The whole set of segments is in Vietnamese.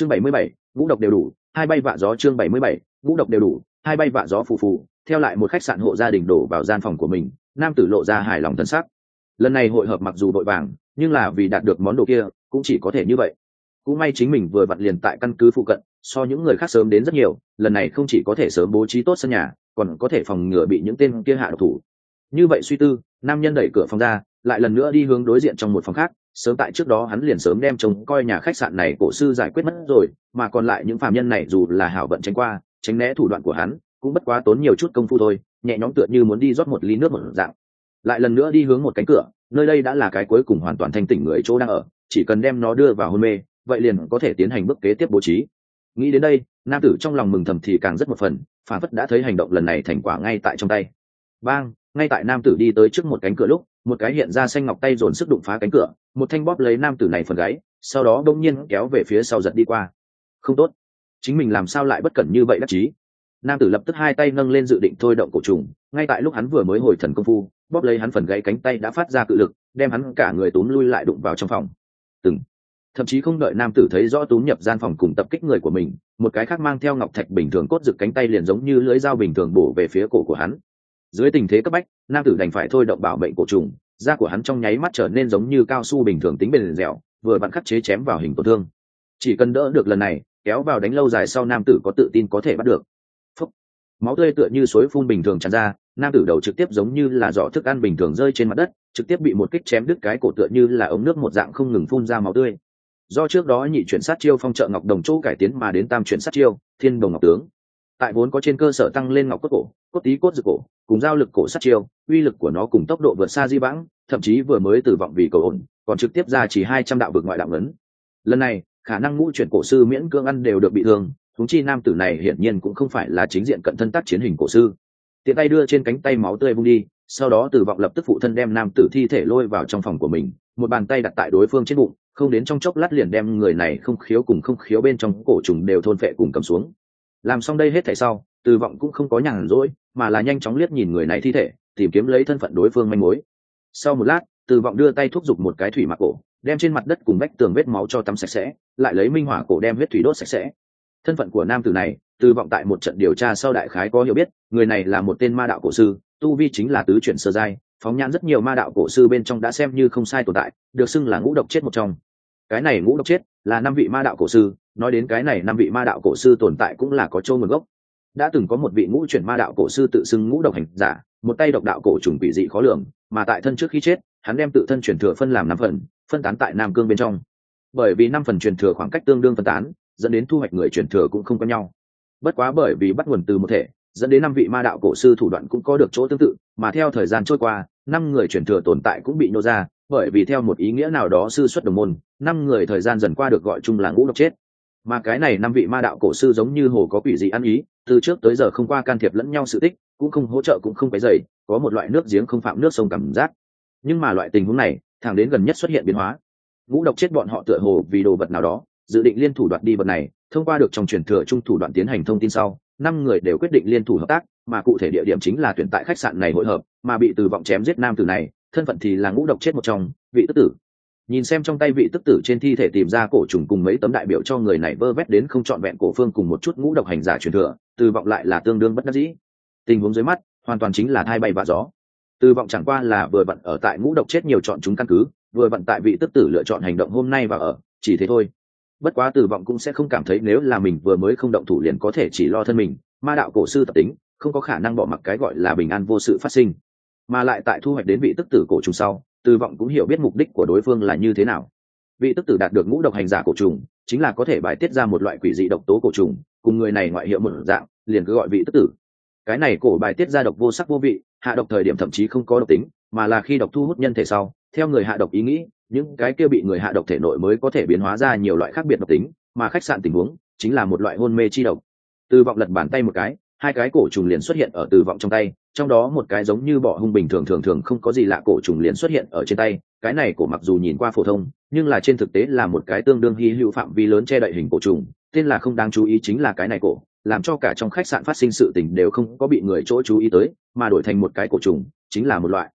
chương bảy mươi bảy, ngũ độc đều đủ, hai bay vạ gió chương bảy mươi bảy, ngũ độc đều đủ, hai bay vạ gió phù phù, theo lại một khách sạn hộ gia đình đổ vào gian phòng của mình, nam tử lộ ra hài lòng thân sắc. Lần này hội hợp mặc dù đội vàng, nhưng là vì đạt được món đồ kia, cũng chỉ có thể như vậy. Cũng may chính mình vừa vặn liền tại căn cứ phụ cận, so những người khác sớm đến rất nhiều, lần này không chỉ có thể sớm bố trí tốt sân nhà, còn có thể phòng ngừa bị những tên kia hạ độc thủ. Như vậy suy tư, nam nhân đẩy cửa phòng ra, lại lần nữa đi hướng đối diện trong một phòng khác sớm tại trước đó hắn liền sớm đem trông coi nhà khách sạn này cổ sư giải quyết mất rồi, mà còn lại những phạm nhân này dù là hảo vận tránh qua, tránh né thủ đoạn của hắn, cũng bất quá tốn nhiều chút công phu thôi, nhẹ nhõm tựa như muốn đi rót một ly nước một dạng. Lại lần nữa đi hướng một cánh cửa, nơi đây đã là cái cuối cùng hoàn toàn thanh tỉnh người chỗ đang ở, chỉ cần đem nó đưa vào hôn mê, vậy liền có thể tiến hành bước kế tiếp bố trí. Nghĩ đến đây, nam tử trong lòng mừng thầm thì càng rất một phần, phản phất đã thấy hành động lần này thành quả ngay tại trong tay. Bang, ngay tại nam tử đi tới trước một cánh cửa lúc một cái hiện ra xanh ngọc tay dồn sức đụng phá cánh cửa, một thanh bóp lấy nam tử này phần gáy, sau đó đông nhiên kéo về phía sau giật đi qua. Không tốt. Chính mình làm sao lại bất cẩn như vậy đắc chí? Nam tử lập tức hai tay nâng lên dự định thôi động cổ trùng, ngay tại lúc hắn vừa mới hồi thần công phu, bóp lấy hắn phần gáy cánh tay đã phát ra cự lực, đem hắn cả người túm lui lại đụng vào trong phòng. Từng. Thậm chí không đợi nam tử thấy rõ túm nhập gian phòng cùng tập kích người của mình, một cái khác mang theo ngọc thạch bình thường cốt rực cánh tay liền giống như lưỡi dao bình thường bổ về phía cổ của hắn dưới tình thế cấp bách, nam tử đành phải thôi động bảo mệnh cổ trùng, da của hắn trong nháy mắt trở nên giống như cao su bình thường tính bền dẻo, vừa vặn khắc chế chém vào hình tổn thương. Chỉ cần đỡ được lần này, kéo vào đánh lâu dài sau nam tử có tự tin có thể bắt được. Phúc. máu tươi tựa như suối phun bình thường tràn ra, nam tử đầu trực tiếp giống như là giỏ thức ăn bình thường rơi trên mặt đất, trực tiếp bị một kích chém đứt cái cổ tựa như là ống nước một dạng không ngừng phun ra máu tươi. Do trước đó nhị chuyển sát chiêu phong trợ ngọc đồng chỗ cải tiến mà đến tam chuyển sát chiêu, thiên đồng ngọc tướng tại vốn có trên cơ sở tăng lên ngọc cốt cổ, cốt tí cốt dược cổ, cùng giao lực cổ sát chiêu, uy lực của nó cùng tốc độ vượt xa di vãng, thậm chí vừa mới tử vọng vì cầu ổn, còn trực tiếp ra chỉ hai trăm đạo vực ngoại đạo lớn. lần này, khả năng ngũ chuyển cổ sư miễn cương ăn đều được bị thương thúng chi nam tử này hiển nhiên cũng không phải là chính diện cận thân tác chiến hình cổ sư tiện tay đưa trên cánh tay máu tươi bung đi, sau đó tử vọng lập tức phụ thân đem nam tử thi thể lôi vào trong phòng của mình, một bàn tay đặt tại đối phương trên bụng, không đến trong chốc lát liền đem người này không khiếu cùng không khiếu bên trong cổ trùng đều thôn phệ cùng cầm xuống làm xong đây hết thảy sau, từ vọng cũng không có nhàn rỗi, mà là nhanh chóng liếc nhìn người này thi thể, tìm kiếm lấy thân phận đối phương manh mối. Sau một lát, từ vọng đưa tay thúc giục một cái thủy mặc cổ, đem trên mặt đất cùng vách tường vết máu cho tắm sạch sẽ, lại lấy minh hỏa cổ đem huyết thủy đốt sạch sẽ. Thân phận của nam tử này, từ vọng tại một trận điều tra sau đại khái có hiểu biết, người này là một tên ma đạo cổ sư, tu vi chính là tứ chuyển sơ giai, phóng nhãn rất nhiều ma đạo cổ sư bên trong đã xem như không sai tồn tại, được xưng là ngũ độc chết một trong cái này ngũ độc chết là năm vị ma đạo cổ sư, nói đến cái này năm vị ma đạo cổ sư tồn tại cũng là có châu nguồn gốc. Đã từng có một vị ngũ chuyển ma đạo cổ sư tự xưng ngũ độc hành giả, một tay độc đạo cổ trùng quỷ dị khó lường, mà tại thân trước khi chết, hắn đem tự thân chuyển thừa phân làm năm phần, phân tán tại nam cương bên trong. Bởi vì năm phần truyền thừa khoảng cách tương đương phân tán, dẫn đến thu hoạch người truyền thừa cũng không có nhau. Bất quá bởi vì bắt nguồn từ một thể, dẫn đến năm vị ma đạo cổ sư thủ đoạn cũng có được chỗ tương tự, mà theo thời gian trôi qua, năm người truyền thừa tồn tại cũng bị nô ra bởi vì theo một ý nghĩa nào đó sư xuất đồng môn, năm người thời gian dần qua được gọi chung là ngũ độc chết. Mà cái này năm vị ma đạo cổ sư giống như hồ có quỷ gì ăn ý, từ trước tới giờ không qua can thiệp lẫn nhau sự tích, cũng không hỗ trợ cũng không cái dày có một loại nước giếng không phạm nước sông cảm giác. Nhưng mà loại tình huống này, thẳng đến gần nhất xuất hiện biến hóa. Ngũ độc chết bọn họ tựa hồ vì đồ vật nào đó, dự định liên thủ đoạn đi vật này, thông qua được trong truyền thừa trung thủ đoạn tiến hành thông tin sau, năm người đều quyết định liên thủ hợp tác, mà cụ thể địa điểm chính là tuyển tại khách sạn này hội hợp, mà bị từ vọng chém giết nam tử này thân phận thì là ngũ độc chết một trong, vị tức tử. Nhìn xem trong tay vị tức tử trên thi thể tìm ra cổ trùng cùng mấy tấm đại biểu cho người này vơ vét đến không trọn vẹn cổ phương cùng một chút ngũ độc hành giả truyền thừa, từ vọng lại là tương đương bất đắc dĩ. Tình huống dưới mắt, hoàn toàn chính là thai bay và gió. Từ vọng chẳng qua là vừa vặn ở tại ngũ độc chết nhiều chọn chúng căn cứ, vừa vặn tại vị tức tử lựa chọn hành động hôm nay và ở, chỉ thế thôi. Bất quá từ vọng cũng sẽ không cảm thấy nếu là mình vừa mới không động thủ liền có thể chỉ lo thân mình, ma đạo cổ sư tập tính, không có khả năng bỏ mặc cái gọi là bình an vô sự phát sinh mà lại tại thu hoạch đến vị tức tử cổ trùng sau, từ vọng cũng hiểu biết mục đích của đối phương là như thế nào. Vị tức tử đạt được ngũ độc hành giả cổ trùng, chính là có thể bài tiết ra một loại quỷ dị độc tố cổ trùng, cùng người này ngoại hiệu một dạng, liền cứ gọi vị tức tử. Cái này cổ bài tiết ra độc vô sắc vô vị, hạ độc thời điểm thậm chí không có độc tính, mà là khi độc thu hút nhân thể sau, theo người hạ độc ý nghĩ, những cái kia bị người hạ độc thể nội mới có thể biến hóa ra nhiều loại khác biệt độc tính, mà khách sạn tình huống chính là một loại hôn mê chi độc. Từ vọng lật bàn tay một cái, hai cái cổ trùng liền xuất hiện ở từ vọng trong tay trong đó một cái giống như bọ hung bình thường thường thường không có gì lạ cổ trùng liền xuất hiện ở trên tay, cái này cổ mặc dù nhìn qua phổ thông, nhưng là trên thực tế là một cái tương đương hy hữu phạm vi lớn che đậy hình cổ trùng, tên là không đáng chú ý chính là cái này cổ, làm cho cả trong khách sạn phát sinh sự tình đều không có bị người chỗ chú ý tới, mà đổi thành một cái cổ trùng, chính là một loại.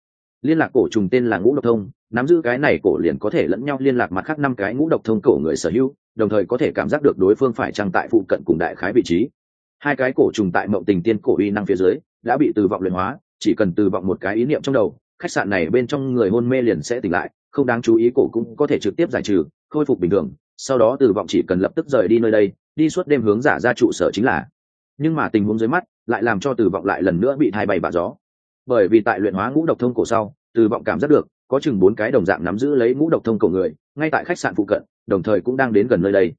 Liên lạc cổ trùng tên là ngũ độc thông, nắm giữ cái này cổ liền có thể lẫn nhau liên lạc mặt khác năm cái ngũ độc thông cổ người sở hữu, đồng thời có thể cảm giác được đối phương phải trăng tại phụ cận cùng đại khái vị trí hai cái cổ trùng tại mộng tình tiên cổ uy năng phía dưới, đã bị từ vọng luyện hóa, chỉ cần từ vọng một cái ý niệm trong đầu, khách sạn này bên trong người hôn mê liền sẽ tỉnh lại, không đáng chú ý cổ cũng có thể trực tiếp giải trừ, khôi phục bình thường, sau đó từ vọng chỉ cần lập tức rời đi nơi đây, đi suốt đêm hướng giả ra trụ sở chính là. Nhưng mà tình huống dưới mắt, lại làm cho từ vọng lại lần nữa bị thay bay bà gió. Bởi vì tại luyện hóa ngũ độc thông cổ sau, từ vọng cảm giác được, có chừng bốn cái đồng dạng nắm giữ lấy ngũ độc thông cổ người, ngay tại khách sạn phụ cận, đồng thời cũng đang đến gần nơi đây.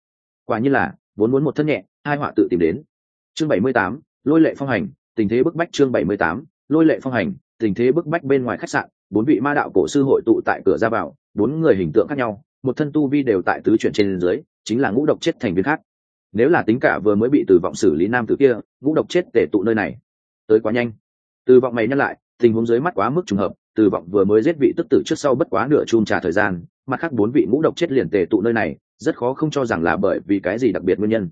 Quả như là, vốn muốn một thân nhẹ, hai họa tự tìm đến chương bảy mươi tám, lôi lệ phong hành, tình thế bức bách chương bảy mươi tám, lôi lệ phong hành, tình thế bức bách bên ngoài khách sạn, bốn vị ma đạo cổ sư hội tụ tại cửa ra vào, bốn người hình tượng khác nhau, một thân tu vi đều tại tứ chuyển trên dưới, chính là ngũ độc chết thành viên khác. Nếu là tính cả vừa mới bị tử vọng xử lý nam tử kia, ngũ độc chết tể tụ nơi này, tới quá nhanh. Tử vọng mày nhắc lại, tình huống dưới mắt quá mức trùng hợp, tử vọng vừa mới giết vị tức tử trước sau bất quá nửa chung trà thời gian, mặt khác bốn vị ngũ độc chết liền tề tụ nơi này, rất khó không cho rằng là bởi vì cái gì đặc biệt nguyên nhân.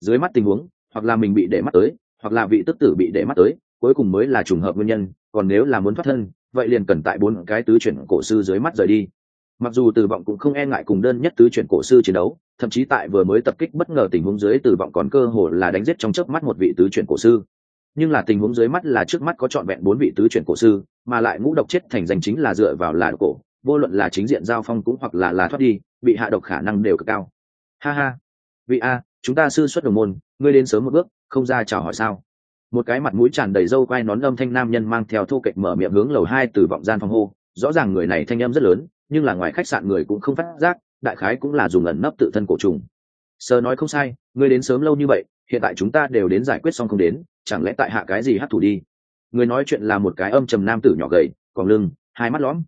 Dưới mắt tình huống hoặc là mình bị để mắt tới, hoặc là vị tức tử bị để mắt tới, cuối cùng mới là trùng hợp nguyên nhân, còn nếu là muốn thoát thân, vậy liền cần tại bốn cái tứ chuyển cổ sư dưới mắt rời đi. Mặc dù tử vọng cũng không e ngại cùng đơn nhất tứ chuyển cổ sư chiến đấu, thậm chí tại vừa mới tập kích bất ngờ tình huống dưới tử vọng còn cơ hồ là đánh giết trong chớp mắt một vị tứ chuyển cổ sư. Nhưng là tình huống dưới mắt là trước mắt có trọn vẹn bốn vị tứ chuyển cổ sư, mà lại ngũ độc chết thành danh chính là dựa vào là độc cổ, vô luận là chính diện giao phong cũng hoặc là là thoát đi, bị hạ độc khả năng đều cực cao. Ha ha. Vị a chúng ta sư xuất đồng môn, ngươi đến sớm một bước, không ra chào hỏi sao? Một cái mặt mũi tràn đầy râu quai nón âm thanh nam nhân mang theo thô kệch mở miệng hướng lầu hai từ vọng gian phòng hô. Rõ ràng người này thanh âm rất lớn, nhưng là ngoài khách sạn người cũng không phát giác, đại khái cũng là dùng ẩn nấp tự thân cổ trùng. Sơ nói không sai, ngươi đến sớm lâu như vậy, hiện tại chúng ta đều đến giải quyết xong không đến, chẳng lẽ tại hạ cái gì hát thủ đi? Người nói chuyện là một cái âm trầm nam tử nhỏ gầy còn lưng, hai mắt lõm.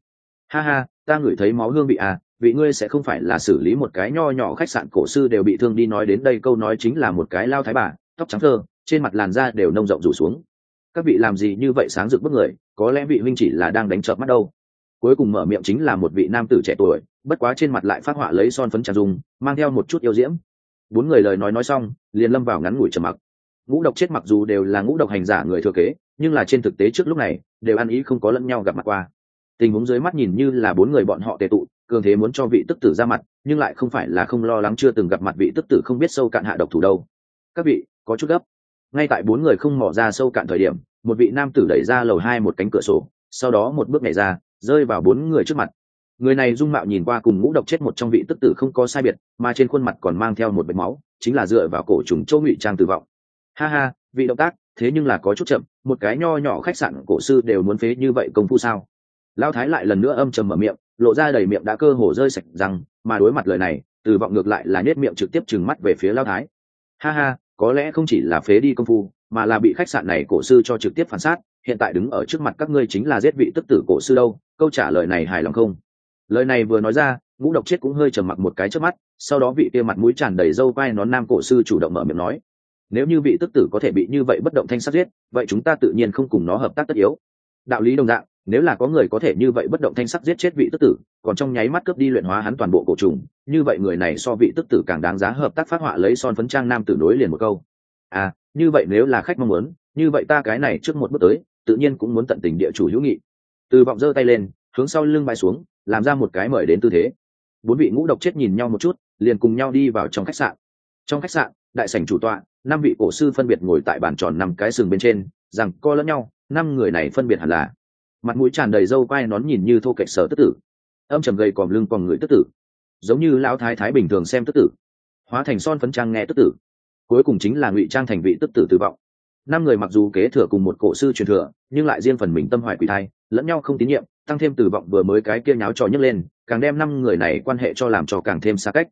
Ha ha, ta ngửi thấy máu hương vị à vị ngươi sẽ không phải là xử lý một cái nho nhỏ khách sạn cổ sư đều bị thương đi nói đến đây câu nói chính là một cái lao thái bà, tóc trắng thơ, trên mặt làn da đều nông rộng rủ xuống. Các vị làm gì như vậy sáng rực bức người, có lẽ vị huynh chỉ là đang đánh trợp mắt đâu. Cuối cùng mở miệng chính là một vị nam tử trẻ tuổi, bất quá trên mặt lại phát họa lấy son phấn trà dung, mang theo một chút yêu diễm. Bốn người lời nói nói xong, liền lâm vào ngắn ngủi trầm mặc. Ngũ độc chết mặc dù đều là ngũ độc hành giả người thừa kế, nhưng là trên thực tế trước lúc này, đều ăn ý không có lẫn nhau gặp mặt qua tình huống dưới mắt nhìn như là bốn người bọn họ tề tụ, cường thế muốn cho vị tức tử ra mặt, nhưng lại không phải là không lo lắng chưa từng gặp mặt vị tức tử không biết sâu cạn hạ độc thủ đâu. Các vị, có chút gấp. Ngay tại bốn người không mỏ ra sâu cạn thời điểm, một vị nam tử đẩy ra lầu hai một cánh cửa sổ, sau đó một bước nhảy ra, rơi vào bốn người trước mặt. Người này dung mạo nhìn qua cùng ngũ độc chết một trong vị tức tử không có sai biệt, mà trên khuôn mặt còn mang theo một bệnh máu, chính là dựa vào cổ trùng châu ngụy trang tử vọng. Ha ha, vị động tác, thế nhưng là có chút chậm, một cái nho nhỏ khách sạn cổ sư đều muốn phế như vậy công phu sao? Lao thái lại lần nữa âm trầm mở miệng, lộ ra đầy miệng đã cơ hồ rơi sạch rằng mà đối mặt lời này, từ vọng ngược lại là nhét miệng trực tiếp trừng mắt về phía lao thái. Ha ha, có lẽ không chỉ là phế đi công phu, mà là bị khách sạn này cổ sư cho trực tiếp phản sát, hiện tại đứng ở trước mặt các ngươi chính là giết vị tức tử cổ sư đâu, câu trả lời này hài lòng không? Lời này vừa nói ra, ngũ độc chết cũng hơi trầm mặc một cái trước mắt, sau đó vị kia mặt mũi tràn đầy râu vai nón nam cổ sư chủ động mở miệng nói, nếu như vị tức tử có thể bị như vậy bất động thanh sát giết, vậy chúng ta tự nhiên không cùng nó hợp tác tất yếu. Đạo lý đồng dạng nếu là có người có thể như vậy bất động thanh sắc giết chết vị tức tử, còn trong nháy mắt cướp đi luyện hóa hắn toàn bộ cổ trùng, như vậy người này so vị tức tử càng đáng giá hợp tác phát họa lấy son phấn trang nam tử nối liền một câu. À như vậy nếu là khách mong muốn, như vậy ta cái này trước một bước tới, tự nhiên cũng muốn tận tình địa chủ hữu nghị. Từ vọng giơ tay lên, hướng sau lưng bay xuống, làm ra một cái mời đến tư thế. Bốn vị ngũ độc chết nhìn nhau một chút, liền cùng nhau đi vào trong khách sạn. Trong khách sạn, đại sảnh chủ tọa, năm vị cổ sư phân biệt ngồi tại bàn tròn năm cái sừng bên trên, rằng co lẫn nhau, năm người này phân biệt hẳn là mặt mũi tràn đầy râu quai nón nhìn như thô kệch sở tức tử. Âm trầm gầy còm lưng còn người tức tử. Giống như lão thái thái bình thường xem tức tử. Hóa thành son phấn trang nghe tức tử. Cuối cùng chính là ngụy trang thành vị tức tử tử vọng. Năm người mặc dù kế thừa cùng một cổ sư truyền thừa, nhưng lại riêng phần mình tâm hoài quỷ thai, lẫn nhau không tín nhiệm, tăng thêm tử vọng vừa mới cái kia nháo trò nhấc lên, càng đem năm người này quan hệ cho làm cho càng thêm xa cách.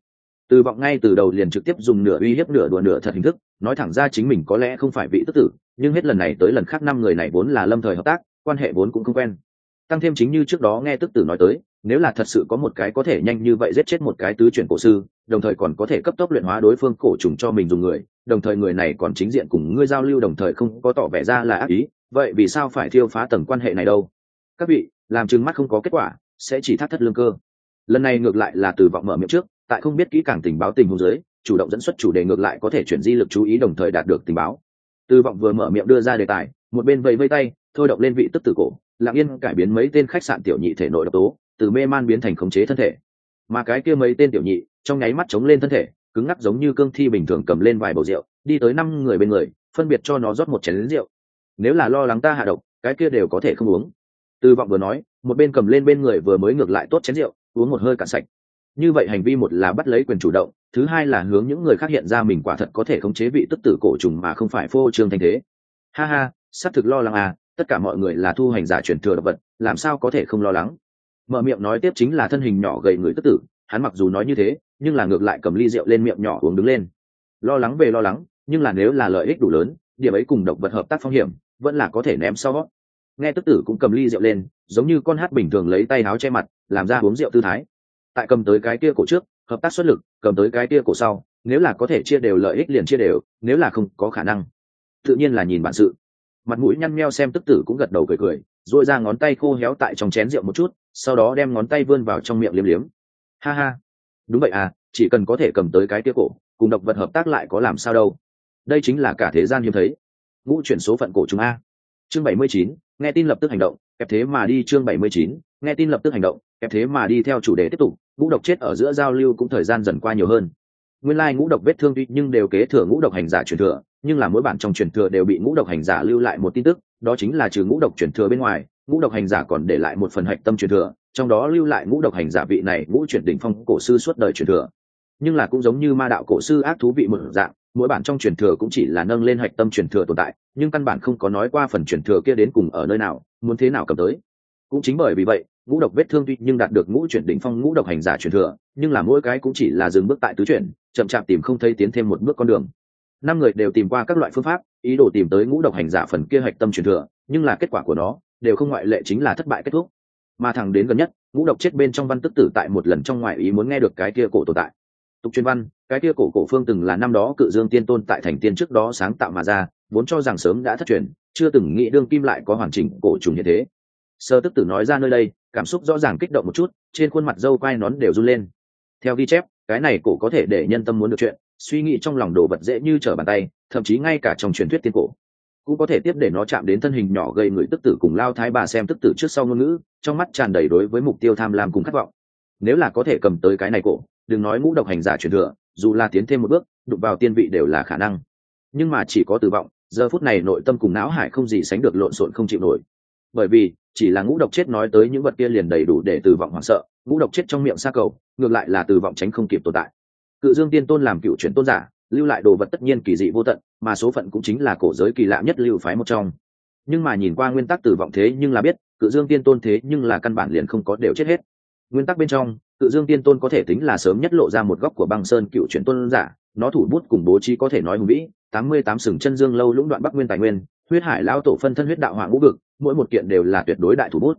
Từ vọng ngay từ đầu liền trực tiếp dùng nửa uy hiếp nửa đùa nửa thật hình thức, nói thẳng ra chính mình có lẽ không phải vị tức tử, nhưng hết lần này tới lần khác năm người này vốn là lâm thời hợp tác quan hệ vốn cũng không quen. Tăng thêm chính như trước đó nghe tức tử nói tới, nếu là thật sự có một cái có thể nhanh như vậy giết chết một cái tứ chuyển cổ sư, đồng thời còn có thể cấp tốc luyện hóa đối phương cổ trùng cho mình dùng người, đồng thời người này còn chính diện cùng ngươi giao lưu đồng thời không có tỏ vẻ ra là ác ý, vậy vì sao phải thiêu phá tầng quan hệ này đâu? Các vị, làm chừng mắt không có kết quả, sẽ chỉ thắt thất lương cơ. Lần này ngược lại là từ vọng mở miệng trước, tại không biết kỹ càng tình báo tình huống giới chủ động dẫn xuất chủ đề ngược lại có thể chuyển di lực chú ý đồng thời đạt được tình báo từ vọng vừa mở miệng đưa ra đề tài, một bên vẫy vây tay, thôi động lên vị tức tử cổ, lặng yên cải biến mấy tên khách sạn tiểu nhị thể nội độc tố, từ mê man biến thành khống chế thân thể. Mà cái kia mấy tên tiểu nhị, trong nháy mắt chống lên thân thể, cứng ngắc giống như cương thi bình thường cầm lên vài bầu rượu, đi tới năm người bên người, phân biệt cho nó rót một chén rượu. Nếu là lo lắng ta hạ độc, cái kia đều có thể không uống. Từ vọng vừa nói, một bên cầm lên bên người vừa mới ngược lại tốt chén rượu, uống một hơi cạn sạch. Như vậy hành vi một là bắt lấy quyền chủ động thứ hai là hướng những người khác hiện ra mình quả thật có thể khống chế vị tức tử cổ trùng mà không phải phô trương thanh thế. Ha ha xác thực lo lắng à tất cả mọi người là thu hành giả truyền thừa độc vật, làm sao có thể không lo lắng? Mở miệng nói tiếp chính là thân hình nhỏ gầy người tức tử, hắn mặc dù nói như thế, nhưng là ngược lại cầm ly rượu lên miệng nhỏ uống đứng lên. Lo lắng về lo lắng, nhưng là nếu là lợi ích đủ lớn, điểm ấy cùng động vật hợp tác phong hiểm, vẫn là có thể ném sau nghe tức tử cũng cầm ly rượu lên, giống như con hát bình thường lấy tay áo che mặt, làm ra uống rượu tư thái. Tại cầm tới cái kia cổ trước hợp tác xuất lực, cầm tới cái kia cổ sau, nếu là có thể chia đều lợi ích liền chia đều, nếu là không, có khả năng. Tự nhiên là nhìn bản sự. Mặt mũi nhăn meo xem tức tử cũng gật đầu cười cười dội ra ngón tay khô héo tại trong chén rượu một chút, sau đó đem ngón tay vươn vào trong miệng liếm liếm. Ha ha. Đúng vậy à chỉ cần có thể cầm tới cái kia cổ, cùng độc vật hợp tác lại có làm sao đâu. Đây chính là cả thế gian hiếm thấy. Ngũ chuyển số phận cổ chúng a. Chương bảy mươi chín, nghe tin lập tức hành động, kẹp thế mà đi chương bảy mươi chín, nghe tin lập tức hành động, kẹp thế mà đi theo chủ đề tiếp tục ngũ độc chết ở giữa giao lưu cũng thời gian dần qua nhiều hơn. Nguyên lai ngũ độc vết thương tuy nhưng đều kế thừa ngũ độc hành giả truyền thừa, nhưng là mỗi bản trong truyền thừa đều bị ngũ độc hành giả lưu lại một tin tức, đó chính là trừ ngũ độc truyền thừa bên ngoài, ngũ độc hành giả còn để lại một phần hạch tâm truyền thừa, trong đó lưu lại ngũ độc hành giả vị này ngũ truyền đỉnh phong cổ sư suốt đời truyền thừa. Nhưng là cũng giống như ma đạo cổ sư ác thú vị một dạng, mỗi bản trong truyền thừa cũng chỉ là nâng lên hạch tâm truyền thừa tồn tại, nhưng căn bản không có nói qua phần truyền thừa kia đến cùng ở nơi nào, muốn thế nào cầm tới. Cũng chính bởi vì vậy ngũ độc vết thương tuy nhưng đạt được ngũ chuyển đỉnh phong ngũ độc hành giả truyền thừa, nhưng là mỗi cái cũng chỉ là dừng bước tại tứ chuyển, chậm chạp tìm không thấy tiến thêm một bước con đường. Năm người đều tìm qua các loại phương pháp, ý đồ tìm tới ngũ độc hành giả phần kia hạch tâm truyền thừa, nhưng là kết quả của nó đều không ngoại lệ chính là thất bại kết thúc. Mà thằng đến gần nhất, ngũ độc chết bên trong văn tức tử tại một lần trong ngoại ý muốn nghe được cái kia cổ tồn tại. Tục truyền văn, cái kia cổ cổ phương từng là năm đó cự dương tiên tôn tại thành tiên trước đó sáng tạo mà ra, vốn cho rằng sớm đã thất truyền, chưa từng nghĩ đương kim lại có hoàn chỉnh cổ trùng như thế sơ tức tử nói ra nơi đây, cảm xúc rõ ràng kích động một chút, trên khuôn mặt dâu quai nón đều run lên. Theo ghi chép, cái này cổ có thể để nhân tâm muốn được chuyện, suy nghĩ trong lòng đồ vật dễ như trở bàn tay, thậm chí ngay cả trong truyền thuyết tiên cổ cũng có thể tiếp để nó chạm đến thân hình nhỏ gây người tức tử cùng lao thái bà xem tức tử trước sau ngôn ngữ, trong mắt tràn đầy đối với mục tiêu tham lam cùng khát vọng. Nếu là có thể cầm tới cái này cổ, đừng nói ngũ độc hành giả truyền thừa, dù là tiến thêm một bước, đụng vào tiên vị đều là khả năng. Nhưng mà chỉ có tử vọng, giờ phút này nội tâm cùng não hải không gì sánh được lộn xộn không chịu nổi bởi vì chỉ là ngũ độc chết nói tới những vật kia liền đầy đủ để tử vọng hoảng sợ, ngũ độc chết trong miệng xa cầu, ngược lại là tử vọng tránh không kịp tồn tại. Cự dương tiên tôn làm cựu truyền tôn giả, lưu lại đồ vật tất nhiên kỳ dị vô tận, mà số phận cũng chính là cổ giới kỳ lạ nhất lưu phái một trong. Nhưng mà nhìn qua nguyên tắc tử vọng thế nhưng là biết, cự dương tiên tôn thế nhưng là căn bản liền không có đều chết hết. Nguyên tắc bên trong, cự dương tiên tôn có thể tính là sớm nhất lộ ra một góc của băng sơn cựu truyền tôn giả, nó thủ bút cùng bố trí có thể nói hùng vĩ, tám mươi tám sừng chân dương lâu lũng đoạn bắc nguyên tài nguyên, huyết hải lao tổ phân thân huyết đạo hỏa ngũ vực mỗi một kiện đều là tuyệt đối đại thủ bút.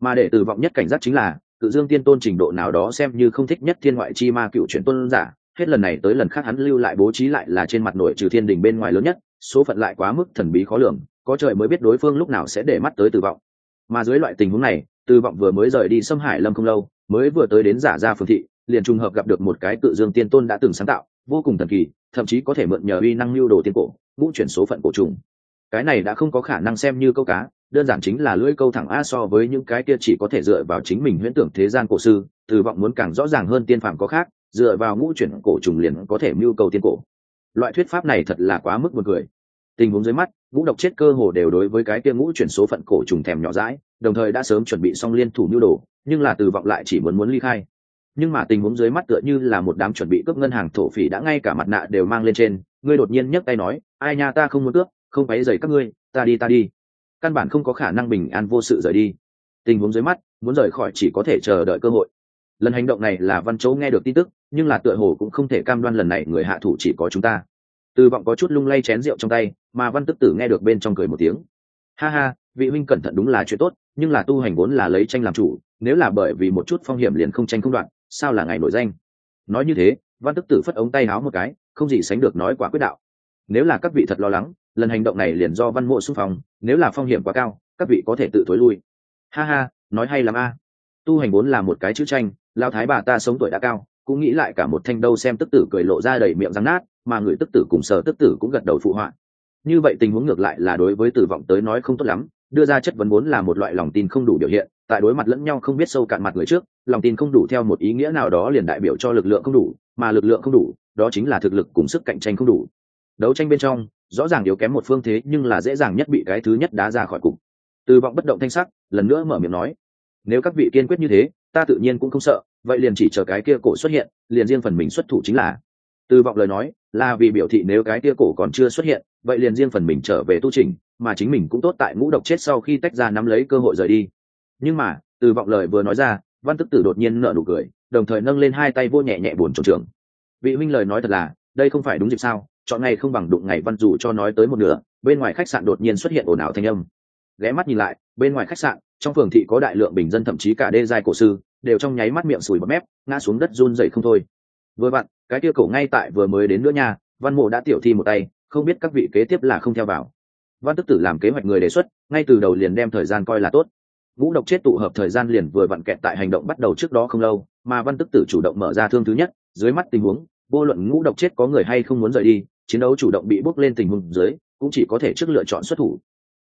Mà để tử vọng nhất cảnh giác chính là, cự dương tiên tôn trình độ nào đó xem như không thích nhất thiên ngoại chi ma cựu truyền tôn giả, hết lần này tới lần khác hắn lưu lại bố trí lại là trên mặt nội trừ thiên đình bên ngoài lớn nhất, số phận lại quá mức thần bí khó lường, có trời mới biết đối phương lúc nào sẽ để mắt tới tử vọng. Mà dưới loại tình huống này, tử vọng vừa mới rời đi xâm hải lâm không lâu, mới vừa tới đến giả gia phương thị, liền trùng hợp gặp được một cái cự dương tiên tôn đã từng sáng tạo, vô cùng thần kỳ, thậm chí có thể mượn nhờ uy năng lưu đồ tiên cổ, ngũ chuyển số phận cổ trùng. Cái này đã không có khả năng xem như câu cá đơn giản chính là lưỡi câu thẳng a so với những cái kia chỉ có thể dựa vào chính mình huyễn tưởng thế gian cổ sư, từ vọng muốn càng rõ ràng hơn tiên phạm có khác, dựa vào ngũ chuyển cổ trùng liền có thể mưu cầu tiên cổ. Loại thuyết pháp này thật là quá mức một người tình huống dưới mắt, ngũ độc chết cơ hồ đều đối với cái kia ngũ chuyển số phận cổ trùng thèm nhỏ rãi đồng thời đã sớm chuẩn bị xong liên thủ mưu đồ, nhưng là từ vọng lại chỉ muốn muốn ly khai. Nhưng mà tình huống dưới mắt tựa như là một đám chuẩn bị cướp ngân hàng thổ phỉ đã ngay cả mặt nạ đều mang lên trên, ngươi đột nhiên nhấc tay nói, ai nha, ta không muốn cướp, không phải giày các ngươi, ta đi ta đi căn bản không có khả năng bình an vô sự rời đi. Tình huống dưới mắt, muốn rời khỏi chỉ có thể chờ đợi cơ hội. Lần hành động này là văn châu nghe được tin tức, nhưng là tựa hồ cũng không thể cam đoan lần này người hạ thủ chỉ có chúng ta. Từ vọng có chút lung lay chén rượu trong tay, mà văn tức tử nghe được bên trong cười một tiếng. Ha ha, vị huynh cẩn thận đúng là chuyện tốt, nhưng là tu hành vốn là lấy tranh làm chủ, nếu là bởi vì một chút phong hiểm liền không tranh không đoạn sao là ngày nổi danh? Nói như thế, văn tức tử phất ống tay háo một cái, không gì sánh được nói quả quyết đạo nếu là các vị thật lo lắng, lần hành động này liền do văn mộ xung phong, nếu là phong hiểm quá cao, các vị có thể tự thối lui. Ha ha, nói hay lắm a. Tu hành vốn là một cái chữ tranh lao thái bà ta sống tuổi đã cao, cũng nghĩ lại cả một thanh đâu xem tức tử cười lộ ra đầy miệng răng nát, mà người tức tử cùng sở tức tử cũng gật đầu phụ họa. Như vậy tình huống ngược lại là đối với tử vọng tới nói không tốt lắm, đưa ra chất vấn vốn là một loại lòng tin không đủ biểu hiện, tại đối mặt lẫn nhau không biết sâu cạn mặt người trước, lòng tin không đủ theo một ý nghĩa nào đó liền đại biểu cho lực lượng không đủ, mà lực lượng không đủ, đó chính là thực lực cùng sức cạnh tranh không đủ đấu tranh bên trong, rõ ràng yếu kém một phương thế nhưng là dễ dàng nhất bị cái thứ nhất đá ra khỏi cục. Từ vọng bất động thanh sắc, lần nữa mở miệng nói, nếu các vị kiên quyết như thế, ta tự nhiên cũng không sợ, vậy liền chỉ chờ cái kia cổ xuất hiện, liền riêng phần mình xuất thủ chính là. Từ vọng lời nói, là vì biểu thị nếu cái kia cổ còn chưa xuất hiện, vậy liền riêng phần mình trở về tu trình, mà chính mình cũng tốt tại ngũ độc chết sau khi tách ra nắm lấy cơ hội rời đi. Nhưng mà, từ vọng lời vừa nói ra, văn tức tử đột nhiên nợ nụ cười, đồng thời nâng lên hai tay vô nhẹ nhẹ buồn trộn trưởng. Vị huynh lời nói thật là, đây không phải đúng dịp sao? Chọn ngày không bằng đụng ngày văn dù cho nói tới một nửa, bên ngoài khách sạn đột nhiên xuất hiện ồn ào thanh âm. Ghé mắt nhìn lại, bên ngoài khách sạn, trong phường thị có đại lượng bình dân thậm chí cả đê giai cổ sư, đều trong nháy mắt miệng sùi bọt mép, ngã xuống đất run dậy không thôi. Vừa vặn, cái tiêu cổ ngay tại vừa mới đến nữa nha, văn mộ đã tiểu thi một tay, không biết các vị kế tiếp là không theo vào. Văn tức tử làm kế hoạch người đề xuất, ngay từ đầu liền đem thời gian coi là tốt. Ngũ độc chết tụ hợp thời gian liền vừa vặn kẹt tại hành động bắt đầu trước đó không lâu, mà văn tức tử chủ động mở ra thương thứ nhất, dưới mắt tình huống, vô luận ngũ độc chết có người hay không muốn rời đi chiến đấu chủ động bị bốc lên tình huống dưới, cũng chỉ có thể trước lựa chọn xuất thủ.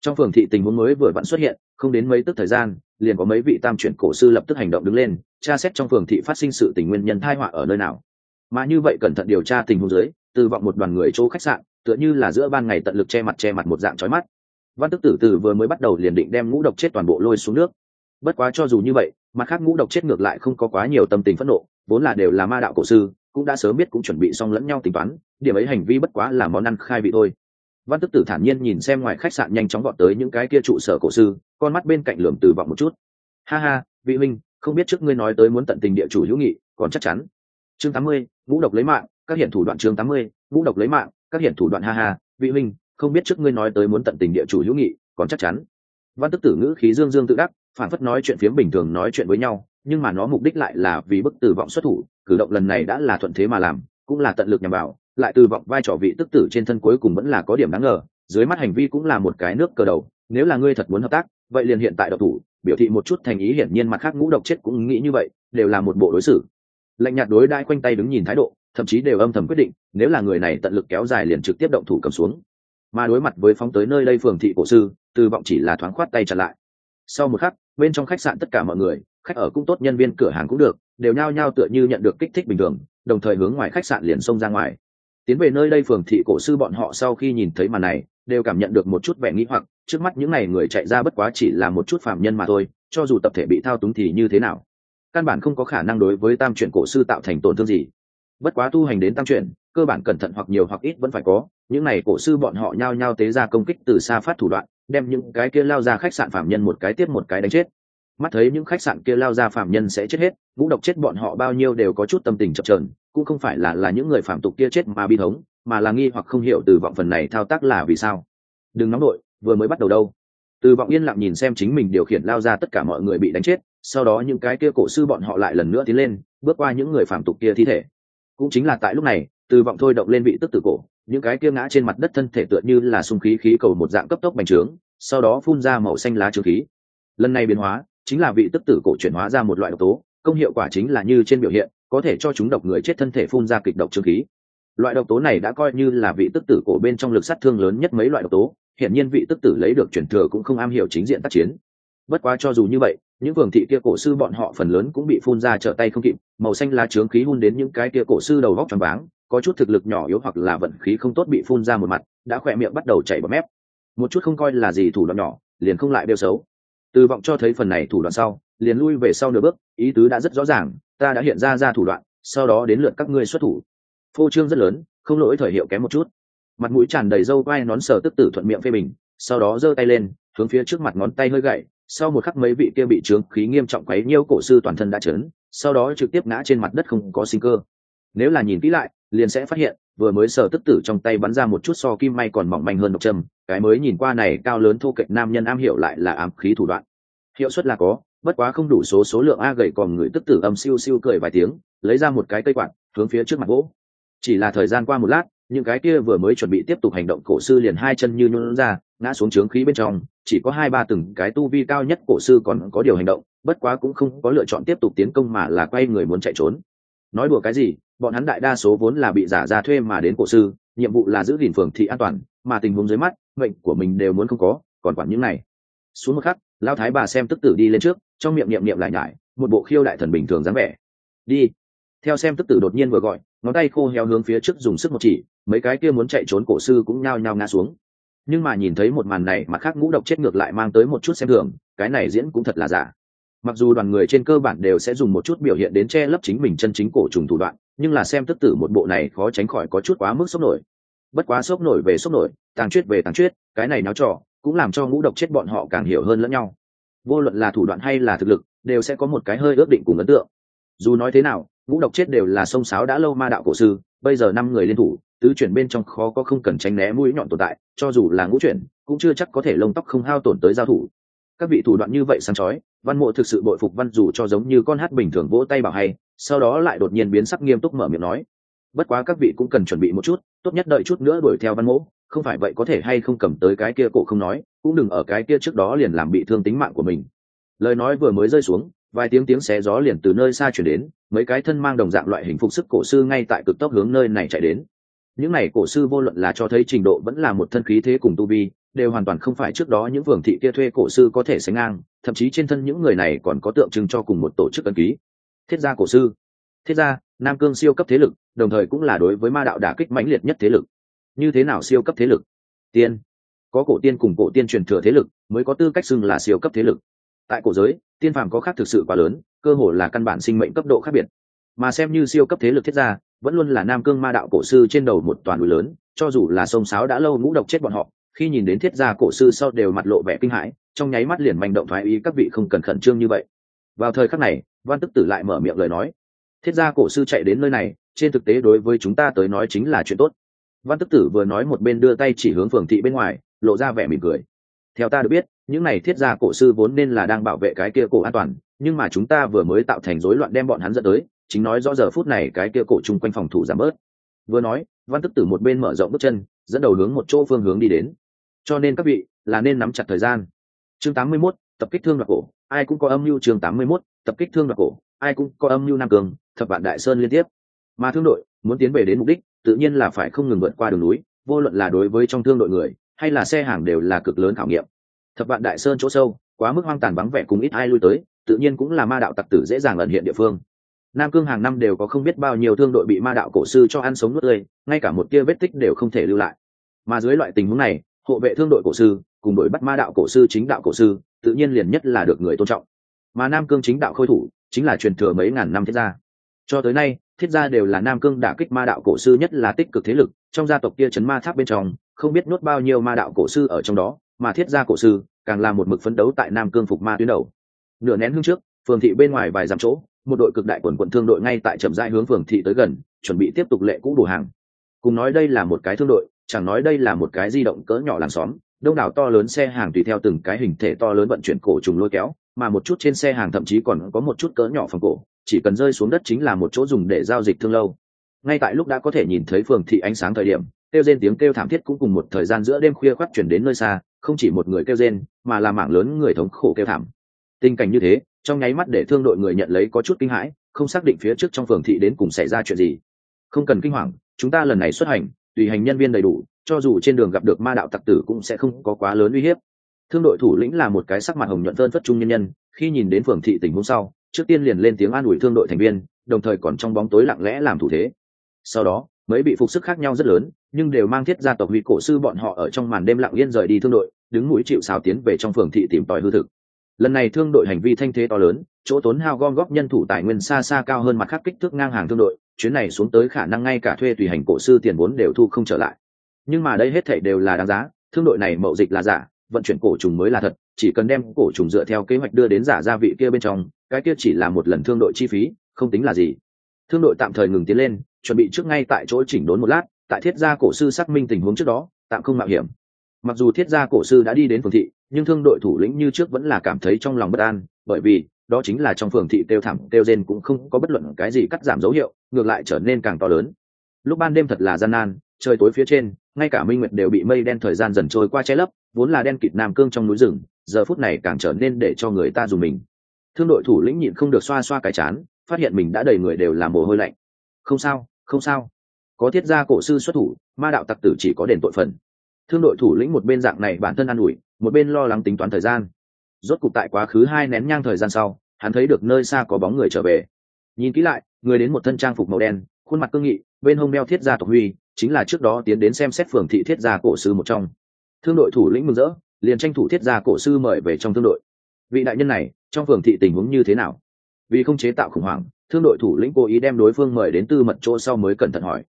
Trong phường thị tình huống mới vừa vặn xuất hiện, không đến mấy tức thời gian, liền có mấy vị tam chuyển cổ sư lập tức hành động đứng lên, tra xét trong phường thị phát sinh sự tình nguyên nhân thai họa ở nơi nào. Mà như vậy cẩn thận điều tra tình huống dưới, từ vọng một đoàn người chỗ khách sạn, tựa như là giữa ban ngày tận lực che mặt che mặt một dạng trói mắt. Văn tức tử từ vừa mới bắt đầu liền định đem ngũ độc chết toàn bộ lôi xuống nước. Bất quá cho dù như vậy, mặt khác ngũ độc chết ngược lại không có quá nhiều tâm tình phẫn nộ, vốn là đều là ma đạo cổ sư, cũng đã sớm biết cũng chuẩn bị xong lẫn nhau tính toán điểm ấy hành vi bất quá là món ăn khai vị thôi. Văn tức tử thản nhiên nhìn xem ngoài khách sạn nhanh chóng gọn tới những cái kia trụ sở cổ sư, con mắt bên cạnh lườm từ vọng một chút. Ha ha, vị huynh, không biết trước ngươi nói tới muốn tận tình địa chủ hữu nghị, còn chắc chắn. Chương tám mươi vũ độc lấy mạng, các hiện thủ đoạn chương tám mươi vũ độc lấy mạng, các hiện thủ đoạn ha ha, vị huynh, không biết trước ngươi nói tới muốn tận tình địa chủ hữu nghị, còn chắc chắn. Văn tức tử ngữ khí dương dương tự đắc, phản phất nói chuyện phiếm bình thường nói chuyện với nhau, nhưng mà nó mục đích lại là vì bức tử vọng xuất thủ, cử động lần này đã là thuận thế mà làm, cũng là tận lực nhằm vào lại từ vọng vai trò vị tức tử trên thân cuối cùng vẫn là có điểm đáng ngờ, dưới mắt hành vi cũng là một cái nước cờ đầu, nếu là ngươi thật muốn hợp tác, vậy liền hiện tại độc thủ, biểu thị một chút thành ý hiển nhiên mặt khác ngũ độc chết cũng nghĩ như vậy, đều là một bộ đối xử. Lạnh nhạt đối đai quanh tay đứng nhìn thái độ, thậm chí đều âm thầm quyết định, nếu là người này tận lực kéo dài liền trực tiếp động thủ cầm xuống. Mà đối mặt với phóng tới nơi đây phường thị cổ sư, từ vọng chỉ là thoáng khoát tay trả lại. Sau một khắc, bên trong khách sạn tất cả mọi người, khách ở cũng tốt, nhân viên cửa hàng cũng được, đều nhao nhao tựa như nhận được kích thích bình thường, đồng thời hướng ngoài khách sạn liền xông ra ngoài tiến về nơi đây phường thị cổ sư bọn họ sau khi nhìn thấy màn này, đều cảm nhận được một chút vẻ nghĩ hoặc, trước mắt những n à y người chạy ra bất quá chỉ là một chút phạm nhân mà thôi, cho dù tập thể bị thao túng thì như thế nào? Căn bản không có khả năng đối với tam truyện cổ sư tạo thành tổn thương gì. Bất quá tu hành đến tam truyện cơ bản cẩn thận hoặc nhiều hoặc ít vẫn phải có, những n à y cổ sư bọn họ nhao nhao tế ra công kích từ xa phát thủ đoạn, đem những cái kia lao ra khách sạn phạm nhân một cái tiếp một cái đánh chết. Mắt thấy những khách sạn kia lao ra phạm nhân sẽ chết hết vũ độc chết bọn họ bao nhiêu đều có chút tâm tình chập trờn cũng không phải là là những người phạm tục kia chết mà bi thống, mà là nghi hoặc không hiểu từ vọng phần này thao tác là vì sao. Đừng nóng đội, vừa mới bắt đầu đâu. Từ vọng yên lặng nhìn xem chính mình điều khiển lao ra tất cả mọi người bị đánh chết, sau đó những cái kia cổ sư bọn họ lại lần nữa tiến lên, bước qua những người phạm tục kia thi thể. Cũng chính là tại lúc này, từ vọng thôi động lên vị tức tử cổ, những cái kia ngã trên mặt đất thân thể tựa như là sung khí khí cầu một dạng cấp tốc bành trướng, sau đó phun ra màu xanh lá trừ khí. Lần này biến hóa, chính là vị tức tử cổ chuyển hóa ra một loại độc tố, công hiệu quả chính là như trên biểu hiện có thể cho chúng độc người chết thân thể phun ra kịch độc trương khí. Loại độc tố này đã coi như là vị tức tử cổ bên trong lực sát thương lớn nhất mấy loại độc tố hiện nhiên vị tức tử lấy được chuyển thừa cũng không am hiểu chính diện tác chiến. Bất quá cho dù như vậy, những phường thị kia cổ sư bọn họ phần lớn cũng bị phun ra trở tay không kịp, màu xanh lá trướng khí hun đến những cái kia cổ sư đầu vóc tròn váng, có chút thực lực nhỏ yếu hoặc là vận khí không tốt bị phun ra một mặt, đã khỏe miệng bắt đầu chảy bọt mép. Một chút không coi là gì thủ đoạn nhỏ, liền không lại đeo xấu từ vọng cho thấy phần này thủ đoạn sau, liền lui về sau nửa bước, ý tứ đã rất rõ ràng, ta đã hiện ra ra thủ đoạn, sau đó đến lượt các ngươi xuất thủ. Phô trương rất lớn, không lỗi thời hiệu kém một chút. Mặt mũi tràn đầy râu vai nón sờ tức tử thuận miệng phê bình, sau đó giơ tay lên, hướng phía trước mặt ngón tay hơi gậy, sau một khắc mấy vị kia bị trướng khí nghiêm trọng quấy nhiêu cổ sư toàn thân đã chấn, sau đó trực tiếp ngã trên mặt đất không có sinh cơ. Nếu là nhìn kỹ lại liền sẽ phát hiện, vừa mới sở tức tử trong tay bắn ra một chút so kim may còn mỏng manh hơn độc châm cái mới nhìn qua này cao lớn thô kệch nam nhân am hiểu lại là ám khí thủ đoạn. Hiệu suất là có, bất quá không đủ số số lượng a gầy còn người tức tử âm siêu siêu cười vài tiếng, lấy ra một cái cây quạt, hướng phía trước mặt gỗ. Chỉ là thời gian qua một lát, những cái kia vừa mới chuẩn bị tiếp tục hành động cổ sư liền hai chân như nhún ra, ngã xuống trướng khí bên trong, chỉ có hai ba từng cái tu vi cao nhất cổ sư còn có điều hành động, bất quá cũng không có lựa chọn tiếp tục tiến công mà là quay người muốn chạy trốn nói đùa cái gì, bọn hắn đại đa số vốn là bị giả ra thuê mà đến cổ sư, nhiệm vụ là giữ gìn phường thị an toàn, mà tình huống dưới mắt, mệnh của mình đều muốn không có, còn quản những này. Xuống một khắc lao thái bà xem tức tử đi lên trước, trong miệng niệm niệm lại nhải, một bộ khiêu đại thần bình thường dáng vẻ. Đi. Theo xem tức tử đột nhiên vừa gọi, ngón tay khô heo hướng phía trước dùng sức một chỉ, mấy cái kia muốn chạy trốn cổ sư cũng nhao nhao ngã xuống. Nhưng mà nhìn thấy một màn này mà khác ngũ độc chết ngược lại mang tới một chút xem thường, cái này diễn cũng thật là giả mặc dù đoàn người trên cơ bản đều sẽ dùng một chút biểu hiện đến che lấp chính mình chân chính cổ trùng thủ đoạn, nhưng là xem tức tử một bộ này khó tránh khỏi có chút quá mức sốc nổi. Bất quá sốc nổi về sốc nổi, tàng chuyết về tàng chuyết cái này náo trò cũng làm cho ngũ độc chết bọn họ càng hiểu hơn lẫn nhau. Vô luận là thủ đoạn hay là thực lực, đều sẽ có một cái hơi ước định cùng ấn tượng. Dù nói thế nào, ngũ độc chết đều là sông sáo đã lâu ma đạo cổ sư, bây giờ năm người liên thủ, tứ chuyển bên trong khó có không cần tránh né mũi nhọn tồn tại, cho dù là ngũ chuyển, cũng chưa chắc có thể lông tóc không hao tổn tới giao thủ. Các vị thủ đoạn như vậy sáng chói văn mộ thực sự bội phục văn dù cho giống như con hát bình thường vỗ tay bảo hay, sau đó lại đột nhiên biến sắc nghiêm túc mở miệng nói. Bất quá các vị cũng cần chuẩn bị một chút, tốt nhất đợi chút nữa đuổi theo văn mộ, không phải vậy có thể hay không cầm tới cái kia cổ không nói, cũng đừng ở cái kia trước đó liền làm bị thương tính mạng của mình. Lời nói vừa mới rơi xuống, vài tiếng tiếng xé gió liền từ nơi xa chuyển đến, mấy cái thân mang đồng dạng loại hình phục sức cổ sư ngay tại cực tốc hướng nơi này chạy đến. Những này cổ sư vô luận là cho thấy trình độ vẫn là một thân khí thế cùng tu vi đều hoàn toàn không phải trước đó những phường thị kia thuê cổ sư có thể sánh ngang, thậm chí trên thân những người này còn có tượng trưng cho cùng một tổ chức ấn ký. Thiết gia cổ sư. Thiết gia, nam cương siêu cấp thế lực, đồng thời cũng là đối với ma đạo đả kích mãnh liệt nhất thế lực. Như thế nào siêu cấp thế lực? Tiên. Có cổ tiên cùng cổ tiên truyền thừa thế lực, mới có tư cách xưng là siêu cấp thế lực. Tại cổ giới, tiên phàm có khác thực sự quá lớn, cơ hồ là căn bản sinh mệnh cấp độ khác biệt. Mà xem như siêu cấp thế lực thiết gia, vẫn luôn là nam cương ma đạo cổ sư trên đầu một toàn núi lớn, cho dù là sông sáo đã lâu ngũ độc chết bọn họ khi nhìn đến thiết gia cổ sư sau đều mặt lộ vẻ kinh hãi, trong nháy mắt liền manh động thoái ý các vị không cần khẩn trương như vậy. Vào thời khắc này, văn tức tử lại mở miệng lời nói. Thiết gia cổ sư chạy đến nơi này, trên thực tế đối với chúng ta tới nói chính là chuyện tốt. Văn tức tử vừa nói một bên đưa tay chỉ hướng phường thị bên ngoài, lộ ra vẻ mỉm cười. Theo ta được biết, những này thiết gia cổ sư vốn nên là đang bảo vệ cái kia cổ an toàn, nhưng mà chúng ta vừa mới tạo thành rối loạn đem bọn hắn dẫn tới, chính nói rõ giờ phút này cái kia cổ chung quanh phòng thủ giảm bớt. Vừa nói, văn tức tử một bên mở rộng bước chân, dẫn đầu hướng một chỗ phương hướng đi đến cho nên các vị là nên nắm chặt thời gian. Chương 81, tập kích thương đoạt cổ. Ai cũng có âm mưu chương 81, tập kích thương đoạt cổ. Ai cũng có âm mưu nam cường thập vạn đại sơn liên tiếp. Mà thương đội muốn tiến về đến mục đích tự nhiên là phải không ngừng vượt qua đường núi vô luận là đối với trong thương đội người hay là xe hàng đều là cực lớn khảo nghiệm. Thập vạn đại sơn chỗ sâu quá mức hoang tàn vắng vẻ cùng ít ai lui tới tự nhiên cũng là ma đạo tặc tử dễ dàng ẩn hiện địa phương. Nam cương hàng năm đều có không biết bao nhiêu thương đội bị ma đạo cổ sư cho ăn sống nuốt tươi ngay cả một tia vết tích đều không thể lưu lại. Mà dưới loại tình huống này hộ vệ thương đội cổ sư, cùng đội bắt ma đạo cổ sư chính đạo cổ sư, tự nhiên liền nhất là được người tôn trọng. Mà nam cương chính đạo khôi thủ, chính là truyền thừa mấy ngàn năm thiết gia. Cho tới nay, thiết gia đều là nam cương đả kích ma đạo cổ sư nhất là tích cực thế lực, trong gia tộc kia chấn ma tháp bên trong, không biết nuốt bao nhiêu ma đạo cổ sư ở trong đó, mà thiết gia cổ sư càng là một mực phấn đấu tại nam cương phục ma tuyến đầu. Nửa nén hương trước, phường thị bên ngoài vài dặm chỗ, một đội cực đại quần quận thương đội ngay tại trầm giai hướng phường thị tới gần, chuẩn bị tiếp tục lệ cũ đủ hàng. Cùng nói đây là một cái thương đội chẳng nói đây là một cái di động cỡ nhỏ làng xóm, đông đảo to lớn xe hàng tùy theo từng cái hình thể to lớn vận chuyển cổ trùng lôi kéo, mà một chút trên xe hàng thậm chí còn có một chút cỡ nhỏ phần cổ, chỉ cần rơi xuống đất chính là một chỗ dùng để giao dịch thương lâu. Ngay tại lúc đã có thể nhìn thấy phường thị ánh sáng thời điểm, kêu rên tiếng kêu thảm thiết cũng cùng một thời gian giữa đêm khuya khoác chuyển đến nơi xa, không chỉ một người kêu rên, mà là mảng lớn người thống khổ kêu thảm. Tình cảnh như thế, trong nháy mắt để thương đội người nhận lấy có chút kinh hãi, không xác định phía trước trong phường thị đến cùng xảy ra chuyện gì. Không cần kinh hoàng, chúng ta lần này xuất hành tùy hành nhân viên đầy đủ, cho dù trên đường gặp được ma đạo tặc tử cũng sẽ không có quá lớn uy hiếp. Thương đội thủ lĩnh là một cái sắc mặt hồng nhuận phơn phất trung nhân nhân, khi nhìn đến phường thị tình hôm sau, trước tiên liền lên tiếng an ủi thương đội thành viên, đồng thời còn trong bóng tối lặng lẽ làm thủ thế. Sau đó, mấy bị phục sức khác nhau rất lớn, nhưng đều mang thiết gia tộc huy cổ sư bọn họ ở trong màn đêm lặng yên rời đi thương đội, đứng mũi chịu xào tiến về trong phường thị tìm tòi hư thực. Lần này thương đội hành vi thanh thế to lớn, chỗ tốn hao gom góp nhân thủ tài nguyên xa xa cao hơn mặt khác kích thước ngang hàng thương đội chuyến này xuống tới khả năng ngay cả thuê tùy hành cổ sư tiền vốn đều thu không trở lại. Nhưng mà đây hết thảy đều là đáng giá, thương đội này mậu dịch là giả, vận chuyển cổ trùng mới là thật, chỉ cần đem cổ trùng dựa theo kế hoạch đưa đến giả gia vị kia bên trong, cái kia chỉ là một lần thương đội chi phí, không tính là gì. Thương đội tạm thời ngừng tiến lên, chuẩn bị trước ngay tại chỗ chỉnh đốn một lát, tại thiết gia cổ sư xác minh tình huống trước đó, tạm không mạo hiểm. Mặc dù thiết gia cổ sư đã đi đến phường thị, nhưng thương đội thủ lĩnh như trước vẫn là cảm thấy trong lòng bất an, bởi vì đó chính là trong phường thị tiêu thảm tiêu rên cũng không có bất luận cái gì cắt giảm dấu hiệu, ngược lại trở nên càng to lớn. Lúc ban đêm thật là gian nan, trời tối phía trên, ngay cả minh nguyệt đều bị mây đen thời gian dần trôi qua che lấp, vốn là đen kịt nam cương trong núi rừng, giờ phút này càng trở nên để cho người ta dùng mình. Thương đội thủ lĩnh nhịn không được xoa xoa cái chán, phát hiện mình đã đầy người đều là mồ hôi lạnh. Không sao không sao. Có thiết gia cổ sư xuất thủ, ma đạo tặc tử chỉ có đền tội phần. Thương đội thủ lĩnh một bên dạng này bản thân an ủi, một bên lo lắng tính toán thời gian rốt cục tại quá khứ hai nén nhang thời gian sau, hắn thấy được nơi xa có bóng người trở về. Nhìn kỹ lại, người đến một thân trang phục màu đen, khuôn mặt cương nghị, bên hông đeo thiết gia tộc huy, chính là trước đó tiến đến xem xét phường thị thiết gia cổ sư một trong. Thương đội thủ lĩnh mừng rỡ, liền tranh thủ thiết gia cổ sư mời về trong thương đội. Vị đại nhân này, trong phường thị tình huống như thế nào? Vì không chế tạo khủng hoảng, thương đội thủ lĩnh cố ý đem đối phương mời đến tư mật chỗ sau mới cẩn thận hỏi.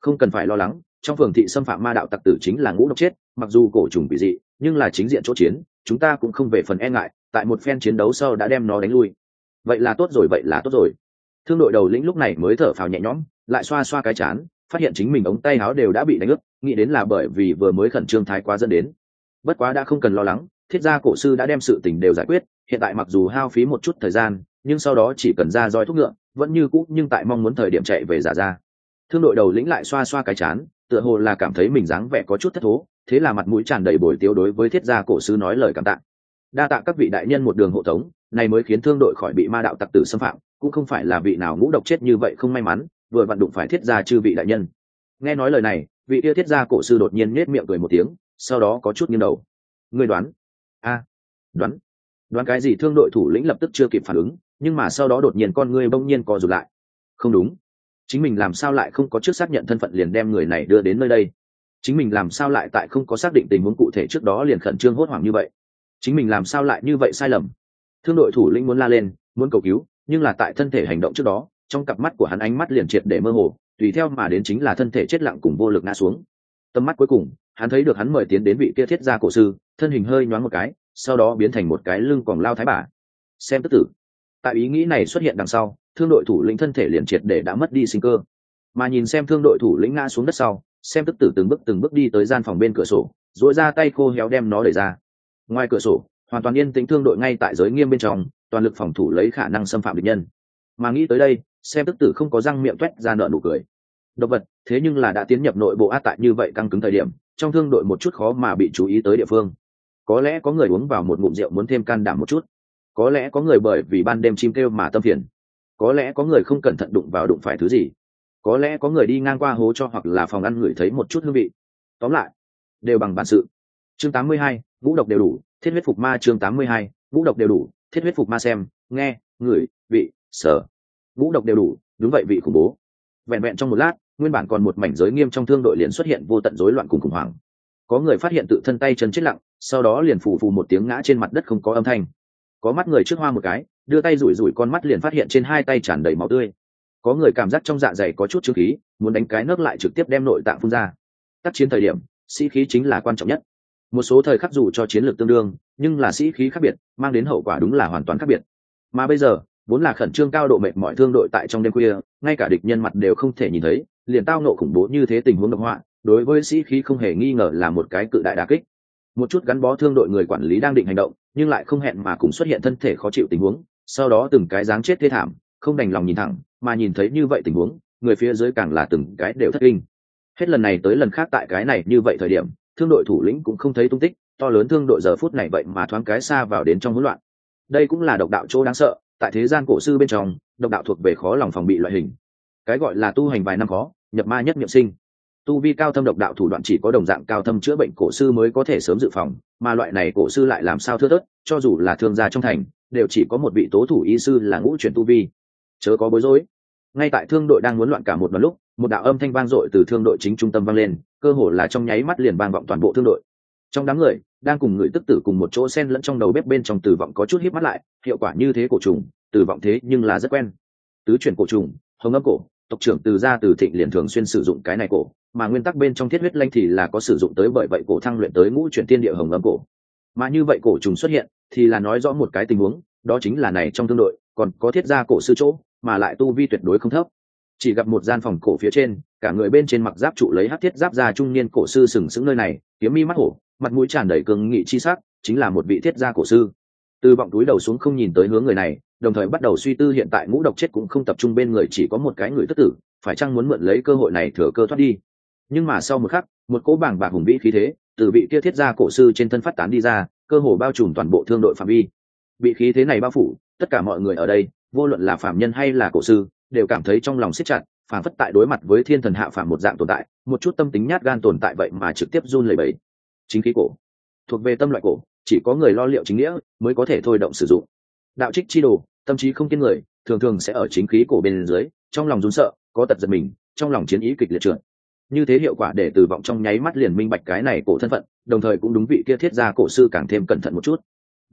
Không cần phải lo lắng, trong phường thị xâm phạm ma đạo tặc tử chính là ngũ độc chết mặc dù cổ trùng bị dị, nhưng là chính diện chỗ chiến, chúng ta cũng không về phần e ngại, tại một phen chiến đấu sau đã đem nó đánh lui. Vậy là tốt rồi, vậy là tốt rồi. Thương đội đầu lĩnh lúc này mới thở phào nhẹ nhõm, lại xoa xoa cái chán, phát hiện chính mình ống tay áo đều đã bị đánh ướt, nghĩ đến là bởi vì vừa mới khẩn trương thái quá dẫn đến. Bất quá đã không cần lo lắng, thiết gia cổ sư đã đem sự tình đều giải quyết, hiện tại mặc dù hao phí một chút thời gian, nhưng sau đó chỉ cần ra roi thuốc ngựa, vẫn như cũ, nhưng tại mong muốn thời điểm chạy về giả ra. Thương đội đầu lĩnh lại xoa xoa cái chán, tựa hồ là cảm thấy mình dáng vẻ có chút thất thố thế là mặt mũi tràn đầy bồi tiêu đối với thiết gia cổ sư nói lời cảm tạ. Đa tạ các vị đại nhân một đường hộ tống, này mới khiến thương đội khỏi bị ma đạo tặc tử xâm phạm, cũng không phải là vị nào ngũ độc chết như vậy không may mắn, vừa vặn đụng phải thiết gia chư vị đại nhân. Nghe nói lời này, vị yêu thiết gia cổ sư đột nhiên nết miệng cười một tiếng, sau đó có chút nghiêng đầu. Người đoán? A, đoán. Đoán cái gì thương đội thủ lĩnh lập tức chưa kịp phản ứng, nhưng mà sau đó đột nhiên con ngươi bỗng nhiên co rụt lại. Không đúng. Chính mình làm sao lại không có trước xác nhận thân phận liền đem người này đưa đến nơi đây? Chính mình làm sao lại tại không có xác định tình huống cụ thể trước đó liền khẩn trương hốt hoảng như vậy? Chính mình làm sao lại như vậy sai lầm? Thương đội thủ lĩnh muốn la lên, muốn cầu cứu, nhưng là tại thân thể hành động trước đó, trong cặp mắt của hắn ánh mắt liền triệt để mơ hồ, tùy theo mà đến chính là thân thể chết lặng cùng vô lực ngã xuống. Tầm mắt cuối cùng, hắn thấy được hắn mời tiến đến vị kia thiết gia cổ sư, thân hình hơi nhoáng một cái, sau đó biến thành một cái lưng còn lao thái bà. Xem tức tử. Tại ý nghĩ này xuất hiện đằng sau, thương đội thủ lĩnh thân thể liền triệt để đã mất đi sinh cơ. Mà nhìn xem thương đội thủ lĩnh ngã xuống đất sau xem tức tử từng bước từng bước đi tới gian phòng bên cửa sổ dội ra tay khô héo đem nó đẩy ra. Ngoài cửa sổ, hoàn toàn yên tĩnh thương đội ngay tại giới nghiêm bên trong, toàn lực phòng thủ lấy khả năng xâm phạm địch nhân. Mà nghĩ tới đây, xem tức tử không có răng miệng t ra nợ nụ cười. Độc vật, thế nhưng là đã tiến nhập nội bộ át tại như vậy căng cứng thời điểm, trong thương đội một chút khó mà bị chú ý tới địa phương. Có lẽ có người uống vào một ngụm rượu muốn thêm can đảm một chút. Có lẽ có người bởi vì ban đêm chim kêu mà tâm phiền. Có lẽ có người không cẩn thận đụng vào đụng phải thứ gì có lẽ có người đi ngang qua hố cho hoặc là phòng ăn ngửi thấy một chút hương vị. Tóm lại đều bằng bản sự. Chương 82, vũ độc đều đủ thiết huyết phục ma chương 82, vũ độc đều đủ thiết huyết phục ma xem nghe ngửi vị sở. Vũ độc đều đủ đúng vậy vị khủng bố. Vẹn vẹn trong một lát nguyên bản còn một mảnh giới nghiêm trong thương đội liền xuất hiện vô tận rối loạn cùng khủng hoảng. Có người phát hiện tự thân tay chân chết lặng sau đó liền phù phù một tiếng ngã trên mặt đất không có âm thanh. Có mắt người trước hoa một cái đưa tay rủi rủi con mắt liền phát hiện trên hai tay tràn đầy máu tươi có người cảm giác trong dạ dày có chút chứng khí, muốn đánh cái nước lại trực tiếp đem nội tạng phun ra. Tác chiến thời điểm, sĩ khí chính là quan trọng nhất. Một số thời khắc dù cho chiến lược tương đương, nhưng là sĩ khí khác biệt, mang đến hậu quả đúng là hoàn toàn khác biệt. Mà bây giờ, vốn là khẩn trương cao độ mệt mọi thương đội tại trong đêm khuya, ngay cả địch nhân mặt đều không thể nhìn thấy, liền tao nộ khủng bố như thế tình huống độc họa, đối với sĩ khí không hề nghi ngờ là một cái cự đại đà kích. Một chút gắn bó thương đội người quản lý đang định hành động, nhưng lại không hẹn mà cũng xuất hiện thân thể khó chịu tình huống, sau đó từng cái dáng chết thê thảm, không đành lòng nhìn thẳng mà nhìn thấy như vậy tình huống, người phía dưới càng là từng cái đều thất kinh. Hết lần này tới lần khác tại cái này như vậy thời điểm, thương đội thủ lĩnh cũng không thấy tung tích, to lớn thương đội giờ phút này vậy mà thoáng cái xa vào đến trong hỗn loạn. Đây cũng là độc đạo chỗ đáng sợ, tại thế gian cổ sư bên trong, độc đạo thuộc về khó lòng phòng bị loại hình. Cái gọi là tu hành vài năm khó, nhập ma nhất nhậm sinh. Tu vi cao thâm độc đạo thủ đoạn chỉ có đồng dạng cao thâm chữa bệnh cổ sư mới có thể sớm dự phòng, mà loại này cổ sư lại làm sao thưa tớt cho dù là thương gia trong thành, đều chỉ có một vị tố thủ y sư là ngũ chuyển tu vi. Chớ có bối rối ngay tại thương đội đang muốn loạn cả một đoạn lúc, một đạo âm thanh vang dội từ thương đội chính trung tâm vang lên, cơ hồ là trong nháy mắt liền vang vọng toàn bộ thương đội. Trong đám người, đang cùng người tức tử cùng một chỗ sen lẫn trong đầu bếp bên trong tử vọng có chút hít mắt lại, hiệu quả như thế cổ trùng tử vọng thế nhưng là rất quen. Tứ chuyển cổ trùng, hồng âm cổ, tộc trưởng từ gia từ thịnh liền thường xuyên sử dụng cái này cổ, mà nguyên tắc bên trong thiết huyết lanh thì là có sử dụng tới bởi vậy cổ thăng luyện tới ngũ chuyển tiên địa hồng âm cổ. Mà như vậy cổ trùng xuất hiện, thì là nói rõ một cái tình huống, đó chính là này trong thương đội, còn có thiết gia cổ sư chỗ mà lại tu vi tuyệt đối không thấp. Chỉ gặp một gian phòng cổ phía trên, cả người bên trên mặc giáp trụ lấy hát thiết giáp ra trung niên cổ sư sừng sững nơi này, kiếm mi mắt hổ, mặt mũi tràn đầy cường nghị chi sắc, chính là một vị thiết gia cổ sư. Từ vọng túi đầu xuống không nhìn tới hướng người này, đồng thời bắt đầu suy tư hiện tại ngũ độc chết cũng không tập trung bên người chỉ có một cái người tức tử, phải chăng muốn mượn lấy cơ hội này thừa cơ thoát đi. Nhưng mà sau một khắc, một cỗ bảng bạc hùng vĩ khí thế, từ vị kia thiết gia cổ sư trên thân phát tán đi ra, cơ hồ bao trùm toàn bộ thương đội phạm vi. Bị khí thế này bao phủ, tất cả mọi người ở đây vô luận là phạm nhân hay là cổ sư, đều cảm thấy trong lòng siết chặt phản phất tại đối mặt với thiên thần hạ phàm một dạng tồn tại, một chút tâm tính nhát gan tồn tại vậy mà trực tiếp run lẩy bẩy. Chính khí cổ, thuộc về tâm loại cổ, chỉ có người lo liệu chính nghĩa mới có thể thôi động sử dụng. Đạo trích chi đồ, tâm trí không kiên người, thường thường sẽ ở chính khí cổ bên dưới, trong lòng run sợ, có tật giật mình, trong lòng chiến ý kịch liệt trượt. Như thế hiệu quả để từ vọng trong nháy mắt liền minh bạch cái này cổ thân phận, đồng thời cũng đúng vị kia thiết gia cổ sư càng thêm cẩn thận một chút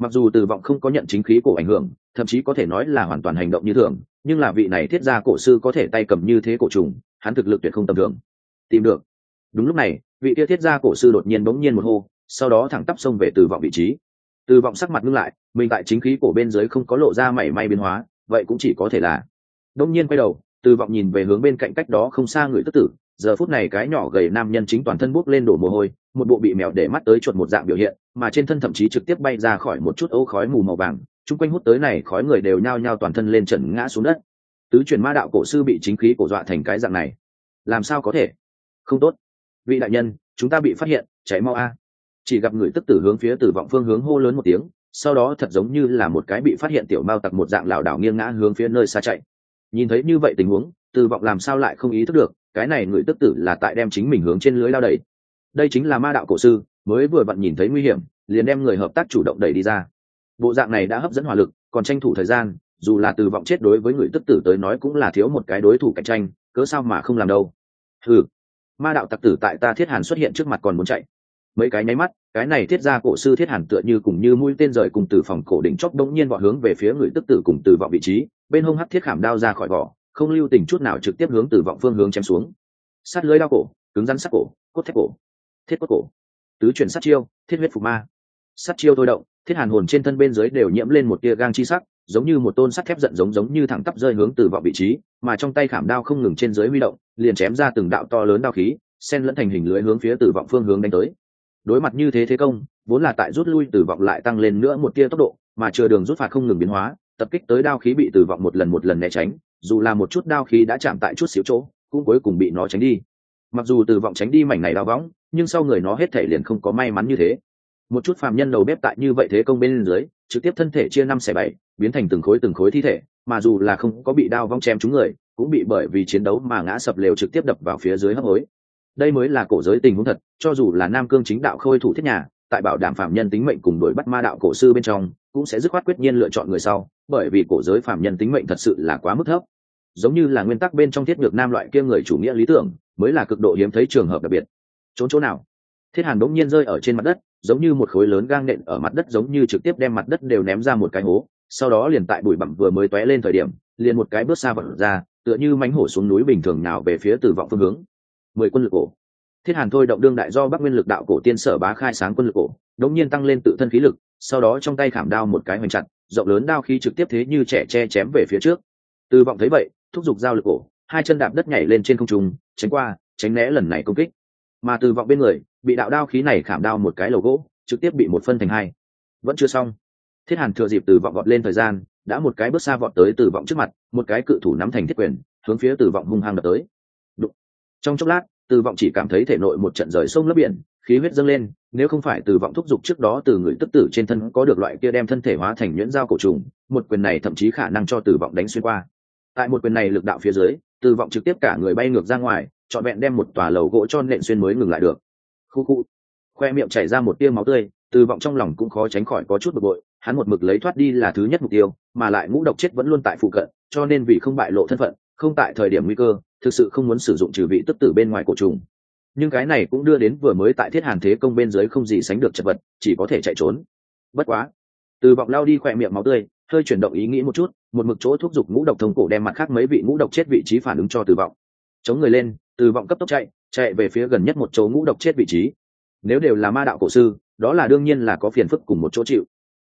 mặc dù từ vọng không có nhận chính khí cổ ảnh hưởng, thậm chí có thể nói là hoàn toàn hành động như thường, nhưng là vị này thiết gia cổ sư có thể tay cầm như thế cổ trùng, hắn thực lực tuyệt không tầm thường. Tìm được. Đúng lúc này, vị kia thiết gia cổ sư đột nhiên bỗng nhiên một hô, sau đó thẳng tắp xông về từ vọng vị trí. Từ vọng sắc mặt ngưng lại, mình tại chính khí cổ bên dưới không có lộ ra mảy may biến hóa, vậy cũng chỉ có thể là đông nhiên quay đầu từ vọng nhìn về hướng bên cạnh cách đó không xa người tức tử. Giờ phút này cái nhỏ gầy nam nhân chính toàn thân bốc lên đổ mồ hôi một bộ bị mèo để mắt tới chuột một dạng biểu hiện, mà trên thân thậm chí trực tiếp bay ra khỏi một chút ấu khói mù màu vàng, chung quanh hút tới này khói người đều nhao nhao toàn thân lên trần ngã xuống đất. Tứ truyền ma đạo cổ sư bị chính khí cổ dọa thành cái dạng này, làm sao có thể? Không tốt. Vị đại nhân, chúng ta bị phát hiện, cháy mau a. Chỉ gặp người tức tử hướng phía tử vọng phương hướng hô lớn một tiếng, sau đó thật giống như là một cái bị phát hiện tiểu mao tặc một dạng lảo đảo nghiêng ngã hướng phía nơi xa chạy. Nhìn thấy như vậy tình huống, tử vọng làm sao lại không ý thức được, cái này người tức tử là tại đem chính mình hướng trên lưới lao đẩy đây chính là ma đạo cổ sư, mới vừa vặn nhìn thấy nguy hiểm, liền đem người hợp tác chủ động đẩy đi ra. Bộ dạng này đã hấp dẫn hỏa lực, còn tranh thủ thời gian, dù là từ vọng chết đối với người tức tử tới nói cũng là thiếu một cái đối thủ cạnh tranh, cớ sao mà không làm đâu. Ừ ma đạo tặc tử tại ta thiết hàn xuất hiện trước mặt còn muốn chạy. Mấy cái nháy mắt, cái này thiết ra cổ sư thiết hàn tựa như cùng như mũi tên rời cùng từ phòng cổ đỉnh chóp đống nhiên vọt hướng về phía người tức tử cùng từ vọng vị trí, bên hông hắc thiết khảm đao ra khỏi vỏ, không lưu tình chút nào trực tiếp hướng từ vọng phương hướng chém xuống. Sát lưới đao cổ, cứng rắn sắc cổ, cốt thép cổ thiết cốt cổ, tứ chuyển sát chiêu, thiết huyết phục ma. Sát chiêu thôi động, thiết hàn hồn trên thân bên dưới đều nhiễm lên một tia gang chi sắc, giống như một tôn sắt thép giận giống giống như thẳng tắp rơi hướng từ vọng vị trí, mà trong tay khảm đao không ngừng trên dưới huy động, liền chém ra từng đạo to lớn đao khí sen lẫn thành hình lưới hướng phía từ vọng phương hướng đánh tới. Đối mặt như thế thế công, vốn là tại rút lui từ vọng lại tăng lên nữa một tia tốc độ, mà chờ đường rút phạt không ngừng biến hóa, tập kích tới đao khí bị từ vọng một lần một lần né tránh, dù là một chút đao khí đã chạm tại chút xíu chỗ, cũng cuối cùng bị nó tránh đi mặc dù từ vọng tránh đi mảnh này đau võng, nhưng sau người nó hết thể liền không có may mắn như thế. Một chút phàm nhân đầu bếp tại như vậy thế công bên dưới, trực tiếp thân thể chia năm xẻ bảy, biến thành từng khối từng khối thi thể, mà dù là không có bị đao vong chém trúng người, cũng bị bởi vì chiến đấu mà ngã sập lều trực tiếp đập vào phía dưới hấp hối. Đây mới là cổ giới tình huống thật, cho dù là nam cương chính đạo khôi thủ thiết nhà, tại bảo đảm phạm nhân tính mệnh cùng đuổi bắt ma đạo cổ sư bên trong, cũng sẽ dứt khoát quyết nhiên lựa chọn người sau, bởi vì cổ giới phạm nhân tính mệnh thật sự là quá mức thấp. Giống như là nguyên tắc bên trong thiết ngược nam loại kia người chủ nghĩa lý tưởng mới là cực độ hiếm thấy trường hợp đặc biệt. Trốn chỗ nào? Thiết hàn đống nhiên rơi ở trên mặt đất, giống như một khối lớn gang nện ở mặt đất giống như trực tiếp đem mặt đất đều ném ra một cái hố, sau đó liền tại bụi bặm vừa mới t lên thời điểm, liền một cái bước xa vật ra, tựa như mánh hổ xuống núi bình thường nào về phía tử vọng phương hướng. Mười quân lực cổ. Thiết hàn thôi động đương đại do bắc nguyên lực đạo cổ tiên sở bá khai sáng quân lực cổ, đống nhiên tăng lên tự thân khí lực, sau đó trong tay khảm đao một cái hoành chặt, rộng lớn đao khí trực tiếp thế như trẻ che chém về phía trước. Từ vọng thấy vậy, thúc giục giao lực cổ hai chân đạp đất nhảy lên trên không trung, tránh qua, tránh né lần này công kích. Mà từ vọng bên người, bị đạo đao khí này khảm đao một cái lầu gỗ, trực tiếp bị một phân thành hai. Vẫn chưa xong. Thiết hàn thừa dịp từ vọng vọt lên thời gian, đã một cái bước xa vọt tới từ vọng trước mặt, một cái cự thủ nắm thành thiết quyền, hướng phía từ vọng hung hăng đập tới. Đụng. trong chốc lát, từ vọng chỉ cảm thấy thể nội một trận rời sông lấp biển, khí huyết dâng lên, nếu không phải từ vọng thúc giục trước đó từ người tức tử trên thân có được loại kia đem thân thể hóa thành nhuyễn dao cổ trùng, một quyền này thậm chí khả năng cho từ vọng đánh xuyên qua. Tại một quyền này lực đạo phía dưới từ vọng trực tiếp cả người bay ngược ra ngoài, trọn vẹn đem một tòa lầu gỗ cho nện xuyên mới ngừng lại được. Khu khu. Khoe miệng chảy ra một tia máu tươi từ vọng trong lòng cũng khó tránh khỏi có chút bực bội, hắn một mực lấy thoát đi là thứ nhất mục tiêu, mà lại ngũ độc chết vẫn luôn tại phụ cận, cho nên vì không bại lộ thân phận, không tại thời điểm nguy cơ, thực sự không muốn sử dụng trừ vị tức tử bên ngoài cổ trùng. Nhưng cái này cũng đưa đến vừa mới tại thiết hàn thế công bên dưới không gì sánh được chật vật, chỉ có thể chạy trốn. Bất quá. Từ vọng lao đi khỏe miệng máu tươi, hơi chuyển động ý nghĩ một chút một mực chỗ thúc giục ngũ độc thông cổ đem mặt khác mấy vị ngũ độc chết vị trí phản ứng cho tử vọng chống người lên tử vọng cấp tốc chạy chạy về phía gần nhất một chỗ ngũ độc chết vị trí. Nếu đều là ma đạo cổ sư đó là đương nhiên là có phiền phức cùng một chỗ chịu.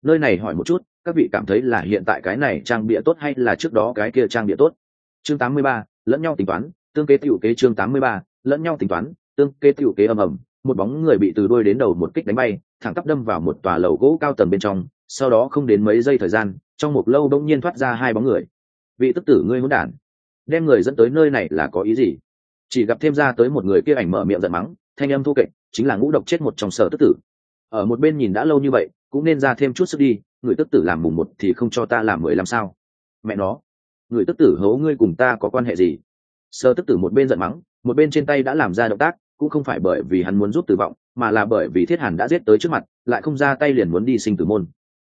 Nơi này hỏi một chút các vị cảm thấy là hiện tại cái này trang bịa tốt hay là trước đó cái kia trang bịa tốt? Chương 83, lẫn nhau tính toán tương kế tiểu kế chương 83, lẫn nhau tính toán tương kế tiểu kế ầm ầm một bóng người bị từ đuôi đến đầu một kích đánh bay thẳng tắp đâm vào một tòa lầu gỗ cao tầng bên trong sau đó không đến mấy giây thời gian trong một lâu đông nhiên thoát ra hai bóng người. Vị tức tử ngươi muốn đản. Đem người dẫn tới nơi này là có ý gì? Chỉ gặp thêm ra tới một người kia ảnh mở miệng giận mắng, thanh âm thu kệch, chính là ngũ độc chết một trong sở tức tử. Ở một bên nhìn đã lâu như vậy, cũng nên ra thêm chút sức đi, người tức tử làm mùng một thì không cho ta làm mười làm sao? Mẹ nó, người tức tử hấu ngươi cùng ta có quan hệ gì? Sơ tức tử một bên giận mắng, một bên trên tay đã làm ra động tác, cũng không phải bởi vì hắn muốn giúp tử vọng, mà là bởi vì thiết hàn đã giết tới trước mặt, lại không ra tay liền muốn đi sinh tử môn.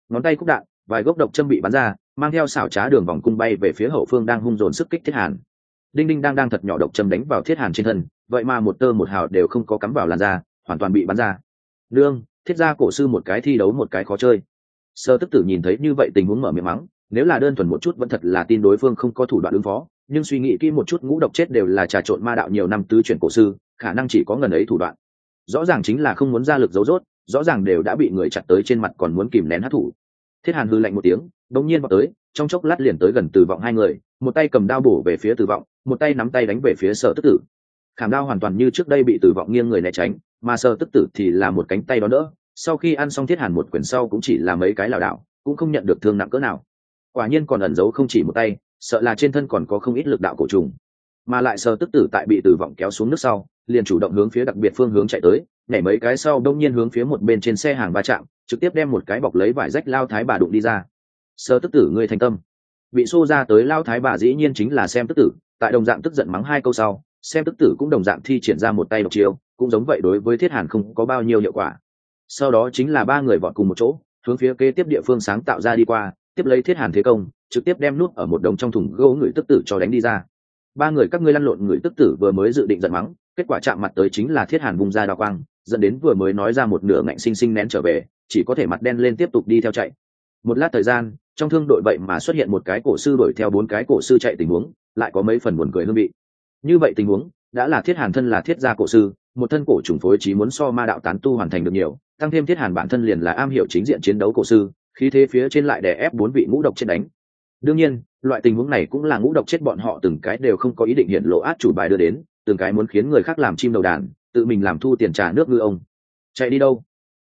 Ngón tay cúc đạn vài gốc độc châm bị bắn ra, mang theo xảo trá đường vòng cung bay về phía hậu phương đang hung dồn sức kích thiết hàn. Đinh đinh đang đang thật nhỏ độc châm đánh vào thiết hàn trên thân, vậy mà một tơ một hào đều không có cắm vào làn da, hoàn toàn bị bắn ra. Đương thiết ra cổ sư một cái thi đấu một cái khó chơi. Sơ tức tử nhìn thấy như vậy tình huống mở miệng mắng, nếu là đơn thuần một chút vẫn thật là tin đối phương không có thủ đoạn ứng phó, nhưng suy nghĩ kỹ một chút ngũ độc chết đều là trà trộn ma đạo nhiều năm tứ chuyển cổ sư, khả năng chỉ có ngần ấy thủ đoạn. Rõ ràng chính là không muốn ra lực dấu dốt rõ ràng đều đã bị người chặt tới trên mặt còn muốn kìm nén hát thủ thiết hàn hư lạnh một tiếng đống nhiên vào tới, trong chốc lát liền tới gần từ vọng hai người, một tay cầm đao bổ về phía từ vọng, một tay nắm tay đánh về phía sở tức tử. Khảm đao hoàn toàn như trước đây bị tử vọng nghiêng người né tránh, mà sở tức tử thì là một cánh tay đó nữa sau khi ăn xong thiết hàn một quyển sau cũng chỉ là mấy cái lảo đảo, cũng không nhận được thương nặng cỡ nào. Quả nhiên còn ẩn giấu không chỉ một tay, sợ là trên thân còn có không ít lực đạo cổ trùng. Mà lại sở tức tử tại bị tử vọng kéo xuống nước sau, liền chủ động hướng phía đặc biệt phương hướng chạy tới nhảy mấy cái sau đông nhiên hướng phía một bên trên xe hàng va chạm, trực tiếp đem một cái bọc lấy vải rách lao thái bà đụng đi ra. Sơ tức tử, ngươi thành tâm. Bị xô ra tới lao thái bà dĩ nhiên chính là xem tức tử, tại đồng dạng tức giận mắng hai câu sau, xem tức tử cũng đồng dạng thi triển ra một tay độc chiêu, cũng giống vậy đối với thiết hàn không có bao nhiêu hiệu quả. Sau đó chính là ba người vọt cùng một chỗ, hướng phía kế tiếp địa phương sáng tạo ra đi qua, tiếp lấy thiết hàn thế công, trực tiếp đem nút ở một đống trong thùng gỗ người tức tử cho đánh đi ra. Ba người các ngươi lăn lộn người tức tử vừa mới dự định giận mắng, kết quả chạm mặt tới chính là thiết hàn bung ra đào quang dẫn đến vừa mới nói ra một nửa ngạnh sinh sinh nén trở về, chỉ có thể mặt đen lên tiếp tục đi theo chạy. Một lát thời gian, trong thương đội vậy mà xuất hiện một cái cổ sư đuổi theo bốn cái cổ sư chạy tình huống, lại có mấy phần buồn cười hương vị. Như vậy tình huống, đã là thiết hàn thân là thiết gia cổ sư, một thân cổ trùng phối trí muốn so ma đạo tán tu hoàn thành được nhiều, tăng thêm thiết hàn bản thân liền là am hiểu chính diện chiến đấu cổ sư, khí thế phía trên lại đè ép bốn vị ngũ độc chết đánh. Đương nhiên, loại tình huống này cũng là ngũ độc chết bọn họ từng cái đều không có ý định hiện lộ át chủ bài đưa đến, từng cái muốn khiến người khác làm chim đầu đàn tự mình làm thu tiền trả nước ngư ông. Chạy đi đâu?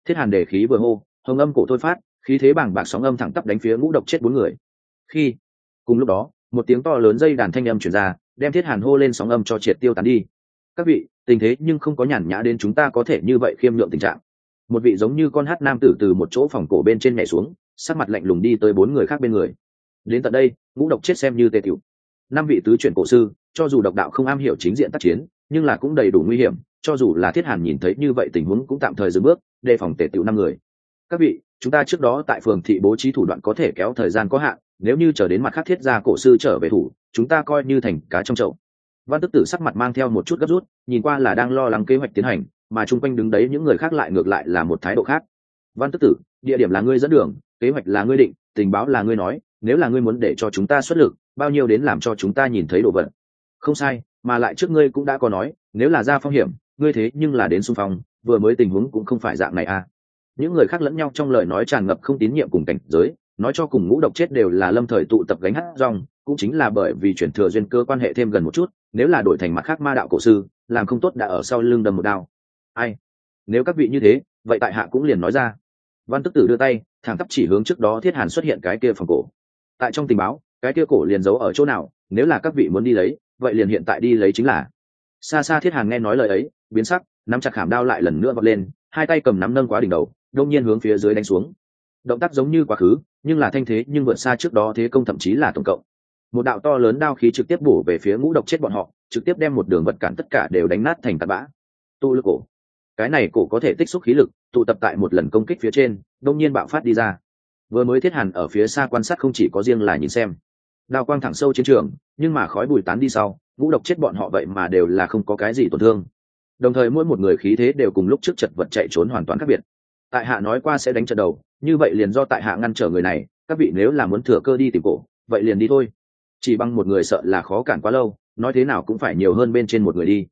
Thiết hàn để khí vừa hô, hồng âm cổ thôi phát, khí thế bảng bạc sóng âm thẳng tắp đánh phía ngũ độc chết bốn người. Khi, cùng lúc đó, một tiếng to lớn dây đàn thanh âm chuyển ra, đem thiết hàn hô lên sóng âm cho triệt tiêu tán đi. Các vị, tình thế nhưng không có nhàn nhã đến chúng ta có thể như vậy khiêm nhượng tình trạng. Một vị giống như con hát nam tử từ một chỗ phòng cổ bên trên nhảy xuống, sắc mặt lạnh lùng đi tới bốn người khác bên người. Đến tận đây, ngũ độc chết xem như tê tiểu. Năm vị tứ chuyển cổ sư, cho dù độc đạo không am hiểu chính diện tác chiến, nhưng là cũng đầy đủ nguy hiểm cho dù là thiết hàn nhìn thấy như vậy tình huống cũng tạm thời dừng bước, đề phòng tề tựu năm người. Các vị, chúng ta trước đó tại phường thị bố trí thủ đoạn có thể kéo thời gian có hạn, nếu như chờ đến mặt khác thiết gia cổ sư trở về thủ, chúng ta coi như thành cá trong chậu. Văn tức tử sắc mặt mang theo một chút gấp rút, nhìn qua là đang lo lắng kế hoạch tiến hành, mà chung quanh đứng đấy những người khác lại ngược lại là một thái độ khác. Văn tức tử, địa điểm là ngươi dẫn đường, kế hoạch là ngươi định, tình báo là ngươi nói, nếu là ngươi muốn để cho chúng ta xuất lực, bao nhiêu đến làm cho chúng ta nhìn thấy đồ vật. Không sai, mà lại trước ngươi cũng đã có nói, nếu là ra phong hiểm ngươi thế nhưng là đến xung phong, vừa mới tình huống cũng không phải dạng này à. Những người khác lẫn nhau trong lời nói tràn ngập không tín nhiệm cùng cảnh giới, nói cho cùng ngũ độc chết đều là lâm thời tụ tập gánh hát rong, cũng chính là bởi vì chuyển thừa duyên cơ quan hệ thêm gần một chút, nếu là đổi thành mặt khác ma đạo cổ sư, làm không tốt đã ở sau lưng đầm một đao. Ai? Nếu các vị như thế, vậy tại hạ cũng liền nói ra. Văn tức tử đưa tay, thẳng tắp chỉ hướng trước đó thiết hàn xuất hiện cái kia phòng cổ. Tại trong tình báo, cái kia cổ liền giấu ở chỗ nào, nếu là các vị muốn đi lấy, vậy liền hiện tại đi lấy chính là. Xa xa thiết hàn nghe nói lời ấy biến sắc, nắm chặt khảm đao lại lần nữa vọt lên, hai tay cầm nắm nâng quá đỉnh đầu, đông nhiên hướng phía dưới đánh xuống. Động tác giống như quá khứ, nhưng là thanh thế nhưng vượt xa trước đó thế công thậm chí là tổng cộng. Một đạo to lớn đao khí trực tiếp bổ về phía ngũ độc chết bọn họ, trực tiếp đem một đường vật cản tất cả đều đánh nát thành tạt bã. Tụ lực cổ. Cái này cổ có thể tích xúc khí lực, tụ tập tại một lần công kích phía trên, đông nhiên bạo phát đi ra. Vừa mới thiết hàn ở phía xa quan sát không chỉ có riêng là nhìn xem. Đao quang thẳng sâu chiến trường, nhưng mà khói bùi tán đi sau, ngũ độc chết bọn họ vậy mà đều là không có cái gì tổn thương đồng thời mỗi một người khí thế đều cùng lúc trước chật vật chạy trốn hoàn toàn khác biệt. Tại hạ nói qua sẽ đánh trận đầu, như vậy liền do tại hạ ngăn trở người này, các vị nếu là muốn thừa cơ đi tìm cổ, vậy liền đi thôi. Chỉ bằng một người sợ là khó cản quá lâu, nói thế nào cũng phải nhiều hơn bên trên một người đi.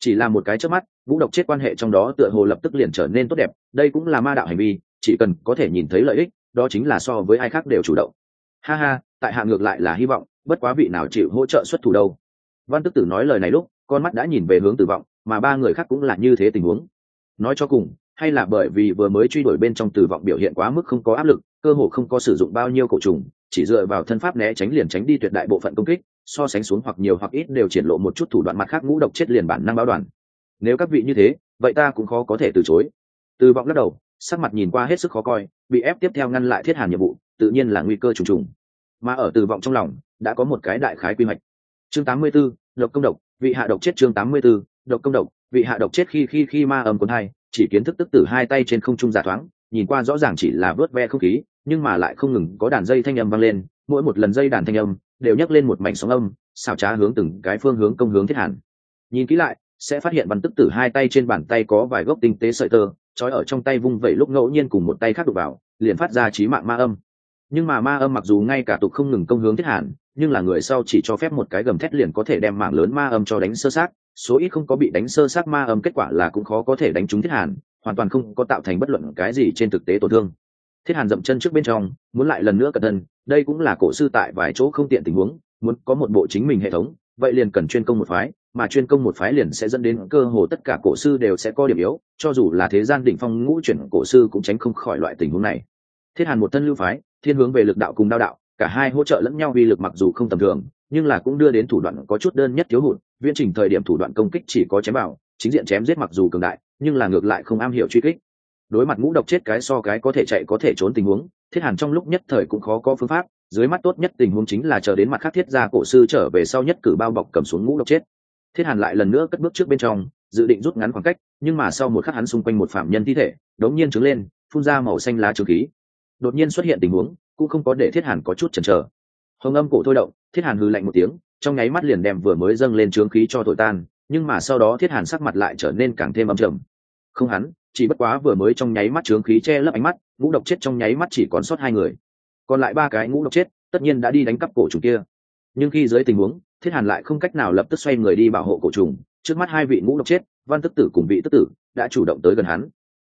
Chỉ là một cái trước mắt, vũ độc chết quan hệ trong đó tựa hồ lập tức liền trở nên tốt đẹp, đây cũng là ma đạo hành vi, chỉ cần có thể nhìn thấy lợi ích, đó chính là so với ai khác đều chủ động. Ha ha, tại hạ ngược lại là hy vọng, bất quá vị nào chịu hỗ trợ xuất thủ đâu. Văn tức tử nói lời này lúc, con mắt đã nhìn về hướng tử vọng mà ba người khác cũng là như thế tình huống. Nói cho cùng hay là bởi vì vừa mới truy đuổi bên trong tử vọng biểu hiện quá mức không có áp lực cơ hồ không có sử dụng bao nhiêu cổ trùng chỉ dựa vào thân pháp né tránh liền tránh đi tuyệt đại bộ phận công kích so sánh xuống hoặc nhiều hoặc ít đều triển lộ một chút thủ đoạn mặt khác ngũ độc chết liền bản năng báo đoàn. Nếu các vị như thế vậy ta cũng khó có thể từ chối. Từ vọng lắc đầu sắc mặt nhìn qua hết sức khó coi bị ép tiếp theo ngăn lại thiết hàn nhiệm vụ tự nhiên là nguy cơ trùng trùng. Mà ở từ vọng trong lòng đã có một cái đại khái quy hoạch. Chương 84, độc công độc vị hạ độc chết chương 84, độc công độc, vị hạ độc chết khi khi khi ma âm cuốn hai chỉ kiến thức tức tử hai tay trên không trung giả thoáng, nhìn qua rõ ràng chỉ là vớt ve không khí, nhưng mà lại không ngừng có đàn dây thanh âm vang lên, mỗi một lần dây đàn thanh âm đều nhắc lên một mảnh sóng âm xào trá hướng từng cái phương hướng công hướng thiết hẳn nhìn kỹ lại, sẽ phát hiện văn tức tử hai tay trên bàn tay có vài gốc tinh tế sợi tơ, trói ở trong tay vung vẩy lúc ngẫu nhiên cùng một tay khác đục vào, liền phát ra trí mạng ma âm. Nhưng mà ma âm mặc dù ngay cả tục không ngừng công hướng thiết hẳn nhưng là người sau chỉ cho phép một cái gầm thét liền có thể đem mạng lớn ma âm cho đánh sơ sát số ít không có bị đánh sơ sát ma âm kết quả là cũng khó có thể đánh trúng thiết hàn, hoàn toàn không có tạo thành bất luận cái gì trên thực tế tổn thương. Thiết hàn dậm chân trước bên trong, muốn lại lần nữa cẩn thân đây cũng là cổ sư tại vài chỗ không tiện tình huống, muốn có một bộ chính mình hệ thống, vậy liền cần chuyên công một phái, mà chuyên công một phái liền sẽ dẫn đến cơ hồ tất cả cổ sư đều sẽ có điểm yếu, cho dù là thế gian đỉnh phong ngũ chuyển cổ sư cũng tránh không khỏi loại tình huống này. Thiết hàn một thân lưu phái, thiên hướng về lực đạo cùng đao đạo, cả hai hỗ trợ lẫn nhau uy lực mặc dù không tầm thường, nhưng là cũng đưa đến thủ đoạn có chút đơn nhất thiếu hụt viễn trình thời điểm thủ đoạn công kích chỉ có chém bảo chính diện chém giết mặc dù cường đại, nhưng là ngược lại không am hiểu truy kích. Đối mặt ngũ độc chết cái so cái có thể chạy có thể trốn tình huống, thiết hàn trong lúc nhất thời cũng khó có phương pháp, dưới mắt tốt nhất tình huống chính là chờ đến mặt khác thiết gia cổ sư trở về sau nhất cử bao bọc cầm xuống ngũ độc chết. Thiết hàn lại lần nữa cất bước trước bên trong, dự định rút ngắn khoảng cách, nhưng mà sau một khắc hắn xung quanh một phạm nhân thi thể, đống nhiên trứng lên, phun ra màu xanh lá trừ khí. Đột nhiên xuất hiện tình huống, cũng không có để thiết hàn có chút chần chờ. Hồng âm cổ thôi động, thiết hàn hư lạnh một tiếng trong nháy mắt liền đem vừa mới dâng lên trướng khí cho thổi tan, nhưng mà sau đó thiết hàn sắc mặt lại trở nên càng thêm âm trầm. Không hắn, chỉ bất quá vừa mới trong nháy mắt trướng khí che lấp ánh mắt, ngũ độc chết trong nháy mắt chỉ còn sót hai người. Còn lại ba cái ngũ độc chết, tất nhiên đã đi đánh cắp cổ trùng kia. Nhưng khi dưới tình huống, thiết hàn lại không cách nào lập tức xoay người đi bảo hộ cổ trùng, trước mắt hai vị ngũ độc chết, văn tức tử cùng vị tức tử đã chủ động tới gần hắn.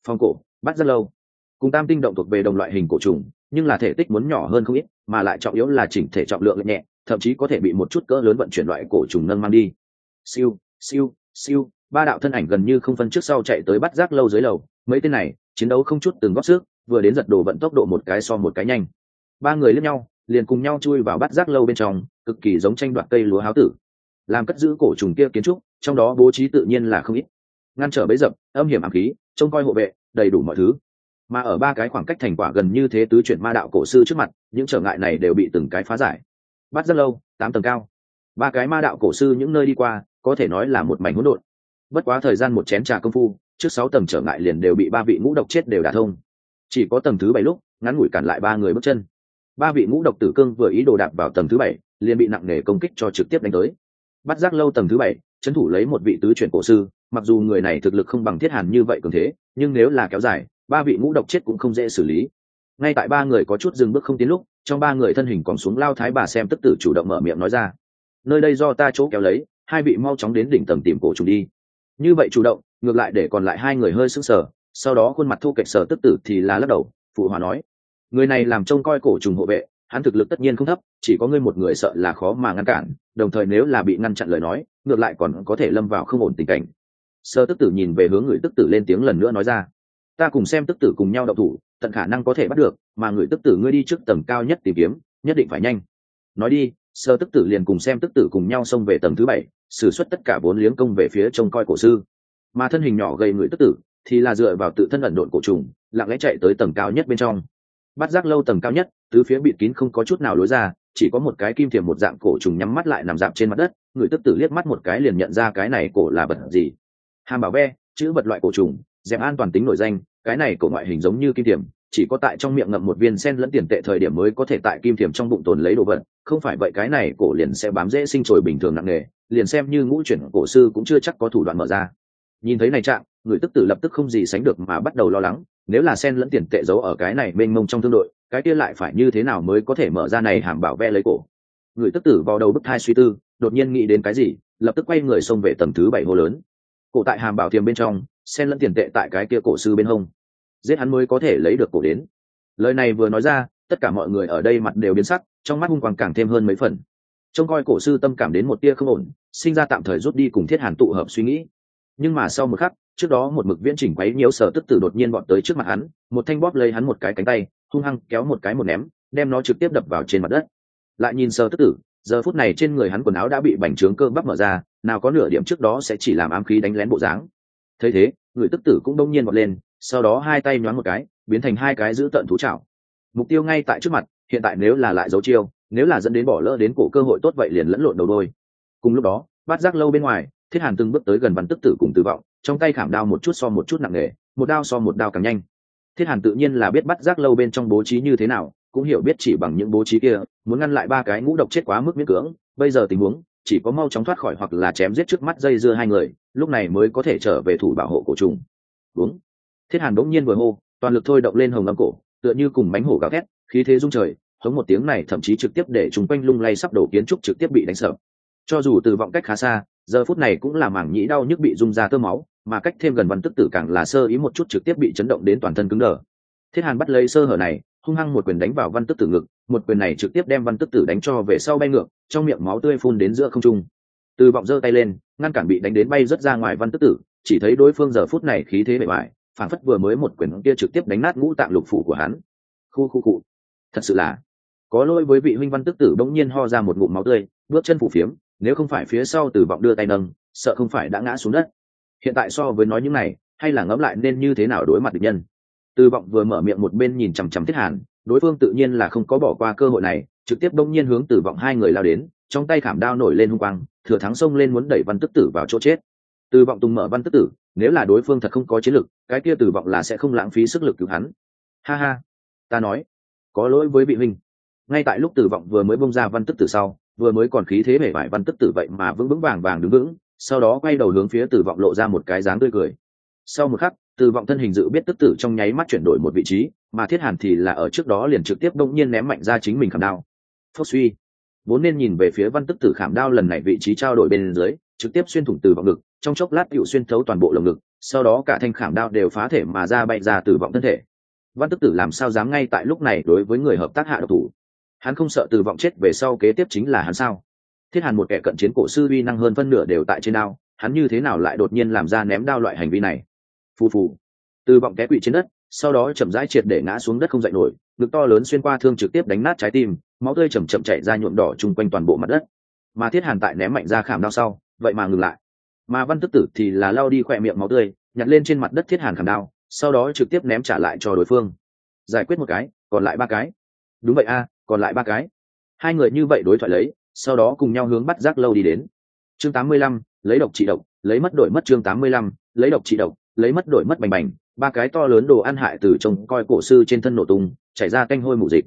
Phong cổ, bắt rất lâu. Cùng tam tinh động thuộc về đồng loại hình cổ trùng, nhưng là thể tích muốn nhỏ hơn không ít, mà lại trọng yếu là chỉnh thể trọng lượng nhẹ thậm chí có thể bị một chút cỡ lớn vận chuyển loại cổ trùng nâng mang đi. Siêu siêu siêu, ba đạo thân ảnh gần như không phân trước sau chạy tới bắt giác lâu dưới lầu. Mấy tên này, chiến đấu không chút từng góp sức, vừa đến giật đồ vận tốc độ một cái so một cái nhanh. Ba người lẫn nhau, liền cùng nhau chui vào bắt giác lâu bên trong, cực kỳ giống tranh đoạt cây lúa háo tử. Làm cất giữ cổ trùng kia kiến trúc, trong đó bố trí tự nhiên là không ít. Ngăn trở bấy dập, âm hiểm ám khí, trông coi hộ vệ, đầy đủ mọi thứ. Mà ở ba cái khoảng cách thành quả gần như thế tứ chuyển ma đạo cổ sư trước mặt, những trở ngại này đều bị từng cái phá giải bắt rất lâu, tám tầng cao. Ba cái ma đạo cổ sư những nơi đi qua, có thể nói là một mảnh hỗn độn. Bất quá thời gian một chén trà công phu, trước sáu tầng trở ngại liền đều bị ba vị ngũ độc chết đều đả thông. Chỉ có tầng thứ bảy lúc, ngắn ngủi cản lại ba người bước chân. Ba vị ngũ độc tử cương vừa ý đồ đạp vào tầng thứ bảy, liền bị nặng nề công kích cho trực tiếp đánh tới. Bắt giác lâu tầng thứ bảy, trấn thủ lấy một vị tứ chuyển cổ sư, mặc dù người này thực lực không bằng thiết hàn như vậy cường thế, nhưng nếu là kéo dài, ba vị ngũ độc chết cũng không dễ xử lý. Ngay tại ba người có chút dừng bước không tiến lúc trong ba người thân hình còn xuống lao thái bà xem tức tử chủ động mở miệng nói ra. Nơi đây do ta chỗ kéo lấy, hai vị mau chóng đến đỉnh tầng tìm cổ trùng đi. Như vậy chủ động, ngược lại để còn lại hai người hơi sững sờ, sau đó khuôn mặt thu kệch sở tức tử thì là lắc đầu, phụ hòa nói. Người này làm trông coi cổ trùng hộ vệ, hắn thực lực tất nhiên không thấp, chỉ có ngươi một người sợ là khó mà ngăn cản, đồng thời nếu là bị ngăn chặn lời nói, ngược lại còn có thể lâm vào không ổn tình cảnh. Sơ tức tử nhìn về hướng người tức tử lên tiếng lần nữa nói ra ta cùng xem tức tử cùng nhau đậu thủ, tận khả năng có thể bắt được, mà người tức tử ngươi đi trước tầng cao nhất tìm kiếm, nhất định phải nhanh. Nói đi, sơ tức tử liền cùng xem tức tử cùng nhau xông về tầng thứ bảy, xử suất tất cả bốn liếng công về phía trông coi cổ sư. Mà thân hình nhỏ gây người tức tử, thì là dựa vào tự thân ẩn độn cổ trùng, lặng lẽ chạy tới tầng cao nhất bên trong. Bắt giác lâu tầng cao nhất, tứ phía bịt kín không có chút nào lối ra, chỉ có một cái kim thiềm một dạng cổ trùng nhắm mắt lại nằm dạp trên mặt đất, người tức tử liếc mắt một cái liền nhận ra cái này cổ là vật gì. Hàm bảo ve, chữ vật loại cổ trùng dẹp an toàn tính nổi danh, cái này cổ ngoại hình giống như kim tiềm chỉ có tại trong miệng ngậm một viên sen lẫn tiền tệ thời điểm mới có thể tại kim tiềm trong bụng tồn lấy đồ vật, không phải vậy cái này cổ liền sẽ bám dễ sinh trồi bình thường nặng nề, liền xem như ngũ chuyển cổ sư cũng chưa chắc có thủ đoạn mở ra. Nhìn thấy này trạng, người tức tử lập tức không gì sánh được mà bắt đầu lo lắng, nếu là sen lẫn tiền tệ giấu ở cái này mênh mông trong thương đội, cái kia lại phải như thế nào mới có thể mở ra này hàm bảo ve lấy cổ? Người tức tử vào đầu bức thai suy tư, đột nhiên nghĩ đến cái gì, lập tức quay người xông về tầng thứ bảy hô lớn. Cổ tại hàm bảo tiềm bên trong xen lẫn tiền tệ tại cái kia cổ sư bên hông. Giết hắn mới có thể lấy được cổ đến. Lời này vừa nói ra, tất cả mọi người ở đây mặt đều biến sắc, trong mắt hung quang càng thêm hơn mấy phần. Trông coi cổ sư tâm cảm đến một tia không ổn, sinh ra tạm thời rút đi cùng thiết hàn tụ hợp suy nghĩ. Nhưng mà sau một khắc, trước đó một mực viễn chỉnh quấy nhiễu sở tức tử đột nhiên bọn tới trước mặt hắn, một thanh bóp lấy hắn một cái cánh tay, hung hăng kéo một cái một ném, đem nó trực tiếp đập vào trên mặt đất. Lại nhìn sở tức tử, giờ phút này trên người hắn quần áo đã bị bành trướng cơ bắp mở ra, nào có nửa điểm trước đó sẽ chỉ làm ám khí đánh lén bộ dáng thấy thế, người tức tử cũng đông nhiên bật lên, sau đó hai tay nhoáng một cái, biến thành hai cái giữ tận thú chảo mục tiêu ngay tại trước mặt, hiện tại nếu là lại dấu chiêu, nếu là dẫn đến bỏ lỡ đến cổ cơ hội tốt vậy liền lẫn lộn đầu đôi. Cùng lúc đó, bát giác lâu bên ngoài, thiết hàn từng bước tới gần văn tức tử cùng tử vọng, trong tay khảm đao một chút so một chút nặng nề, một đao so một đao càng nhanh. Thiết hàn tự nhiên là biết bắt giác lâu bên trong bố trí như thế nào, cũng hiểu biết chỉ bằng những bố trí kia, muốn ngăn lại ba cái ngũ độc chết quá mức miễn cưỡng, bây giờ tình huống chỉ có mau chóng thoát khỏi hoặc là chém giết trước mắt dây dưa hai người, lúc này mới có thể trở về thủ bảo hộ cổ trùng. Đúng. Thiết hàn bỗng nhiên vừa hô, toàn lực thôi động lên hồng âm cổ, tựa như cùng mánh hổ gào thét, khí thế rung trời, hống một tiếng này thậm chí trực tiếp để chúng quanh lung lay sắp đổ kiến trúc trực tiếp bị đánh sợ. Cho dù từ vọng cách khá xa, giờ phút này cũng là mảng nhĩ đau nhức bị rung ra tơ máu, mà cách thêm gần văn tức tử càng là sơ ý một chút trực tiếp bị chấn động đến toàn thân cứng đờ. Thiết hàn bắt lấy sơ hở này, hung hăng một quyền đánh vào văn tức tử ngực một quyền này trực tiếp đem văn tức tử đánh cho về sau bay ngược, trong miệng máu tươi phun đến giữa không trung. Từ vọng giơ tay lên, ngăn cản bị đánh đến bay rất ra ngoài văn tức tử, chỉ thấy đối phương giờ phút này khí thế bề bại phản phất vừa mới một quyền kia trực tiếp đánh nát ngũ tạng lục phủ của hắn. Khu khu cụ thật sự là, có lỗi với vị huynh văn tức tử bỗng nhiên ho ra một ngụm máu tươi, bước chân phủ phiếm, nếu không phải phía sau từ vọng đưa tay nâng, sợ không phải đã ngã xuống đất. Hiện tại so với nói những này, hay là ngẫm lại nên như thế nào đối mặt địch nhân. Từ vọng vừa mở miệng một bên nhìn chằm chằm thiết hàn đối phương tự nhiên là không có bỏ qua cơ hội này, trực tiếp đông nhiên hướng Tử vọng hai người lao đến, trong tay khảm đao nổi lên hung quang, thừa thắng xông lên muốn đẩy văn tức tử vào chỗ chết. Tử vọng tùng mở văn tức tử, nếu là đối phương thật không có chiến lực, cái kia Tử vọng là sẽ không lãng phí sức lực cứu hắn. Ha ha, ta nói, có lỗi với vị huynh. Ngay tại lúc tử vọng vừa mới bông ra văn tức tử sau, vừa mới còn khí thế bể vải văn tức tử vậy mà vững vững vàng vàng đứng vững, sau đó quay đầu hướng phía tử vọng lộ ra một cái dáng tươi cười. Sau một khắc, tử vọng thân hình dự biết tức tử trong nháy mắt chuyển đổi một vị trí mà thiết hàn thì là ở trước đó liền trực tiếp đông nhiên ném mạnh ra chính mình khảm đao. Phốc suy, vốn nên nhìn về phía văn tức tử khảm đao lần này vị trí trao đổi bên dưới, trực tiếp xuyên thủng từ vọng ngực, trong chốc lát cựu xuyên thấu toàn bộ lồng ngực, sau đó cả thanh khảm đao đều phá thể mà ra bay ra từ vọng thân thể. Văn tức tử làm sao dám ngay tại lúc này đối với người hợp tác hạ độc thủ? Hắn không sợ từ vọng chết về sau kế tiếp chính là hắn sao? Thiết hàn một kẻ cận chiến cổ sư uy năng hơn phân nửa đều tại trên đao, hắn như thế nào lại đột nhiên làm ra ném đao loại hành vi này? Phù phù, từ vọng té quỵ trên đất sau đó chậm rãi triệt để ngã xuống đất không dậy nổi, ngực to lớn xuyên qua thương trực tiếp đánh nát trái tim, máu tươi chầm chậm chảy ra nhuộm đỏ chung quanh toàn bộ mặt đất. Mà thiết hàn tại ném mạnh ra khảm đao sau, vậy mà ngừng lại. Mà văn tức tử thì là lao đi khỏe miệng máu tươi, nhặt lên trên mặt đất thiết hàn khảm đao, sau đó trực tiếp ném trả lại cho đối phương. Giải quyết một cái, còn lại ba cái. Đúng vậy a, còn lại ba cái. Hai người như vậy đối thoại lấy, sau đó cùng nhau hướng bắt giác lâu đi đến. Chương tám mươi lăm, lấy độc trị độc, lấy mất đổi mất chương tám mươi lăm, lấy độc trị độc, lấy mất đổi mất bành bành ba cái to lớn đồ ăn hại từ trông coi cổ sư trên thân nổ tung, chảy ra canh hôi mù dịch.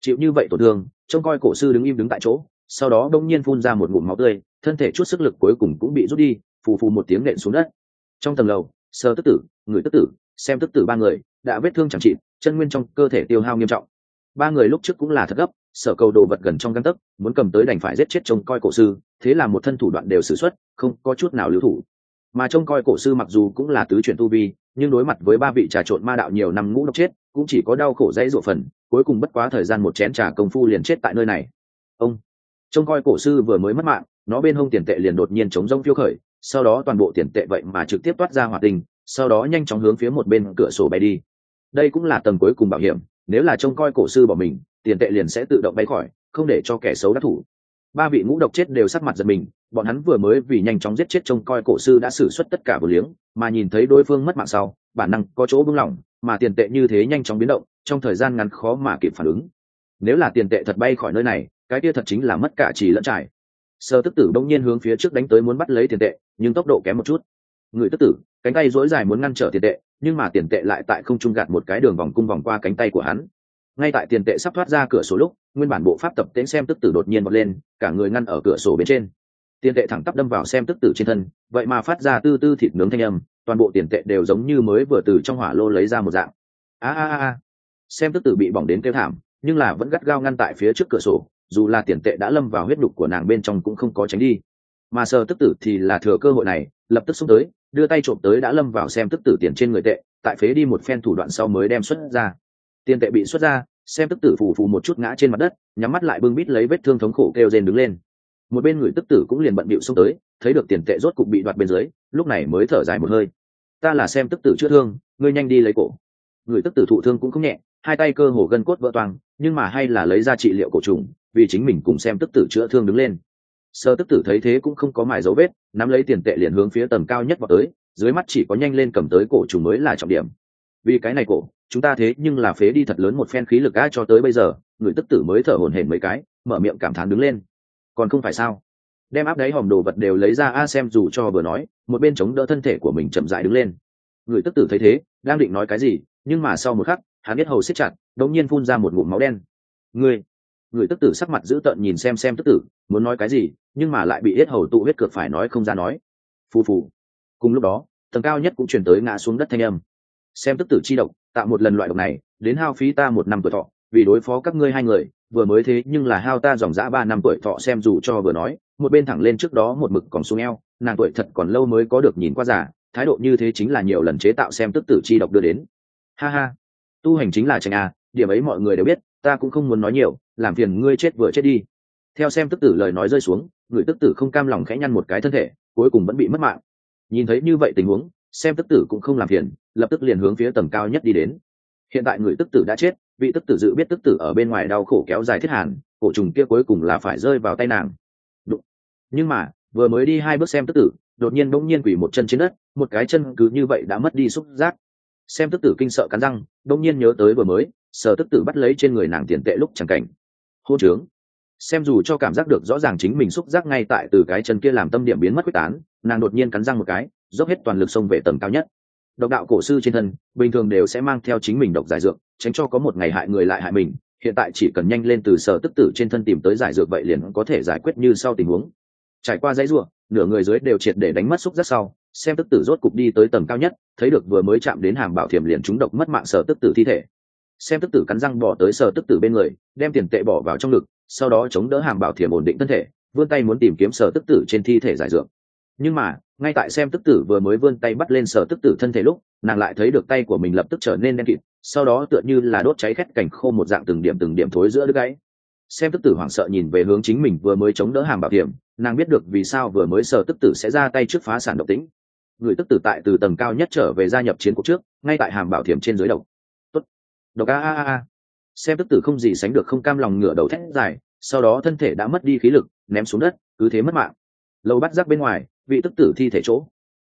Chịu như vậy tổn thương, trông coi cổ sư đứng im đứng tại chỗ, sau đó đông nhiên phun ra một ngụm máu tươi, thân thể chút sức lực cuối cùng cũng bị rút đi, phù phù một tiếng nện xuống đất. Trong tầng lầu, sơ tức tử, người tức tử, xem tức tử ba người, đã vết thương chẳng trị chân nguyên trong cơ thể tiêu hao nghiêm trọng. Ba người lúc trước cũng là thật gấp, sở cầu đồ vật gần trong găng tấc, muốn cầm tới đành phải giết chết trông coi cổ sư, thế là một thân thủ đoạn đều xử x u ấ t không có chút nào lưu thủ mà trông coi cổ sư mặc dù cũng là tứ chuyển tu vi, nhưng đối mặt với ba vị trà trộn ma đạo nhiều năm ngũ độc chết, cũng chỉ có đau khổ dãy rộ phần, cuối cùng bất quá thời gian một chén trà công phu liền chết tại nơi này. Ông, trông coi cổ sư vừa mới mất mạng, nó bên hông tiền tệ liền đột nhiên chống rông phiêu khởi, sau đó toàn bộ tiền tệ vậy mà trực tiếp toát ra hòa tình sau đó nhanh chóng hướng phía một bên cửa sổ bay đi. Đây cũng là tầng cuối cùng bảo hiểm, nếu là trông coi cổ sư bỏ mình, tiền tệ liền sẽ tự động bay khỏi, không để cho kẻ xấu đắc thủ ba vị ngũ độc chết đều sắc mặt giật mình, bọn hắn vừa mới vì nhanh chóng giết chết trông coi cổ sư đã xử suất tất cả vừa liếng, mà nhìn thấy đối phương mất mạng sau, bản năng có chỗ bưng lỏng, mà tiền tệ như thế nhanh chóng biến động, trong thời gian ngắn khó mà kịp phản ứng. Nếu là tiền tệ thật bay khỏi nơi này, cái kia thật chính là mất cả chỉ lẫn trải. Sơ tức tử đông nhiên hướng phía trước đánh tới muốn bắt lấy tiền tệ, nhưng tốc độ kém một chút. Người tức tử, cánh tay dối dài muốn ngăn trở tiền tệ, nhưng mà tiền tệ lại tại không trung gạt một cái đường vòng cung vòng qua cánh tay của hắn. Ngay tại tiền tệ sắp thoát ra cửa số lúc nguyên bản bộ pháp tập tễnh xem tức tử đột nhiên bật lên, cả người ngăn ở cửa sổ bên trên. Tiền tệ thẳng tắp đâm vào xem tức tử trên thân, vậy mà phát ra tư tư thịt nướng thanh âm, toàn bộ tiền tệ đều giống như mới vừa từ trong hỏa lô lấy ra một dạng. A a a xem tức tử bị bỏng đến kêu thảm, nhưng là vẫn gắt gao ngăn tại phía trước cửa sổ, dù là tiền tệ đã lâm vào huyết đục của nàng bên trong cũng không có tránh đi. Mà sờ tức tử thì là thừa cơ hội này, lập tức xông tới, đưa tay trộm tới đã lâm vào xem tức tử tiền trên người tệ, tại phế đi một phen thủ đoạn sau mới đem xuất ra. Tiền tệ bị xuất ra xem tức tử phù phù một chút ngã trên mặt đất, nhắm mắt lại bưng bít lấy vết thương thống khổ kêu rên đứng lên. Một bên người tức tử cũng liền bận bịu xông tới, thấy được tiền tệ rốt cục bị đoạt bên dưới, lúc này mới thở dài một hơi. Ta là xem tức tử chữa thương, ngươi nhanh đi lấy cổ. Người tức tử thụ thương cũng không nhẹ, hai tay cơ hồ gân cốt vỡ toang, nhưng mà hay là lấy ra trị liệu cổ trùng, vì chính mình cùng xem tức tử chữa thương đứng lên. Sơ tức tử thấy thế cũng không có mài dấu vết, nắm lấy tiền tệ liền hướng phía tầm cao nhất vào tới, dưới mắt chỉ có nhanh lên cầm tới cổ trùng mới là trọng điểm. Vì cái này cổ chúng ta thế nhưng là phế đi thật lớn một phen khí lực a cho tới bây giờ, người tức tử mới thở hổn hển mấy cái, mở miệng cảm thán đứng lên. Còn không phải sao? Đem áp đáy hòm đồ vật đều lấy ra a xem dù cho vừa nói, một bên chống đỡ thân thể của mình chậm dại đứng lên. Người tức tử thấy thế, đang định nói cái gì, nhưng mà sau một khắc, hắn biết hầu siết chặt đống nhiên phun ra một ngụm máu đen. Người người tức tử sắc mặt dữ tợn nhìn xem xem tức tử, muốn nói cái gì, nhưng mà lại bị yết hầu tụ huyết cược phải nói không ra nói. Phù phù. Cùng lúc đó, tầng cao nhất cũng chuyển tới ngã xuống đất thanh âm. Xem tức tử chi độc tạo một lần loại độc này, đến hao phí ta một năm tuổi thọ, vì đối phó các ngươi hai người, vừa mới thế nhưng là hao ta dòng dã ba năm tuổi thọ xem dù cho vừa nói, một bên thẳng lên trước đó một mực còn xuống eo, nàng tuổi thật còn lâu mới có được nhìn qua giả, thái độ như thế chính là nhiều lần chế tạo xem tức tử chi độc đưa đến. Ha ha, tu hành chính là tranh a, điểm ấy mọi người đều biết, ta cũng không muốn nói nhiều, làm phiền ngươi chết vừa chết đi. Theo xem tức tử lời nói rơi xuống, người tức tử không cam lòng khẽ nhăn một cái thân thể, cuối cùng vẫn bị mất mạng. Nhìn thấy như vậy tình huống, xem tức tử cũng không làm phiền lập tức liền hướng phía tầng cao nhất đi đến. Hiện tại người tức tử đã chết, vị tức tử dự biết tức tử ở bên ngoài đau khổ kéo dài thiết hàn, cổ trùng kia cuối cùng là phải rơi vào tay nàng. Đụng. nhưng mà, vừa mới đi hai bước xem tức tử, đột nhiên bỗng nhiên quỷ một chân trên đất, một cái chân cứ như vậy đã mất đi xúc giác. Xem tức tử kinh sợ cắn răng, bỗng nhiên nhớ tới vừa mới sở tức tử bắt lấy trên người nàng tiền tệ lúc chẳng cảnh. Hô trướng. Xem dù cho cảm giác được rõ ràng chính mình xúc giác ngay tại từ cái chân kia làm tâm điểm biến mất quyết tán, nàng đột nhiên cắn răng một cái, dốc hết toàn lực xông về tầng cao nhất độc đạo cổ sư trên thân, bình thường đều sẽ mang theo chính mình độc giải dược, tránh cho có một ngày hại người lại hại mình. Hiện tại chỉ cần nhanh lên từ sở tức tử trên thân tìm tới giải dược vậy liền có thể giải quyết như sau tình huống. Trải qua dãy ruộng nửa người dưới đều triệt để đánh mất xúc giác sau, xem tức tử rốt cục đi tới tầng cao nhất, thấy được vừa mới chạm đến hàm bảo thiểm liền trúng độc mất mạng sở tức tử thi thể. Xem tức tử cắn răng bỏ tới sở tức tử bên người, đem tiền tệ bỏ vào trong ngực, sau đó chống đỡ hàm bảo thiểm ổn định thân thể, vươn tay muốn tìm kiếm sở tức tử trên thi thể giải dược. Nhưng mà ngay tại xem tức tử vừa mới vươn tay bắt lên sở tức tử thân thể lúc, nàng lại thấy được tay của mình lập tức trở nên đen kịt, sau đó tựa như là đốt cháy khét cảnh khô một dạng từng điểm từng điểm thối giữa đứt gãy. Xem tức tử hoảng sợ nhìn về hướng chính mình vừa mới chống đỡ hàm bảo hiểm, nàng biết được vì sao vừa mới sở tức tử sẽ ra tay trước phá sản độc tính. Người tức tử tại từ tầng cao nhất trở về gia nhập chiến cuộc trước, ngay tại hàm bảo hiểm trên dưới độc. Tốt. độc a a a a. Xem tức tử không gì sánh được không cam lòng ngửa đầu thét dài, sau đó thân thể đã mất đi khí lực, ném xuống đất, cứ thế mất mạng. Lâu bắt rác bên ngoài vị tức tử thi thể chỗ.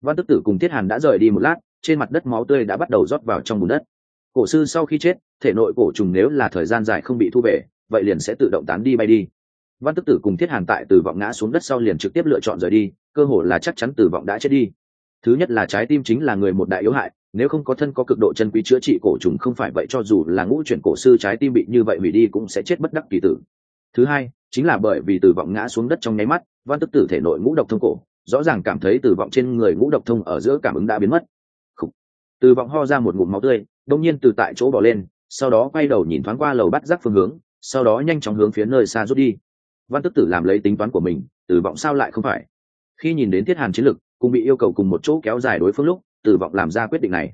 Văn tức tử cùng thiết hàn đã rời đi một lát, trên mặt đất máu tươi đã bắt đầu rót vào trong bùn đất. Cổ sư sau khi chết, thể nội cổ trùng nếu là thời gian dài không bị thu về, vậy liền sẽ tự động tán đi bay đi. Văn tức tử cùng thiết hàn tại từ vọng ngã xuống đất sau liền trực tiếp lựa chọn rời đi, cơ hồ là chắc chắn từ vọng đã chết đi. Thứ nhất là trái tim chính là người một đại yếu hại, nếu không có thân có cực độ chân quý chữa trị cổ trùng không phải vậy cho dù là ngũ chuyển cổ sư trái tim bị như vậy hủy đi cũng sẽ chết bất đắc kỳ tử. Thứ hai, chính là bởi vì từ vọng ngã xuống đất trong nháy mắt, văn tức tử thể nội ngũ độc thông cổ rõ ràng cảm thấy từ vọng trên người ngũ độc thông ở giữa cảm ứng đã biến mất. Khủ. từ vọng ho ra một ngụm máu tươi, đông nhiên từ tại chỗ bỏ lên, sau đó quay đầu nhìn thoáng qua lầu bắt giác phương hướng, sau đó nhanh chóng hướng phía nơi xa rút đi. Văn tức tử làm lấy tính toán của mình từ vọng sao lại không phải? Khi nhìn đến thiết hàn chiến lực, cũng bị yêu cầu cùng một chỗ kéo dài đối phương lúc từ vọng làm ra quyết định này.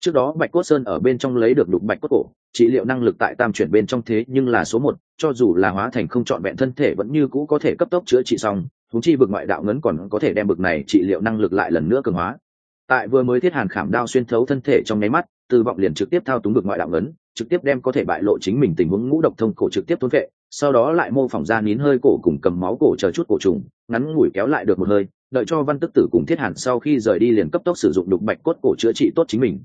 Trước đó bạch cốt sơn ở bên trong lấy được đục bạch cốt cổ, trị liệu năng lực tại tam chuyển bên trong thế nhưng là số một, cho dù là hóa thành không trọn vẹn thân thể vẫn như cũ có thể cấp tốc chữa trị xong thúng chi vực ngoại đạo ngấn còn có thể đem bực này trị liệu năng lực lại lần nữa cường hóa. Tại vừa mới thiết hàn khảm đao xuyên thấu thân thể trong nháy mắt từ vọng liền trực tiếp thao túng vực ngoại đạo ngấn, trực tiếp đem có thể bại lộ chính mình tình huống ngũ độc thông cổ trực tiếp thôn vệ, sau đó lại mô phỏng ra nín hơi cổ cùng cầm máu cổ chờ chút cổ trùng, ngắn ngủi kéo lại được một hơi, đợi cho văn tức tử cùng thiết hàn sau khi rời đi liền cấp tốc sử dụng đục bạch cốt cổ chữa trị tốt chính mình.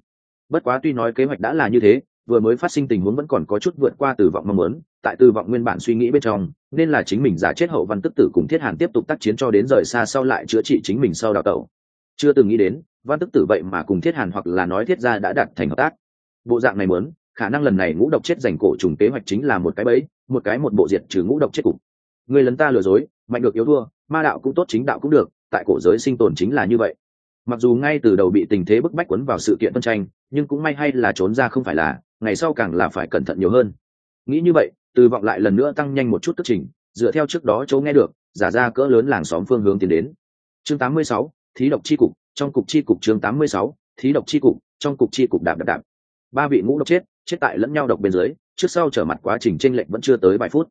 Bất quá tuy nói kế hoạch đã là như thế vừa mới phát sinh tình huống vẫn còn có chút vượt qua từ vọng mong muốn, tại từ vọng nguyên bản suy nghĩ bên trong, nên là chính mình giả chết hậu văn tức tử cùng thiết hàn tiếp tục tác chiến cho đến rời xa sau lại chữa trị chính mình sau đào tẩu. Chưa từng nghĩ đến, văn tức tử vậy mà cùng thiết hàn hoặc là nói thiết ra đã đạt thành hợp tác. Bộ dạng này muốn, khả năng lần này ngũ độc chết giành cổ trùng kế hoạch chính là một cái bẫy, một cái một bộ diệt trừ ngũ độc chết cục. Người lấn ta lừa dối, mạnh được yếu thua, ma đạo cũng tốt chính đạo cũng được, tại cổ giới sinh tồn chính là như vậy. Mặc dù ngay từ đầu bị tình thế bức bách quấn vào sự kiện phân tranh, nhưng cũng may hay là trốn ra không phải là ngày sau càng là phải cẩn thận nhiều hơn. Nghĩ như vậy từ vọng lại lần nữa tăng nhanh một chút tức trình dựa theo trước đó chỗ nghe được giả ra cỡ lớn làng xóm phương hướng tiến đến. Chương 86, thí độc chi cục trong cục chi cục chương 86, thí độc chi cục trong cục chi cục đạp đạp đạp. Ba vị ngũ độc chết chết tại lẫn nhau độc bên dưới trước sau trở mặt quá trình tranh lệch vẫn chưa tới vài phút.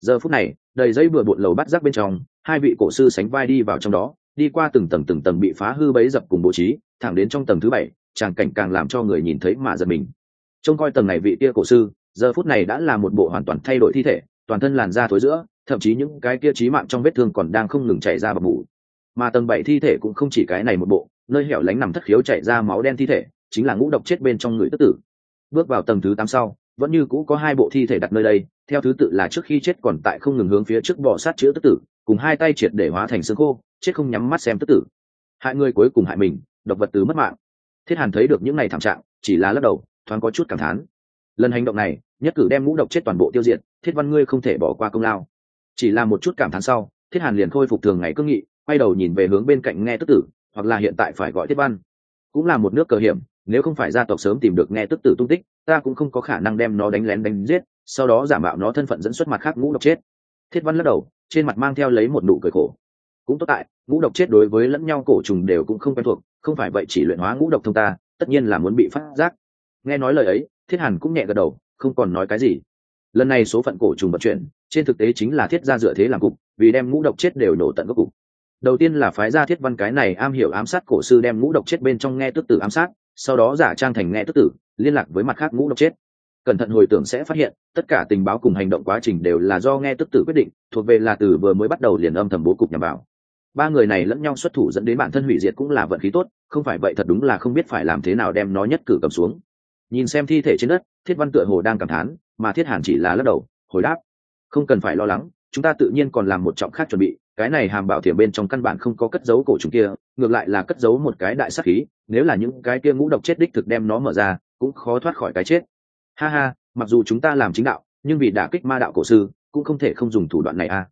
Giờ phút này đầy dây vừa bộn lầu bắt rác bên trong hai vị cổ sư sánh vai đi vào trong đó đi qua từng tầng từng tầng bị phá hư bấy dập cùng bố trí thẳng đến trong tầng thứ bảy tràng cảnh càng làm cho người nhìn thấy mà giật mình trông coi tầng này vị kia cổ sư, giờ phút này đã là một bộ hoàn toàn thay đổi thi thể, toàn thân làn da thối giữa, thậm chí những cái kia trí mạng trong vết thương còn đang không ngừng chảy ra bọc mủ. Mà tầng bảy thi thể cũng không chỉ cái này một bộ, nơi hẻo lánh nằm thất khiếu chảy ra máu đen thi thể, chính là ngũ độc chết bên trong người tức tử. Bước vào tầng thứ tám sau, vẫn như cũ có hai bộ thi thể đặt nơi đây, theo thứ tự là trước khi chết còn tại không ngừng hướng phía trước bỏ sát chữa tức tử, cùng hai tay triệt để hóa thành xương khô, chết không nhắm mắt xem tức tử. Hại người cuối cùng hại mình, độc vật tứ mất mạng. Thiết hàn thấy được những ngày thảm trạng, chỉ là lắc đầu thoáng có chút cảm thán. Lần hành động này, nhất cử đem ngũ độc chết toàn bộ tiêu diệt, thiết văn ngươi không thể bỏ qua công lao. Chỉ là một chút cảm thán sau, thiết hàn liền khôi phục thường ngày cương nghị, quay đầu nhìn về hướng bên cạnh nghe tức tử, hoặc là hiện tại phải gọi thiết văn. Cũng là một nước cờ hiểm, nếu không phải gia tộc sớm tìm được nghe tức tử tung tích, ta cũng không có khả năng đem nó đánh lén đánh giết, sau đó giả mạo nó thân phận dẫn xuất mặt khác ngũ độc chết. Thiết văn lắc đầu, trên mặt mang theo lấy một nụ cười khổ. Cũng tốt tại, ngũ độc chết đối với lẫn nhau cổ trùng đều cũng không quen thuộc, không phải vậy chỉ luyện hóa ngũ độc thông ta, tất nhiên là muốn bị phát giác nghe nói lời ấy, thiết hàn cũng nhẹ gật đầu, không còn nói cái gì. Lần này số phận cổ trùng vận chuyển, trên thực tế chính là thiết gia dựa thế làm cục, vì đem ngũ độc chết đều nổ tận gốc cục. Đầu tiên là phái gia thiết văn cái này am hiểu ám sát cổ sư đem ngũ độc chết bên trong nghe tức tử ám sát, sau đó giả trang thành nghe tức tử, liên lạc với mặt khác ngũ độc chết. Cẩn thận hồi tưởng sẽ phát hiện, tất cả tình báo cùng hành động quá trình đều là do nghe tức tử quyết định, thuộc về là từ vừa mới bắt đầu liền âm thầm bố cục nhằm vào. Ba người này lẫn nhau xuất thủ dẫn đến bản thân hủy diệt cũng là vận khí tốt, không phải vậy thật đúng là không biết phải làm thế nào đem nó nhất cử cầm xuống nhìn xem thi thể trên đất, thiết văn tựa hồ đang cảm thán, mà thiết hàn chỉ là lắc đầu, hồi đáp. Không cần phải lo lắng, chúng ta tự nhiên còn làm một trọng khác chuẩn bị, cái này hàm bảo thiểm bên trong căn bản không có cất dấu cổ trùng kia, ngược lại là cất dấu một cái đại sắc khí, nếu là những cái kia ngũ độc chết đích thực đem nó mở ra, cũng khó thoát khỏi cái chết. Ha ha, mặc dù chúng ta làm chính đạo, nhưng vì đả kích ma đạo cổ sư, cũng không thể không dùng thủ đoạn này a à.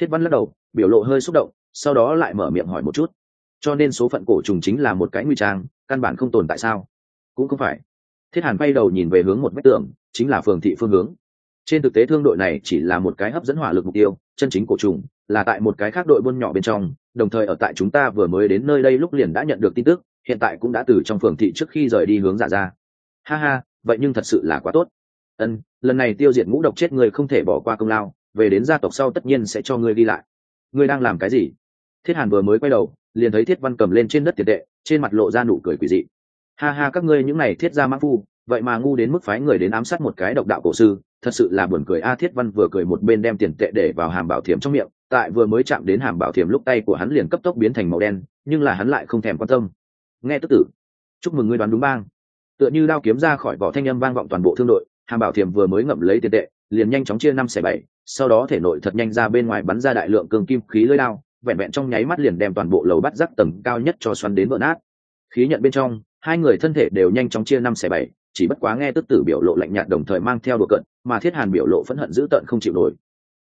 thiết văn lắc đầu, biểu lộ hơi xúc động, sau đó lại mở miệng hỏi một chút. Cho nên số phận cổ trùng chính là một cái nguy trang, căn bản không tồn tại sao? Cũng không phải thiết hàn bay đầu nhìn về hướng một vách tường, chính là phường thị phương hướng. Trên thực tế thương đội này chỉ là một cái hấp dẫn hỏa lực mục tiêu, chân chính cổ trùng, là tại một cái khác đội buôn nhỏ bên trong, đồng thời ở tại chúng ta vừa mới đến nơi đây lúc liền đã nhận được tin tức, hiện tại cũng đã từ trong phường thị trước khi rời đi hướng giả ra. Ha ha, vậy nhưng thật sự là quá tốt. Ân, lần này tiêu diệt ngũ độc chết người không thể bỏ qua công lao, về đến gia tộc sau tất nhiên sẽ cho ngươi đi lại. Ngươi đang làm cái gì? Thiết hàn vừa mới quay đầu, liền thấy thiết văn cầm lên trên đất tiền tệ, trên mặt lộ ra nụ cười quỷ dị ha ha, các ngươi những này thiết ra mã phu, vậy mà ngu đến mức phái người đến ám sát một cái độc đạo cổ sư, thật sự là buồn cười. A thiết văn vừa cười một bên đem tiền tệ để vào hàm bảo thiểm trong miệng, tại vừa mới chạm đến hàm bảo thiểm lúc tay của hắn liền cấp tốc biến thành màu đen, nhưng là hắn lại không thèm quan tâm. Nghe tức tử, chúc mừng ngươi đoán đúng bang. Tựa như đao kiếm ra khỏi vỏ thanh âm vang vọng toàn bộ thương đội, hàm bảo thiểm vừa mới ngậm lấy tiền tệ, liền nhanh chóng chia năm xẻ bảy, sau đó thể nội thật nhanh ra bên ngoài bắn ra đại lượng cường kim khí lưỡi đao, vẹn vẹn trong nháy mắt liền đem toàn bộ lầu bắt rắc tầng cao nhất cho xoắn đến vỡ nát. Khí nhận bên trong hai người thân thể đều nhanh chóng chia năm xẻ bảy, chỉ bất quá nghe tức tử biểu lộ lạnh nhạt đồng thời mang theo đùa cận mà thiết hàn biểu lộ phẫn hận dữ tợn không chịu nổi.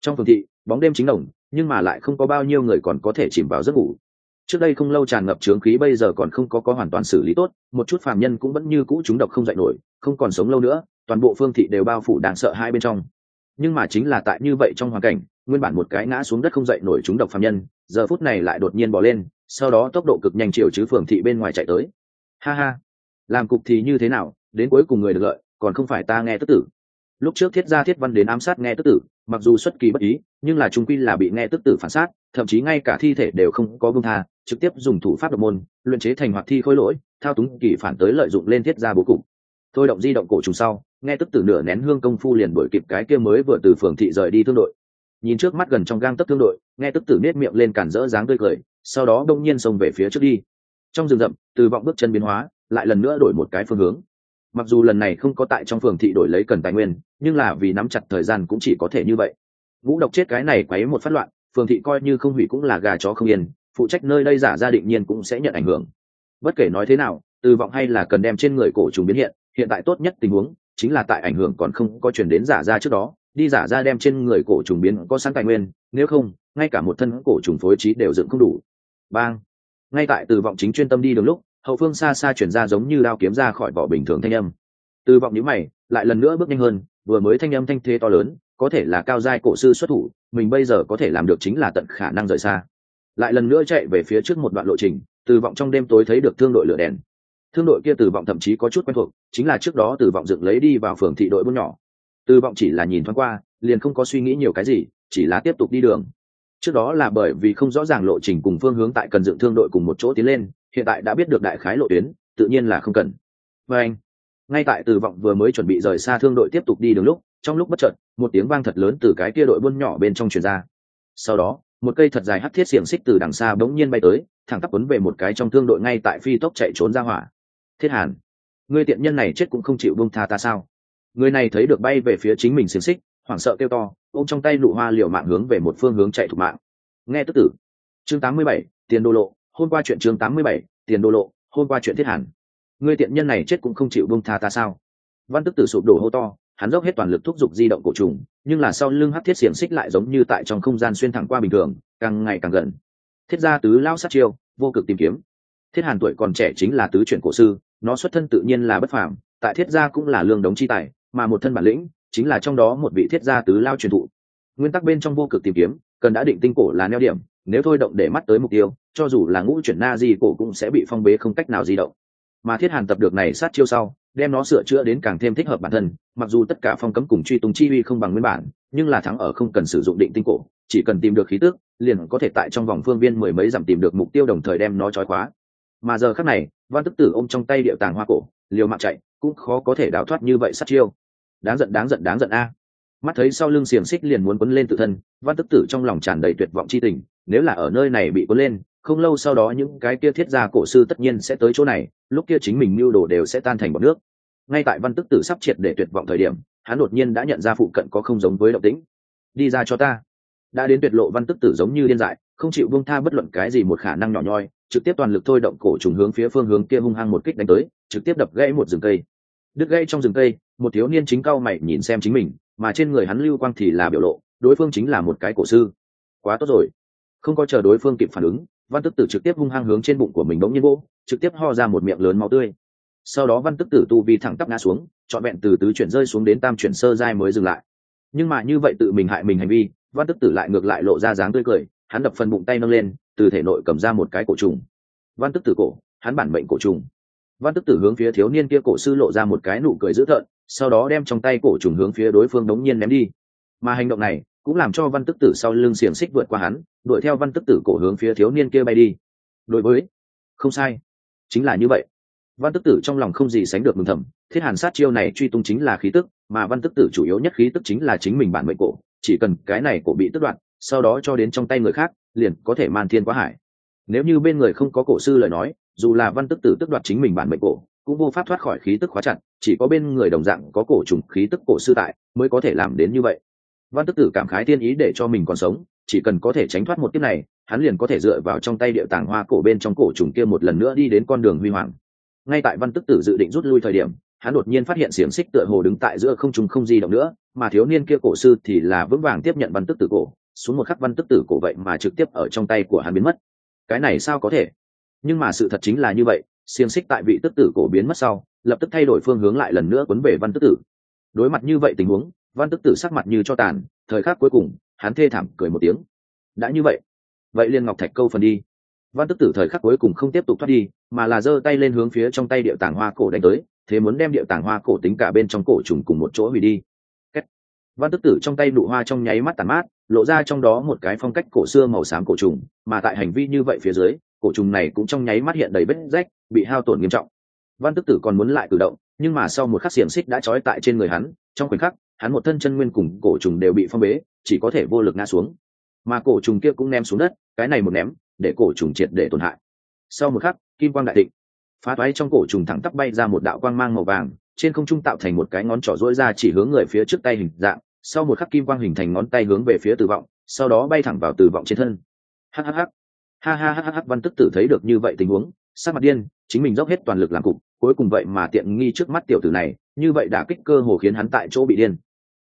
Trong phường thị, bóng đêm chính đồng, nhưng mà lại không có bao nhiêu người còn có thể chìm vào giấc ngủ. Trước đây không lâu tràn ngập trướng khí, bây giờ còn không có có hoàn toàn xử lý tốt, một chút phàm nhân cũng vẫn như cũ chúng độc không dạy nổi, không còn sống lâu nữa, toàn bộ phương thị đều bao phủ đáng sợ hai bên trong. Nhưng mà chính là tại như vậy trong hoàn cảnh, nguyên bản một cái ngã xuống đất không dậy nổi chúng độc phàm nhân, giờ phút này lại đột nhiên bỏ lên, sau đó tốc độ cực nhanh chiều chứ phường thị bên ngoài chạy tới ha ha. Làm cục thì như thế nào, đến cuối cùng người được lợi, còn không phải ta nghe tức tử. Lúc trước thiết gia thiết văn đến ám sát nghe tức tử, mặc dù xuất kỳ bất ý, nhưng là trung quy là bị nghe tức tử phản sát, thậm chí ngay cả thi thể đều không có bưng tha, trực tiếp dùng thủ pháp độc môn, luyện chế thành hoạt thi khối lỗi, thao túng kỳ phản tới lợi dụng lên thiết gia bố cục. Thôi động di động cổ trùng sau, nghe tức tử nửa nén hương công phu liền đổi kịp cái kia mới vừa từ phường thị rời đi thương đội. Nhìn trước mắt gần trong gang tấc thương đội, nghe tức tử nết miệng lên cản rỡ dáng tươi cười, sau đó đông nhiên xông về phía trước đi trong rừng rậm, từ vọng bước chân biến hóa, lại lần nữa đổi một cái phương hướng. Mặc dù lần này không có tại trong phường thị đổi lấy cần tài nguyên, nhưng là vì nắm chặt thời gian cũng chỉ có thể như vậy. Vũ độc chết cái này quấy một phát loạn, phường thị coi như không hủy cũng là gà chó không yên, phụ trách nơi đây giả ra định nhiên cũng sẽ nhận ảnh hưởng. Bất kể nói thế nào, từ vọng hay là cần đem trên người cổ trùng biến hiện hiện tại tốt nhất tình huống chính là tại ảnh hưởng còn không có chuyển đến giả ra trước đó, đi giả ra đem trên người cổ trùng biến có sẵn tài nguyên, nếu không, ngay cả một thân cổ trùng phối trí đều dựng không đủ. Bang! Ngay tại từ vọng chính chuyên tâm đi đường lúc, hậu phương xa xa chuyển ra giống như đao kiếm ra khỏi vỏ bình thường thanh âm. Từ vọng nhíu mày, lại lần nữa bước nhanh hơn, vừa mới thanh âm thanh thế to lớn, có thể là cao giai cổ sư xuất thủ, mình bây giờ có thể làm được chính là tận khả năng rời xa. Lại lần nữa chạy về phía trước một đoạn lộ trình, từ vọng trong đêm tối thấy được thương đội lửa đèn. Thương đội kia từ vọng thậm chí có chút quen thuộc, chính là trước đó từ vọng dựng lấy đi vào phường thị đội buôn nhỏ. Từ vọng chỉ là nhìn thoáng qua, liền không có suy nghĩ nhiều cái gì, chỉ là tiếp tục đi đường trước đó là bởi vì không rõ ràng lộ trình cùng phương hướng tại cần dựng thương đội cùng một chỗ tiến lên, hiện tại đã biết được đại khái lộ tuyến, tự nhiên là không cần. Và anh, ngay tại từ vọng vừa mới chuẩn bị rời xa thương đội tiếp tục đi đường lúc, trong lúc bất chợt, một tiếng vang thật lớn từ cái kia đội buôn nhỏ bên trong truyền ra. Sau đó, một cây thật dài hắt thiết xiềng xích từ đằng xa bỗng nhiên bay tới, thẳng tắp quấn về một cái trong thương đội ngay tại phi tốc chạy trốn ra hỏa. Thiết hàn, người tiện nhân này chết cũng không chịu bông tha ta sao? Người này thấy được bay về phía chính mình xiềng xích hoảng sợ kêu to, ôm trong tay nụ hoa liều mạng hướng về một phương hướng chạy thục mạng. Nghe tức tử. Chương tám mươi bảy, tiền đô lộ. Hôm qua chuyện chương tám mươi bảy, tiền đô lộ. Hôm qua chuyện thiết hẳn người tiện nhân này chết cũng không chịu bông tha ta sao? Văn tức tử sụp đổ hô to, hắn dốc hết toàn lực thúc giục di động cổ trùng, nhưng là sau lưng hắc thiết xiềng xích lại giống như tại trong không gian xuyên thẳng qua bình thường, càng ngày càng gần. Thiết gia tứ lao sát chiêu, vô cực tìm kiếm. Thiết hàn tuổi còn trẻ chính là tứ chuyển cổ sư, nó xuất thân tự nhiên là bất phàm, tại thiết gia cũng là lương đống chi tài, mà một thân bản lĩnh chính là trong đó một vị thiết gia tứ lao truyền thụ. Nguyên tắc bên trong vô cực tìm kiếm, cần đã định tinh cổ là neo điểm, nếu thôi động để mắt tới mục tiêu, cho dù là ngũ chuyển na di cổ cũng sẽ bị phong bế không cách nào di động. Mà thiết hàn tập được này sát chiêu sau, đem nó sửa chữa đến càng thêm thích hợp bản thân, mặc dù tất cả phong cấm cùng truy tung chi uy không bằng nguyên bản, nhưng là thắng ở không cần sử dụng định tinh cổ, chỉ cần tìm được khí tước liền có thể tại trong vòng phương viên mười mấy dặm tìm được mục tiêu đồng thời đem nó trói khóa. Mà giờ khắc này, văn tức tử ôm trong tay điệu tàng hoa cổ, liều mạng chạy, cũng khó có thể đào thoát như vậy sát chiêu đáng giận đáng giận đáng giận a. Mắt thấy sau lưng xiềng xích liền muốn quấn lên tự thân, văn tức tử trong lòng tràn đầy tuyệt vọng chi tình, nếu là ở nơi này bị quấn lên, không lâu sau đó những cái kia thiết gia cổ sư tất nhiên sẽ tới chỗ này, lúc kia chính mình mưu đồ đều sẽ tan thành bọt nước. Ngay tại văn tức tử sắp triệt để tuyệt vọng thời điểm, hắn đột nhiên đã nhận ra phụ cận có không giống với động tĩnh. Đi ra cho ta. Đã đến tuyệt lộ, văn tức tử giống như điên dại, không chịu buông tha bất luận cái gì một khả năng nhỏ nhoi, trực tiếp toàn lực thôi động cổ trùng hướng phía phương hướng kia hung hăng một kích đánh tới, trực tiếp đập gãy một rừng cây. Đứt gãy trong rừng cây một thiếu niên chính cao mày nhìn xem chính mình, mà trên người hắn lưu quang thì là biểu lộ, đối phương chính là một cái cổ sư. Quá tốt rồi. Không có chờ đối phương kịp phản ứng, văn tức tử trực tiếp hung hăng hướng trên bụng của mình bỗng nhiên vô trực tiếp ho ra một miệng lớn máu tươi. Sau đó văn tức tử tu vi thẳng tắp ngã xuống, trọn vẹn từ tứ chuyển rơi xuống đến tam chuyển sơ giai mới dừng lại. Nhưng mà như vậy tự mình hại mình hành vi, văn tức tử lại ngược lại lộ ra dáng tươi cười, hắn đập phần bụng tay nâng lên, từ thể nội cầm ra một cái cổ trùng. Văn tức tử cổ, hắn bản mệnh cổ trùng văn tức tử hướng phía thiếu niên kia cổ sư lộ ra một cái nụ cười dữ thợn sau đó đem trong tay cổ trùng hướng phía đối phương đống nhiên ném đi. Mà hành động này cũng làm cho văn tức tử sau lưng xiềng xích vượt qua hắn, đuổi theo văn tức tử cổ hướng phía thiếu niên kia bay đi. Đối với, không sai, chính là như vậy. Văn tức tử trong lòng không gì sánh được mừng thầm, thiết hàn sát chiêu này truy tung chính là khí tức, mà văn tức tử chủ yếu nhất khí tức chính là chính mình bản mệnh cổ, chỉ cần cái này cổ bị tức đoạn sau đó cho đến trong tay người khác, liền có thể man thiên quá hải. Nếu như bên người không có cổ sư lời nói dù là văn tức tử tức đoạt chính mình bản mệnh cổ, cũng vô pháp thoát khỏi khí tức khóa chặt, chỉ có bên người đồng dạng có cổ trùng khí tức cổ sư tại mới có thể làm đến như vậy. Văn tức tử cảm khái tiên ý để cho mình còn sống, chỉ cần có thể tránh thoát một kiếp này, hắn liền có thể dựa vào trong tay địa tàng hoa cổ bên trong cổ trùng kia một lần nữa đi đến con đường huy hoàng. Ngay tại văn tức tử dự định rút lui thời điểm, hắn đột nhiên phát hiện xiềng xích tựa hồ đứng tại giữa không trùng không di động nữa, mà thiếu niên kia cổ sư thì là vững vàng tiếp nhận văn tức tử cổ, xuống một khắc văn tức tử cổ vậy mà trực tiếp ở trong tay của hắn biến mất. Cái này sao có thể? Nhưng mà sự thật chính là như vậy, xiềng xích tại vị tức tử cổ biến mất sau, lập tức thay đổi phương hướng lại lần nữa quấn về văn tức tử. Đối mặt như vậy tình huống, văn tức tử sắc mặt như cho tàn, thời khắc cuối cùng, hắn thê thảm cười một tiếng. Đã như vậy vậy liên ngọc thạch câu phần đi. Văn tức tử thời khắc cuối cùng không tiếp tục thoát đi, mà là giơ tay lên hướng phía trong tay điệu tàng hoa cổ đánh tới, thế muốn đem điệu tàng hoa cổ tính cả bên trong cổ trùng cùng một chỗ hủy đi. Văn tức tử trong tay nụ hoa trong nháy mắt tàn mát, lộ ra trong đó một cái phong cách cổ xưa màu xám cổ trùng, mà tại hành vi như vậy phía dưới cổ trùng này cũng trong nháy mắt hiện đầy vết rách, bị hao tổn nghiêm trọng. Văn tức tử còn muốn lại cử động, nhưng mà sau một khắc xiềng xích đã trói tại trên người hắn, trong khoảnh khắc, hắn một thân chân nguyên cùng cổ trùng đều bị phong bế, chỉ có thể vô lực ngã xuống. Mà cổ trùng kia cũng ném xuống đất, cái này một ném, để cổ trùng triệt để tổn hại. Sau một khắc, kim quang đại thịnh. Phá toái trong cổ trùng thẳng tắp bay ra một đạo quang mang màu vàng, trên không trung tạo thành một cái ngón trỏ rỗi ra chỉ hướng người phía trước tay hình dạng, sau một khắc kim quang hình thành ngón tay hướng về phía tử vọng, sau đó bay thẳng vào tử vọng trên thân. Hhh ha ha ha ha văn tức tử thấy được như vậy tình huống sát mặt điên, chính mình dốc hết toàn lực làm cục, cuối cùng vậy mà tiện nghi trước mắt tiểu tử này, như vậy đã kích cơ hồ khiến hắn tại chỗ bị điên.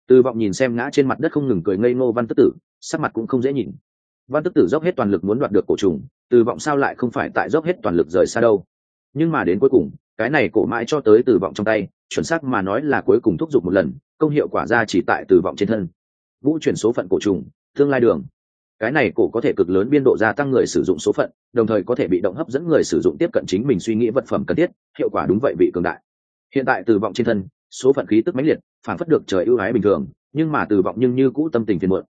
Từ vọng nhìn xem ngã trên mặt đất không ngừng cười ngây ngô văn tức tử, sắc mặt cũng không dễ nhìn. Văn tức tử dốc hết toàn lực muốn đoạt được cổ trùng, từ vọng sao lại không phải tại dốc hết toàn lực rời xa đâu. Nhưng mà đến cuối cùng, cái này cổ mãi cho tới từ vọng trong tay, chuẩn xác mà nói là cuối cùng thúc giục một lần, công hiệu quả ra chỉ tại từ vọng trên thân. Vũ chuyển số phận cổ trùng, tương lai đường cái này cổ có thể cực lớn biên độ gia tăng người sử dụng số phận, đồng thời có thể bị động hấp dẫn người sử dụng tiếp cận chính mình suy nghĩ vật phẩm cần thiết, hiệu quả đúng vậy bị cường đại. Hiện tại từ vọng trên thân, số phận khí tức mãnh liệt, phản phất được trời ưu ái bình thường, nhưng mà từ vọng nhưng như cũ tâm tình phiền muộn.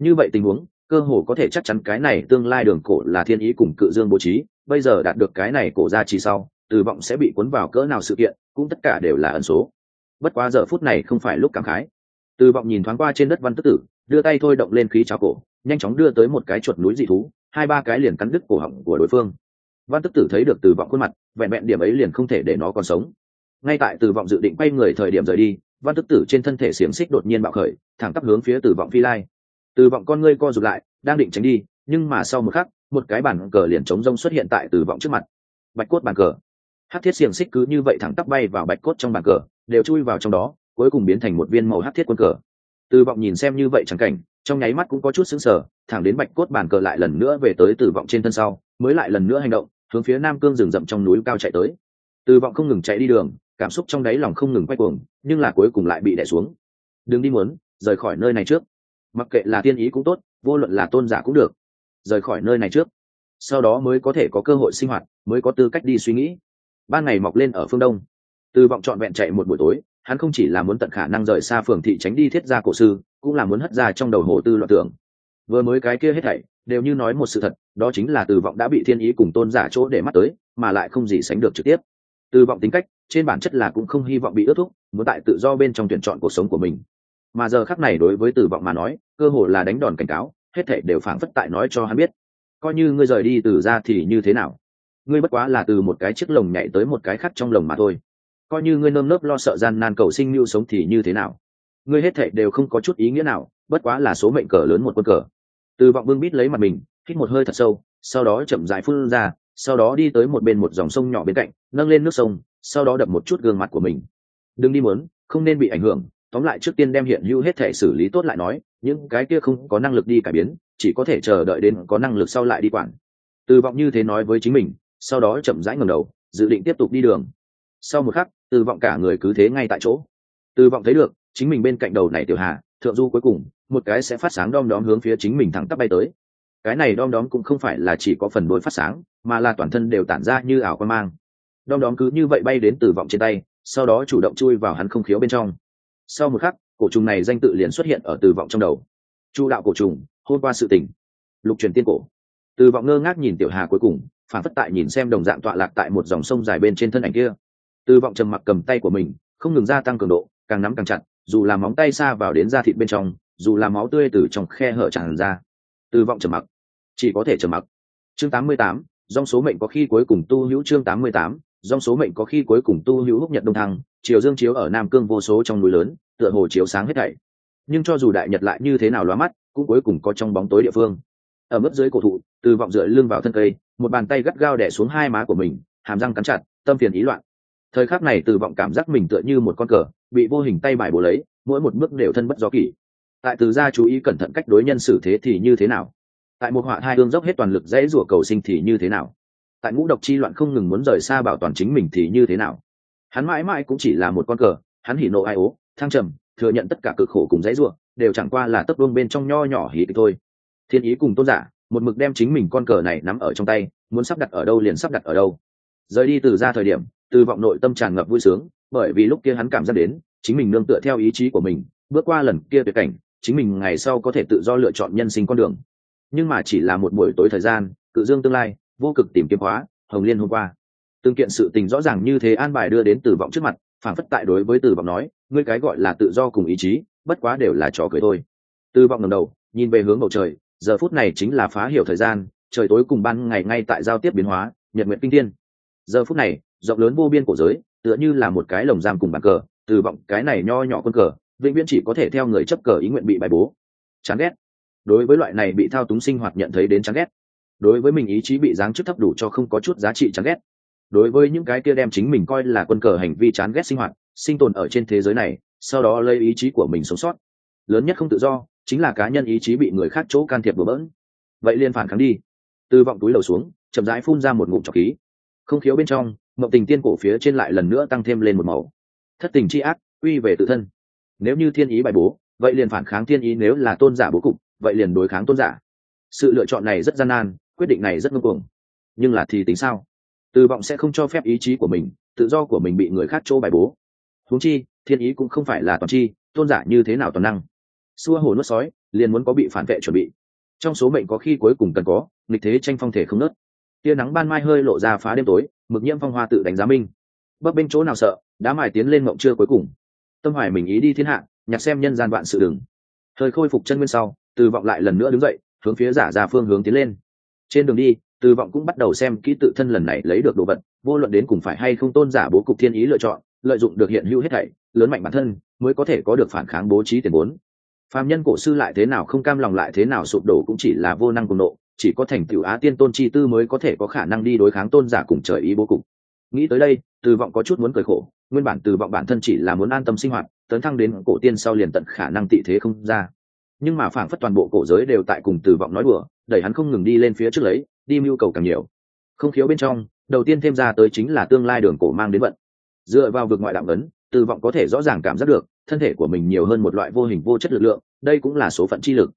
Như vậy tình huống, cơ hồ có thể chắc chắn cái này tương lai đường cổ là thiên ý cùng cự dương bố trí, bây giờ đạt được cái này cổ ra chỉ sau, từ vọng sẽ bị cuốn vào cỡ nào sự kiện, cũng tất cả đều là ẩn số. Bất quá giờ phút này không phải lúc cảm khái. Từ vọng nhìn thoáng qua trên đất văn tức tử, đưa tay thôi động lên khí cháo cổ nhanh chóng đưa tới một cái chuột núi dị thú, hai ba cái liền cắn đứt cổ họng của đối phương. Văn tức tử thấy được từ vọng khuôn mặt, vẹn vẹn điểm ấy liền không thể để nó còn sống. Ngay tại từ vọng dự định quay người thời điểm rời đi, văn tức tử trên thân thể xiềng xích đột nhiên bạo khởi, thẳng tắp hướng phía từ vọng phi lai. Từ vọng con ngươi co rụt lại, đang định tránh đi, nhưng mà sau một khắc, một cái bàn cờ liền chống rông xuất hiện tại từ vọng trước mặt. Bạch cốt bàn cờ. Hát thiết xiềng xích cứ như vậy thẳng tắp bay vào bạch cốt trong bàn cờ, đều chui vào trong đó, cuối cùng biến thành một viên màu hát thiết quân cờ. Từ vọng nhìn xem như vậy chẳng cảnh trong nháy mắt cũng có chút sững sờ, thẳng đến bạch cốt bàn cờ lại lần nữa về tới tử vọng trên thân sau, mới lại lần nữa hành động, hướng phía nam cương rừng rậm trong núi cao chạy tới. Tử vọng không ngừng chạy đi đường, cảm xúc trong đáy lòng không ngừng quay cuồng, nhưng là cuối cùng lại bị đè xuống. Đừng đi muốn, rời khỏi nơi này trước. Mặc kệ là tiên ý cũng tốt, vô luận là tôn giả cũng được. Rời khỏi nơi này trước. Sau đó mới có thể có cơ hội sinh hoạt, mới có tư cách đi suy nghĩ. Ban ngày mọc lên ở phương đông. Từ vọng trọn vẹn chạy một buổi tối, hắn không chỉ là muốn tận khả năng rời xa phường thị tránh đi thiết gia cổ sư cũng là muốn hất ra trong đầu hồ tư loạn tưởng. Vừa mới cái kia hết thảy, đều như nói một sự thật, đó chính là từ vọng đã bị thiên ý cùng tôn giả chỗ để mắt tới, mà lại không gì sánh được trực tiếp. Từ vọng tính cách, trên bản chất là cũng không hy vọng bị ước thúc, muốn tại tự do bên trong tuyển chọn cuộc sống của mình. Mà giờ khắc này đối với từ vọng mà nói, cơ hội là đánh đòn cảnh cáo, hết thảy đều phảng phất tại nói cho hắn biết. Coi như ngươi rời đi từ ra thì như thế nào? Ngươi bất quá là từ một cái chiếc lồng nhảy tới một cái khác trong lồng mà thôi. Coi như ngươi nơm nớp lo sợ gian nan cầu sinh mưu sống thì như thế nào? Ngươi hết thảy đều không có chút ý nghĩa nào, bất quá là số mệnh cờ lớn một quân cờ. Từ vọng bưng bít lấy mặt mình, hít một hơi thật sâu, sau đó chậm rãi phun ra, sau đó đi tới một bên một dòng sông nhỏ bên cạnh, nâng lên nước sông, sau đó đập một chút gương mặt của mình. Đừng đi muốn, không nên bị ảnh hưởng, tóm lại trước tiên đem hiện hữu hết thể xử lý tốt lại nói, những cái kia không có năng lực đi cải biến, chỉ có thể chờ đợi đến có năng lực sau lại đi quản. Từ vọng như thế nói với chính mình, sau đó chậm rãi ngầm đầu, dự định tiếp tục đi đường. Sau một khắc, từ vọng cả người cứ thế ngay tại chỗ. Từ vọng thấy được chính mình bên cạnh đầu này tiểu hà, thượng du cuối cùng, một cái sẽ phát sáng đom đóm hướng phía chính mình thẳng tắp bay tới. Cái này đom đóm cũng không phải là chỉ có phần đôi phát sáng, mà là toàn thân đều tản ra như ảo quan mang. Đom đóm cứ như vậy bay đến từ vọng trên tay, sau đó chủ động chui vào hắn không khiếu bên trong. Sau một khắc, cổ trùng này danh tự liền xuất hiện ở từ vọng trong đầu. Chu đạo cổ trùng, hôn qua sự tình. Lục truyền tiên cổ. Từ vọng ngơ ngác nhìn tiểu hà cuối cùng, phản phất tại nhìn xem đồng dạng tọa lạc tại một dòng sông dài bên trên thân ảnh kia. Từ vọng trầm mặc cầm tay của mình, không ngừng gia tăng cường độ, càng nắm càng chặt dù là móng tay xa vào đến da thịt bên trong dù là máu tươi từ trong khe hở tràn ra. Từ vọng trầm mặc. Chỉ có thể trầm mặc. Chương 88, dòng số mệnh có khi cuối cùng tu hữu chương 88, dòng số mệnh có khi cuối cùng tu hữu húc nhật đông thăng chiều dương chiếu ở nam cương vô số trong núi lớn tựa hồ chiếu sáng hết thảy. Nhưng cho dù đại nhật lại như thế nào lóa mắt cũng cuối cùng có trong bóng tối địa phương. Ở mức dưới cổ thụ từ vọng dựa lưng vào thân cây một bàn tay gắt gao đẻ xuống hai má của mình hàm răng cắn chặt tâm phiền ý loạn thời khắc này từ vọng cảm giác mình tựa như một con cờ, bị vô hình tay bài bổ lấy, mỗi một bước đều thân bất gió kỷ. Tại từ gia chú ý cẩn thận cách đối nhân xử thế thì như thế nào? Tại một họa hai hương dốc hết toàn lực dễ rủa cầu sinh thì như thế nào? Tại ngũ độc chi loạn không ngừng muốn rời xa bảo toàn chính mình thì như thế nào? Hắn mãi mãi cũng chỉ là một con cờ, hắn hỉ nộ ai ố, thăng trầm, thừa nhận tất cả cực khổ cùng dãy rủa, đều chẳng qua là tấp đuông bên trong nho nhỏ hỉ thôi. Thiên ý cùng tôn giả, một mực đem chính mình con cờ này nắm ở trong tay, muốn sắp đặt ở đâu liền sắp đặt ở đâu. Rời đi từ ra thời điểm từ vọng nội tâm tràn ngập vui sướng, bởi vì lúc kia hắn cảm giác đến, chính mình nương tựa theo ý chí của mình, bước qua lần kia tuyệt cảnh, chính mình ngày sau có thể tự do lựa chọn nhân sinh con đường. Nhưng mà chỉ là một buổi tối thời gian, cự dương tương lai, vô cực tìm kiếm hóa, hồng liên hôm qua. Tương kiện sự tình rõ ràng như thế an bài đưa đến tử vọng trước mặt phản phất tại đối với tử vọng nói, ngươi cái gọi là tự do cùng ý chí, bất quá đều là trò cười thôi. Tử vọng ngầm đầu, nhìn về hướng bầu trời, giờ phút này chính là phá hiểu thời gian, trời tối cùng ban ngày ngay tại giao tiếp biến hóa, nhật nguyện kinh thiên. Giờ phút này rộng lớn vô biên cổ giới, tựa như là một cái lồng giam cùng bàn cờ, Từ vọng cái này nho nhỏ quân cờ, vĩnh viễn chỉ có thể theo người chấp cờ ý nguyện bị bài bố. Chán ghét. Đối với loại này bị thao túng sinh hoạt nhận thấy đến chán ghét. Đối với mình ý chí bị giáng chức thấp đủ cho không có chút giá trị chán ghét. Đối với những cái kia đem chính mình coi là quân cờ hành vi chán ghét sinh hoạt, sinh tồn ở trên thế giới này, sau đó lấy ý chí của mình sống sót. Lớn nhất không tự do, chính là cá nhân ý chí bị người khác chỗ can thiệp bừa bỡn. Vậy liên phản kháng đi. Từ vọng túi lầu xuống, chậm rãi phun ra một ngụm trọc khí. Không khiếu bên trong mộng tình tiên cổ phía trên lại lần nữa tăng thêm lên một màu. Thất tình c ác uy về tự thân. Nếu như thiên ý bài bố, vậy liền phản kháng thiên ý nếu là tôn giả bố cục, vậy liền đối kháng tôn giả. Sự lựa chọn này rất gian nan, quyết định này rất ngưng cuồng. Nhưng là thì tính sao? Từ vọng sẽ không cho phép ý chí của mình, tự do của mình bị người khác chỗ bài bố. Huống chi, thiên ý cũng không phải là toàn chi, tôn giả như thế nào toàn năng? Xua hồ nuốt sói, liền muốn có bị phản vệ chuẩn bị. Trong số mệnh có khi cuối cùng cần có, nghịch thế tranh phong thể không nớt tia nắng ban mai hơi lộ ra phá đêm tối, mực nhiễm phong hoa tự đánh giá minh. Bấp bên chỗ nào sợ đã mài tiến lên mộng trưa cuối cùng. Tâm hoài mình ý đi thiên hạ, nhặt xem nhân gian vạn sự đừng. Thời khôi phục chân nguyên sau, từ vọng lại lần nữa đứng dậy, hướng phía giả ra phương hướng tiến lên. Trên đường đi, từ vọng cũng bắt đầu xem kỹ tự thân lần này lấy được đồ vật, vô luận đến cùng phải hay không tôn giả bố cục thiên ý lựa chọn, lợi dụng được hiện hữu hết thảy, lớn mạnh bản thân, mới có thể có được phản kháng bố trí tiền vốn. Phàm nhân cổ sư lại thế nào không cam lòng lại thế nào sụp đổ cũng chỉ là vô năng cùng nộ chỉ có thành tựu á tiên tôn chi tư mới có thể có khả năng đi đối kháng tôn giả cùng trời ý bố cục. Nghĩ tới đây, từ vọng có chút muốn cười khổ, nguyên bản từ vọng bản thân chỉ là muốn an tâm sinh hoạt, tấn thăng đến cổ tiên sau liền tận khả năng tị thế không ra. Nhưng mà phảng phất toàn bộ cổ giới đều tại cùng từ vọng nói đùa, đẩy hắn không ngừng đi lên phía trước lấy, đi mưu cầu càng nhiều. Không khiếu bên trong, đầu tiên thêm ra tới chính là tương lai đường cổ mang đến vận. Dựa vào vực ngoại đạo ấn, từ vọng có thể rõ ràng cảm giác được, thân thể của mình nhiều hơn một loại vô hình vô chất lực lượng, đây cũng là số phận chi lực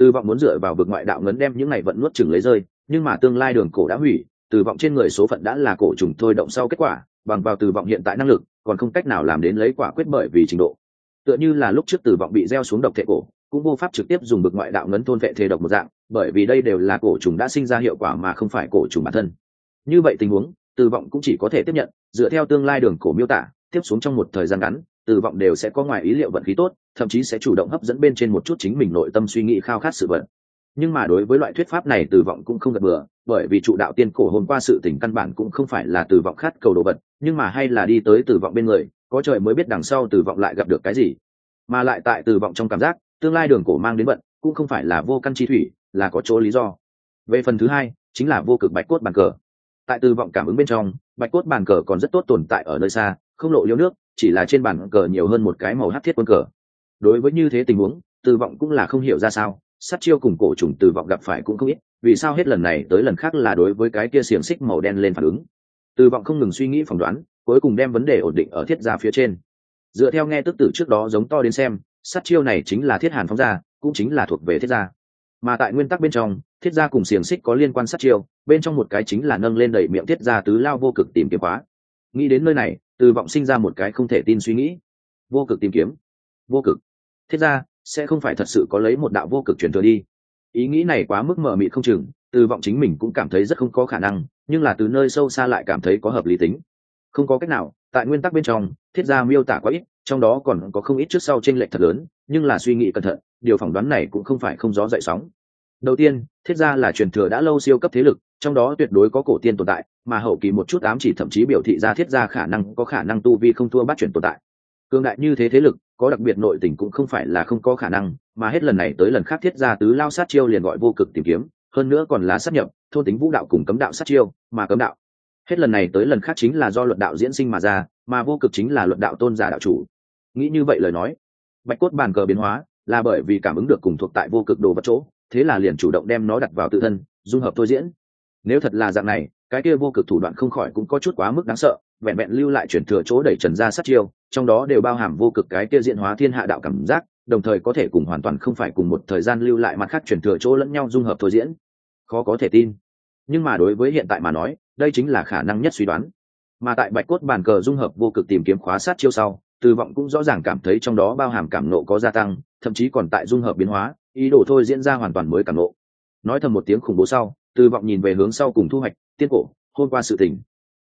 từ vọng muốn dựa vào vực ngoại đạo ngấn đem những này vận nuốt chừng lấy rơi, nhưng mà tương lai đường cổ đã hủy từ vọng trên người số phận đã là cổ trùng thôi động sau kết quả, bằng vào từ vọng hiện tại năng lực, còn không cách nào làm đến lấy quả quyết bởi vì trình độ. Tựa như là lúc trước từ vọng bị gieo xuống độc thể cổ, cũng vô pháp trực tiếp dùng bực ngoại đạo ngấn thôn vệ thể độc một dạng, bởi vì đây đều là cổ trùng đã sinh ra hiệu quả mà không phải cổ trùng bản thân. Như vậy tình huống từ vọng cũng chỉ có thể tiếp nhận, dựa theo tương lai đường cổ miêu tả, tiếp xuống trong một thời gian ngắn Tử vọng đều sẽ có ngoài ý liệu vận khí tốt, thậm chí sẽ chủ động hấp dẫn bên trên một chút chính mình nội tâm suy nghĩ khao khát sự vận nhưng mà đối với loại thuyết pháp này, tử vọng cũng không gật bừa, bởi vì trụ đạo tiên cổ hôm qua sự tình căn bản cũng không phải là tử vọng khát cầu đồ vật, nhưng mà hay là đi tới tử vọng bên người, có trời mới biết đằng sau tử vọng lại gặp được cái gì. Mà lại tại tử vọng trong cảm giác, tương lai đường cổ mang đến vận cũng không phải là vô căn chi thủy, là có chỗ lý do. Về phần thứ hai, chính là vô cực bạch cốt bàn cờ. Tại tử vọng cảm ứng bên trong, bạch cốt bàn cờ còn rất tốt tồn tại ở nơi xa, không lộ liêu nước chỉ là trên bàn cờ nhiều hơn một cái màu hát thiết quân cờ. Đối với như thế tình huống, từ vọng cũng là không hiểu ra sao, sát chiêu cùng cổ trùng từ vọng gặp phải cũng không ít, vì sao hết lần này tới lần khác là đối với cái kia xiềng xích màu đen lên phản ứng. Từ vọng không ngừng suy nghĩ phỏng đoán, cuối cùng đem vấn đề ổn định ở thiết gia phía trên. Dựa theo nghe tức tử trước đó giống to đến xem, sát chiêu này chính là thiết hàn phóng ra cũng chính là thuộc về thiết gia. Mà tại nguyên tắc bên trong, thiết gia cùng xiềng xích có liên quan sát chiêu, bên trong một cái chính là nâng lên đẩy miệng thiết gia tứ lao vô cực tìm kiếm khóa nghĩ đến nơi này, từ vọng sinh ra một cái không thể tin suy nghĩ. Vô cực tìm kiếm. Vô cực. Thiết gia sẽ không phải thật sự có lấy một đạo vô cực truyền thừa đi. Ý nghĩ này quá mức mờ mịt không chừng, từ vọng chính mình cũng cảm thấy rất không có khả năng, nhưng là từ nơi sâu xa lại cảm thấy có hợp lý tính. Không có cách nào, tại nguyên tắc bên trong, thiết gia miêu tả quá ít, trong đó còn có không ít trước sau t r ê n lệch thật lớn, nhưng là suy nghĩ cẩn thận, điều phỏng đoán này cũng không phải không gió dậy sóng. Đầu tiên, thiết gia là truyền thừa đã lâu siêu cấp thế lực trong đó tuyệt đối có cổ tiên tồn tại, mà hậu kỳ một chút ám chỉ thậm chí biểu thị ra thiết gia khả năng, có khả năng tu vi không thua bắt chuyển tồn tại. Cương đại như thế thế lực, có đặc biệt nội tình cũng không phải là không có khả năng, mà hết lần này tới lần khác thiết gia tứ lao sát chiêu liền gọi vô cực tìm kiếm, hơn nữa còn là sát nhập, thôn tính vũ đạo cùng cấm đạo sát chiêu, mà cấm đạo. Hết lần này tới lần khác chính là do luận đạo diễn sinh mà ra, mà vô cực chính là luận đạo tôn giả đạo chủ. Nghĩ như vậy lời nói, bạch cốt bàn cờ biến hóa, là bởi vì cảm ứng được cùng thuộc tại vô cực đồ vật chỗ, thế là liền chủ động đem nó đặt vào tự thân, dung hợp thôi diễn nếu thật là dạng này, cái kia vô cực thủ đoạn không khỏi cũng có chút quá mức đáng sợ, vẹn vẹn lưu lại chuyển thừa chỗ đẩy trần ra sát chiêu, trong đó đều bao hàm vô cực cái kia diện hóa thiên hạ đạo cảm giác, đồng thời có thể cùng hoàn toàn không phải cùng một thời gian lưu lại mặt khác chuyển thừa chỗ lẫn nhau dung hợp thôi diễn. Khó có thể tin. Nhưng mà đối với hiện tại mà nói, đây chính là khả năng nhất suy đoán. Mà tại bạch cốt bàn cờ dung hợp vô cực tìm kiếm khóa sát chiêu sau, từ vọng cũng rõ ràng cảm thấy trong đó bao hàm cảm nộ có gia tăng, thậm chí còn tại dung hợp biến hóa, ý đồ thôi diễn ra hoàn toàn mới cảm nộ. Nói thầm một tiếng khủng bố sau từ vọng nhìn về hướng sau cùng thu hoạch tiên cổ hôm qua sự tình.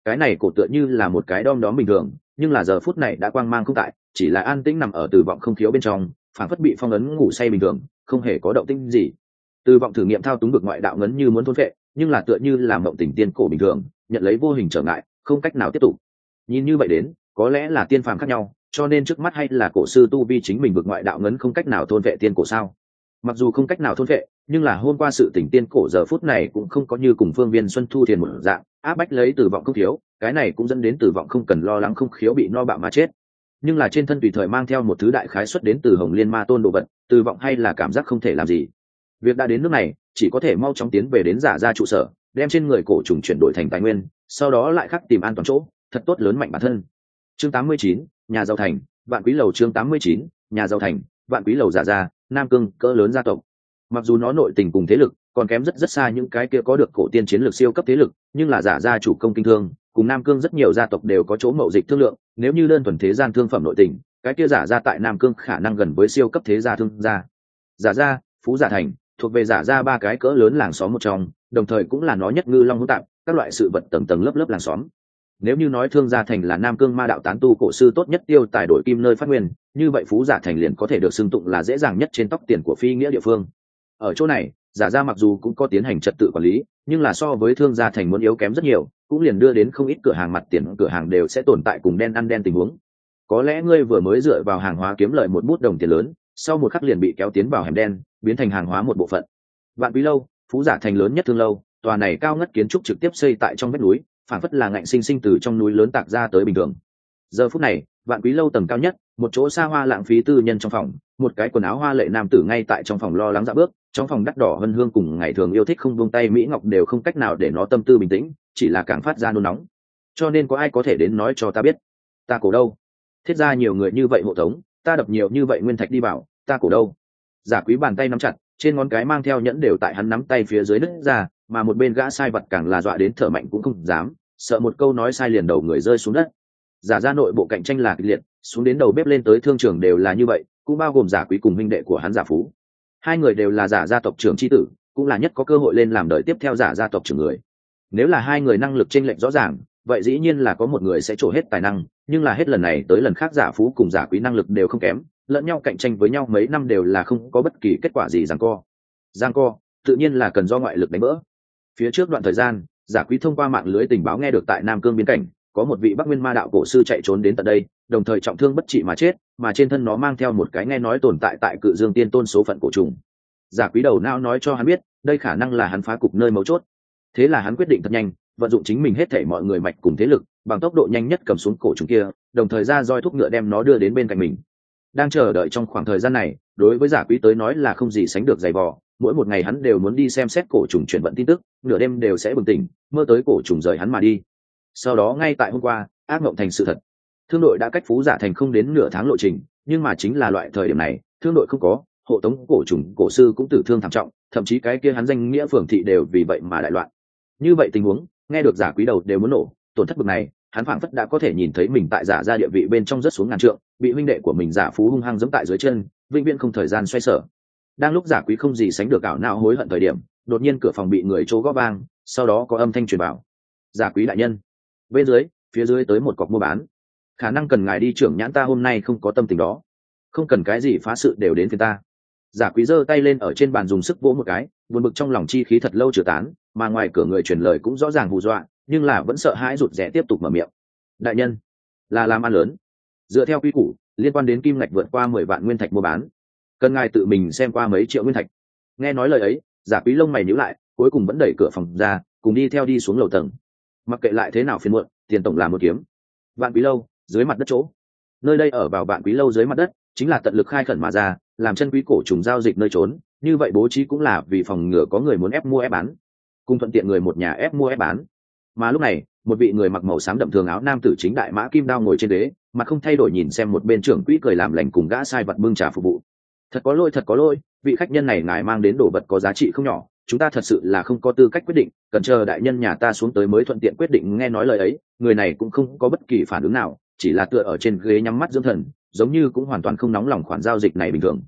Cái này cổ tựa như là một cái đom đóm bình thường, nhưng là giờ phút này đã quang mang không tại, chỉ là an tĩnh nằm ở từ vọng không khiếu bên trong phản phất bị phong ấn ngủ say bình thường, không hề có động tinh gì. Từ vọng thử nghiệm thao túng được ngoại đạo ngấn như muốn thôn vệ nhưng là tựa như là mộng tình tiên cổ bình thường, nhận lấy vô hình trở ngại, không cách nào tiếp tục. Nhìn như vậy đến, có lẽ là tiên phàm khác nhau, cho nên trước mắt hay là cổ sư tu vi chính mình vực ngoại đạo ngấn không cách nào thôn vệ tiên cổ sao? Mặc dù không cách nào thôn vệ nhưng là hôm qua sự tỉnh tiên cổ giờ phút này cũng không có như cùng phương viên xuân thu thiền một dạng áp bách lấy từ vọng không thiếu cái này cũng dẫn đến từ vọng không cần lo lắng không khiếu bị no bạo mà chết. Nhưng là trên thân tùy thời mang theo một thứ đại khái xuất đến từ hồng liên ma tôn đồ vật từ vọng hay là cảm giác không thể làm gì. Việc đã đến nước này chỉ có thể mau chóng tiến về đến giả ra trụ sở đem trên người cổ trùng chuyển đổi thành tài nguyên sau đó lại khắc tìm an toàn chỗ thật tốt lớn mạnh bản thân. Chương 89, nhà giàu thành vạn quý lầu chương 89, nhà giàu thành vạn quý lầu giả ra nam cương cỡ lớn gia tộc. Mặc dù nó nội tình cùng thế lực còn kém rất rất xa những cái kia có được cổ tiên chiến lược siêu cấp thế lực, nhưng là giả gia chủ công kinh thương, cùng nam cương rất nhiều gia tộc đều có chỗ mậu dịch thương lượng, nếu như đơn thuần thế gian thương phẩm nội tình, cái kia giả gia tại nam cương khả năng gần với siêu cấp thế gia thương gia. Giả gia, phú giả thành, thuộc về giả gia ba cái cỡ lớn làng xóm một trong, đồng thời cũng là nó nhất ngư long hữu tạp, các loại sự vật tầng tầng lớp lớp làng xóm nếu như nói thương gia thành là nam cương ma đạo tán tu cổ sư tốt nhất tiêu tài đổi kim nơi phát nguyên, như vậy phú giả thành liền có thể được xưng tụng là dễ dàng nhất trên tóc tiền của phi nghĩa địa phương. Ở chỗ này, giả ra mặc dù cũng có tiến hành trật tự quản lý, nhưng là so với thương gia thành muốn yếu kém rất nhiều, cũng liền đưa đến không ít cửa hàng mặt tiền, cửa hàng đều sẽ tồn tại cùng đen ăn đen tình huống. Có lẽ ngươi vừa mới dựa vào hàng hóa kiếm lợi một bút đồng tiền lớn, sau một khắc liền bị kéo tiến vào hẻm đen, biến thành hàng hóa một bộ phận. Vạn quý lâu, phú giả thành lớn nhất thương lâu, tòa này cao ngất kiến trúc trực tiếp xây tại trong vách núi phản phất là ngạnh sinh sinh từ trong núi lớn tạc ra tới bình thường. Giờ phút này, vạn quý lâu tầng cao nhất, một chỗ xa hoa lãng phí tư nhân trong phòng, một cái quần áo hoa lệ nam tử ngay tại trong phòng lo lắng dạ bước, trong phòng đắt đỏ hơn hương cùng ngày thường yêu thích không buông tay mỹ ngọc đều không cách nào để nó tâm tư bình tĩnh, chỉ là càng phát ra nôn nóng. Cho nên có ai có thể đến nói cho ta biết? Ta cổ đâu? Thiết ra nhiều người như vậy hộ tống, ta đập nhiều như vậy nguyên thạch đi bảo ta cổ đâu? Giả quý bàn tay nắm chặt, trên ngón cái mang theo nhẫn đều tại hắn nắm tay phía dưới nứt ra mà một bên gã sai vật càng là dọa đến thở mạnh cũng không dám, sợ một câu nói sai liền đầu người rơi xuống đất. Giả ra nội bộ cạnh tranh là kịch liệt, xuống đến đầu bếp lên tới thương trường đều là như vậy, cũng bao gồm giả quý cùng minh đệ của hắn giả phú. Hai người đều là giả gia tộc trưởng tri tử, cũng là nhất có cơ hội lên làm đời tiếp theo giả gia tộc trưởng người. Nếu là hai người năng lực t r ê n lệch rõ ràng, vậy dĩ nhiên là có một người sẽ trổ hết tài năng, nhưng là hết lần này tới lần khác giả phú cùng giả quý năng lực đều không kém, lẫn nhau cạnh tranh với nhau mấy năm đều là không có bất kỳ kết quả gì rằng co. Giang co, tự nhiên là cần do ngoại lực đánh vỡ phía trước đoạn thời gian, giả quý thông qua mạng lưới tình báo nghe được tại nam cương biên cảnh, có một vị bắc nguyên ma đạo cổ sư chạy trốn đến tận đây, đồng thời trọng thương bất trị mà chết, mà trên thân nó mang theo một cái nghe nói tồn tại tại cự dương tiên tôn số phận cổ trùng. Giả quý đầu não nói cho hắn biết, đây khả năng là hắn phá cục nơi mấu chốt. Thế là hắn quyết định thật nhanh, vận dụng chính mình hết thể mọi người mạch cùng thế lực, bằng tốc độ nhanh nhất cầm xuống cổ trùng kia, đồng thời ra roi thuốc ngựa đem nó đưa đến bên cạnh mình. Đang chờ đợi trong khoảng thời gian này, đối với giả quý tới nói là không gì sánh được giày vò mỗi một ngày hắn đều muốn đi xem xét cổ trùng chuyển vận tin tức, nửa đêm đều sẽ bừng tỉnh, mơ tới cổ trùng rời hắn mà đi. Sau đó ngay tại hôm qua, ác mộng thành sự thật. Thương đội đã cách phú giả thành không đến nửa tháng lộ trình, nhưng mà chính là loại thời điểm này, thương đội không có, hộ tống cổ trùng, cổ sư cũng tử thương thảm trọng, thậm chí cái kia hắn danh nghĩa phường thị đều vì vậy mà đại loạn. Như vậy tình huống, nghe được giả quý đầu đều muốn nổ, tổn thất bực này, hắn phảng phất đã có thể nhìn thấy mình tại giả ra địa vị bên trong rất xuống ngàn trượng, bị huynh đệ của mình giả phú hung hăng giẫm tại dưới chân, vĩnh viễn không thời gian xoay sở đang lúc giả quý không gì sánh được ảo não hối hận thời điểm, đột nhiên cửa phòng bị người chỗ góp vang, sau đó có âm thanh truyền bảo giả quý đại nhân, bên dưới, phía dưới tới một cọc mua bán. Khả năng cần ngài đi trưởng nhãn ta hôm nay không có tâm tình đó. Không cần cái gì phá sự đều đến phía ta. Giả quý giơ tay lên ở trên bàn dùng sức vỗ một cái, buồn bực trong lòng chi khí thật lâu chưa tán, mà ngoài cửa người truyền lời cũng rõ ràng hù dọa, nhưng là vẫn sợ hãi rụt rẽ tiếp tục mở miệng. Đại nhân, là làm ăn lớn. Dựa theo quy củ, liên quan đến kim ngạch vượt qua mười vạn nguyên thạch mua bán cần ngài tự mình xem qua mấy triệu nguyên thạch. Nghe nói lời ấy, giả quý lông mày nhíu lại, cuối cùng vẫn đẩy cửa phòng ra, cùng đi theo đi xuống lầu tầng. Mặc kệ lại thế nào phiền muộn, tiền tổng là một kiếm. Vạn quý lâu, dưới mặt đất chỗ. Nơi đây ở vào vạn quý lâu dưới mặt đất, chính là tận lực khai khẩn mà ra, làm chân quý cổ trùng giao dịch nơi trốn, như vậy bố trí cũng là vì phòng ngừa có người muốn ép mua ép bán. Cùng thuận tiện người một nhà ép mua ép bán. Mà lúc này, một vị người mặc màu xám đậm thường áo nam tử chính đại mã kim đao ngồi trên đế mà không thay đổi nhìn xem một bên trưởng quỹ cười làm lành cùng gã sai vật bưng trà phục vụ thật có lỗi, thật có lỗi, vị khách nhân này ngài mang đến đồ vật có giá trị không nhỏ, chúng ta thật sự là không có tư cách quyết định, cần chờ đại nhân nhà ta xuống tới mới thuận tiện quyết định nghe nói lời ấy, người này cũng không có bất kỳ phản ứng nào, chỉ là tựa ở trên ghế nhắm mắt dưỡng thần, giống như cũng hoàn toàn không nóng lòng khoản giao dịch này bình thường.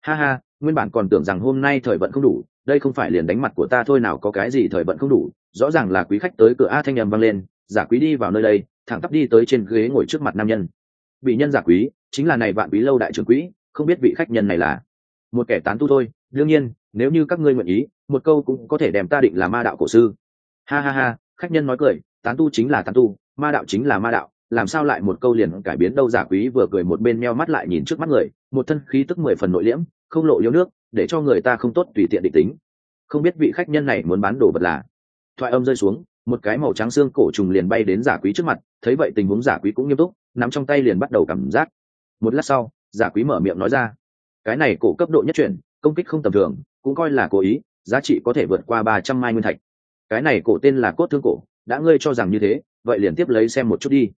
Ha ha, nguyên bản còn tưởng rằng hôm nay thời vận không đủ, đây không phải liền đánh mặt của ta thôi, nào có cái gì thời vận không đủ, rõ ràng là quý khách tới cửa a thanh â vang lên, giả quý đi vào nơi đây, thẳng tắp đi tới trên ghế ngồi trước mặt nam nhân. Bị nhân giả quý, chính là này vạn quý lâu đại trưởng quý không biết vị khách nhân này là. Một kẻ tán tu thôi, đương nhiên, nếu như các ngươi nguyện ý, một câu cũng có thể đem ta định là ma đạo cổ sư. Ha ha ha, khách nhân nói cười, tán tu chính là tán tu, ma đạo chính là ma đạo, làm sao lại một câu liền cải biến đâu giả quý vừa cười một bên meo mắt lại nhìn trước mắt người, một thân khí tức mười phần nội liễm, không lộ liễu nước, để cho người ta không tốt tùy tiện định tính. Không biết vị khách nhân này muốn bán đồ vật là. Thoại âm rơi xuống, một cái màu trắng xương cổ trùng liền bay đến giả quý trước mặt, thấy vậy tình huống giả quý cũng nghiêm túc, nắm trong tay liền bắt đầu cảm giác. Một lát sau giả quý mở miệng nói ra. Cái này cổ cấp độ nhất chuyển, công kích không tầm thường, cũng coi là cố ý, giá trị có thể vượt qua ba trăm mai nguyên thạch. Cái này cổ tên là cốt thương cổ, đã ngươi cho rằng như thế, vậy liền tiếp lấy xem một chút đi.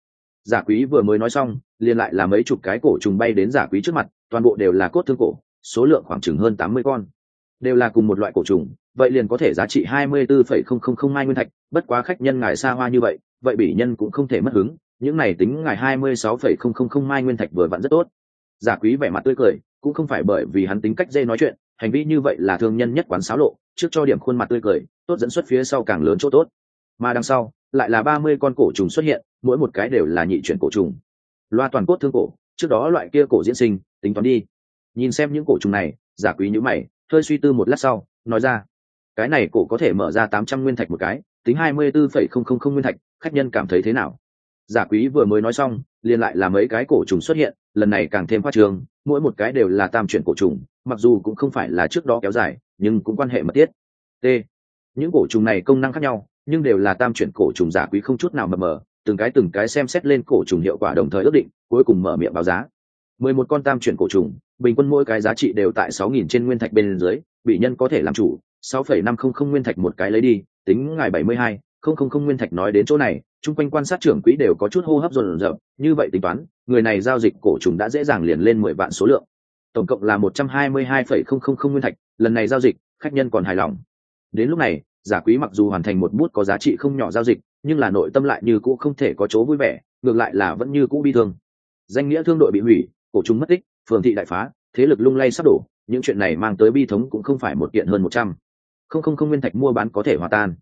Giả quý vừa mới nói xong, liền lại là mấy chục cái cổ trùng bay đến giả quý trước mặt, toàn bộ đều là cốt thương cổ, số lượng khoảng chừng hơn tám mươi con. Đều là cùng một loại cổ trùng, vậy liền có thể giá trị hai mươi bốn phẩy không không không mai nguyên thạch, bất quá khách nhân ngài xa hoa như vậy vậy bỉ nhân cũng không thể mất hứng, những này tính ngài hai mươi sáu phẩy không không không mai nguyên thạch vừa vặn rất tốt giả quý vẻ mặt tươi cười, cũng không phải bởi vì hắn tính cách dê nói chuyện, hành vi như vậy là thương nhân nhất quán xáo lộ, trước cho điểm khuôn mặt tươi cười, tốt dẫn xuất phía sau càng lớn chỗ tốt. Mà đằng sau, lại là ba mươi con cổ trùng xuất hiện, mỗi một cái đều là nhị chuyển cổ trùng. Loa toàn cốt thương cổ, trước đó loại kia cổ diễn sinh, tính toán đi. Nhìn xem những cổ trùng này, giả quý nhữ mày, hơi suy tư một lát sau, nói ra, cái này cổ có thể mở ra tám trăm nguyên thạch một cái, tính hai mươi bốn phẩy không không không nguyên thạch, khách nhân cảm thấy thế nào? Giả quý vừa mới nói xong liền lại là mấy cái cổ trùng xuất hiện, lần này càng thêm khoa trường mỗi một cái đều là tam chuyển cổ trùng, mặc dù cũng không phải là trước đó kéo dài, nhưng cũng quan hệ mật thiết. T. Những cổ trùng này công năng khác nhau, nhưng đều là tam chuyển cổ trùng giả quý không chút nào mờ mờ, từng cái từng cái xem xét lên cổ trùng hiệu quả đồng thời ước định, cuối cùng mở miệng báo giá. Mười một con tam chuyển cổ trùng, bình quân mỗi cái giá trị đều tại sáu nghìn trên nguyên thạch bên dưới, bị nhân có thể làm chủ, sáu phẩy năm không không nguyên thạch một cái lấy đi, tính ngày bảy mươi hai không không không nguyên thạch nói đến chỗ này, chung quanh quan sát trưởng quỹ đều có chút hô hấp rộn rộn như vậy tính toán, người này giao dịch cổ trùng đã dễ dàng liền lên mười vạn số lượng. Tổng cộng là một trăm hai mươi hai phẩy không không không nguyên thạch, lần này giao dịch, khách nhân còn hài lòng. Đến lúc này, giả quý mặc dù hoàn thành một bút có giá trị không nhỏ giao dịch, nhưng là nội tâm lại như cũ không thể có chỗ vui vẻ, ngược lại là vẫn như cũ bi thương. Danh nghĩa thương đội bị hủy, cổ trùng mất tích, phường thị đại phá, thế lực lung lay sắp đổ, những chuyện này mang tới bi thống cũng không phải một kiện hơn một trăm. Không không không nguyên thạch mua bán có thể hòa tan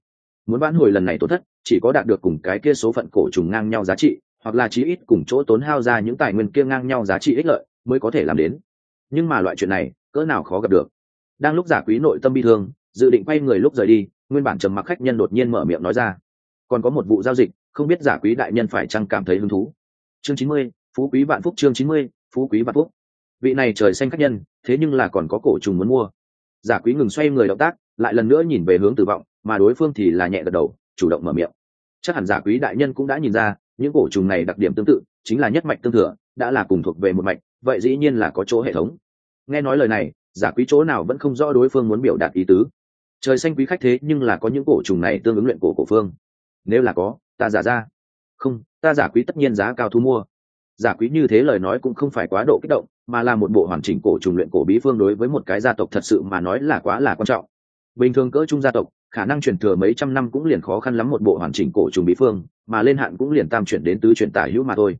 muốn vãn hồi lần này tổn thất, chỉ có đạt được cùng cái kia số phận cổ trùng ngang nhau giá trị, hoặc là chí ít cùng chỗ tốn hao ra những tài nguyên kia ngang nhau giá trị ích lợi, mới có thể làm đến. Nhưng mà loại chuyện này, cỡ nào khó gặp được. Đang lúc giả quý nội tâm bi thương, dự định quay người lúc rời đi, nguyên bản trầm mặc khách nhân đột nhiên mở miệng nói ra. Còn có một vụ giao dịch, không biết giả quý đại nhân phải chăng cảm thấy hứng thú. Chương chín mươi, phú quý vạn phúc, chương chín mươi, phú quý vạn phúc. Vị này trời xanh khách nhân, thế nhưng là còn có cổ trùng muốn mua. Giả quý ngừng xoay người động tác, lại lần nữa nhìn về hướng tử vọng mà đối phương thì là nhẹ gật đầu, chủ động mở miệng. Chắc hẳn giả quý đại nhân cũng đã nhìn ra, những cổ trùng này đặc điểm tương tự, chính là nhất mạch tương thừa, đã là cùng thuộc về một mạch, vậy dĩ nhiên là có chỗ hệ thống. Nghe nói lời này, giả quý chỗ nào vẫn không rõ đối phương muốn biểu đạt ý tứ. Trời xanh quý khách thế nhưng là có những cổ trùng này tương ứng luyện cổ cổ phương. Nếu là có, ta giả ra. Không, ta giả quý tất nhiên giá cao thu mua. Giả quý như thế lời nói cũng không phải quá độ kích động, mà là một bộ hoàn chỉnh cổ trùng luyện cổ bí phương đối với một cái gia tộc thật sự mà nói là quá là quan trọng. Bình thường cỡ trung gia tộc khả năng truyền thừa mấy trăm năm cũng liền khó khăn lắm một bộ hoàn chỉnh cổ trùng bí phương, mà lên hạn cũng liền tam chuyển đến tứ chuyển tả hữu mà thôi.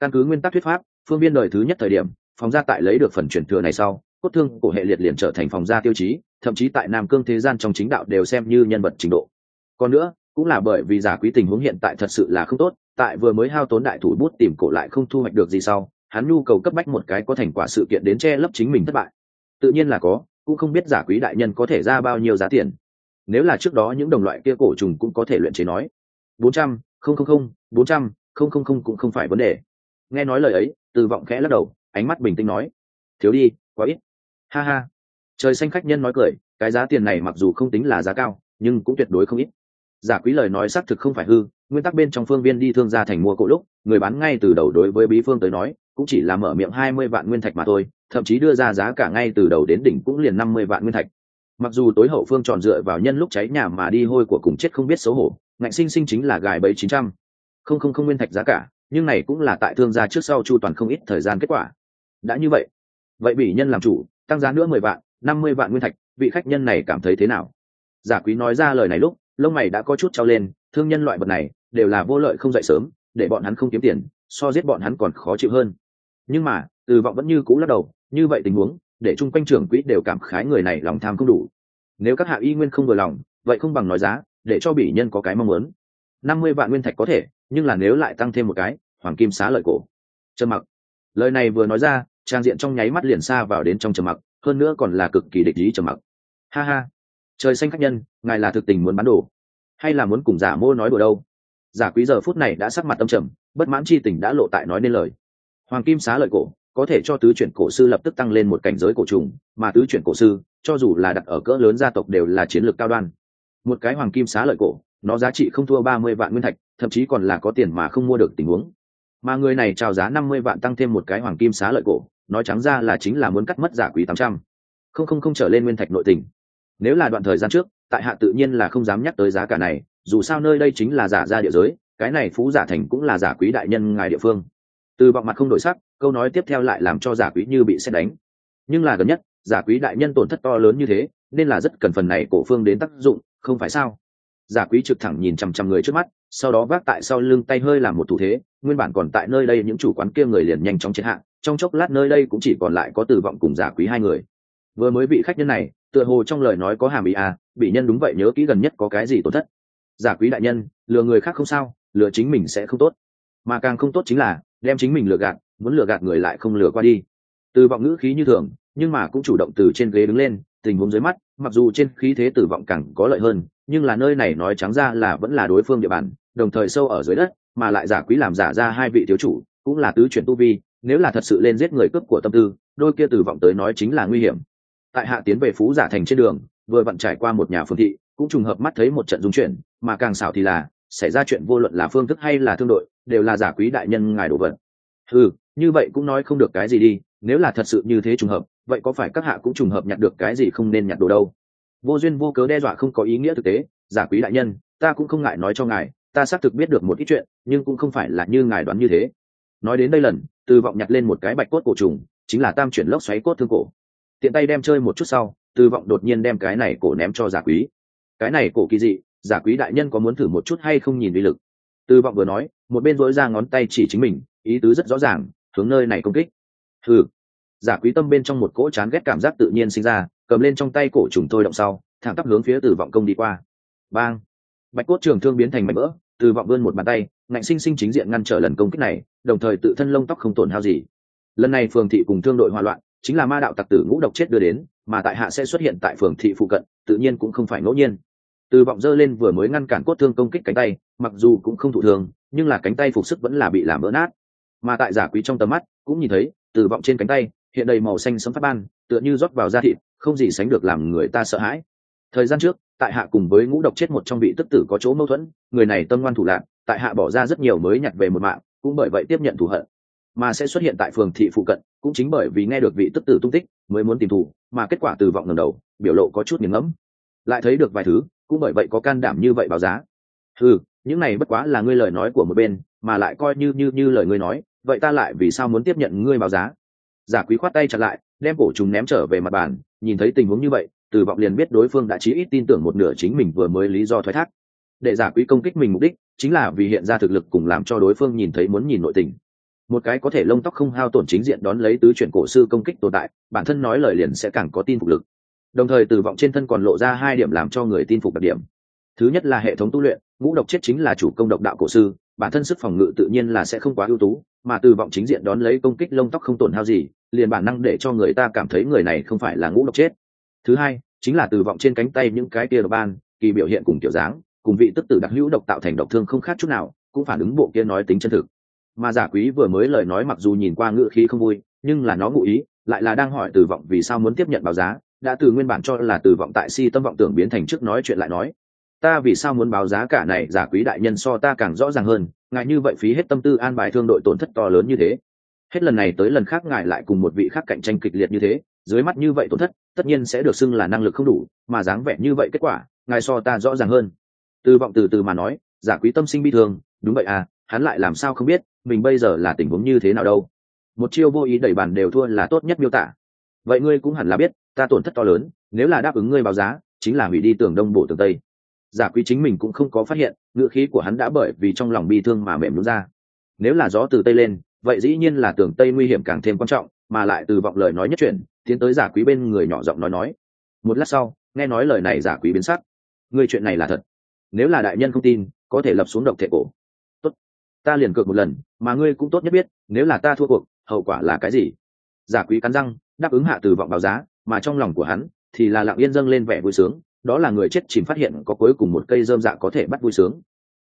Căn cứ nguyên tắc thuyết pháp, phương biên đời thứ nhất thời điểm phòng gia tại lấy được phần truyền thừa này sau, cốt thương cổ hệ liệt liền trở thành phòng gia tiêu chí, thậm chí tại nam cương thế gian trong chính đạo đều xem như nhân vật trình độ. Còn nữa, cũng là bởi vì giả quý tình huống hiện tại thật sự là không tốt, tại vừa mới hao tốn đại thủ bút tìm cổ lại không thu hoạch được gì sau, hắn nhu cầu cấp bách một cái có thành quả sự kiện đến che lấp chính mình thất bại. Tự nhiên là có, cũng không biết giả quý đại nhân có thể ra bao nhiêu giá tiền nếu là trước đó những đồng loại kia cổ trùng cũng có thể luyện chế nói. Bốn trăm, không không không, bốn trăm, không không không cũng không phải vấn đề. Nghe nói lời ấy, từ vọng khẽ lắc đầu, ánh mắt bình tĩnh nói. Thiếu đi, quá ít. Ha ha. Trời xanh khách nhân nói cười, cái giá tiền này mặc dù không tính là giá cao, nhưng cũng tuyệt đối không ít. Giả quý lời nói xác thực không phải hư, nguyên tắc bên trong phương viên đi thương gia thành mua cổ lúc, người bán ngay từ đầu đối với bí phương tới nói, cũng chỉ là mở miệng hai mươi vạn nguyên thạch mà thôi, thậm chí đưa ra giá cả ngay từ đầu đến đỉnh cũng liền năm mươi vạn nguyên thạch mặc dù tối hậu phương tròn dựa vào nhân lúc cháy nhà mà đi hôi của cùng chết không biết xấu hổ, ngạnh sinh sinh chính là gài bẫy chín trăm. Không không không nguyên thạch giá cả, nhưng này cũng là tại thương gia trước sau chu toàn không ít thời gian kết quả. Đã như vậy vậy bị nhân làm chủ, tăng giá nữa mười vạn, năm mươi vạn nguyên thạch, vị khách nhân này cảm thấy thế nào? Giả quý nói ra lời này lúc, lông mày đã có chút trao lên, thương nhân loại vật này, đều là vô lợi không dậy sớm, để bọn hắn không kiếm tiền, so giết bọn hắn còn khó chịu hơn. Nhưng mà, từ vọng vẫn như cũ lắc đầu, như vậy tình huống để chung quanh trưởng quỹ đều cảm khái người này lòng tham không đủ. Nếu các hạ y nguyên không vừa lòng, vậy không bằng nói giá, để cho bỉ nhân có cái mong muốn. Năm mươi vạn nguyên thạch có thể, nhưng là nếu lại tăng thêm một cái, hoàng kim xá lợi cổ. Trầm mặc. Lời này vừa nói ra, trang diện trong nháy mắt liền xa vào đến trong trầm mặc, hơn nữa còn là cực kỳ địch ý trầm mặc. Ha ha. Trời xanh khách nhân, ngài là thực tình muốn bán đồ, hay là muốn cùng giả mô nói đùa đâu? Giả quý giờ phút này đã sắc mặt tâm trầm, bất mãn chi tình đã lộ tại nói nên lời. Hoàng kim xá lợi cổ có thể cho tứ chuyển cổ sư lập tức tăng lên một cảnh giới cổ trùng, mà tứ chuyển cổ sư, cho dù là đặt ở cỡ lớn gia tộc đều là chiến lược cao đoan. Một cái hoàng kim xá lợi cổ, nó giá trị không thua ba mươi vạn nguyên thạch, thậm chí còn là có tiền mà không mua được tình huống. Mà người này trao giá năm mươi vạn tăng thêm một cái hoàng kim xá lợi cổ, nói trắng ra là chính là muốn cắt mất giả quý tám trăm. Không không không trở lên nguyên thạch nội tình. Nếu là đoạn thời gian trước, tại hạ tự nhiên là không dám nhắc tới giá cả này, dù sao nơi đây chính là giả ra địa giới, cái này phú giả thành cũng là giả quý đại nhân ngài địa phương. Từ vọng mặt không đổi sắc câu nói tiếp theo lại làm cho giả quý như bị xét đánh. Nhưng là gần nhất, giả quý đại nhân tổn thất to lớn như thế, nên là rất cần phần này cổ phương đến tác dụng, không phải sao? Giả quý trực thẳng nhìn chằm chằm người trước mắt, sau đó vác tại sau lưng tay hơi làm một thủ thế, nguyên bản còn tại nơi đây những chủ quán kia người liền nhanh chóng chết hạ, trong chốc lát nơi đây cũng chỉ còn lại có tử vọng cùng giả quý hai người. Vừa mới vị khách nhân này, tựa hồ trong lời nói có hàm ý à bị nhân đúng vậy nhớ kỹ gần nhất có cái gì tổn thất. Giả quý đại nhân, lừa người khác không sao, lừa chính mình sẽ không tốt. Mà càng không tốt chính là, đem chính mình lừa gạt muốn lừa gạt người lại không lừa qua đi. Từ vọng ngữ khí như thường, nhưng mà cũng chủ động từ trên ghế đứng lên, tình huống dưới mắt, mặc dù trên khí thế tử vọng càng có lợi hơn, nhưng là nơi này nói trắng ra là vẫn là đối phương địa bàn, đồng thời sâu ở dưới đất, mà lại giả quý làm giả ra hai vị thiếu chủ, cũng là tứ chuyển tu vi, nếu là thật sự lên giết người cướp của tâm tư, đôi kia tử vọng tới nói chính là nguy hiểm. Tại hạ tiến về phú giả thành trên đường, vừa vặn trải qua một nhà phương thị, cũng trùng hợp mắt thấy một trận dung chuyển, mà càng xảo thì là, xảy ra chuyện vô luận là phương thức hay là thương đội, đều là giả quý đại nhân ngài đồ vật ừ như vậy cũng nói không được cái gì đi, nếu là thật sự như thế trùng hợp, vậy có phải các hạ cũng trùng hợp nhặt được cái gì không nên nhặt đồ đâu? Vô duyên vô cớ đe dọa không có ý nghĩa thực tế, giả quý đại nhân, ta cũng không ngại nói cho ngài, ta xác thực biết được một ít chuyện, nhưng cũng không phải là như ngài đoán như thế. Nói đến đây lần, từ vọng nhặt lên một cái bạch cốt cổ trùng, chính là tam chuyển lốc xoáy cốt thương cổ. Tiện tay đem chơi một chút sau, từ vọng đột nhiên đem cái này cổ ném cho giả quý. Cái này cổ kỳ dị, giả quý đại nhân có muốn thử một chút hay không nhìn uy lực? Từ vọng vừa nói, một bên dối ra ngón tay chỉ chính mình ý tứ rất rõ ràng, hướng nơi này công kích. Thử giả quý tâm bên trong một cỗ chán ghét cảm giác tự nhiên sinh ra, cầm lên trong tay cổ trùng tôi động sau, thẳng tắp hướng phía từ vọng công đi qua. Bang. Bạch cốt trường thương biến thành mảnh vỡ, từ vọng vươn một bàn tay, ngạnh sinh sinh chính diện ngăn trở lần công kích này, đồng thời tự thân lông tóc không tổn hao gì. Lần này phường thị cùng thương đội hòa loạn, chính là ma đạo tặc tử ngũ độc chết đưa đến, mà tại hạ sẽ xuất hiện tại phường thị phụ cận, tự nhiên cũng không phải ngẫu nhiên. Từ vọng dơ lên vừa mới ngăn cản cốt thương công kích cánh tay, mặc dù cũng không thụ thương, nhưng là cánh tay phục sức vẫn là bị làm vỡ nát mà tại giả quý trong tầm mắt, cũng nhìn thấy từ vọng trên cánh tay, hiện đầy màu xanh sấm phát ban, tựa như rót vào da thịt, không gì sánh được làm người ta sợ hãi. Thời gian trước, tại hạ cùng với ngũ độc chết một trong vị tức tử có chỗ mâu thuẫn, người này tâm ngoan thủ lạc, tại hạ bỏ ra rất nhiều mới nhặt về một mạng, cũng bởi vậy tiếp nhận thù hận. Mà sẽ xuất hiện tại phường thị phụ cận, cũng chính bởi vì nghe được vị tức tử tung tích, mới muốn tìm thù, mà kết quả từ vọng ngầm đầu, biểu lộ có chút nghiền ngẫm. Lại thấy được vài thứ, cũng bởi vậy có can đảm như vậy báo giá. Ừ những này bất quá là ngươi lời nói của một bên, mà lại coi như như như lời ngươi nói, vậy ta lại vì sao muốn tiếp nhận ngươi báo giá? Giả quý khoát tay chặt lại, đem cổ trùng ném trở về mặt bàn, nhìn thấy tình huống như vậy, từ vọng liền biết đối phương đã chí ít tin tưởng một nửa chính mình vừa mới lý do thoái thác. Để giả quý công kích mình mục đích, chính là vì hiện ra thực lực cùng làm cho đối phương nhìn thấy muốn nhìn nội tình. Một cái có thể lông tóc không hao tổn chính diện đón lấy tứ chuyển cổ sư công kích tồn tại, bản thân nói lời liền sẽ càng có tin phục lực. Đồng thời từ vọng trên thân còn lộ ra hai điểm làm cho người tin phục đặc điểm. Thứ nhất là hệ thống tu luyện ngũ độc chết chính là chủ công độc đạo cổ sư, bản thân sức phòng ngự tự nhiên là sẽ không quá ưu tú, mà từ vọng chính diện đón lấy công kích lông tóc không tổn hao gì, liền bản năng để cho người ta cảm thấy người này không phải là ngũ độc chết. Thứ hai, chính là từ vọng trên cánh tay những cái tia độc ban, kỳ biểu hiện cùng kiểu dáng, cùng vị tức tử đặc hữu độc tạo thành độc thương không khác chút nào, cũng phản ứng bộ kia nói tính chân thực. Mà giả quý vừa mới lời nói mặc dù nhìn qua ngự khí không vui, nhưng là nó ngụ ý, lại là đang hỏi từ vọng vì sao muốn tiếp nhận báo giá, đã từ nguyên bản cho là từ vọng tại si tâm vọng tưởng biến thành trước nói chuyện lại nói ta vì sao muốn báo giá cả này, giả quý đại nhân so ta càng rõ ràng hơn, ngài như vậy phí hết tâm tư an bài thương đội tổn thất to lớn như thế. Hết lần này tới lần khác ngài lại cùng một vị khác cạnh tranh kịch liệt như thế, dưới mắt như vậy tổn thất, tất nhiên sẽ được xưng là năng lực không đủ, mà dáng vẻ như vậy kết quả, ngài so ta rõ ràng hơn. Từ vọng từ từ mà nói, giả quý tâm sinh bi thương, đúng vậy à hắn lại làm sao không biết, mình bây giờ là tình huống như thế nào đâu. Một chiêu vô ý đẩy bàn đều thua là tốt nhất miêu tả. Vậy ngươi cũng hẳn là biết, ta tổn thất to lớn, nếu là đáp ứng ngươi báo giá, chính là hủy đi tường đông bổ tường tây giả quý chính mình cũng không có phát hiện ngựa khí của hắn đã bởi vì trong lòng bi thương mà mềm nhún ra. Nếu là gió từ tây lên, vậy dĩ nhiên là tường tây nguy hiểm càng thêm quan trọng, mà lại từ vọng lời nói nhất chuyển, tiến tới giả quý bên người nhỏ giọng nói nói. Một lát sau, nghe nói lời này giả quý biến sắc. Người chuyện này là thật. Nếu là đại nhân không tin, có thể lập xuống độc thể cổ. Tốt. Ta liền cược một lần, mà ngươi cũng tốt nhất biết, nếu là ta thua cuộc, hậu quả là cái gì? Giả quý cắn răng, đáp ứng hạ từ vọng báo giá, mà trong lòng của hắn thì là lặng yên dâng lên vẻ vui sướng đó là người chết chìm phát hiện có cuối cùng một cây dơm dạ có thể bắt vui sướng.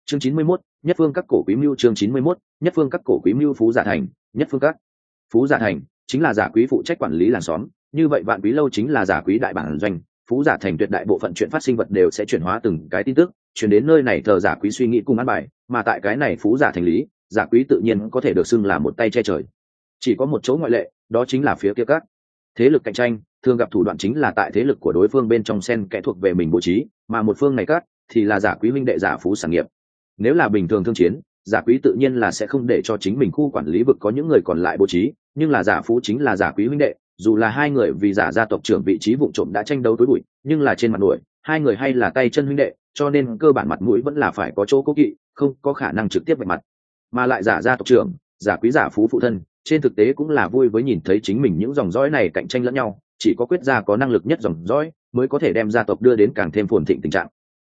Chương chín mươi 91, nhất phương các cổ quý mưu chương chín mươi 91, nhất phương các cổ quý mưu phú giả thành nhất phương các phú giả thành chính là giả quý phụ trách quản lý làng xóm. Như vậy vạn quý lâu chính là giả quý đại bản doanh. Phú giả thành tuyệt đại bộ phận chuyện phát sinh vật đều sẽ chuyển hóa từng cái tin tức chuyển đến nơi này thờ giả quý suy nghĩ cùng ăn bài mà tại cái này phú giả thành lý giả quý tự nhiên có thể được xưng là một tay che trời. Chỉ có một chỗ ngoại lệ đó chính là phía kia các thế lực cạnh tranh thường gặp thủ đoạn chính là tại thế lực của đối phương bên trong sen kẽ thuộc về mình bố trí, mà một phương này cắt thì là giả quý huynh đệ giả phú sản nghiệp. Nếu là bình thường thương chiến, giả quý tự nhiên là sẽ không để cho chính mình khu quản lý vực có những người còn lại bố trí, nhưng là giả phú chính là giả quý huynh đệ, dù là hai người vì giả gia tộc trưởng vị trí vụ trộm đã tranh đấu tối bụi, nhưng là trên mặt nổi, hai người hay là tay chân huynh đệ, cho nên cơ bản mặt mũi vẫn là phải có chỗ cố kỵ, không có khả năng trực tiếp vạch mặt. Mà lại giả gia tộc trưởng, giả quý giả phú phụ thân, trên thực tế cũng là vui với nhìn thấy chính mình những dòng dõi này cạnh tranh lẫn nhau chỉ có quyết gia có năng lực nhất dòng dõi mới có thể đem gia tộc đưa đến càng thêm phồn thịnh tình trạng.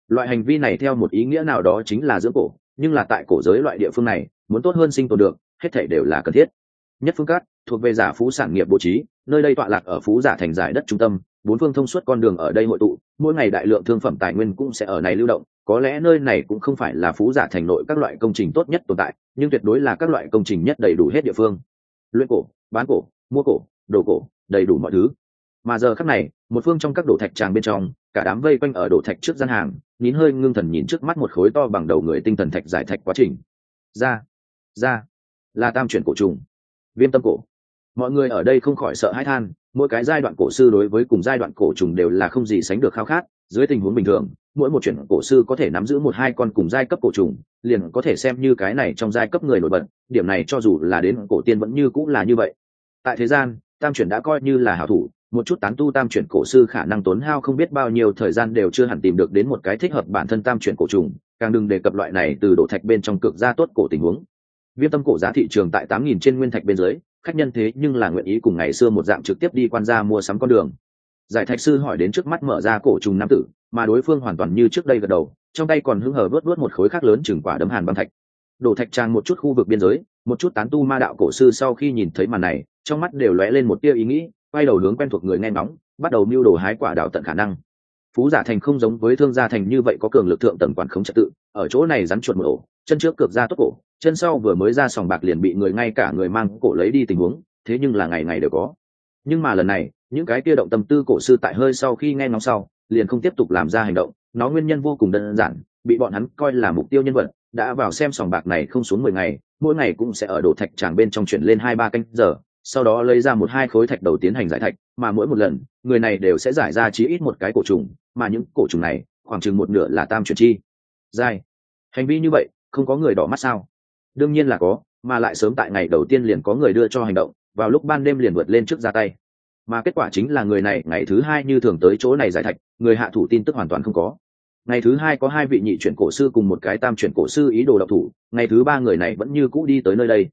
Loại hành vi này theo một ý nghĩa nào đó chính là dưỡng cổ, nhưng là tại cổ giới loại địa phương này, muốn tốt hơn sinh tồn được, hết thể đều là cần thiết. Nhất phương cát thuộc về giả phú sản nghiệp bố trí, nơi đây tọa lạc ở phú giả thành giải đất trung tâm, bốn phương thông suốt con đường ở đây hội tụ, mỗi ngày đại lượng thương phẩm tài nguyên cũng sẽ ở này lưu động, có lẽ nơi này cũng không phải là phú giả thành nội các loại công trình tốt nhất tồn tại, nhưng tuyệt đối là các loại công trình nhất đầy đủ hết địa phương. Luyện cổ, bán cổ, mua cổ, đồ cổ, đầy đủ mọi thứ mà giờ khắc này, một phương trong các đổ thạch tràng bên trong, cả đám vây quanh ở đổ thạch trước gian hàng, nín hơi ngưng thần nhìn trước mắt một khối to bằng đầu người tinh thần thạch giải thạch quá trình. Ra ra, là tam chuyển cổ trùng. Viêm tâm cổ. Mọi người ở đây không khỏi sợ hãi than, mỗi cái giai đoạn cổ sư đối với cùng giai đoạn cổ trùng đều là không gì sánh được khao khát. Dưới tình huống bình thường, mỗi một chuyển cổ sư có thể nắm giữ một hai con cùng giai cấp cổ trùng, liền có thể xem như cái này trong giai cấp người nổi bật, điểm này cho dù là đến cổ tiên vẫn như cũng là như vậy. Tại thế gian, tam chuyển đã coi như là hảo thủ một chút tán tu tam chuyển cổ sư khả năng tốn hao không biết bao nhiêu thời gian đều chưa hẳn tìm được đến một cái thích hợp bản thân tam chuyển cổ trùng, càng đừng đề cập loại này từ đổ thạch bên trong cực ra tốt cổ tình huống. Viêm tâm cổ giá thị trường tại tám nghìn trên nguyên thạch bên dưới, khách nhân thế nhưng là nguyện ý cùng ngày xưa một dạng trực tiếp đi quan gia mua sắm con đường. Giải thạch sư hỏi đến trước mắt mở ra cổ trùng nam tử, mà đối phương hoàn toàn như trước đây gật đầu, trong tay còn hưng hờ vớt vớt một khối khác lớn chừng quả đấm hàn băng thạch. Đổ thạch trang một chút khu vực biên giới, một chút tán tu ma đạo cổ sư sau khi nhìn thấy màn này, trong mắt đều lóe lên một tia ý nghĩ quay đầu hướng quen thuộc người nghe nóng bắt đầu mưu đồ hái quả đạo tận khả năng. Phú giả thành không giống với thương gia thành như vậy có cường lực thượng tầng quản khống trật tự, ở chỗ này rắn chuột một ổ, chân trước cược ra tốt cổ, chân sau vừa mới ra sòng bạc liền bị người ngay cả người mang cổ lấy đi tình huống, thế nhưng là ngày ngày đều có. Nhưng mà lần này, những cái kia động tâm tư cổ sư tại hơi sau khi nghe ngóng sau, liền không tiếp tục làm ra hành động, nó nguyên nhân vô cùng đơn giản, bị bọn hắn coi là mục tiêu nhân vật, đã vào xem sòng bạc này không xuống mười ngày, mỗi ngày cũng sẽ ở đổ thạch tràng bên trong chuyển lên hai ba canh giờ sau đó lấy ra một hai khối thạch đầu tiến hành giải thạch, mà mỗi một lần, người này đều sẽ giải ra chí ít một cái cổ trùng, mà những cổ trùng này, khoảng chừng một nửa là tam chuyển chi. Dài hành vi như vậy, không có người đỏ mắt sao? Đương nhiên là có, mà lại sớm tại ngày đầu tiên liền có người đưa cho hành động, vào lúc ban đêm liền vượt lên trước ra tay. Mà kết quả chính là người này, ngày thứ hai như thường tới chỗ này giải thạch, người hạ thủ tin tức hoàn toàn không có. Ngày thứ hai có hai vị nhị chuyển cổ sư cùng một cái tam chuyển cổ sư ý đồ độc thủ, ngày thứ ba người này vẫn như cũ đi tới nơi đây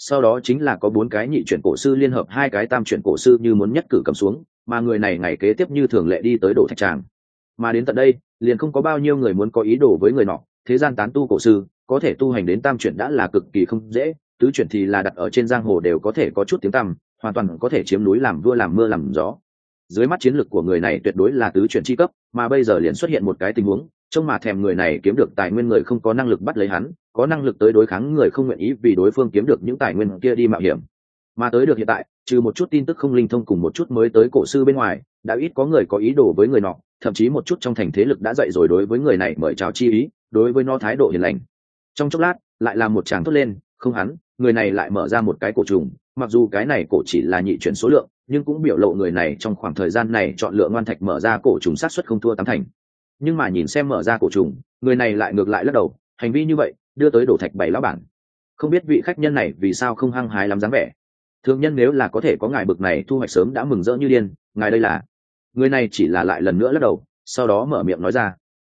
sau đó chính là có bốn cái nhị chuyển cổ sư liên hợp, hai cái tam chuyển cổ sư như muốn nhất cử cầm xuống, mà người này ngày kế tiếp như thường lệ đi tới đổ thạch tràng. Mà đến tận đây, liền không có bao nhiêu người muốn có ý đồ với người nọ, thế gian tán tu cổ sư, có thể tu hành đến tam chuyển đã là cực kỳ không dễ, tứ chuyển thì là đặt ở trên giang hồ đều có thể có chút tiếng tăm, hoàn toàn có thể chiếm núi làm vua làm mưa làm gió. Dưới mắt chiến lược của người này tuyệt đối là tứ chuyển chi cấp, mà bây giờ liền xuất hiện một cái tình huống, trông mà thèm người này kiếm được tài nguyên người không có năng lực bắt lấy hắn có năng lực tới đối kháng người không nguyện ý vì đối phương kiếm được những tài nguyên kia đi mạo hiểm. Mà tới được hiện tại, trừ một chút tin tức không linh thông cùng một chút mới tới cổ sư bên ngoài, đã ít có người có ý đồ với người nọ, thậm chí một chút trong thành thế lực đã dậy rồi đối với người này mời chào chi ý, đối với nó thái độ hiền lành. Trong chốc lát, lại là một chàng thốt lên, không hắn, người này lại mở ra một cái cổ trùng, mặc dù cái này cổ chỉ là nhị chuyển số lượng, nhưng cũng biểu lộ người này trong khoảng thời gian này chọn lựa ngoan thạch mở ra cổ trùng sát xuất không thua tám thành. Nhưng mà nhìn xem mở ra cổ trùng, người này lại ngược lại lắc đầu, hành vi như vậy đưa tới đổ thạch bảy lão bản. Không biết vị khách nhân này vì sao không hăng hái lắm dáng vẻ. Thương nhân nếu là có thể có ngài bực này thu hoạch sớm đã mừng rỡ như điên, ngài đây là? Người này chỉ là lại lần nữa lắc đầu, sau đó mở miệng nói ra.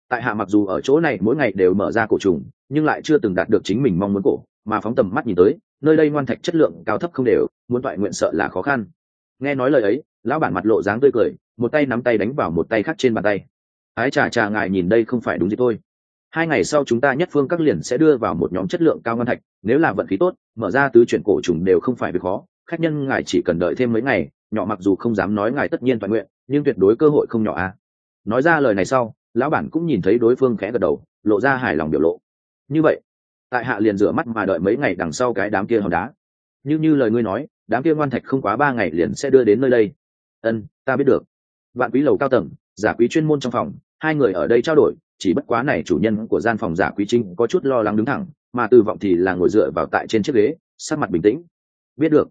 Tại hạ mặc dù ở chỗ này mỗi ngày đều mở ra cổ trùng, nhưng lại chưa từng đạt được chính mình mong muốn cổ, mà phóng tầm mắt nhìn tới, nơi đây ngoan thạch chất lượng cao thấp không đều, muốn toại nguyện sợ là khó khăn. Nghe nói lời ấy, lão bản mặt lộ dáng tươi cười, một tay nắm tay đánh vào một tay khác trên bàn tay. Ái chà chà ngài nhìn đây không phải đúng gì thôi hai ngày sau chúng ta nhất phương các liền sẽ đưa vào một nhóm chất lượng cao ngân thạch, nếu là vận khí tốt, mở ra tứ chuyển cổ trùng đều không phải việc khó, khách nhân ngài chỉ cần đợi thêm mấy ngày, nhỏ mặc dù không dám nói ngài tất nhiên toàn nguyện, nhưng tuyệt đối cơ hội không nhỏ à. Nói ra lời này sau, lão bản cũng nhìn thấy đối phương khẽ gật đầu, lộ ra hài lòng biểu lộ. Như vậy, tại hạ liền rửa mắt mà đợi mấy ngày đằng sau cái đám kia hòn đá. Như như lời ngươi nói, đám kia ngoan thạch không quá ba ngày liền sẽ đưa đến nơi đây. Ân, ta biết được. Vạn quý lầu cao tầng, giả quý chuyên môn trong phòng, hai người ở đây trao đổi chỉ bất quá này chủ nhân của gian phòng giả quý trinh có chút lo lắng đứng thẳng, mà từ vọng thì là ngồi dựa vào tại trên chiếc ghế sát mặt bình tĩnh. Biết được.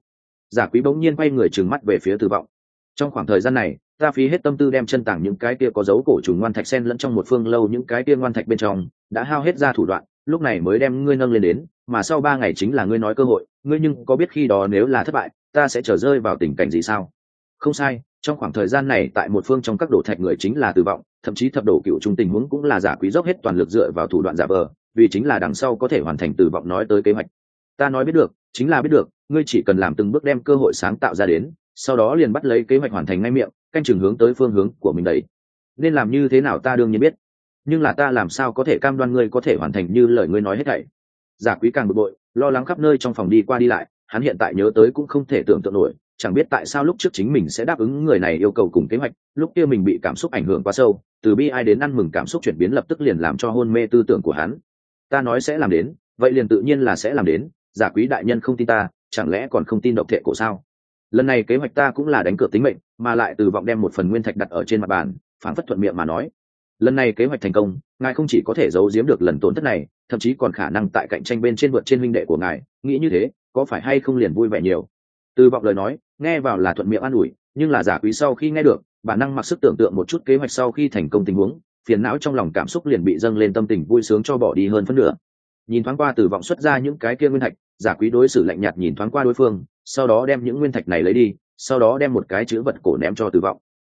Giả quý bỗng nhiên quay người trừng mắt về phía từ vọng. Trong khoảng thời gian này, ta phí hết tâm tư đem chân tảng những cái kia có dấu cổ trùng ngoan thạch sen lẫn trong một phương lâu những cái kia ngoan thạch bên trong, đã hao hết ra thủ đoạn, lúc này mới đem ngươi nâng lên đến, mà sau ba ngày chính là ngươi nói cơ hội, ngươi nhưng có biết khi đó nếu là thất bại, ta sẽ trở rơi vào tình cảnh gì sao? Không sai trong khoảng thời gian này tại một phương trong các đổ thạch người chính là tử vọng, thậm chí thập đổ cựu trung tình huống cũng là giả quý dốc hết toàn lực dựa vào thủ đoạn giả vờ, vì chính là đằng sau có thể hoàn thành tử vọng nói tới kế hoạch. Ta nói biết được, chính là biết được, ngươi chỉ cần làm từng bước đem cơ hội sáng tạo ra đến, sau đó liền bắt lấy kế hoạch hoàn thành ngay miệng, canh chừng hướng tới phương hướng của mình đấy. Nên làm như thế nào ta đương nhiên biết, nhưng là ta làm sao có thể cam đoan ngươi có thể hoàn thành như lời ngươi nói hết thảy. Giả quý càng bực bội, lo lắng khắp nơi trong phòng đi qua đi lại, hắn hiện tại nhớ tới cũng không thể tưởng tượng nổi chẳng biết tại sao lúc trước chính mình sẽ đáp ứng người này yêu cầu cùng kế hoạch, lúc kia mình bị cảm xúc ảnh hưởng quá sâu, từ bi ai đến ăn mừng cảm xúc chuyển biến lập tức liền làm cho hôn mê tư tưởng của hắn. Ta nói sẽ làm đến, vậy liền tự nhiên là sẽ làm đến, giả quý đại nhân không tin ta, chẳng lẽ còn không tin độc thệ cổ sao? Lần này kế hoạch ta cũng là đánh cược tính mệnh, mà lại từ vọng đem một phần nguyên thạch đặt ở trên mặt bàn phản phất thuận miệng mà nói. Lần này kế hoạch thành công, ngài không chỉ có thể giấu giếm được lần tổn thất này, thậm chí còn khả năng tại cạnh tranh bên trên vượt trên huynh đệ của ngài, nghĩ như thế, có phải hay không liền vui vẻ nhiều? Từ vọng lời nói, nghe vào là thuận miệng an ủi, nhưng là giả quý sau khi nghe được, bản năng mặc sức tưởng tượng một chút kế hoạch sau khi thành công tình huống, phiền não trong lòng cảm xúc liền bị dâng lên tâm tình vui sướng cho bỏ đi hơn phân nửa. Nhìn thoáng qua từ vọng xuất ra những cái kia nguyên thạch, giả quý đối xử lạnh nhạt nhìn thoáng qua đối phương, sau đó đem những nguyên thạch này lấy đi, sau đó đem một cái chữ vật cổ ném cho từ vọng.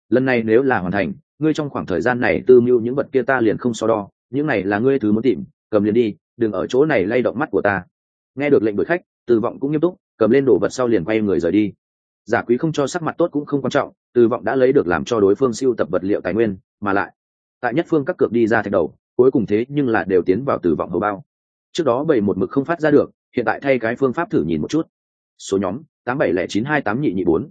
Lần này nếu là hoàn thành, ngươi trong khoảng thời gian này tư mưu những vật kia ta liền không so đo, những này là ngươi thứ muốn tìm, cầm liền đi, đừng ở chỗ này lay động mắt của ta. Nghe được lệnh đuổi khách, từ vọng cũng nghiêm túc cầm lên đồ vật sau liền quay người rời đi. Giả quý không cho sắc mặt tốt cũng không quan trọng, từ vọng đã lấy được làm cho đối phương siêu tập vật liệu tài nguyên, mà lại, tại nhất phương các cược đi ra thạch đầu, cuối cùng thế nhưng là đều tiến vào từ vọng hầu bao. Trước đó bảy một mực không phát ra được, hiện tại thay cái phương pháp thử nhìn một chút. Số nhóm, tám bảy lẻ chín hai tám nhị nhị bốn.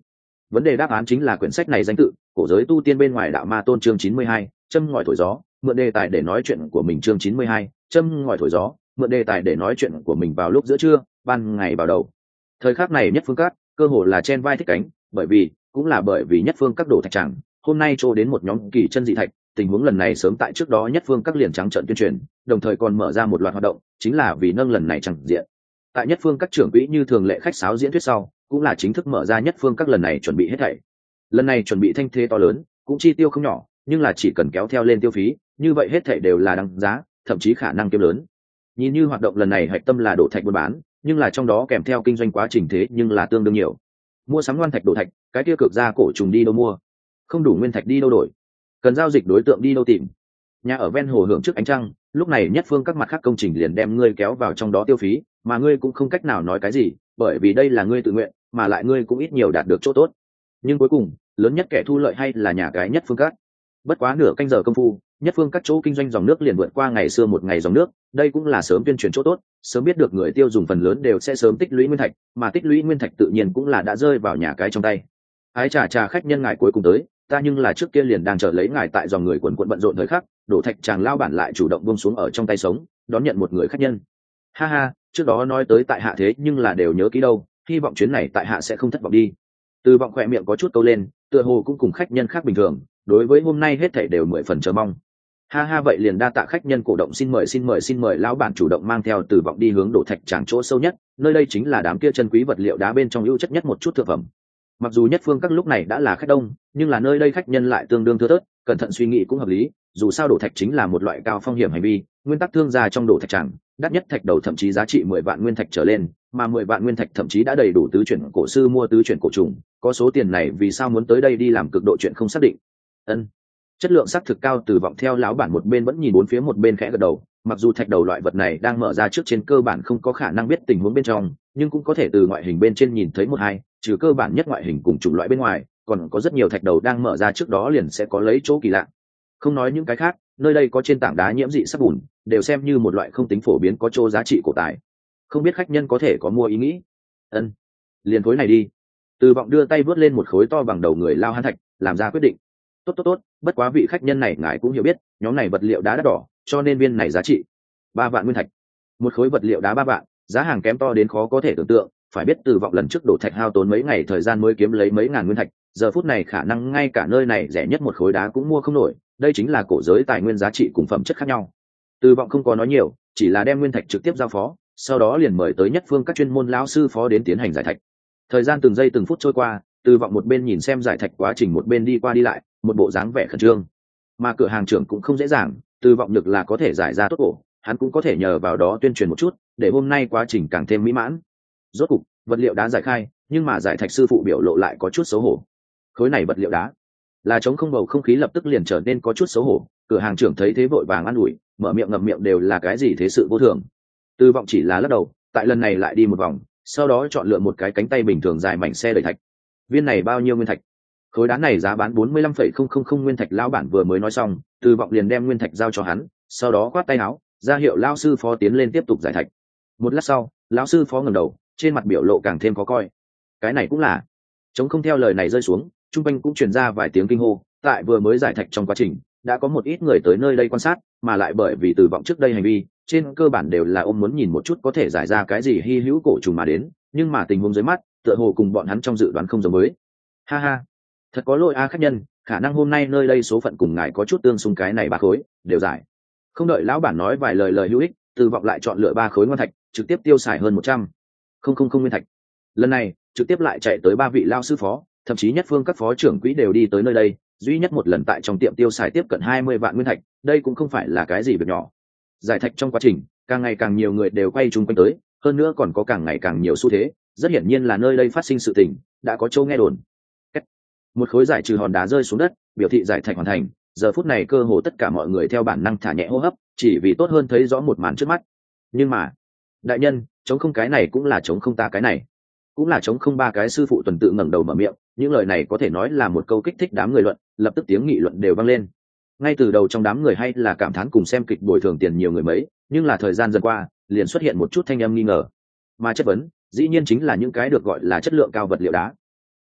Vấn đề đáp án chính là quyển sách này danh tự, cổ giới tu tiên bên ngoài đạo ma tôn chương chín mươi hai, châm ngòi thổi gió, mượn đề tài để nói chuyện của mình chương chín mươi hai, châm ngòi thổi gió, mượn đề tài để nói chuyện của mình vào lúc giữa trưa, ban ngày vào đầu thời khắc này nhất phương các, cơ hồ là chen vai thích cánh, bởi vì, cũng là bởi vì nhất phương các đổ thạch chẳng, hôm nay trô đến một nhóm kỳ chân dị thạch, tình huống lần này sớm tại trước đó nhất phương các liền trắng trận tuyên truyền, đồng thời còn mở ra một loạt hoạt động, chính là vì nâng lần này chẳng diện. Tại nhất phương các trưởng quỹ như thường lệ khách sáo diễn thuyết sau, cũng là chính thức mở ra nhất phương các lần này chuẩn bị hết thảy. Lần này chuẩn bị thanh thế to lớn, cũng chi tiêu không nhỏ, nhưng là chỉ cần kéo theo lên tiêu phí, như vậy hết thảy đều là đăng giá, thậm chí khả năng kiếm lớn. Nhìn như hoạt động lần này hạch tâm là đổ thạch buôn bán nhưng là trong đó kèm theo kinh doanh quá trình thế nhưng là tương đương nhiều. Mua sắm ngoan thạch đổ thạch, cái tiêu cực ra cổ trùng đi đâu mua? Không đủ nguyên thạch đi đâu đổi. Cần giao dịch đối tượng đi đâu tìm? Nhà ở ven hồ hưởng trước ánh trăng, lúc này nhất phương các mặt khác công trình liền đem ngươi kéo vào trong đó tiêu phí, mà ngươi cũng không cách nào nói cái gì, bởi vì đây là ngươi tự nguyện, mà lại ngươi cũng ít nhiều đạt được chỗ tốt. Nhưng cuối cùng, lớn nhất kẻ thu lợi hay là nhà cái nhất phương các? Bất quá nửa canh giờ công phu nhất phương các chỗ kinh doanh dòng nước liền vượt qua ngày xưa một ngày dòng nước, đây cũng là sớm tuyên truyền chỗ tốt, sớm biết được người tiêu dùng phần lớn đều sẽ sớm tích lũy nguyên thạch, mà tích lũy nguyên thạch tự nhiên cũng là đã rơi vào nhà cái trong tay. Ái trà trà khách nhân ngài cuối cùng tới, ta nhưng là trước kia liền đang chờ lấy ngài tại dòng người quần quận bận rộn thời khắc, đổ thạch chàng lao bản lại chủ động buông xuống ở trong tay sống, đón nhận một người khách nhân. Ha ha, trước đó nói tới tại hạ thế nhưng là đều nhớ kỹ đâu, hy vọng chuyến này tại hạ sẽ không thất vọng đi. Từ vọng khỏe miệng có chút câu lên, tựa hồ cũng cùng khách nhân khác bình thường, đối với hôm nay hết thảy đều mười phần chờ mong ha ha, vậy liền đa tạ khách nhân cổ động xin mời xin mời xin mời lão bản chủ động mang theo từ vọng đi hướng đổ thạch tràng chỗ sâu nhất. Nơi đây chính là đám kia chân quý vật liệu đá bên trong ưu chất nhất một chút thực phẩm. Mặc dù nhất phương các lúc này đã là khách đông, nhưng là nơi đây khách nhân lại tương đương thưa thớt, cẩn thận suy nghĩ cũng hợp lý. Dù sao đổ thạch chính là một loại cao phong hiểm hành vi, nguyên tắc thương gia trong đổ thạch tràng, đắt nhất thạch đầu thậm chí giá trị mười vạn nguyên thạch trở lên, mà mười vạn nguyên thạch thậm chí đã đầy đủ tứ chuyển cổ sư mua tứ chuyển cổ trùng, có số tiền này vì sao muốn tới đây đi làm cực độ chuyện không xác định. Ân chất lượng xác thực cao từ vọng theo lão bản một bên vẫn nhìn bốn phía một bên khẽ gật đầu, mặc dù thạch đầu loại vật này đang mở ra trước trên cơ bản không có khả năng biết tình huống bên trong, nhưng cũng có thể từ ngoại hình bên trên nhìn thấy một hai, trừ cơ bản nhất ngoại hình cùng chủng loại bên ngoài, còn có rất nhiều thạch đầu đang mở ra trước đó liền sẽ có lấy chỗ kỳ lạ. Không nói những cái khác, nơi đây có trên tảng đá nhiễm dị sắc bùn, đều xem như một loại không tính phổ biến có chỗ giá trị cổ tài. Không biết khách nhân có thể có mua ý nghĩ? Ân. Liền khối này đi. Từ vọng đưa tay vớt lên một khối to bằng đầu người lao hán thạch, làm ra quyết định. Tốt tốt tốt bất quá vị khách nhân này ngài cũng hiểu biết, nhóm này vật liệu đá đắt đỏ, cho nên viên này giá trị ba vạn nguyên thạch. Một khối vật liệu đá ba vạn, giá hàng kém to đến khó có thể tưởng tượng, phải biết từ vọng lần trước đổ thạch hao tốn mấy ngày thời gian mới kiếm lấy mấy ngàn nguyên thạch, giờ phút này khả năng ngay cả nơi này rẻ nhất một khối đá cũng mua không nổi, đây chính là cổ giới tài nguyên giá trị cùng phẩm chất khác nhau. Từ vọng không có nói nhiều, chỉ là đem nguyên thạch trực tiếp giao phó, sau đó liền mời tới nhất phương các chuyên môn lão sư phó đến tiến hành giải thạch. Thời gian từng giây từng phút trôi qua, từ vọng một bên nhìn xem giải thạch quá trình một bên đi qua đi lại một bộ dáng vẻ khẩn trương. Mà cửa hàng trưởng cũng không dễ dàng từ vọng lực là có thể giải ra tốt cổ, hắn cũng có thể nhờ vào đó tuyên truyền một chút để hôm nay quá trình càng thêm mỹ mãn. Rốt cục vật liệu đá giải khai nhưng mà giải thạch sư phụ biểu lộ lại có chút xấu hổ. Khối này vật liệu đá là chống không bầu không khí lập tức liền trở nên có chút xấu hổ cửa hàng trưởng thấy thế vội vàng an ủi mở miệng ngậm miệng đều là cái gì thế sự vô thường. Tư vọng chỉ là lắc đầu tại lần này lại đi một vòng sau đó chọn lựa một cái cánh tay bình thường dài mảnh xe đẩy thạch. Viên này bao nhiêu nguyên thạch? Khối đá này giá bán bốn mươi lăm phẩy không không không nguyên thạch lão bản vừa mới nói xong, từ vọng liền đem nguyên thạch giao cho hắn, sau đó khoát tay áo, ra hiệu lao sư phó tiến lên tiếp tục giải thạch. Một lát sau, lão sư phó ngầm đầu, trên mặt biểu lộ càng thêm khó coi. Cái này cũng là chống không theo lời này rơi xuống, trung quanh cũng truyền ra vài tiếng kinh hô, tại vừa mới giải thạch trong quá trình, đã có một ít người tới nơi đây quan sát, mà lại bởi vì từ vọng trước đây hành vi, trên cơ bản đều là ôm muốn nhìn một chút có thể giải ra cái gì hy hữu cổ trùng mà đến, nhưng mà tình huống dưới mắt, tựa hồ cùng bọn hắn trong dự đoán không giống mới. Ha ha thật có lỗi a khách nhân, khả năng hôm nay nơi đây số phận cùng ngài có chút tương xung cái này ba khối, đều giải. Không đợi lão bản nói vài lời lời hữu ích, từ vọng lại chọn lựa ba khối ngon thạch, trực tiếp tiêu xài hơn một trăm. Không không không nguyên thạch. Lần này, trực tiếp lại chạy tới ba vị lao sư phó, thậm chí nhất phương các phó trưởng quỹ đều đi tới nơi đây, duy nhất một lần tại trong tiệm tiêu xài tiếp cận hai mươi vạn nguyên thạch, đây cũng không phải là cái gì việc nhỏ. Giải thạch trong quá trình, càng ngày càng nhiều người đều quay chung quanh tới, hơn nữa còn có càng ngày càng nhiều xu thế, rất hiển nhiên là nơi đây phát sinh sự tình, đã có châu nghe đồn một khối giải trừ hòn đá rơi xuống đất, biểu thị giải thạch hoàn thành. Giờ phút này cơ hồ tất cả mọi người theo bản năng thả nhẹ hô hấp, chỉ vì tốt hơn thấy rõ một màn trước mắt. Nhưng mà, đại nhân, chống không cái này cũng là chống không ta cái này. Cũng là chống không ba cái sư phụ tuần tự ngẩng đầu mở miệng, những lời này có thể nói là một câu kích thích đám người luận, lập tức tiếng nghị luận đều vang lên. Ngay từ đầu trong đám người hay là cảm thán cùng xem kịch bồi thường tiền nhiều người mấy, nhưng là thời gian dần qua, liền xuất hiện một chút thanh âm nghi ngờ. Mà chất vấn, dĩ nhiên chính là những cái được gọi là chất lượng cao vật liệu đá.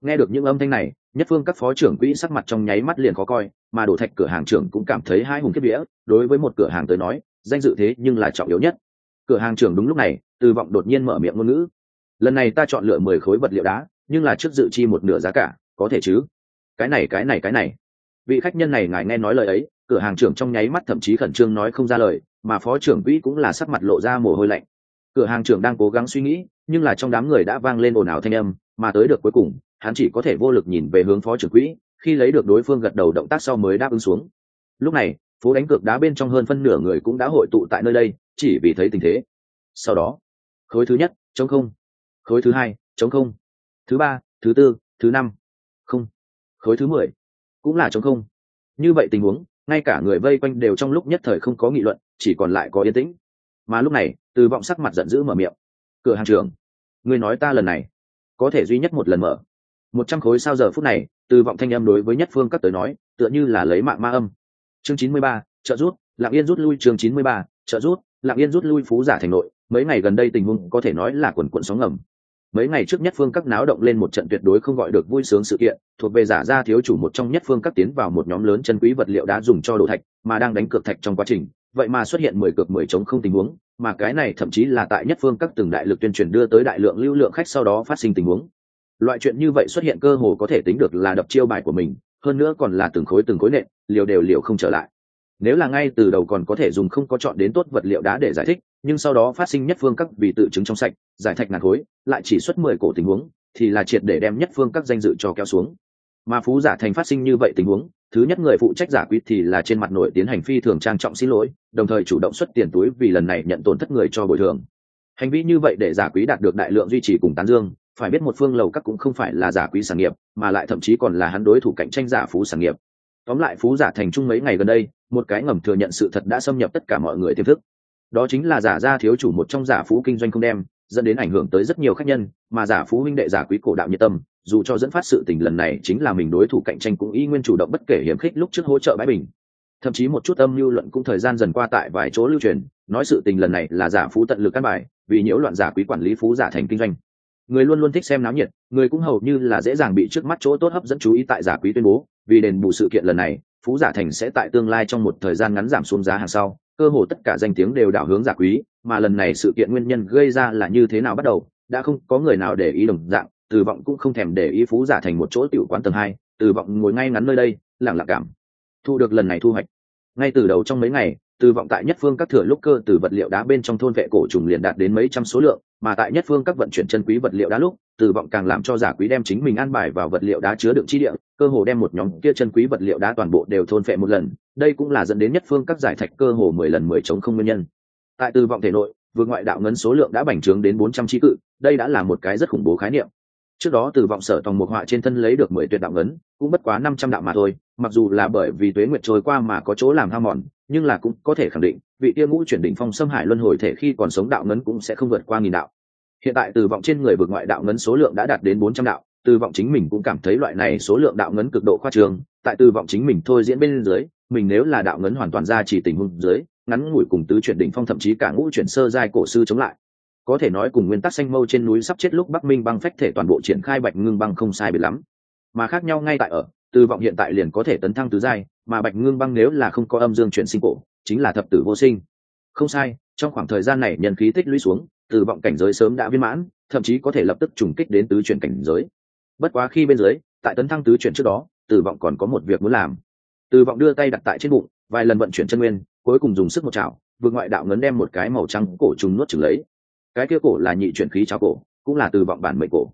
Nghe được những âm thanh này nhất phương các phó trưởng quỹ sắc mặt trong nháy mắt liền khó coi, mà đổ thạch cửa hàng trưởng cũng cảm thấy hai hùng kiếp vía, đối với một cửa hàng tới nói, danh dự thế nhưng là trọng yếu nhất. Cửa hàng trưởng đúng lúc này, từ vọng đột nhiên mở miệng ngôn ngữ. Lần này ta chọn lựa mười khối vật liệu đá, nhưng là trước dự chi một nửa giá cả, có thể chứ? Cái này cái này cái này. Vị khách nhân này ngài nghe nói lời ấy, cửa hàng trưởng trong nháy mắt thậm chí khẩn trương nói không ra lời, mà phó trưởng quỹ cũng là sắc mặt lộ ra mồ hôi lạnh. Cửa hàng trưởng đang cố gắng suy nghĩ, nhưng là trong đám người đã vang lên ồn ào thanh âm, mà tới được cuối cùng hắn chỉ có thể vô lực nhìn về hướng phó trưởng quỹ, khi lấy được đối phương gật đầu động tác sau mới đáp ứng xuống. Lúc này, phố đánh cược đá bên trong hơn phân nửa người cũng đã hội tụ tại nơi đây, chỉ vì thấy tình thế. Sau đó, khối thứ nhất, chống không. Khối thứ hai, chống không. Thứ ba, thứ tư, thứ năm, không. Khối thứ mười, cũng là chống không. Như vậy tình huống, ngay cả người vây quanh đều trong lúc nhất thời không có nghị luận, chỉ còn lại có yên tĩnh. Mà lúc này, từ vọng sắc mặt giận dữ mở miệng. Cửa hàng trường người nói ta lần này, có thể duy nhất một lần mở một trăm khối sao giờ phút này, từ vọng thanh âm đối với nhất phương các tới nói, tựa như là lấy mạng ma âm. Chương chín mươi ba, trợ rút lạng yên rút lui chương chín mươi ba, trợ rút lạng yên rút lui phú giả thành nội. Mấy ngày gần đây tình huống có thể nói là quần quận sóng ngầm. Mấy ngày trước nhất phương các náo động lên một trận tuyệt đối không gọi được vui sướng sự kiện, thuộc về giả ra thiếu chủ một trong nhất phương các tiến vào một nhóm lớn chân quý vật liệu đã dùng cho đồ thạch, mà đang đánh cược thạch trong quá trình. Vậy mà xuất hiện mười cược mười chống không tình huống, mà cái này thậm chí là tại nhất phương các từng đại lực tuyên truyền đưa tới đại lượng lưu lượng khách sau đó phát sinh tình huống loại chuyện như vậy xuất hiện cơ hồ có thể tính được là đập chiêu bài của mình, hơn nữa còn là từng khối từng khối nện, liều đều liều không trở lại. Nếu là ngay từ đầu còn có thể dùng không có chọn đến tốt vật liệu đá để giải thích, nhưng sau đó phát sinh nhất phương các vì tự chứng trong sạch, giải thạch ngàn khối, lại chỉ xuất mười cổ tình huống, thì là triệt để đem nhất phương các danh dự cho kéo xuống. Mà phú giả thành phát sinh như vậy tình huống, thứ nhất người phụ trách giả quý thì là trên mặt nội tiến hành phi thường trang trọng xin lỗi, đồng thời chủ động xuất tiền túi vì lần này nhận tổn thất người cho bồi thường. Hành vi như vậy để giả quý đạt được đại lượng duy trì cùng tán dương phải biết một phương lầu các cũng không phải là giả quý sản nghiệp, mà lại thậm chí còn là hắn đối thủ cạnh tranh giả phú sản nghiệp. Tóm lại phú giả thành trung mấy ngày gần đây, một cái ngầm thừa nhận sự thật đã xâm nhập tất cả mọi người tiềm thức. Đó chính là giả gia thiếu chủ một trong giả phú kinh doanh không đem, dẫn đến ảnh hưởng tới rất nhiều khách nhân, mà giả phú huynh đệ giả quý cổ đạo nhiệt tâm, dù cho dẫn phát sự tình lần này chính là mình đối thủ cạnh tranh cũng y nguyên chủ động bất kể hiểm khích lúc trước hỗ trợ bãi bình. Thậm chí một chút âm mưu luận cũng thời gian dần qua tại vài chỗ lưu truyền, nói sự tình lần này là giả phú tận lực căn bài, vì nhiễu loạn giả quý quản lý phú giả thành kinh doanh người luôn luôn thích xem náo nhiệt, người cũng hầu như là dễ dàng bị trước mắt chỗ tốt hấp dẫn chú ý tại giả quý tuyên bố, vì đền bù sự kiện lần này, phú giả thành sẽ tại tương lai trong một thời gian ngắn giảm xuống giá hàng sau, cơ hồ tất cả danh tiếng đều đảo hướng giả quý, mà lần này sự kiện nguyên nhân gây ra là như thế nào bắt đầu, đã không có người nào để ý đồng dạng, từ vọng cũng không thèm để ý phú giả thành một chỗ tiểu quán tầng hai, từ vọng ngồi ngay ngắn nơi đây lẳng lặng cảm. Thu được lần này thu hoạch. Ngay từ đầu trong mấy ngày từ vọng tại nhất phương các thửa lúc cơ từ vật liệu đá bên trong thôn vệ cổ trùng liền đạt đến mấy trăm số lượng, mà tại nhất phương các vận chuyển chân quý vật liệu đá lúc, từ vọng càng làm cho giả quý đem chính mình an bài vào vật liệu đá chứa đựng chi địa, cơ hồ đem một nhóm kia chân quý vật liệu đá toàn bộ đều thôn vệ một lần. Đây cũng là dẫn đến nhất phương các giải thạch cơ hồ mười lần mười chống không nguyên nhân. Tại từ vọng thể nội, vượt ngoại đạo ngấn số lượng đã bành trướng đến bốn trăm trí cự, đây đã là một cái rất khủng bố khái niệm. Trước đó từ vọng sở tòng một họa trên thân lấy được mười tuyệt đạo ngấn, cũng bất quá năm trăm đạo mà thôi, mặc dù là bởi vì tuế nguyệt trôi qua mà có chỗ làm ham mòn nhưng là cũng có thể khẳng định, vị tiêu ngũ chuyển đỉnh phong xâm hải luân hồi thể khi còn sống đạo ngấn cũng sẽ không vượt qua nghìn đạo. Hiện tại từ vọng trên người vượt ngoại đạo ngấn số lượng đã đạt đến bốn trăm đạo, từ vọng chính mình cũng cảm thấy loại này số lượng đạo ngấn cực độ khoa trường tại từ vọng chính mình thôi diễn bên dưới, mình nếu là đạo ngấn hoàn toàn ra chỉ tình huống dưới, ngắn ngủi cùng tứ chuyển đỉnh phong thậm chí cả ngũ chuyển sơ giai cổ sư chống lại. Có thể nói cùng nguyên tắc xanh mâu trên núi sắp chết lúc bắc minh băng phách thể toàn bộ triển khai bạch ngưng băng không sai biệt lắm. Mà khác nhau ngay tại ở từ vọng hiện tại liền có thể tấn thăng tứ giai, mà bạch ngưng băng nếu là không có âm dương chuyển sinh cổ, chính là thập tử vô sinh. Không sai, trong khoảng thời gian này nhân khí tích lũy xuống, từ vọng cảnh giới sớm đã viên mãn, thậm chí có thể lập tức trùng kích đến tứ chuyển cảnh giới. Bất quá khi bên dưới, tại tấn thăng tứ chuyển trước đó, từ vọng còn có một việc muốn làm. Từ vọng đưa tay đặt tại trên bụng, vài lần vận chuyển chân nguyên, cuối cùng dùng sức một chảo, vượt ngoại đạo ngấn đem một cái màu trắng cổ trùng nuốt chừng lấy. Cái kia cổ là nhị chuyển khí cháo cổ, cũng là từ vọng bản mệnh cổ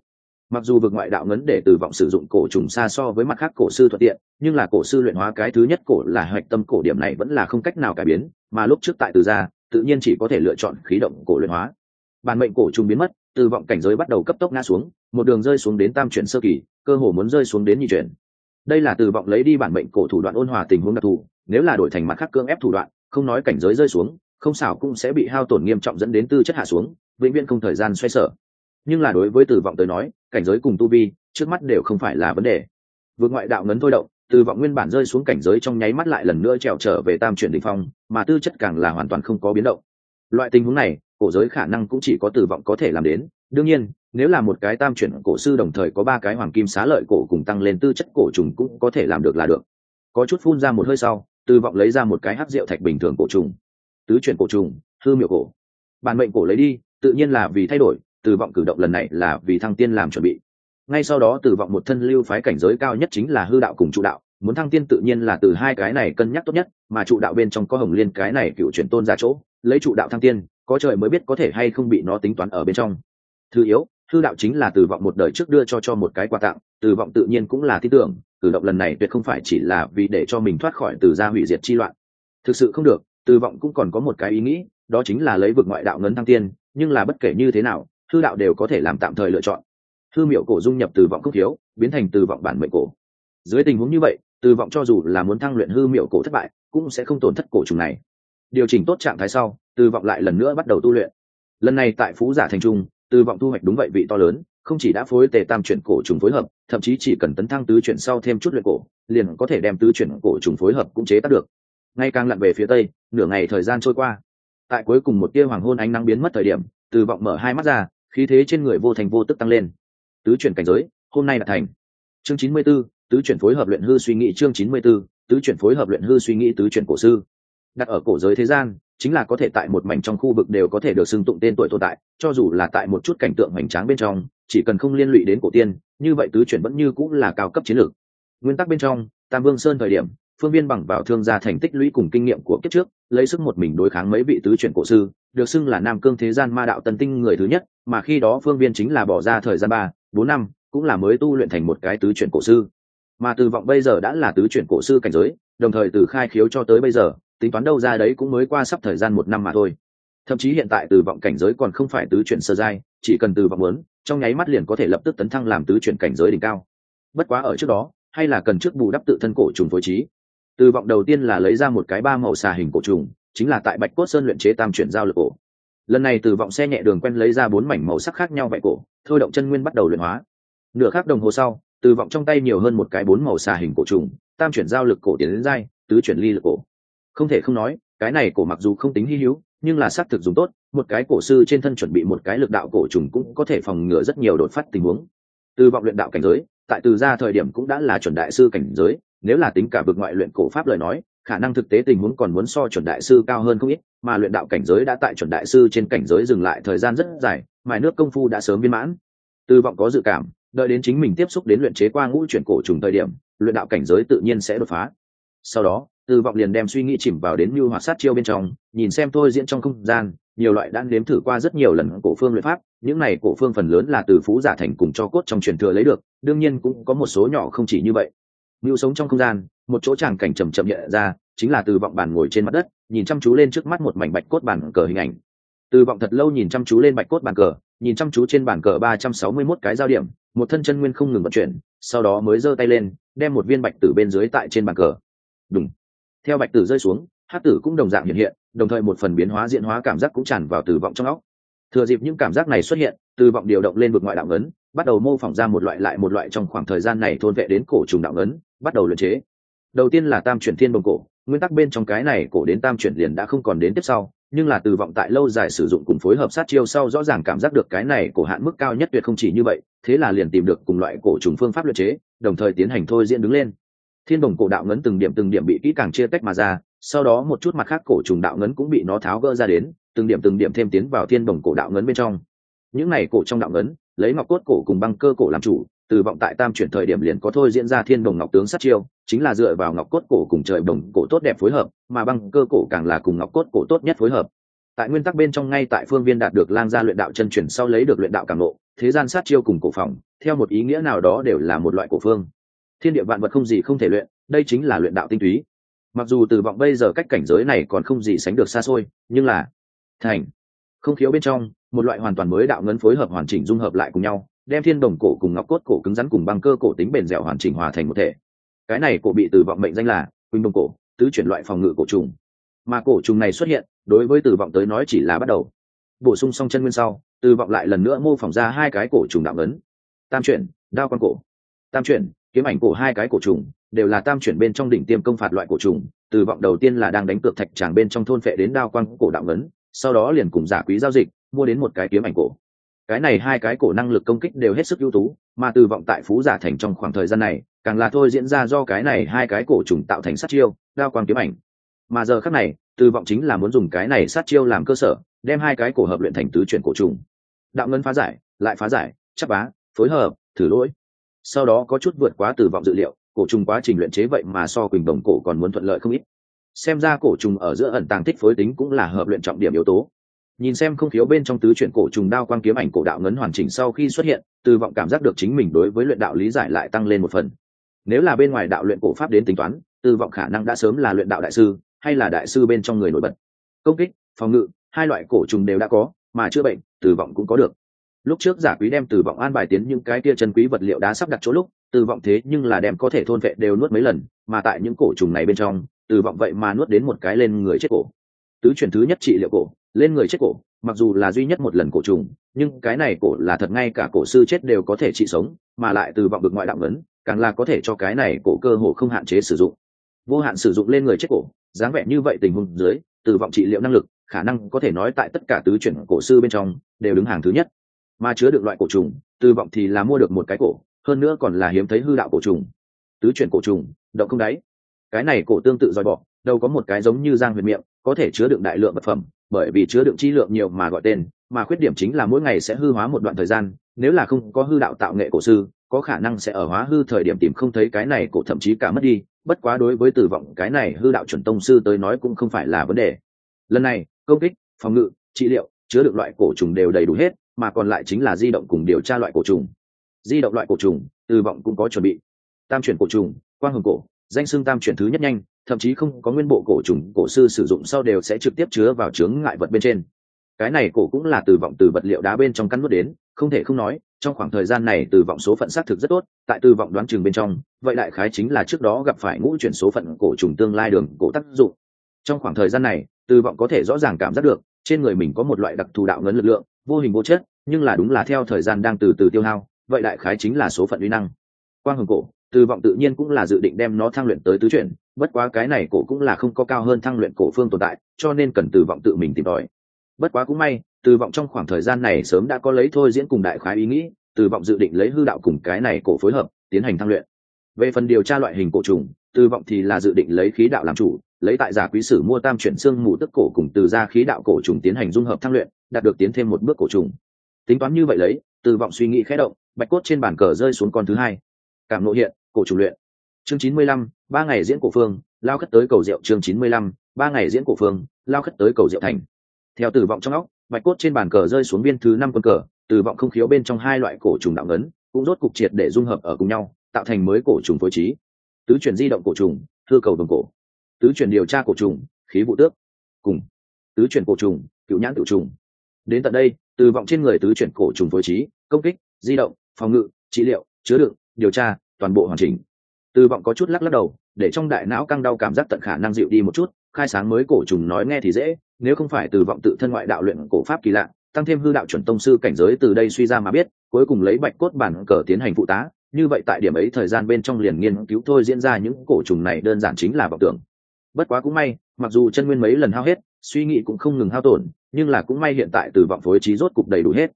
mặc dù vực ngoại đạo ngấn để từ vọng sử dụng cổ trùng xa so với mặt khác cổ sư thuận tiện, nhưng là cổ sư luyện hóa cái thứ nhất cổ là hạch tâm cổ điểm này vẫn là không cách nào cải biến, mà lúc trước tại từ gia, tự nhiên chỉ có thể lựa chọn khí động cổ luyện hóa. Bản mệnh cổ trùng biến mất, từ vọng cảnh giới bắt đầu cấp tốc ngã xuống, một đường rơi xuống đến tam chuyển sơ kỳ, cơ hồ muốn rơi xuống đến nhị chuyển. Đây là từ vọng lấy đi bản mệnh cổ thủ đoạn ôn hòa tình huống đặc thù, nếu là đổi thành mặt khác cưỡng ép thủ đoạn, không nói cảnh giới rơi xuống, không xảo cũng sẽ bị hao tổn nghiêm trọng dẫn đến tư chất hạ xuống, vĩnh viễn không thời gian xoay sở. Nhưng là đối với từ vọng tới nói cảnh giới cùng tu vi, trước mắt đều không phải là vấn đề. Vượt ngoại đạo ngấn thôi động, từ vọng nguyên bản rơi xuống cảnh giới trong nháy mắt lại lần nữa trèo trở về tam chuyển đ ỉ n h phong, mà tư chất càng là hoàn toàn không có biến động. Loại tình huống này, cổ giới khả năng cũng chỉ có từ vọng có thể làm đến. Đương nhiên, nếu là một cái tam chuyển cổ sư đồng thời có ba cái hoàng kim xá lợi cổ cùng tăng lên tư chất cổ trùng cũng có thể làm được là được. Có chút phun ra một hơi sau, từ vọng lấy ra một cái hát rượu thạch bình thường cổ trùng. Tứ chuyển cổ trùng, hư miệu cổ. Bản mệnh cổ lấy đi, tự nhiên là vì thay đổi từ vọng cử động lần này là vì thăng tiên làm chuẩn bị. Ngay sau đó từ vọng một thân lưu phái cảnh giới cao nhất chính là hư đạo cùng trụ đạo. Muốn thăng tiên tự nhiên là từ hai cái này cân nhắc tốt nhất, mà trụ đạo bên trong có hồng liên cái này cựu chuyển tôn ra chỗ, lấy trụ đạo thăng tiên, có trời mới biết có thể hay không bị nó tính toán ở bên trong. Thứ yếu, hư đạo chính là từ vọng một đời trước đưa cho cho một cái quà tặng, từ vọng tự nhiên cũng là tin tưởng, cử động lần này tuyệt không phải chỉ là vì để cho mình thoát khỏi từ gia hủy diệt chi loạn. Thực sự không được, từ vọng cũng còn có một cái ý nghĩ, đó chính là lấy vực ngoại đạo ngấn thăng tiên, nhưng là bất kể như thế nào hư đạo đều có thể làm tạm thời lựa chọn. Hư miệu cổ dung nhập từ vọng cốc thiếu, biến thành từ vọng bản mệnh cổ. Dưới tình huống như vậy, từ vọng cho dù là muốn thăng luyện hư miệu cổ thất bại, cũng sẽ không tổn thất cổ trùng này. Điều chỉnh tốt trạng thái sau, từ vọng lại lần nữa bắt đầu tu luyện. Lần này tại phú giả thành trung, từ vọng thu hoạch đúng vậy vị to lớn, không chỉ đã phối tề tam chuyển cổ trùng phối hợp, thậm chí chỉ cần tấn thăng tứ chuyển sau thêm chút luyện cổ, liền có thể đem tứ chuyển cổ trùng phối hợp cũng chế tác được. Ngay càng lặn về phía tây, nửa ngày thời gian trôi qua. Tại cuối cùng một tia hoàng hôn ánh nắng biến mất thời điểm, từ vọng mở hai mắt ra khí thế trên người vô thành vô tức tăng lên. Tứ chuyển cảnh giới hôm nay đã thành. Chương chín mươi 94, tứ chuyển phối hợp luyện hư suy nghĩ chương chín mươi 94, tứ chuyển phối hợp luyện hư suy nghĩ tứ chuyển cổ sư. Đặt ở cổ giới thế gian chính là có thể tại một mảnh trong khu vực đều có thể được xưng tụng tên tuổi tồn tại cho dù là tại một chút cảnh tượng hoành tráng bên trong chỉ cần không liên lụy đến cổ tiên như vậy tứ chuyển vẫn như cũng là cao cấp chiến lược. Nguyên tắc bên trong tam vương sơn thời điểm phương viên bằng vào thương gia thành tích lũy cùng kinh nghiệm của kiếp trước, lấy sức một mình đối kháng mấy vị tứ chuyển cổ sư, được xưng là nam cương thế gian ma đạo tân tinh người thứ nhất, mà khi đó phương viên chính là bỏ ra thời gian ba, bốn năm, cũng là mới tu luyện thành một cái tứ chuyển cổ sư. Mà từ vọng bây giờ đã là tứ chuyển cổ sư cảnh giới, đồng thời từ khai khiếu cho tới bây giờ, tính toán đâu ra đấy cũng mới qua sắp thời gian một năm mà thôi. Thậm chí hiện tại từ vọng cảnh giới còn không phải tứ chuyển sơ giai, chỉ cần từ vọng muốn, trong nháy mắt liền có thể lập tức tấn thăng làm tứ chuyển cảnh giới đỉnh cao. Bất quá ở trước đó, hay là cần trước bù đắp tự thân cổ trùng phối trí từ vọng đầu tiên là lấy ra một cái ba màu xà hình cổ trùng, chính là tại bạch cốt sơn luyện chế tam chuyển giao lực cổ. Lần này từ vọng xe nhẹ đường quen lấy ra bốn mảnh màu sắc khác nhau vậy cổ, thôi động chân nguyên bắt đầu luyện hóa. Nửa khắc đồng hồ sau, từ vọng trong tay nhiều hơn một cái bốn màu xà hình cổ trùng, tam chuyển giao lực cổ tiến đến dai, tứ chuyển ly lực cổ. Không thể không nói, cái này cổ mặc dù không tính hy hữu, nhưng là xác thực dùng tốt, một cái cổ sư trên thân chuẩn bị một cái lực đạo cổ trùng cũng có thể phòng ngừa rất nhiều đột phát tình huống. Từ vọng luyện đạo cảnh giới, tại từ ra thời điểm cũng đã là chuẩn đại sư cảnh giới nếu là tính cả vực ngoại luyện cổ pháp lời nói, khả năng thực tế tình huống còn muốn so chuẩn đại sư cao hơn không ít, mà luyện đạo cảnh giới đã tại chuẩn đại sư trên cảnh giới dừng lại thời gian rất dài, mài nước công phu đã sớm viên mãn. Tư vọng có dự cảm, đợi đến chính mình tiếp xúc đến luyện chế qua ngũ chuyển cổ trùng thời điểm, luyện đạo cảnh giới tự nhiên sẽ đột phá. Sau đó tư vọng liền đem suy nghĩ chìm vào đến mưu hoạt sát chiêu bên trong, nhìn xem thôi diễn trong không gian, nhiều loại đã nếm thử qua rất nhiều lần cổ phương luyện pháp, những này cổ phương phần lớn là từ phú giả thành cùng cho cốt trong truyền thừa lấy được, đương nhiên cũng có một số nhỏ không chỉ như vậy mưu sống trong không gian, một chỗ tràng cảnh trầm chậm nhẹ ra, chính là từ vọng bàn ngồi trên mặt đất, nhìn chăm chú lên trước mắt một mảnh bạch cốt bàn cờ hình ảnh. Từ vọng thật lâu nhìn chăm chú lên bạch cốt bàn cờ, nhìn chăm chú trên bàn cờ ba trăm sáu mươi mốt cái giao điểm, một thân chân nguyên không ngừng vận chuyển, sau đó mới giơ tay lên, đem một viên bạch tử bên dưới tại trên bàn cờ. Đúng theo bạch tử rơi xuống, hát tử cũng đồng dạng hiện hiện, đồng thời một phần biến hóa diễn hóa cảm giác cũng tràn vào từ vọng trong óc. Thừa dịp những cảm giác này xuất hiện, từ vọng điều động lên vực ngoại đạo ngấn bắt đầu mô phỏng ra một loại lại một loại trong khoảng thời gian này thôn vệ đến cổ trùng đạo ngấn bắt đầu luyện chế. Đầu tiên là tam chuyển thiên bồng cổ, nguyên tắc bên trong cái này cổ đến tam chuyển liền đã không còn đến tiếp sau, nhưng là từ vọng tại lâu dài sử dụng cùng phối hợp sát chiêu sau rõ ràng cảm giác được cái này cổ hạn mức cao nhất tuyệt không chỉ như vậy, thế là liền tìm được cùng loại cổ trùng phương pháp luyện chế, đồng thời tiến hành thôi diễn đứng lên. Thiên đồng cổ đạo ngấn từng điểm từng điểm bị kỹ càng chia tách mà ra, sau đó một chút mặt khác cổ trùng đạo ngấn cũng bị nó tháo gỡ ra đến, từng điểm từng điểm thêm tiến vào thiên đồng cổ đạo ngấn bên trong. Những này cổ trong đạo ngấn, lấy ngọc cốt cổ cùng băng cơ cổ làm chủ từ vọng tại tam chuyển thời điểm liền có thôi diễn ra thiên đồng ngọc tướng sát chiêu, chính là dựa vào ngọc cốt cổ cùng trời đồng cổ tốt đẹp phối hợp, mà băng cơ cổ càng là cùng ngọc cốt cổ tốt nhất phối hợp. Tại nguyên tắc bên trong ngay tại phương viên đạt được lang gia luyện đạo chân chuyển sau lấy được luyện đạo càng lộ thế gian sát chiêu cùng cổ phòng theo một ý nghĩa nào đó đều là một loại cổ phương. Thiên địa vạn vật không gì không thể luyện, đây chính là luyện đạo tinh túy. Mặc dù từ vọng bây giờ cách cảnh giới này còn không gì sánh được xa xôi, nhưng là thành, không khiếu bên trong, một loại hoàn toàn mới đạo ngấn phối hợp hoàn chỉnh dung hợp lại cùng nhau đem thiên đồng cổ cùng ngọc cốt cổ cứng rắn cùng băng cơ cổ tính bền dẻo hoàn chỉnh hòa thành một thể. Cái này cổ bị từ vọng mệnh danh là quỳnh đồng cổ, tứ chuyển loại phòng ngự cổ trùng. Mà cổ trùng này xuất hiện, đối với từ vọng tới nói chỉ là bắt đầu. Bổ sung xong chân nguyên sau từ vọng lại lần nữa mô phỏng ra hai cái cổ trùng đạo ấn. Tam chuyển, đao quan cổ. Tam chuyển, kiếm ảnh cổ hai cái cổ trùng, đều là tam chuyển bên trong đỉnh tiêm công phạt loại cổ trùng. Từ vọng đầu tiên là đang đánh cược thạch tràng bên trong thôn phệ đến đao quang cổ đạo ấn, sau đó liền cùng giả quý giao dịch, mua đến một cái kiếm ảnh cổ cái này hai cái cổ năng lực công kích đều hết sức ưu tú, mà từ vọng tại phú giả thành trong khoảng thời gian này, càng là thôi diễn ra do cái này hai cái cổ trùng tạo thành sát chiêu, đao quang kiếm ảnh. Mà giờ khác này, từ vọng chính là muốn dùng cái này sát chiêu làm cơ sở, đem hai cái cổ hợp luyện thành tứ chuyển cổ trùng. Đạo ngân phá giải, lại phá giải chắc bá, phối hợp, thử lỗi. Sau đó có chút vượt quá từ vọng dự liệu, cổ trùng quá trình luyện chế vậy mà so quỳnh đồng cổ còn muốn thuận lợi không ít. Xem ra cổ trùng ở giữa ẩn tàng thích phối tính cũng là hợp luyện trọng điểm yếu tố nhìn xem không thiếu bên trong tứ chuyện cổ trùng đao quang kiếm ảnh cổ đạo ngấn hoàn chỉnh sau khi xuất hiện, từ vọng cảm giác được chính mình đối với luyện đạo lý giải lại tăng lên một phần. Nếu là bên ngoài đạo luyện cổ pháp đến tính toán, từ vọng khả năng đã sớm là luyện đạo đại sư, hay là đại sư bên trong người nổi bật. Công kích, phòng ngự, hai loại cổ trùng đều đã có, mà chữa bệnh, từ vọng cũng có được. Lúc trước giả quý đem từ vọng an bài tiến những cái kia chân quý vật liệu đá sắp đặt chỗ lúc, từ vọng thế nhưng là đem có thể thôn vệ đều nuốt mấy lần, mà tại những cổ trùng này bên trong, từ vọng vậy mà nuốt đến một cái lên người chết cổ. Tứ chuyển thứ nhất trị liệu cổ lên người chết cổ, mặc dù là duy nhất một lần cổ trùng, nhưng cái này cổ là thật ngay cả cổ sư chết đều có thể trị sống, mà lại từ vọng được ngoại đạo vấn càng là có thể cho cái này cổ cơ hồ không hạn chế sử dụng. Vô hạn sử dụng lên người chết cổ, dáng vẻ như vậy tình huống dưới, từ vọng trị liệu năng lực, khả năng có thể nói tại tất cả tứ chuyển cổ sư bên trong, đều đứng hàng thứ nhất. Mà chứa được loại cổ trùng, từ vọng thì là mua được một cái cổ, hơn nữa còn là hiếm thấy hư đạo cổ trùng. Tứ chuyển cổ trùng, động không đáy. Cái này cổ tương tự dòi bỏ đâu có một cái giống như giang huyền miệng, có thể chứa đựng đại lượng vật phẩm bởi vì chứa đựng chi lượng nhiều mà gọi tên, mà khuyết điểm chính là mỗi ngày sẽ hư hóa một đoạn thời gian, nếu là không có hư đạo tạo nghệ cổ sư, có khả năng sẽ ở hóa hư thời điểm tìm không thấy cái này cổ thậm chí cả mất đi, bất quá đối với tử vọng cái này hư đạo chuẩn tông sư tới nói cũng không phải là vấn đề. Lần này, công kích, phòng ngự, trị liệu, chứa được loại cổ trùng đều đầy đủ hết, mà còn lại chính là di động cùng điều tra loại cổ trùng. Di động loại cổ trùng, tử vọng cũng có chuẩn bị. Tam chuyển cổ trùng, quang hồng cổ danh xương tam chuyển thứ nhất nhanh, thậm chí không có nguyên bộ cổ trùng, cổ sư sử dụng sau đều sẽ trực tiếp chứa vào chướng ngại vật bên trên. Cái này cổ cũng là từ vọng từ vật liệu đá bên trong căn nuốt đến, không thể không nói, trong khoảng thời gian này từ vọng số phận xác thực rất tốt, tại từ vọng đoán chừng bên trong, vậy đại khái chính là trước đó gặp phải ngũ chuyển số phận cổ trùng tương lai đường cổ tác dụng. Trong khoảng thời gian này, từ vọng có thể rõ ràng cảm giác được, trên người mình có một loại đặc thù đạo ngấn lực lượng, vô hình vô chất, nhưng là đúng là theo thời gian đang từ từ tiêu hao, vậy đại khái chính là số phận uy năng. Quang hồng cổ từ vọng tự nhiên cũng là dự định đem nó thăng luyện tới tứ chuyển, bất quá cái này cổ cũng là không có cao hơn thăng luyện cổ phương tồn tại, cho nên cần từ vọng tự mình tìm tòi. Bất quá cũng may từ vọng trong khoảng thời gian này sớm đã có lấy thôi diễn cùng đại khái ý nghĩ từ vọng dự định lấy hư đạo cùng cái này cổ phối hợp, tiến hành thăng luyện. Về phần điều tra loại hình cổ trùng từ vọng thì là dự định lấy khí đạo làm chủ, lấy tại giả quý sử mua tam chuyển xương mù tức cổ cùng từ ra khí đạo cổ trùng tiến hành dung hợp thăng luyện, đạt được tiến thêm một bước cổ trùng. Tính toán như vậy lấy từ vọng suy nghĩ khẽ động, bạch cốt trên bàn cờ rơi xuống con thứ hai. Cảm nộ hiện cổ chủ luyện. Chương chín mươi lăm, ba ngày diễn cổ phương, lao khất tới cầu rượu chương chín mươi lăm, ba ngày diễn cổ phương, lao khất tới cầu rượu thành. Theo tử vọng trong óc, bạch cốt trên bàn cờ rơi xuống viên thứ năm quân cờ, tử vọng không khiếu bên trong hai loại cổ trùng đạo ngấn, cũng rốt cục triệt để dung hợp ở cùng nhau, tạo thành mới cổ trùng phối trí. Tứ chuyển di động cổ trùng, thư cầu đồng cổ. Tứ chuyển điều tra cổ trùng, khí vụ tước. Cùng. Tứ chuyển cổ trùng, cựu nhãn tiểu trùng. Đến tận đây từ vọng trên người tứ chuyển cổ trùng phối trí, công kích, di động, phòng ngự, trị liệu, chứa đựng, điều tra toàn bộ hoàn chỉnh. Từ vọng có chút lắc lắc đầu, để trong đại não căng đau cảm giác tận khả năng dịu đi một chút, khai sáng mới cổ trùng nói nghe thì dễ, nếu không phải từ vọng tự thân ngoại đạo luyện cổ pháp kỳ lạ, tăng thêm hư đạo chuẩn tông sư cảnh giới từ đây suy ra mà biết, cuối cùng lấy bạch cốt bản cờ tiến hành phụ tá, như vậy tại điểm ấy thời gian bên trong liền nghiên cứu thôi diễn ra những cổ trùng này đơn giản chính là vọng tưởng. Bất quá cũng may, mặc dù chân nguyên mấy lần hao hết, suy nghĩ cũng không ngừng hao tổn, nhưng là cũng may hiện tại từ vọng phối trí rốt cục đầy đủ hết.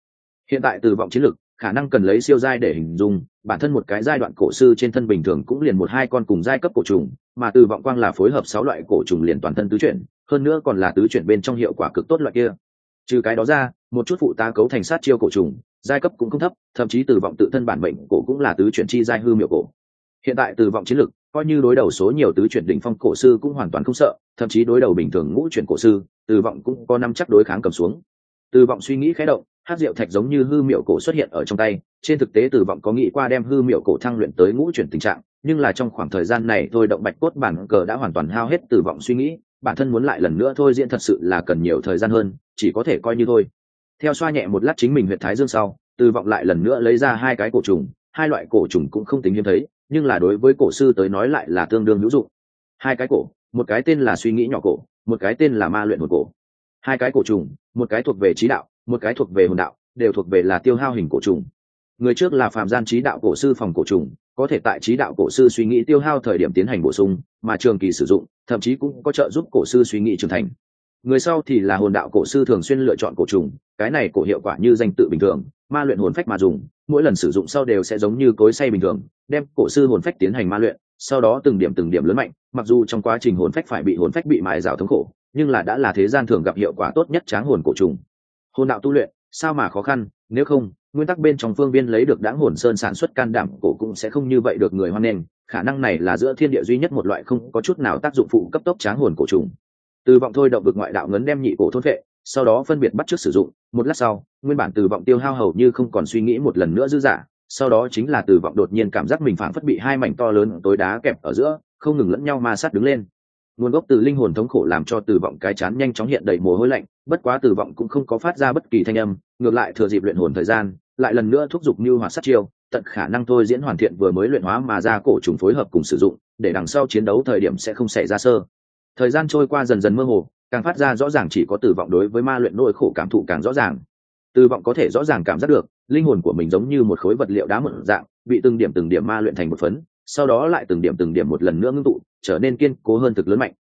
Hiện tại từ vọng chiến lực, khả năng cần lấy siêu giai để hình dung bản thân một cái giai đoạn cổ sư trên thân bình thường cũng liền một hai con cùng giai cấp cổ trùng, mà từ vọng quang là phối hợp sáu loại cổ trùng liền toàn thân tứ chuyển, hơn nữa còn là tứ chuyển bên trong hiệu quả cực tốt loại kia. Trừ cái đó ra, một chút phụ tá cấu thành sát chiêu cổ trùng, giai cấp cũng không thấp, thậm chí từ vọng tự thân bản mệnh cổ cũng là tứ chuyển chi giai hư miệu cổ. Hiện tại từ vọng chiến lực, coi như đối đầu số nhiều tứ chuyển đỉnh phong cổ sư cũng hoàn toàn không sợ, thậm chí đối đầu bình thường ngũ chuyển cổ sư, từ vọng cũng có năm chắc đối kháng cầm xuống. Từ vọng suy nghĩ khé động, hát rượu thạch giống như hư miệu cổ xuất hiện ở trong tay trên thực tế từ vọng có nghĩ qua đem hư miệu cổ thăng luyện tới ngũ chuyển tình trạng, nhưng là trong khoảng thời gian này thôi động bạch cốt bản cờ đã hoàn toàn hao hết từ vọng suy nghĩ, bản thân muốn lại lần nữa thôi diễn thật sự là cần nhiều thời gian hơn, chỉ có thể coi như thôi. Theo xoa nhẹ một lát chính mình huyện thái dương sau từ vọng lại lần nữa lấy ra hai cái cổ trùng, hai loại cổ trùng cũng không tính hiếm thấy, nhưng là đối với cổ sư tới nói lại là tương đương hữu dụng. Hai cái cổ, một cái tên là suy nghĩ nhỏ cổ, một cái tên là ma luyện hồn cổ. Hai cái cổ trùng, một cái thuộc về trí đạo, một cái thuộc về hồn đạo, đều thuộc về là tiêu hao hình cổ trùng người trước là phạm gian trí đạo cổ sư phòng cổ trùng, có thể tại trí đạo cổ sư suy nghĩ tiêu hao thời điểm tiến hành bổ sung, mà trường kỳ sử dụng, thậm chí cũng có trợ giúp cổ sư suy nghĩ trưởng thành. Người sau thì là hồn đạo cổ sư thường xuyên lựa chọn cổ trùng, cái này cổ hiệu quả như danh tự bình thường, ma luyện hồn phách mà dùng, mỗi lần sử dụng sau đều sẽ giống như cối say bình thường, đem cổ sư hồn phách tiến hành ma luyện, sau đó từng điểm từng điểm lớn mạnh, mặc dù trong quá trình hồn phách phải bị hồn phách bị mài rào thống khổ, nhưng là đã là thế gian thường gặp hiệu quả tốt nhất tráng hồn cổ trùng. Hồn đạo tu luyện, sao mà khó khăn, nếu không nguyên tắc bên trong phương viên lấy được đáng hồn sơn sản xuất can đảm cổ cũng sẽ không như vậy được người hoan nghênh, khả năng này là giữa thiên địa duy nhất một loại không có chút nào tác dụng phụ cấp tốc tráng hồn cổ trùng. Từ vọng thôi động vực ngoại đạo ngấn đem nhị cổ thôn vệ, sau đó phân biệt bắt trước sử dụng, một lát sau, nguyên bản từ vọng tiêu hao hầu như không còn suy nghĩ một lần nữa dư giả sau đó chính là từ vọng đột nhiên cảm giác mình phảng phất bị hai mảnh to lớn tối đá kẹp ở giữa, không ngừng lẫn nhau ma sát đứng lên nguồn gốc từ linh hồn thống khổ làm cho tử vọng cái chán nhanh chóng hiện đầy mồ hôi lạnh, bất quá tử vọng cũng không có phát ra bất kỳ thanh âm, ngược lại thừa dịp luyện hồn thời gian, lại lần nữa thúc giục như hoạt sát chiêu, tận khả năng thôi diễn hoàn thiện vừa mới luyện hóa mà ra cổ trùng phối hợp cùng sử dụng, để đằng sau chiến đấu thời điểm sẽ không xảy ra sơ. Thời gian trôi qua dần dần mơ hồ, càng phát ra rõ ràng chỉ có tử vọng đối với ma luyện nỗi khổ cảm thụ càng rõ ràng. Tử vọng có thể rõ ràng cảm giác được, linh hồn của mình giống như một khối vật liệu đá một dạng, bị từng điểm từng điểm ma luyện thành một phấn, sau đó lại từng điểm từng điểm một lần nữa ngưng tụ trở nên kiên cố hơn thực lớn mạnh.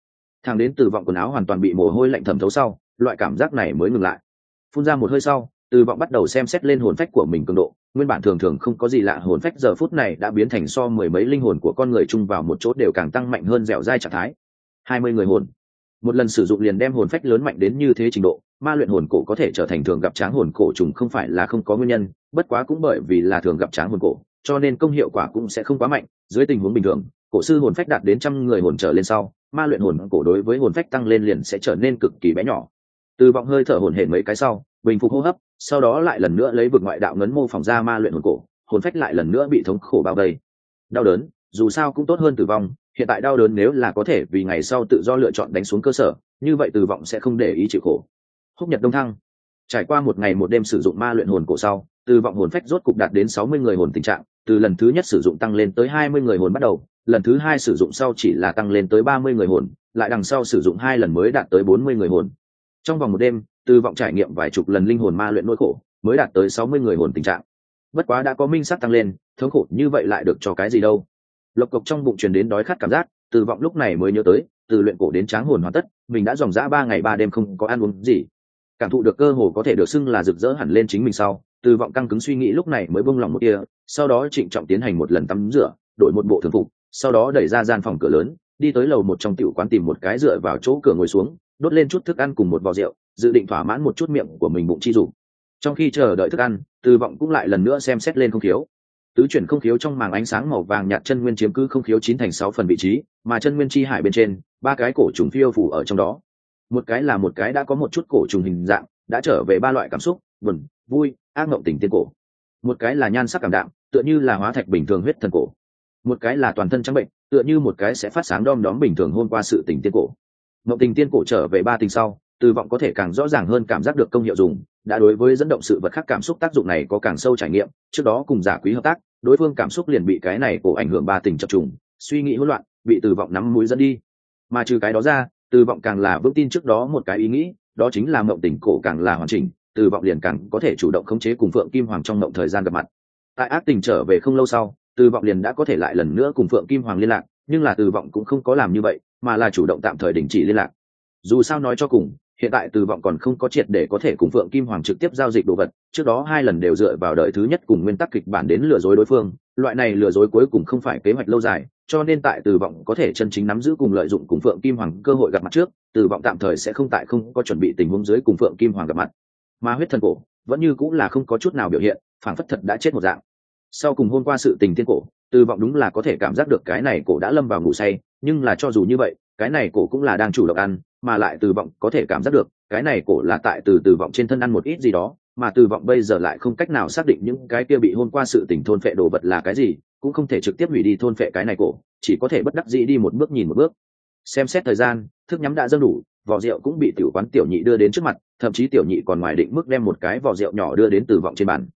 Thằng đến từ vọng quần áo hoàn toàn bị mồ hôi lạnh thẩm thấu sau, loại cảm giác này mới ngừng lại. Phun ra một hơi sau từ vọng bắt đầu xem xét lên hồn phách của mình cường độ. Nguyên bản thường thường không có gì lạ, hồn phách giờ phút này đã biến thành so mười mấy linh hồn của con người chung vào một chỗ đều càng tăng mạnh hơn dẻo dai trạng thái. Hai mươi người hồn. Một lần sử dụng liền đem hồn phách lớn mạnh đến như thế trình độ, ma luyện hồn cổ có thể trở thành thường gặp tráng hồn cổ trùng không phải là không có nguyên nhân, bất quá cũng bởi vì là thường gặp tráng hồn cổ, cho nên công hiệu quả cũng sẽ không quá mạnh, dưới tình huống bình thường cổ sư hồn phách đạt đến trăm người hồn trở lên sau, ma luyện hồn cổ đối với hồn phách tăng lên liền sẽ trở nên cực kỳ bé nhỏ. Từ vọng hơi thở hồn hển mấy cái sau, bình phục hô hấp, sau đó lại lần nữa lấy vực ngoại đạo ngấn mô phỏng ra ma luyện hồn cổ, hồn phách lại lần nữa bị thống khổ bao vây. Đau đớn, dù sao cũng tốt hơn tử vong, hiện tại đau đớn nếu là có thể vì ngày sau tự do lựa chọn đánh xuống cơ sở, như vậy tử vọng sẽ không để ý chịu khổ. Húc nhật đông thăng. Trải qua một ngày một đêm sử dụng ma luyện hồn cổ sau từ vọng hồn phách rốt cục đạt đến sáu mươi người hồn tình trạng, từ lần thứ nhất sử dụng tăng lên tới hai mươi người hồn bắt đầu lần thứ hai sử dụng sau chỉ là tăng lên tới ba mươi người hồn, lại đằng sau sử dụng hai lần mới đạt tới bốn mươi người hồn. Trong vòng một đêm, từ vọng trải nghiệm vài chục lần linh hồn ma luyện nỗi khổ, mới đạt tới sáu mươi người hồn tình trạng. Bất quá đã có minh sắc tăng lên, thống khổ như vậy lại được cho cái gì đâu. Lộc cộc trong bụng truyền đến đói khát cảm giác, từ vọng lúc này mới nhớ tới, từ luyện cổ đến tráng hồn hoàn tất, mình đã dòng dã ba ngày ba đêm không có ăn uống gì. Cảm thụ được cơ hồ có thể được xưng là rực rỡ hẳn lên chính mình sau, từ vọng căng cứng suy nghĩ lúc này mới bông lòng một kia sau đó trịnh trọng tiến hành một lần tắm rửa, đổi một bộ thường phục sau đó đẩy ra gian phòng cửa lớn, đi tới lầu một trong tiểu quán tìm một cái dựa vào chỗ cửa ngồi xuống, đốt lên chút thức ăn cùng một vò rượu, dự định thỏa mãn một chút miệng của mình bụng chi dục. Trong khi chờ đợi thức ăn, từ vọng cũng lại lần nữa xem xét lên không khiếu. Tứ chuyển không khiếu trong màng ánh sáng màu vàng nhạt chân nguyên chiếm cứ không khiếu chín thành sáu phần vị trí, mà chân nguyên chi hải bên trên, ba cái cổ trùng phiêu phủ ở trong đó. Một cái là một cái đã có một chút cổ trùng hình dạng, đã trở về ba loại cảm xúc, buồn, vui, ác mộng tình tiên cổ. Một cái là nhan sắc cảm đạm, tựa như là hóa thạch bình thường huyết thần cổ một cái là toàn thân trắng bệnh, tựa như một cái sẽ phát sáng đom đóm bình thường hôn qua sự tình tiên cổ. Mộng tình tiên cổ trở về ba tình sau, từ vọng có thể càng rõ ràng hơn cảm giác được công hiệu dùng, đã đối với dẫn động sự vật khác cảm xúc tác dụng này có càng sâu trải nghiệm, trước đó cùng giả quý hợp tác, đối phương cảm xúc liền bị cái này cổ ảnh hưởng ba tình chập trùng, suy nghĩ hỗn loạn, bị từ vọng nắm mũi dẫn đi. Mà trừ cái đó ra, từ vọng càng là vững tin trước đó một cái ý nghĩ, đó chính là mộng tình cổ càng là hoàn chỉnh, từ vọng liền càng có thể chủ động khống chế cùng phượng kim hoàng trong mộng thời gian gặp mặt. Tại ác tình trở về không lâu sau từ vọng liền đã có thể lại lần nữa cùng phượng kim hoàng liên lạc, nhưng là từ vọng cũng không có làm như vậy, mà là chủ động tạm thời đình chỉ liên lạc. Dù sao nói cho cùng, hiện tại từ vọng còn không có triệt để có thể cùng phượng kim hoàng trực tiếp giao dịch đồ vật, trước đó hai lần đều dựa vào đợi thứ nhất cùng nguyên tắc kịch bản đến lừa dối đối phương, loại này lừa dối cuối cùng không phải kế hoạch lâu dài, cho nên tại từ vọng có thể chân chính nắm giữ cùng lợi dụng cùng phượng kim hoàng cơ hội gặp mặt trước, từ vọng tạm thời sẽ không tại không có chuẩn bị tình huống dưới cùng phượng kim hoàng gặp mặt. Mà huyết thần cổ vẫn như cũng là không có chút nào biểu hiện, phảng phất thật đã chết một dạng sau cùng hôm qua sự tình tiên cổ từ vọng đúng là có thể cảm giác được cái này cổ đã lâm vào ngủ say, nhưng là cho dù như vậy, cái này cổ cũng là đang chủ động ăn, mà lại từ vọng có thể cảm giác được, cái này cổ là tại từ từ vọng trên thân ăn một ít gì đó, mà từ vọng bây giờ lại không cách nào xác định những cái kia bị hôn qua sự tình thôn phệ đồ vật là cái gì, cũng không thể trực tiếp hủy đi thôn phệ cái này cổ, chỉ có thể bất đắc dĩ đi một bước nhìn một bước. Xem xét thời gian, thức nhắm đã dâng đủ, vỏ rượu cũng bị tiểu quán tiểu nhị đưa đến trước mặt, thậm chí tiểu nhị còn ngoài định mức đem một cái vỏ rượu nhỏ đưa đến từ vọng trên bàn.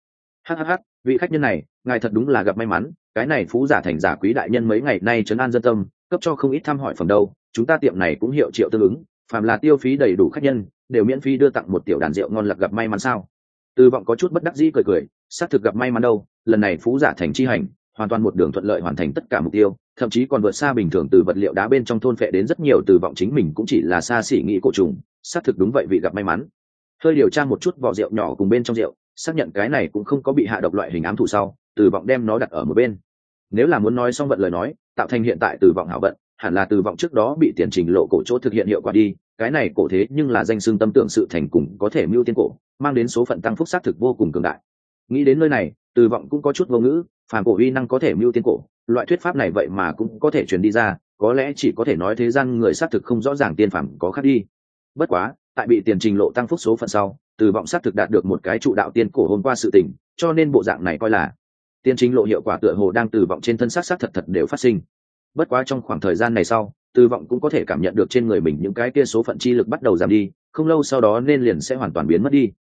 Hhh vị khách nhân này, ngài thật đúng là gặp may mắn, cái này phú giả thành giả quý đại nhân mấy ngày nay trấn an dân tâm, cấp cho không ít thăm hỏi phẩm đâu, chúng ta tiệm này cũng hiệu triệu tương ứng, phàm là tiêu phí đầy đủ khách nhân, đều miễn phí đưa tặng một tiểu đàn rượu ngon lặc gặp may mắn sao? Từ vọng có chút bất đắc dĩ cười cười, xác thực gặp may mắn đâu, lần này phú giả thành chi hành, hoàn toàn một đường thuận lợi hoàn thành tất cả mục tiêu, thậm chí còn vượt xa bình thường từ vật liệu đá bên trong thôn phệ đến rất nhiều từ vọng chính mình cũng chỉ là xa xỉ nghĩ cổ trùng, xác thực đúng vậy vị gặp may mắn. Hơi điều tra một chút vỏ rượu nhỏ cùng bên trong rượu xác nhận cái này cũng không có bị hạ độc loại hình ám thủ sau từ vọng đem nó đặt ở một bên. Nếu là muốn nói xong vận lời nói, tạo thành hiện tại từ vọng hảo vận, hẳn là từ vọng trước đó bị tiền trình lộ cổ chỗ thực hiện hiệu quả đi, cái này cổ thế nhưng là danh xương tâm tưởng sự thành cùng có thể mưu tiên cổ, mang đến số phận tăng phúc xác thực vô cùng cường đại. Nghĩ đến nơi này từ vọng cũng có chút vô ngữ phản cổ uy năng có thể mưu tiên cổ, loại thuyết pháp này vậy mà cũng có thể truyền đi ra, có lẽ chỉ có thể nói thế gian người xác thực không rõ ràng tiên phẩm có khác đi. Bất quá, tại bị tiền trình lộ tăng phúc số phận sau từ vọng sát thực đạt được một cái trụ đạo tiên cổ hôm qua sự tình, cho nên bộ dạng này coi là tiên chính lộ hiệu quả tựa hồ đang từ vọng trên thân xác xác thật thật đều phát sinh. Bất quá trong khoảng thời gian này sau, từ vọng cũng có thể cảm nhận được trên người mình những cái kia số phận chi lực bắt đầu giảm đi, không lâu sau đó nên liền sẽ hoàn toàn biến mất đi.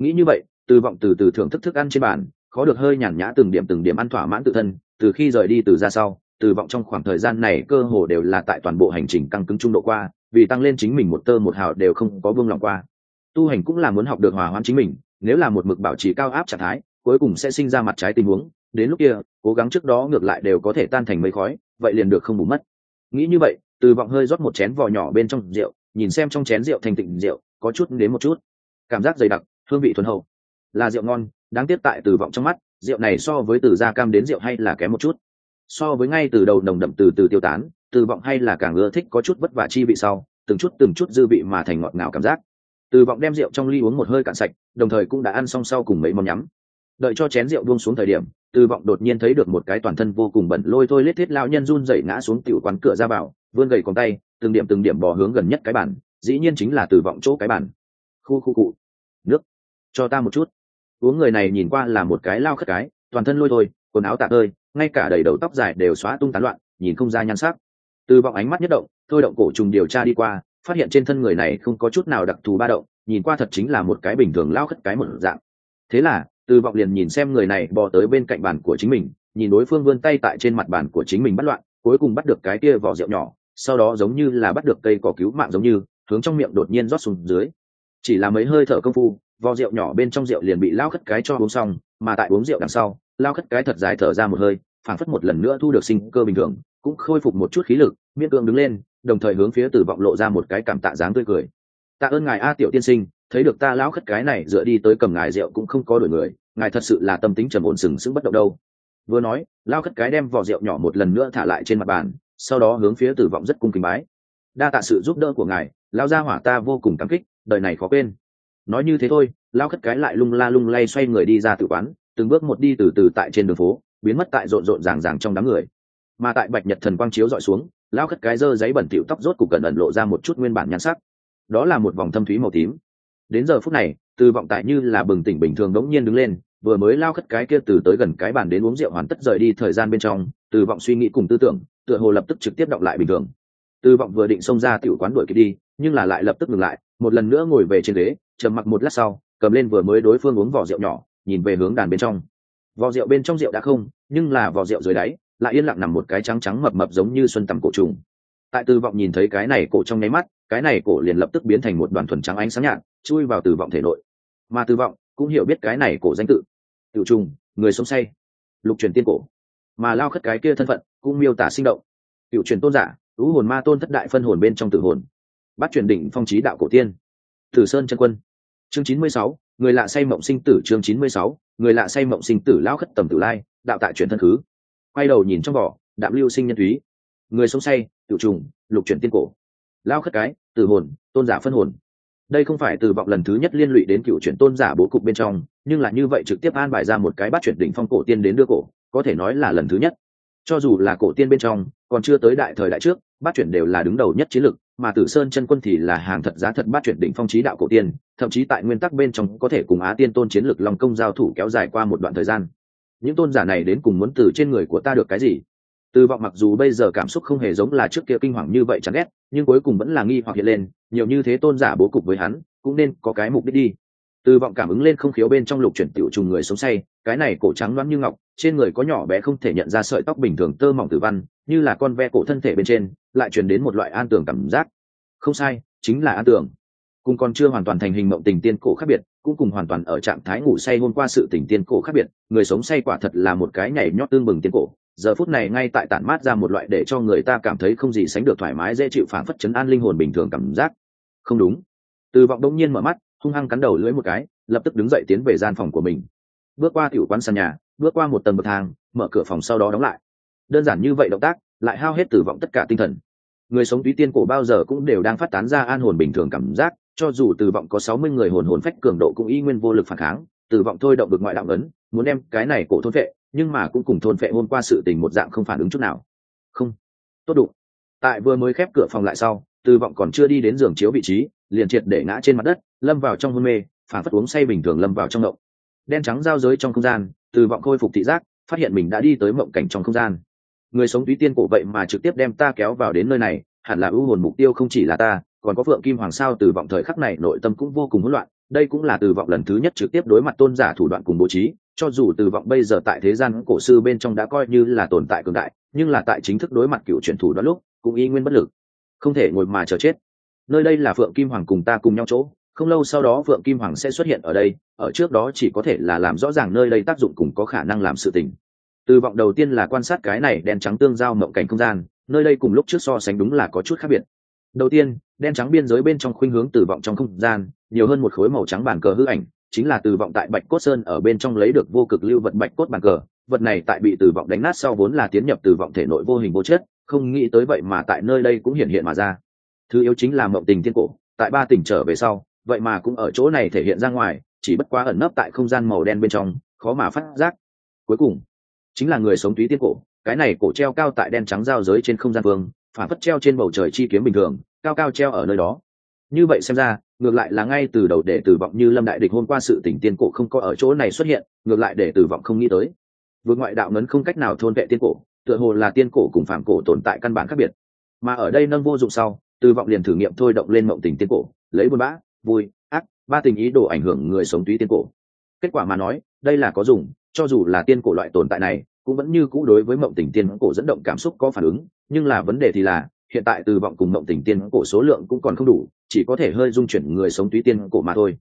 Nghĩ như vậy, từ vọng từ từ thưởng thức thức ăn trên bàn, khó được hơi nhàn nhã từng điểm từng điểm ăn thỏa mãn tự thân, từ khi rời đi từ ra sau, từ vọng trong khoảng thời gian này cơ hồ đều là tại toàn bộ hành trình căng cứng trung độ qua, vì tăng lên chính mình một tơ một hào đều không có vương lòng qua tu hành cũng là muốn học được hòa hoãn chính mình, nếu là một mực bảo trì cao áp trạng thái, cuối cùng sẽ sinh ra mặt trái tình huống, đến lúc kia, cố gắng trước đó ngược lại đều có thể tan thành mây khói, vậy liền được không bù mất. Nghĩ như vậy, từ vọng hơi rót một chén vò nhỏ bên trong rượu, nhìn xem trong chén rượu thành tịnh rượu, có chút đến một chút. Cảm giác dày đặc, hương vị thuần hậu. Là rượu ngon, đáng tiếc tại từ vọng trong mắt, rượu này so với từ da cam đến rượu hay là kém một chút. So với ngay từ đầu nồng đậm từ từ tiêu tán, từ vọng hay là càng ưa thích có chút vất vả chi vị sau, từng chút từng chút dư vị mà thành ngọt ngào cảm giác từ vọng đem rượu trong ly uống một hơi cạn sạch, đồng thời cũng đã ăn xong sau cùng mấy món nhắm. Đợi cho chén rượu buông xuống thời điểm, từ vọng đột nhiên thấy được một cái toàn thân vô cùng bẩn lôi thôi lết thiết lao nhân run dậy ngã xuống tiểu quán cửa ra vào, vươn gầy con tay, từng điểm từng điểm bò hướng gần nhất cái bản dĩ nhiên chính là từ vọng chỗ cái bản khu khu cụ. Nước. Cho ta một chút. Uống người này nhìn qua là một cái lao khất cái, toàn thân lôi thôi, quần áo tạc ơi ngay cả đầy đầu tóc dài đều xóa tung tán loạn, nhìn không ra nhan sắc. Từ vọng ánh mắt nhất động, thôi động cổ trùng điều tra đi qua phát hiện trên thân người này không có chút nào đặc thù ba động, nhìn qua thật chính là một cái bình thường lao khất cái một dạng. Thế là, từ vọng liền nhìn xem người này bò tới bên cạnh bàn của chính mình, nhìn đối phương vươn tay tại trên mặt bàn của chính mình bắt loạn, cuối cùng bắt được cái kia vỏ rượu nhỏ, sau đó giống như là bắt được cây cỏ cứu mạng giống như, hướng trong miệng đột nhiên rót xuống dưới. Chỉ là mấy hơi thở công phu vò rượu nhỏ bên trong rượu liền bị lao khất cái cho uống xong, mà tại uống rượu đằng sau, lao khất cái thật dài thở ra một hơi phản phất một lần nữa thu được sinh cơ bình thường, cũng khôi phục một chút khí lực, miễn cưỡng đứng lên đồng thời hướng phía tử vọng lộ ra một cái cảm tạ dáng tươi cười. Tạ ơn ngài a tiểu tiên sinh, thấy được ta lão khất cái này dựa đi tới cầm ngài rượu cũng không có đổi người, ngài thật sự là tâm tính trầm ổn sừng sững bất động đâu. Vừa nói lao khất cái đem vỏ rượu nhỏ một lần nữa thả lại trên mặt bàn, sau đó hướng phía tử vọng rất cung kính bái. Đa tạ sự giúp đỡ của ngài lao gia hỏa ta vô cùng cảm kích, đời này khó quên. Nói như thế thôi lao khất cái lại lung la lung lay xoay người đi ra tự quán, từng bước một đi từ từ tại trên đường phố, biến mất tại rộn rộn ràng ràng trong đám người. Mà tại bạch nhật thần quang chiếu dọi xuống lao khất cái dơ giấy bẩn tiểu tóc rốt cục cẩn ẩn lộ ra một chút nguyên bản nhan sắc. Đó là một vòng thâm thúy màu tím. Đến giờ phút này, từ vọng tại như là bừng tỉnh bình thường đống nhiên đứng lên, vừa mới lao khất cái kia từ tới gần cái bàn đến uống rượu hoàn tất rời đi thời gian bên trong, từ vọng suy nghĩ cùng tư tưởng, tựa hồ lập tức trực tiếp đọc lại bình thường. Từ vọng vừa định xông ra tiểu quán đuổi kịp đi, nhưng là lại lập tức ngừng lại, một lần nữa ngồi về trên ghế, trầm mặc một lát sau, cầm lên vừa mới đối phương uống vỏ rượu nhỏ, nhìn về hướng đàn bên trong. Vỏ rượu bên trong rượu đã không, nhưng là vỏ rượu dưới đáy lại yên lặng nằm một cái trắng trắng mập mập giống như xuân tầm cổ trùng. Tại tư vọng nhìn thấy cái này cổ trong nháy mắt, cái này cổ liền lập tức biến thành một đoàn thuần trắng ánh sáng nhạt, chui vào tử vọng thể nội. Mà tử vọng cũng hiểu biết cái này cổ danh tự. Tiểu trùng, người sống say. Lục truyền tiên cổ. Mà lao khất cái kia thân phận cũng miêu tả sinh động. Tiểu truyền tôn giả lũ hồn ma tôn thất đại phân hồn bên trong tử hồn. Bắt truyền đỉnh phong trí đạo cổ tiên. Tử sơn chân quân. Chương chín mươi sáu, người lạ say mộng sinh tử chương chín mươi sáu, người lạ say mộng sinh tử lao khất tầm tử lai, đạo tại truyền thân khứ quay đầu nhìn trong vỏ, đạm lưu sinh nhân thúy người sống say tiểu trùng, lục chuyển tiên cổ. Lao khất cái, tử hồn, tôn giả phân hồn. Đây không phải từ vọng lần thứ nhất liên lụy đến cựu truyền tôn giả bố cục bên trong, nhưng là như vậy trực tiếp an bài ra một cái bắt chuyển đỉnh phong cổ tiên đến đưa cổ, có thể nói là lần thứ nhất. Cho dù là cổ tiên bên trong, còn chưa tới đại thời đại trước bát chuyển đều là đứng đầu nhất chiến lực, mà tử sơn chân quân thì là hàng thật giá thật bát chuyển đỉnh phong trí đạo cổ tiên, thậm chí tại nguyên tắc bên trong có thể cùng á tiên tôn chiến lực long công giao thủ kéo dài qua một đoạn thời gian những tôn giả này đến cùng muốn từ trên người của ta được cái gì? Từ vọng mặc dù bây giờ cảm xúc không hề giống là trước kia kinh hoàng như vậy chẳng ghét, nhưng cuối cùng vẫn là nghi hoặc hiện lên, nhiều như thế tôn giả bố cục với hắn, cũng nên có cái mục đích đi. Từ vọng cảm ứng lên không khiếu bên trong lục chuyển tiểu trùng người sống say, cái này cổ trắng loáng như ngọc, trên người có nhỏ bé không thể nhận ra sợi tóc bình thường tơ mỏng tử văn, như là con ve cổ thân thể bên trên, lại truyền đến một loại an tường cảm giác. Không sai, chính là an tường cùng còn chưa hoàn toàn thành hình mộng tình tiên cổ khác biệt, cũng cùng hoàn toàn ở trạng thái ngủ say hôm qua sự tình tiên cổ khác biệt, người sống say quả thật là một cái nhảy nhót tương bừng tiên cổ. Giờ phút này ngay tại tản mát ra một loại để cho người ta cảm thấy không gì sánh được thoải mái, dễ chịu phản phất chấn an linh hồn bình thường cảm giác. Không đúng. Từ vọng đông nhiên mở mắt, hung hăng cắn đầu lưỡi một cái, lập tức đứng dậy tiến về gian phòng của mình. Bước qua tiểu quán sàn nhà, bước qua một tầng bậc thang, mở cửa phòng sau đó đóng lại. Đơn giản như vậy động tác, lại hao hết tử vọng tất cả tinh thần người sống túy tiên cổ bao giờ cũng đều đang phát tán ra an hồn bình thường cảm giác, cho dù tử vọng có sáu mươi người hồn hồn phách cường độ cũng y nguyên vô lực phản kháng tử vọng thôi động được ngoại đạo ấn, muốn đem cái này cổ thôn vệ nhưng mà cũng cùng thôn vệ hôm qua sự tình một dạng không phản ứng chút nào. Không. Tốt đụng. Tại vừa mới khép cửa phòng lại sau tử vọng còn chưa đi đến giường chiếu vị trí, liền triệt để ngã trên mặt đất, lâm vào trong hôn mê, phản phất uống say bình thường lâm vào trong động đen trắng giao giới trong không gian, từ vọng khôi phục thị giác, phát hiện mình đã đi tới mộng cảnh trong không gian người sống túy tiên cổ vậy mà trực tiếp đem ta kéo vào đến nơi này, hẳn là ưu hồn mục tiêu không chỉ là ta, còn có phượng kim hoàng sao từ vọng thời khắc này nội tâm cũng vô cùng hỗn loạn, đây cũng là từ vọng lần thứ nhất trực tiếp đối mặt tôn giả thủ đoạn cùng bố trí, cho dù từ vọng bây giờ tại thế gian cổ sư bên trong đã coi như là tồn tại cường đại, nhưng là tại chính thức đối mặt cựu truyền thủ đoạn lúc, cũng y nguyên bất lực, không thể ngồi mà chờ chết. Nơi đây là phượng kim hoàng cùng ta cùng nhau chỗ, không lâu sau đó phượng kim hoàng sẽ xuất hiện ở đây, ở trước đó chỉ có thể là làm rõ ràng nơi đây tác dụng cùng có khả năng làm sự tình từ vọng đầu tiên là quan sát cái này đen trắng tương giao mộng cảnh không gian, nơi đây cùng lúc trước so sánh đúng là có chút khác biệt. Đầu tiên, đen trắng biên giới bên trong khuynh hướng từ vọng trong không gian, nhiều hơn một khối màu trắng bàn cờ hư ảnh, chính là từ vọng tại bạch cốt sơn ở bên trong lấy được vô cực lưu vật bạch cốt bàn cờ. Vật này tại bị từ vọng đánh nát sau vốn là tiến nhập từ vọng thể nội vô hình vô chất, không nghĩ tới vậy mà tại nơi đây cũng hiện hiện mà ra. Thứ yếu chính là mộng tình thiên cổ, tại ba tỉnh trở về sau, vậy mà cũng ở chỗ này thể hiện ra ngoài, chỉ bất quá ẩn nấp tại không gian màu đen bên trong, khó mà phát giác. Cuối cùng chính là người sống túy tiên cổ, cái này cổ treo cao tại đen trắng giao giới trên không gian vương, phản phất treo trên bầu trời chi kiếm bình thường, cao cao treo ở nơi đó. Như vậy xem ra, ngược lại là ngay từ đầu để tử vọng như lâm đại địch hôm qua sự tỉnh tiên cổ không có ở chỗ này xuất hiện, ngược lại để tử vọng không nghĩ tới. Vượt ngoại đạo ngấn không cách nào thôn vệ tiên cổ, tựa hồ là tiên cổ cùng phản cổ tồn tại căn bản khác biệt. Mà ở đây nâng vô dụng sau, tử vọng liền thử nghiệm thôi động lên mộng tình tiên cổ, lấy buôn bã, vui, ác, ba tình ý đồ ảnh hưởng người sống túy tiên cổ. Kết quả mà nói, đây là có dùng cho dù là tiên cổ loại tồn tại này, cũng vẫn như cũ đối với mộng tình tiên cổ dẫn động cảm xúc có phản ứng, nhưng là vấn đề thì là, hiện tại từ vọng cùng mộng tình tiên cổ số lượng cũng còn không đủ, chỉ có thể hơi dung chuyển người sống túy tiên cổ mà thôi.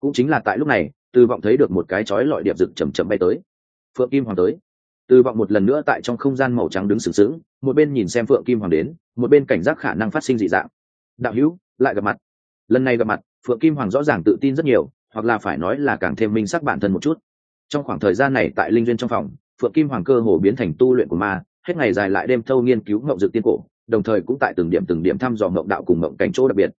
Cũng chính là tại lúc này, từ vọng thấy được một cái chói lọi điệp rực chầm chậm bay tới. Phượng kim hoàng tới. Từ vọng một lần nữa tại trong không gian màu trắng đứng sừng sững, một bên nhìn xem phượng kim hoàng đến, một bên cảnh giác khả năng phát sinh dị dạng. Đạo hữu, lại gặp mặt. Lần này gặp mặt, phượng kim hoàng rõ ràng tự tin rất nhiều, hoặc là phải nói là càng thêm minh sắc bản thân một chút trong khoảng thời gian này tại linh duyên trong phòng, phượng kim hoàng cơ hồ biến thành tu luyện của ma, hết ngày dài lại đêm thâu nghiên cứu ngộng dược tiên cổ, đồng thời cũng tại từng điểm từng điểm thăm dò ngộng đạo cùng ngộng cảnh chỗ đặc biệt.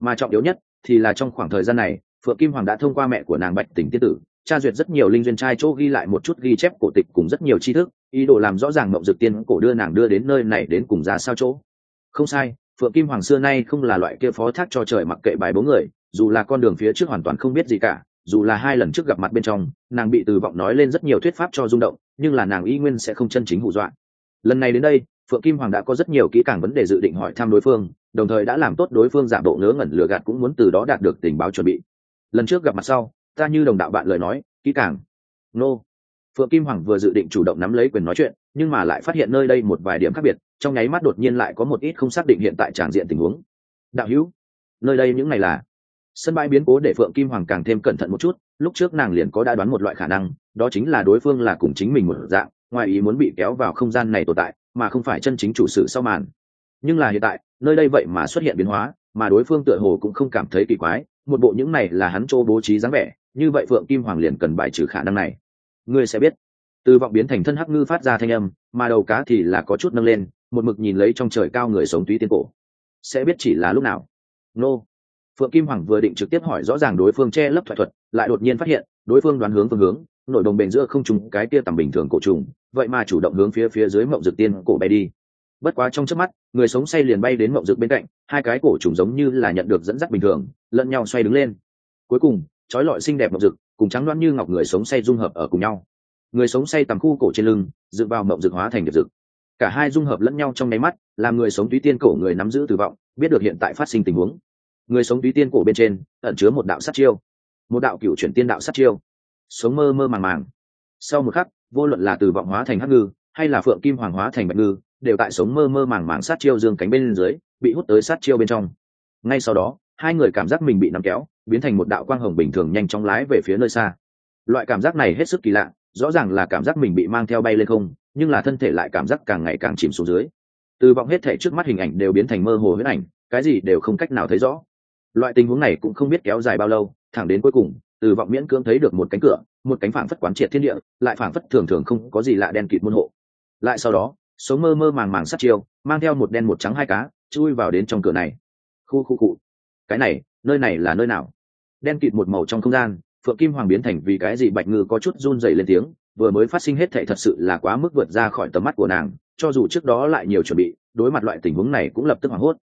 Mà trọng yếu nhất thì là trong khoảng thời gian này, phượng kim hoàng đã thông qua mẹ của nàng bạch tỉnh tiên tử, tra duyệt rất nhiều linh duyên trai chỗ ghi lại một chút ghi chép cổ tịch cùng rất nhiều tri thức, ý đồ làm rõ ràng mộng dược tiên cổ đưa nàng đưa đến nơi này đến cùng ra sao chỗ. Không sai, phượng kim hoàng xưa nay không là loại kia phó thác cho trời mặc kệ bài bố người, dù là con đường phía trước hoàn toàn không biết gì cả dù là hai lần trước gặp mặt bên trong, nàng bị từ vọng nói lên rất nhiều thuyết pháp cho rung động, nhưng là nàng y nguyên sẽ không chân chính hù dọa. Lần này đến đây, phượng kim hoàng đã có rất nhiều kỹ càng vấn đề dự định hỏi thăm đối phương, đồng thời đã làm tốt đối phương giả bộ ngớ ngẩn lừa gạt cũng muốn từ đó đạt được tình báo chuẩn bị. Lần trước gặp mặt sau, ta như đồng đạo bạn lời nói, kỹ càng. Nô. Phượng kim hoàng vừa dự định chủ động nắm lấy quyền nói chuyện, nhưng mà lại phát hiện nơi đây một vài điểm khác biệt, trong nháy mắt đột nhiên lại có một ít không xác định hiện tại tràng diện tình huống. Đạo hữu, nơi đây những ngày là sân bãi biến cố để phượng kim hoàng càng thêm cẩn thận một chút, lúc trước nàng liền có đã đoán một loại khả năng, đó chính là đối phương là cùng chính mình một dạng, ngoài ý muốn bị kéo vào không gian này tồn tại, mà không phải chân chính chủ sự sau màn. Nhưng là hiện tại, nơi đây vậy mà xuất hiện biến hóa, mà đối phương tựa hồ cũng không cảm thấy kỳ quái, một bộ những này là hắn chỗ bố trí dáng vẻ, như vậy phượng kim hoàng liền cần bài trừ khả năng này. Ngươi sẽ biết. Từ vọng biến thành thân hắc ngư phát ra thanh âm, mà đầu cá thì là có chút nâng lên, một mực nhìn lấy trong trời cao người sống túy tiên cổ. Sẽ biết chỉ là lúc nào. Nô phượng kim hoàng vừa định trực tiếp hỏi rõ ràng đối phương che lấp thoại thuật, lại đột nhiên phát hiện, đối phương đoán hướng phương hướng, nội đồng bền giữa không trùng cái tia tầm bình thường cổ trùng, vậy mà chủ động hướng phía phía dưới mộng dược tiên cổ bay đi. Bất quá trong trước mắt, người sống say liền bay đến mộng dược bên cạnh, hai cái cổ trùng giống như là nhận được dẫn dắt bình thường, lẫn nhau xoay đứng lên. Cuối cùng, trói lọi xinh đẹp mộng dược, cùng trắng loãng như ngọc người sống say dung hợp ở cùng nhau. Người sống say tầm khu cổ trên lưng dựa vào mộng dược hóa thành điệp dược. Cả hai dung hợp lẫn nhau trong nháy mắt, làm người sống túy tiên cổ người nắm giữ tử vọng biết được hiện tại phát sinh tình huống người sống túy tiên cổ bên trên, ẩn chứa một đạo sát chiêu. Một đạo cựu chuyển tiên đạo sát chiêu. Sống mơ mơ màng màng. Sau một khắc, vô luận là từ vọng hóa thành hắc ngư, hay là phượng kim hoàng hóa thành bạch ngư, đều tại sống mơ mơ màng màng sát chiêu dương cánh bên dưới, bị hút tới sát chiêu bên trong. Ngay sau đó, hai người cảm giác mình bị nắm kéo, biến thành một đạo quang hồng bình thường nhanh chóng lái về phía nơi xa. Loại cảm giác này hết sức kỳ lạ, rõ ràng là cảm giác mình bị mang theo bay lên không, nhưng là thân thể lại cảm giác càng ngày càng chìm xuống dưới. Từ vọng hết thể trước mắt hình ảnh đều biến thành mơ hồ huyết ảnh, cái gì đều không cách nào thấy rõ loại tình huống này cũng không biết kéo dài bao lâu, thẳng đến cuối cùng, từ vọng miễn cưỡng thấy được một cánh cửa, một cánh phảng phất quán triệt thiên địa, lại phảng phất thường thường không có gì lạ đen kịt môn hộ. Lại sau đó, sống mơ mơ màng màng sát chiêu, mang theo một đen một trắng hai cá, chui vào đến trong cửa này. Khu khu cụ cái này, nơi này là nơi nào? Đen kịt một màu trong không gian, phượng kim hoàng biến thành vì cái gì bạch ngư có chút run dày lên tiếng, vừa mới phát sinh hết thệ thật sự là quá mức vượt ra khỏi tầm mắt của nàng, cho dù trước đó lại nhiều chuẩn bị, đối mặt loại tình huống này cũng lập tức hoảng hốt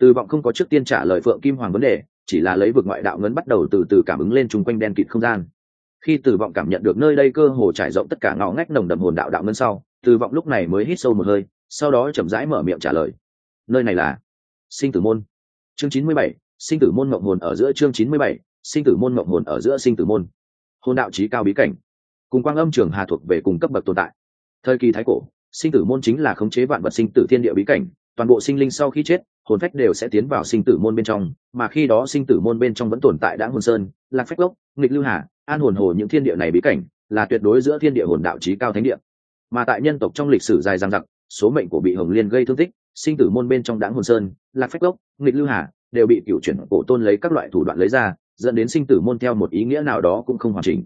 từ vọng không có trước tiên trả lời phượng kim hoàng vấn đề, chỉ là lấy vực ngoại đạo ngấn bắt đầu từ từ cảm ứng lên chung quanh đen kịt không gian. Khi từ vọng cảm nhận được nơi đây cơ hồ trải rộng tất cả ngõ ngách nồng đậm hồn đạo đạo ngân sau, từ vọng lúc này mới hít sâu một hơi, sau đó chậm rãi mở miệng trả lời. Nơi này là sinh tử môn. Chương chín mươi bảy, sinh tử môn mộng hồn ở giữa chương chín mươi bảy, sinh tử môn mộng hồn ở giữa sinh tử môn. Hồn đạo trí cao bí cảnh. Cùng quang âm trường hà thuộc về cùng cấp bậc tồn tại. Thời kỳ thái cổ, sinh tử môn chính là khống chế vạn vật sinh tử thiên địa bí cảnh toàn bộ sinh linh sau khi chết, hồn phách đều sẽ tiến vào sinh tử môn bên trong, mà khi đó sinh tử môn bên trong vẫn tồn tại đã hồn sơn, lạc phách gốc nghịch lưu hà, an hồn hồ những thiên địa này bí cảnh, là tuyệt đối giữa thiên địa hồn đạo trí cao thánh địa. Mà tại nhân tộc trong lịch sử dài dằng dặc, số mệnh của bị hồng liên gây thương tích, sinh tử môn bên trong đáng hồn sơn, lạc phách gốc nghịch lưu hà, đều bị cựu chuyển cổ tôn lấy các loại thủ đoạn lấy ra, dẫn đến sinh tử môn theo một ý nghĩa nào đó cũng không hoàn chỉnh.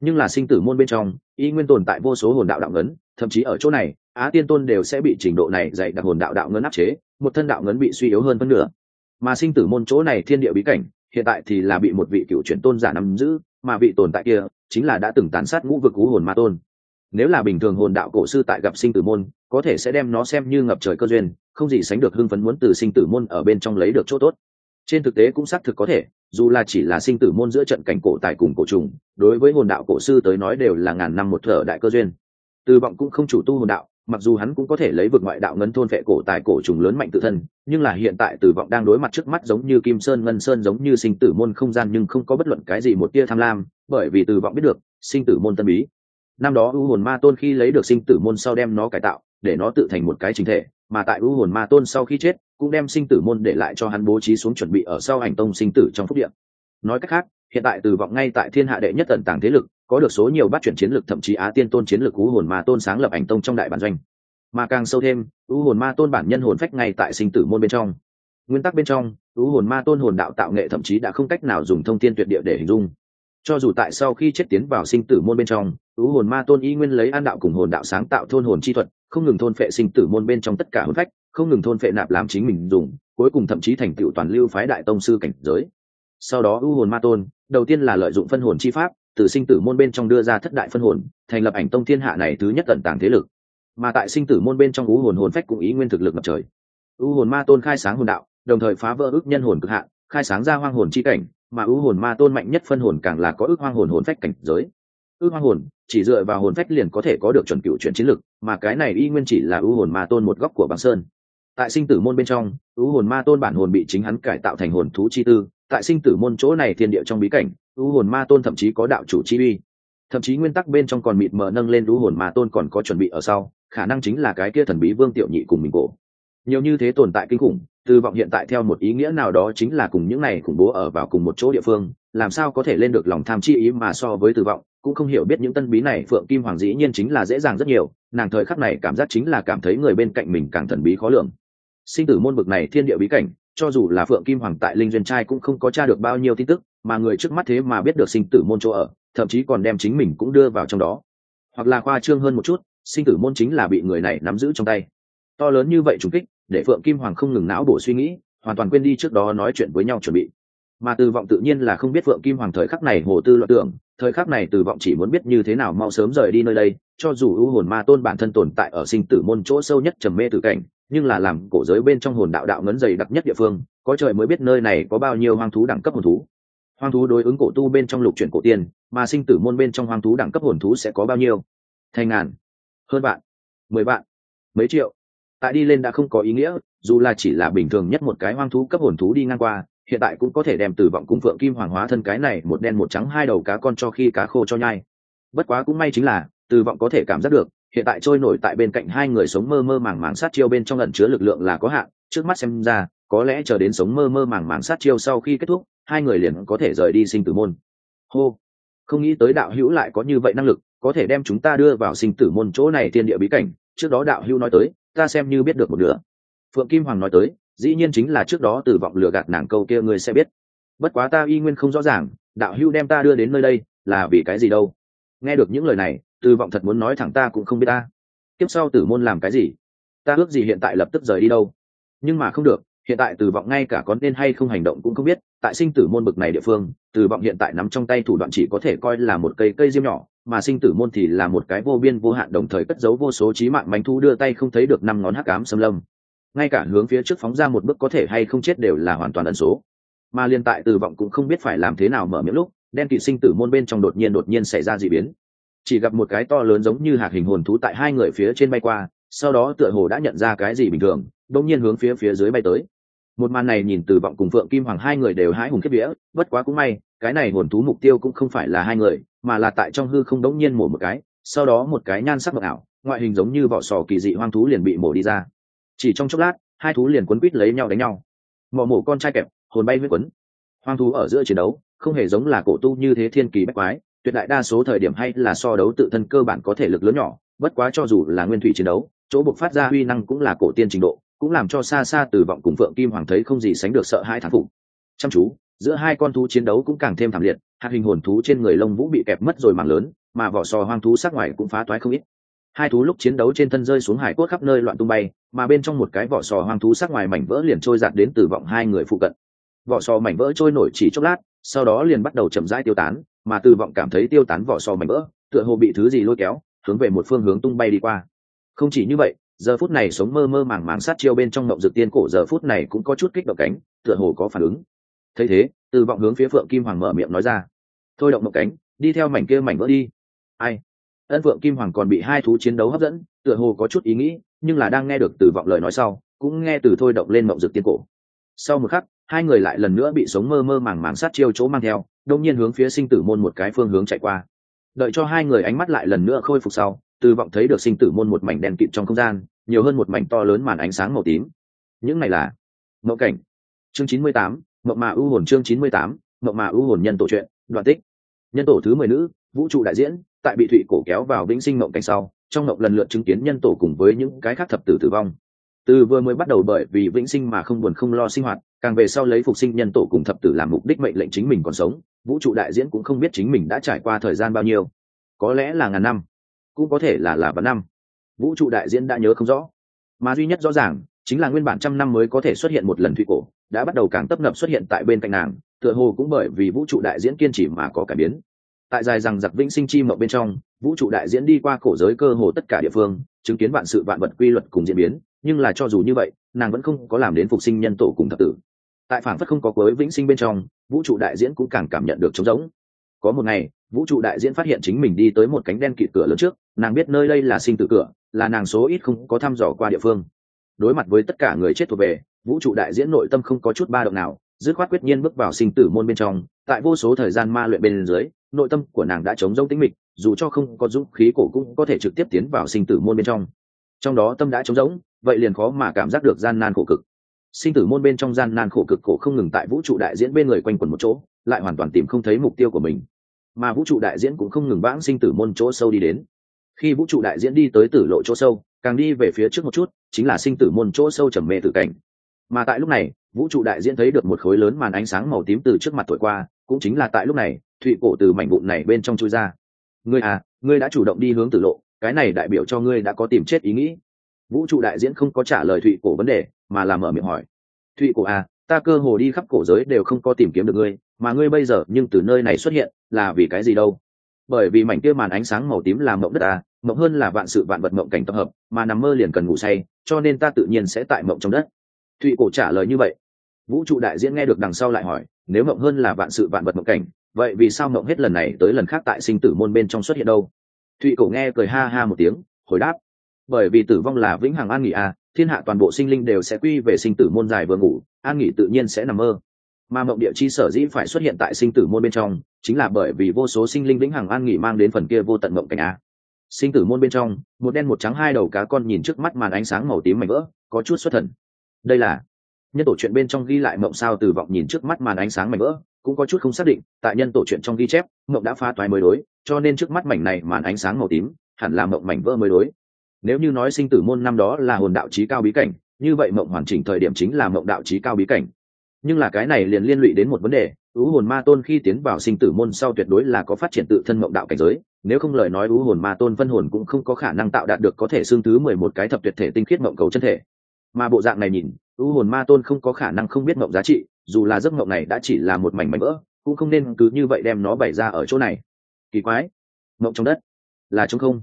Nhưng là sinh tử môn bên trong, ý nguyên tồn tại vô số hồn đạo đạo ngấn thậm chí ở chỗ này, á tiên tôn đều sẽ bị trình độ này dạy đặc hồn đạo đạo ngấn áp chế, một thân đạo ngấn bị suy yếu hơn phân nửa. Mà sinh tử môn chỗ này thiên địa bí cảnh, hiện tại thì là bị một vị cựu chuyển tôn giả nắm giữ, mà vị tồn tại kia chính là đã từng tàn sát ngũ vực cú hồn ma tôn. Nếu là bình thường hồn đạo cổ sư tại gặp sinh tử môn, có thể sẽ đem nó xem như ngập trời cơ duyên, không gì sánh được hưng phấn muốn từ sinh tử môn ở bên trong lấy được chỗ tốt. Trên thực tế cũng xác thực có thể, dù là chỉ là sinh tử môn giữa trận cảnh cổ tài cùng cổ trùng, đối với hồn đạo cổ sư tới nói đều là ngàn năm một thở đại cơ duyên từ vọng cũng không chủ tu hồn đạo, mặc dù hắn cũng có thể lấy vực ngoại đạo ngân thôn vệ cổ tài cổ trùng lớn mạnh tự thân, nhưng là hiện tại từ vọng đang đối mặt trước mắt giống như kim sơn ngân sơn giống như sinh tử môn không gian nhưng không có bất luận cái gì một tia tham lam, bởi vì từ vọng biết được, sinh tử môn tân bí. Năm đó u hồn ma tôn khi lấy được sinh tử môn sau đem nó cải tạo, để nó tự thành một cái chính thể, mà tại u hồn ma tôn sau khi chết, cũng đem sinh tử môn để lại cho hắn bố trí xuống chuẩn bị ở sau hành tông sinh tử trong phúc điện nói cách khác, hiện tại từ vọng ngay tại thiên hạ đệ nhất tần tàng thế lực có được số nhiều bắt chuyển chiến lược, thậm chí á tiên tôn chiến lược u hồn ma tôn sáng lập ảnh tông trong đại bản doanh. Mà càng sâu thêm u hồn ma tôn bản nhân hồn phách ngay tại sinh tử môn bên trong. Nguyên tắc bên trong u hồn ma tôn hồn đạo tạo nghệ thậm chí đã không cách nào dùng thông tin tuyệt địa để hình dung. Cho dù tại sau khi chết tiến vào sinh tử môn bên trong u hồn ma tôn y nguyên lấy an đạo cùng hồn đạo sáng tạo thôn hồn chi thuật, không ngừng thôn phệ sinh tử môn bên trong tất cả hồn phách, không ngừng thôn phệ nạp làm chính mình dùng, cuối cùng thậm chí thành tựu toàn lưu phái đại tông sư cảnh giới. Sau đó u hồn ma tôn, đầu tiên là lợi dụng phân hồn chi pháp từ sinh tử môn bên trong đưa ra thất đại phân hồn, thành lập ảnh tông thiên hạ này thứ nhất tận tàng thế lực. Mà tại sinh tử môn bên trong ú hồn hồn phách cũng ý nguyên thực lực ngập trời. U hồn ma tôn khai sáng hồn đạo, đồng thời phá vỡ ước nhân hồn cực hạn, khai sáng ra hoang hồn chi cảnh, mà ưu hồn ma tôn mạnh nhất phân hồn càng là có ước hoang hồn hồn phách cảnh giới. Ước hoang hồn, chỉ dựa vào hồn phách liền có thể có được chuẩn cựu chuyển chiến lực, mà cái này y nguyên chỉ là ưu hồn ma tôn một góc của băng sơn. Tại sinh tử môn bên trong ưu hồn ma tôn bản hồn bị chính hắn cải tạo thành hồn thú chi tư tại sinh tử môn chỗ này thiên địa trong bí cảnh, u hồn ma tôn thậm chí có đạo chủ chi uy. Thậm chí nguyên tắc bên trong còn mịt mờ nâng lên u hồn ma tôn còn có chuẩn bị ở sau, khả năng chính là cái kia thần bí vương tiểu nhị cùng mình cổ. Nhiều như thế tồn tại kinh khủng tư vọng hiện tại theo một ý nghĩa nào đó chính là cùng những này khủng bố ở vào cùng một chỗ địa phương, làm sao có thể lên được lòng tham chi ý mà so với tư vọng, cũng không hiểu biết những tân bí này phượng kim hoàng dĩ nhiên chính là dễ dàng rất nhiều, nàng thời khắc này cảm giác chính là cảm thấy người bên cạnh mình càng thần bí khó lường. Sinh tử môn bực này thiên địa bí cảnh cho dù là phượng kim hoàng tại linh duyên trai cũng không có tra được bao nhiêu tin tức, mà người trước mắt thế mà biết được sinh tử môn chỗ ở, thậm chí còn đem chính mình cũng đưa vào trong đó. Hoặc là khoa trương hơn một chút, sinh tử môn chính là bị người này nắm giữ trong tay. To lớn như vậy trùng kích, để phượng kim hoàng không ngừng não bổ suy nghĩ, hoàn toàn quên đi trước đó nói chuyện với nhau chuẩn bị. Mà từ vọng tự nhiên là không biết phượng kim hoàng thời khắc này hồ tư loạn tưởng, thời khắc này từ vọng chỉ muốn biết như thế nào mau sớm rời đi nơi đây, cho dù ưu hồn ma tôn bản thân tồn tại ở sinh tử môn chỗ sâu nhất trầm mê tử cảnh nhưng là làm cổ giới bên trong hồn đạo đạo ngấn dày đặc nhất địa phương, có trời mới biết nơi này có bao nhiêu hoang thú đẳng cấp hồn thú. Hoang thú đối ứng cổ tu bên trong lục chuyển cổ tiên, mà sinh tử môn bên trong hoang thú đẳng cấp hồn thú sẽ có bao nhiêu? Thành ngàn, hơn vạn, mười vạn, mấy triệu. Tại đi lên đã không có ý nghĩa, dù là chỉ là bình thường nhất một cái hoang thú cấp hồn thú đi ngang qua, hiện tại cũng có thể đem từ vọng cung phượng kim hoàng hóa thân cái này một đen một trắng hai đầu cá con cho khi cá khô cho nhai. Bất quá cũng may chính là, từ vọng có thể cảm giác được hiện tại trôi nổi tại bên cạnh hai người sống mơ mơ màng màng sát chiêu bên trong lần chứa lực lượng là có hạn, trước mắt xem ra, có lẽ chờ đến sống mơ mơ màng màng sát chiêu sau khi kết thúc, hai người liền có thể rời đi sinh tử môn. Hô, không nghĩ tới đạo hữu lại có như vậy năng lực, có thể đem chúng ta đưa vào sinh tử môn chỗ này tiên địa bí cảnh. Trước đó đạo hữu nói tới, ta xem như biết được một nửa. Phượng kim hoàng nói tới, dĩ nhiên chính là trước đó từ vọng lừa gạt nàng câu kia ngươi sẽ biết. Bất quá ta y nguyên không rõ ràng, đạo hữu đem ta đưa đến nơi đây là vì cái gì đâu? Nghe được những lời này từ vọng thật muốn nói thẳng ta cũng không biết ta. Tiếp sau tử môn làm cái gì? Ta ước gì hiện tại lập tức rời đi đâu? Nhưng mà không được, hiện tại Tử vọng ngay cả có nên hay không hành động cũng không biết, tại sinh tử môn bực này địa phương Tử vọng hiện tại nắm trong tay thủ đoạn chỉ có thể coi là một cây cây diêm nhỏ, mà sinh tử môn thì là một cái vô biên vô hạn đồng thời cất giấu vô số trí mạng bánh thu đưa tay không thấy được năm ngón hắc ám xâm lâm. Ngay cả hướng phía trước phóng ra một bước có thể hay không chết đều là hoàn toàn ẩn số. Mà liên tại Tử vọng cũng không biết phải làm thế nào mở miệng lúc, đen kỵ sinh tử môn bên trong đột nhiên đột nhiên xảy ra d ị biến chỉ gặp một cái to lớn giống như hạt hình hồn thú tại hai người phía trên bay qua, sau đó tựa hồ đã nhận ra cái gì bình thường đông nhiên hướng phía phía dưới bay tới. Một màn này nhìn từ vọng cùng phượng kim hoàng hai người đều hái hùng kiếp vía, bất quá cũng may, cái này hồn thú mục tiêu cũng không phải là hai người, mà là tại trong hư không đống nhiên mổ một cái, sau đó một cái nhan sắc mộng ảo, ngoại hình giống như vỏ sò kỳ dị hoang thú liền bị mổ đi ra. Chỉ trong chốc lát, hai thú liền quấn quít lấy nhau đánh nhau. Mỏ mổ con trai kẹp, hồn bay huyết quấn. Hoang thú ở giữa chiến đấu, không hề giống là cổ tu như thế thiên kỳ bách quái tuyệt đại đa số thời điểm hay là so đấu tự thân cơ bản có thể lực lớn nhỏ, bất quá cho dù là nguyên thủy chiến đấu, chỗ buộc phát ra huy năng cũng là cổ tiên trình độ, cũng làm cho xa xa từ vọng cùng phượng kim hoàng thấy không gì sánh được sợ hai thằng phục. Chăm chú, giữa hai con thú chiến đấu cũng càng thêm thảm liệt, hạt hình hồn thú trên người lông vũ bị kẹp mất rồi mảng lớn, mà vỏ sò hoang thú sắc ngoài cũng phá toái không ít. Hai thú lúc chiến đấu trên thân rơi xuống hải cốt khắp nơi loạn tung bay, mà bên trong một cái vỏ sò hoang thú sắc ngoài mảnh vỡ liền trôi giạt đến từ vọng hai người phụ cận. Vỏ sò mảnh vỡ trôi nổi chỉ chốc lát, sau đó liền bắt đầu chậm rãi tiêu tán mà từ vọng cảm thấy tiêu tán vỏ sò mảnh vỡ, tựa hồ bị thứ gì lôi kéo, hướng về một phương hướng tung bay đi qua. Không chỉ như vậy, giờ phút này sống mơ mơ màng màng sát chiêu bên trong mộng dược tiên cổ giờ phút này cũng có chút kích động cánh, tựa hồ có phản ứng. Thấy thế từ vọng hướng phía phượng kim hoàng mở miệng nói ra. Thôi động mộng cánh, đi theo mảnh kia mảnh vỡ đi. Ai? Ân phượng kim hoàng còn bị hai thú chiến đấu hấp dẫn, tựa hồ có chút ý nghĩ, nhưng là đang nghe được từ vọng lời nói sau, cũng nghe từ thôi động lên mộng dược tiên cổ. Sau một khắc, hai người lại lần nữa bị sống mơ mơ màng màng sát chiêu chỗ mang theo đông nhiên hướng phía sinh tử môn một cái phương hướng chạy qua. Đợi cho hai người ánh mắt lại lần nữa khôi phục sau, từ vọng thấy được sinh tử môn một mảnh đèn kịt trong không gian, nhiều hơn một mảnh to lớn màn ánh sáng màu tím. Những này là mậu cảnh, chương chín mươi tám mậu mà ưu hồn chương chín mươi tám mậu mà ưu hồn nhân tổ truyện, đoạn tích. Nhân tổ thứ mười nữ, vũ trụ đại diễn, tại bị thụy cổ kéo vào vĩnh sinh mộng cảnh sau, trong mộng lần lượt chứng kiến nhân tổ cùng với những cái khác thập tử tử vong. Từ vừa mới bắt đầu bởi vì vĩnh sinh mà không buồn không lo sinh hoạt, càng về sau lấy phục sinh nhân tổ cùng thập tử làm mục đích mệnh lệnh chính mình còn sống vũ trụ đại diễn cũng không biết chính mình đã trải qua thời gian bao nhiêu. Có lẽ là ngàn năm, cũng có thể là là vạn năm. Vũ trụ đại diễn đã nhớ không rõ, mà duy nhất rõ ràng chính là nguyên bản trăm năm mới có thể xuất hiện một lần thủy cổ, đã bắt đầu càng tấp nập xuất hiện tại bên cạnh nàng, tựa hồ cũng bởi vì vũ trụ đại diễn kiên trì mà có cải biến. Tại dài rằng giặc vĩnh sinh chi mộng bên trong, vũ trụ đại diễn đi qua cổ giới cơ hồ tất cả địa phương, chứng kiến vạn sự vạn vật quy luật cùng diễn biến, nhưng là cho dù như vậy, nàng vẫn không có làm đến phục sinh nhân tổ cùng thập tử. Tại phản phất không có cuối vĩnh sinh bên trong vũ trụ đại diễn cũng càng cảm nhận được trống rỗng. Có một ngày, vũ trụ đại diễn phát hiện chính mình đi tới một cánh đen kịt cửa lớn trước, nàng biết nơi đây là sinh tử cửa, là nàng số ít không có thăm dò qua địa phương. Đối mặt với tất cả người chết thuộc về, vũ trụ đại diễn nội tâm không có chút ba động nào, dứt khoát quyết nhiên bước vào sinh tử môn bên trong, tại vô số thời gian ma luyện bên dưới, nội tâm của nàng đã chống rông tĩnh mịch, dù cho không có dũng khí cổ cũng có thể trực tiếp tiến vào sinh tử môn bên trong. Trong đó tâm đã chống rỗng, vậy liền khó mà cảm giác được gian nan khổ cực sinh tử môn bên trong gian nan khổ cực cổ không ngừng tại vũ trụ đại diễn bên người quanh quẩn một chỗ, lại hoàn toàn tìm không thấy mục tiêu của mình. Mà vũ trụ đại diễn cũng không ngừng vãng sinh tử môn chỗ sâu đi đến. Khi vũ trụ đại diễn đi tới tử lộ chỗ sâu, càng đi về phía trước một chút, chính là sinh tử môn chỗ sâu trầm mê tử cảnh. Mà tại lúc này, vũ trụ đại diễn thấy được một khối lớn màn ánh sáng màu tím từ trước mặt thổi qua, cũng chính là tại lúc này, thụy cổ từ mảnh vụn này bên trong chui ra. Ngươi à ngươi đã chủ động đi hướng tử lộ, cái này đại biểu cho ngươi đã có tìm chết ý nghĩ. Vũ trụ đại diễn không có trả lời thụy cổ vấn đề mà làm mở miệng hỏi. Thụy cổ à ta cơ hồ đi khắp cổ giới đều không có tìm kiếm được ngươi, mà ngươi bây giờ nhưng từ nơi này xuất hiện, là vì cái gì đâu? Bởi vì mảnh kia màn ánh sáng màu tím là mộng đất à mộng hơn là vạn sự vạn vật mộng cảnh tập hợp, mà nằm mơ liền cần ngủ say, cho nên ta tự nhiên sẽ tại mộng trong đất. Thụy cổ trả lời như vậy. Vũ trụ đại diễn nghe được đằng sau lại hỏi, nếu mộng hơn là vạn sự vạn vật mộng cảnh, vậy vì sao mộng hết lần này tới lần khác tại sinh tử môn bên trong xuất hiện đâu? Thụy cổ nghe cười ha ha một tiếng, hồi đáp, bởi vì tử vong là vĩnh hằng an nghỉ à thiên hạ toàn bộ sinh linh đều sẽ quy về sinh tử môn dài vừa ngủ, an nghỉ tự nhiên sẽ nằm mơ. Mà mộng địa chi sở dĩ phải xuất hiện tại sinh tử môn bên trong, chính là bởi vì vô số sinh linh vĩnh hằng an nghỉ mang đến phần kia vô tận mộng cảnh á sinh tử môn bên trong, một đen một trắng hai đầu cá con nhìn trước mắt màn ánh sáng màu tím mảnh vỡ, có chút xuất thần. Đây là nhân tổ chuyện bên trong ghi lại mộng sao từ vọng nhìn trước mắt màn ánh sáng mảnh vỡ, cũng có chút không xác định, tại nhân tổ chuyện trong ghi chép, mộng đã pha toái mới đối, cho nên trước mắt mảnh này màn ánh sáng màu tím, hẳn là mộng mảnh vỡ mới đối nếu như nói sinh tử môn năm đó là hồn đạo trí cao bí cảnh, như vậy mộng hoàn chỉnh thời điểm chính là mộng đạo trí cao bí cảnh. Nhưng là cái này liền liên lụy đến một vấn đề, ưu hồn ma tôn khi tiến vào sinh tử môn sau tuyệt đối là có phát triển tự thân mộng đạo cảnh giới, nếu không lời nói ưu hồn ma tôn phân hồn cũng không có khả năng tạo đạt được có thể xương thứ mười một cái thập tuyệt thể tinh khiết mộng cầu chân thể. Mà bộ dạng này nhìn, ưu hồn ma tôn không có khả năng không biết mộng giá trị, dù là giấc mộng này đã chỉ là một mảnh mảnh vỡ, cũng không nên cứ như vậy đem nó bày ra ở chỗ này. Kỳ quái. Mộng trong đất là trong không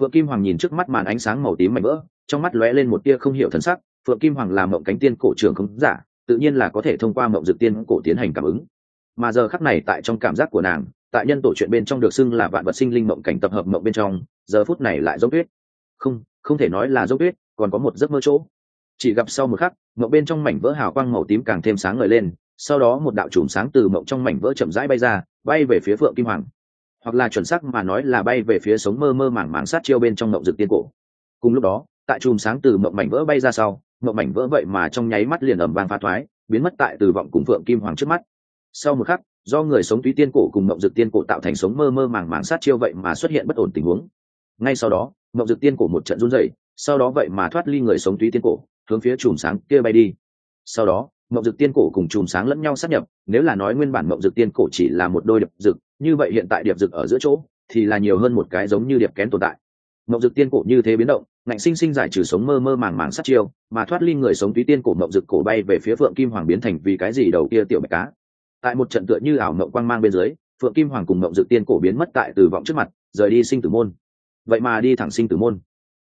phượng kim hoàng nhìn trước mắt màn ánh sáng màu tím mảnh vỡ, trong mắt lóe lên một tia không hiểu thân sắc, phượng kim hoàng là mộng cánh tiên cổ trường không giả, tự nhiên là có thể thông qua mộng dược tiên cổ tiến hành cảm ứng. Mà giờ khắc này tại trong cảm giác của nàng, tại nhân tổ chuyện bên trong được xưng là vạn vật sinh linh mộng cảnh tập hợp mộng bên trong, giờ phút này lại dốc tuyết. Không không thể nói là dốc tuyết, còn có một giấc mơ chỗ. Chỉ gặp sau một khắc, mộng bên trong mảnh vỡ hào quang màu tím càng thêm sáng ngời lên, sau đó một đạo chùm sáng từ mộng trong mảnh vỡ chậm rãi bay ra, bay về phía phượng kim hoàng hoặc là chuẩn xác mà nói là bay về phía sống mơ mơ màng màng sát chiêu bên trong mộng dược tiên cổ. Cùng lúc đó tại chùm sáng từ mộng mảnh vỡ bay ra sau mộng mảnh vỡ vậy mà trong nháy mắt liền ẩm vang phá thoái biến mất tại từ vọng cùng phượng kim hoàng trước mắt. Sau một khắc do người sống túy tiên cổ cùng mộng dược tiên cổ tạo thành sống mơ mơ màng màng sát chiêu vậy mà xuất hiện bất ổn tình huống. Ngay sau đó mộng dược tiên cổ một trận run rẩy, sau đó vậy mà thoát ly người sống túy tiên cổ hướng phía chùm sáng kia bay đi. Sau đó mộng dược tiên cổ cùng chùm sáng lẫn nhau sát nhập nếu là nói nguyên bản mộng dược tiên cổ chỉ là một đôi đập dực như vậy hiện tại điệp dực ở giữa chỗ, thì là nhiều hơn một cái giống như điệp kén tồn tại. Mộng dược tiên cổ như thế biến động, ngạnh sinh sinh giải trừ sống mơ mơ màng màng sát chiêu, mà thoát ly người sống túy tiên cổ mộng dực cổ bay về phía phượng kim hoàng biến thành vì cái gì đầu kia tiểu bạch cá. Tại một trận tựa như ảo mộng quang mang bên dưới, phượng kim hoàng cùng mộng dực tiên cổ biến mất tại từ vọng trước mặt, rời đi sinh tử môn. Vậy mà đi thẳng sinh tử môn.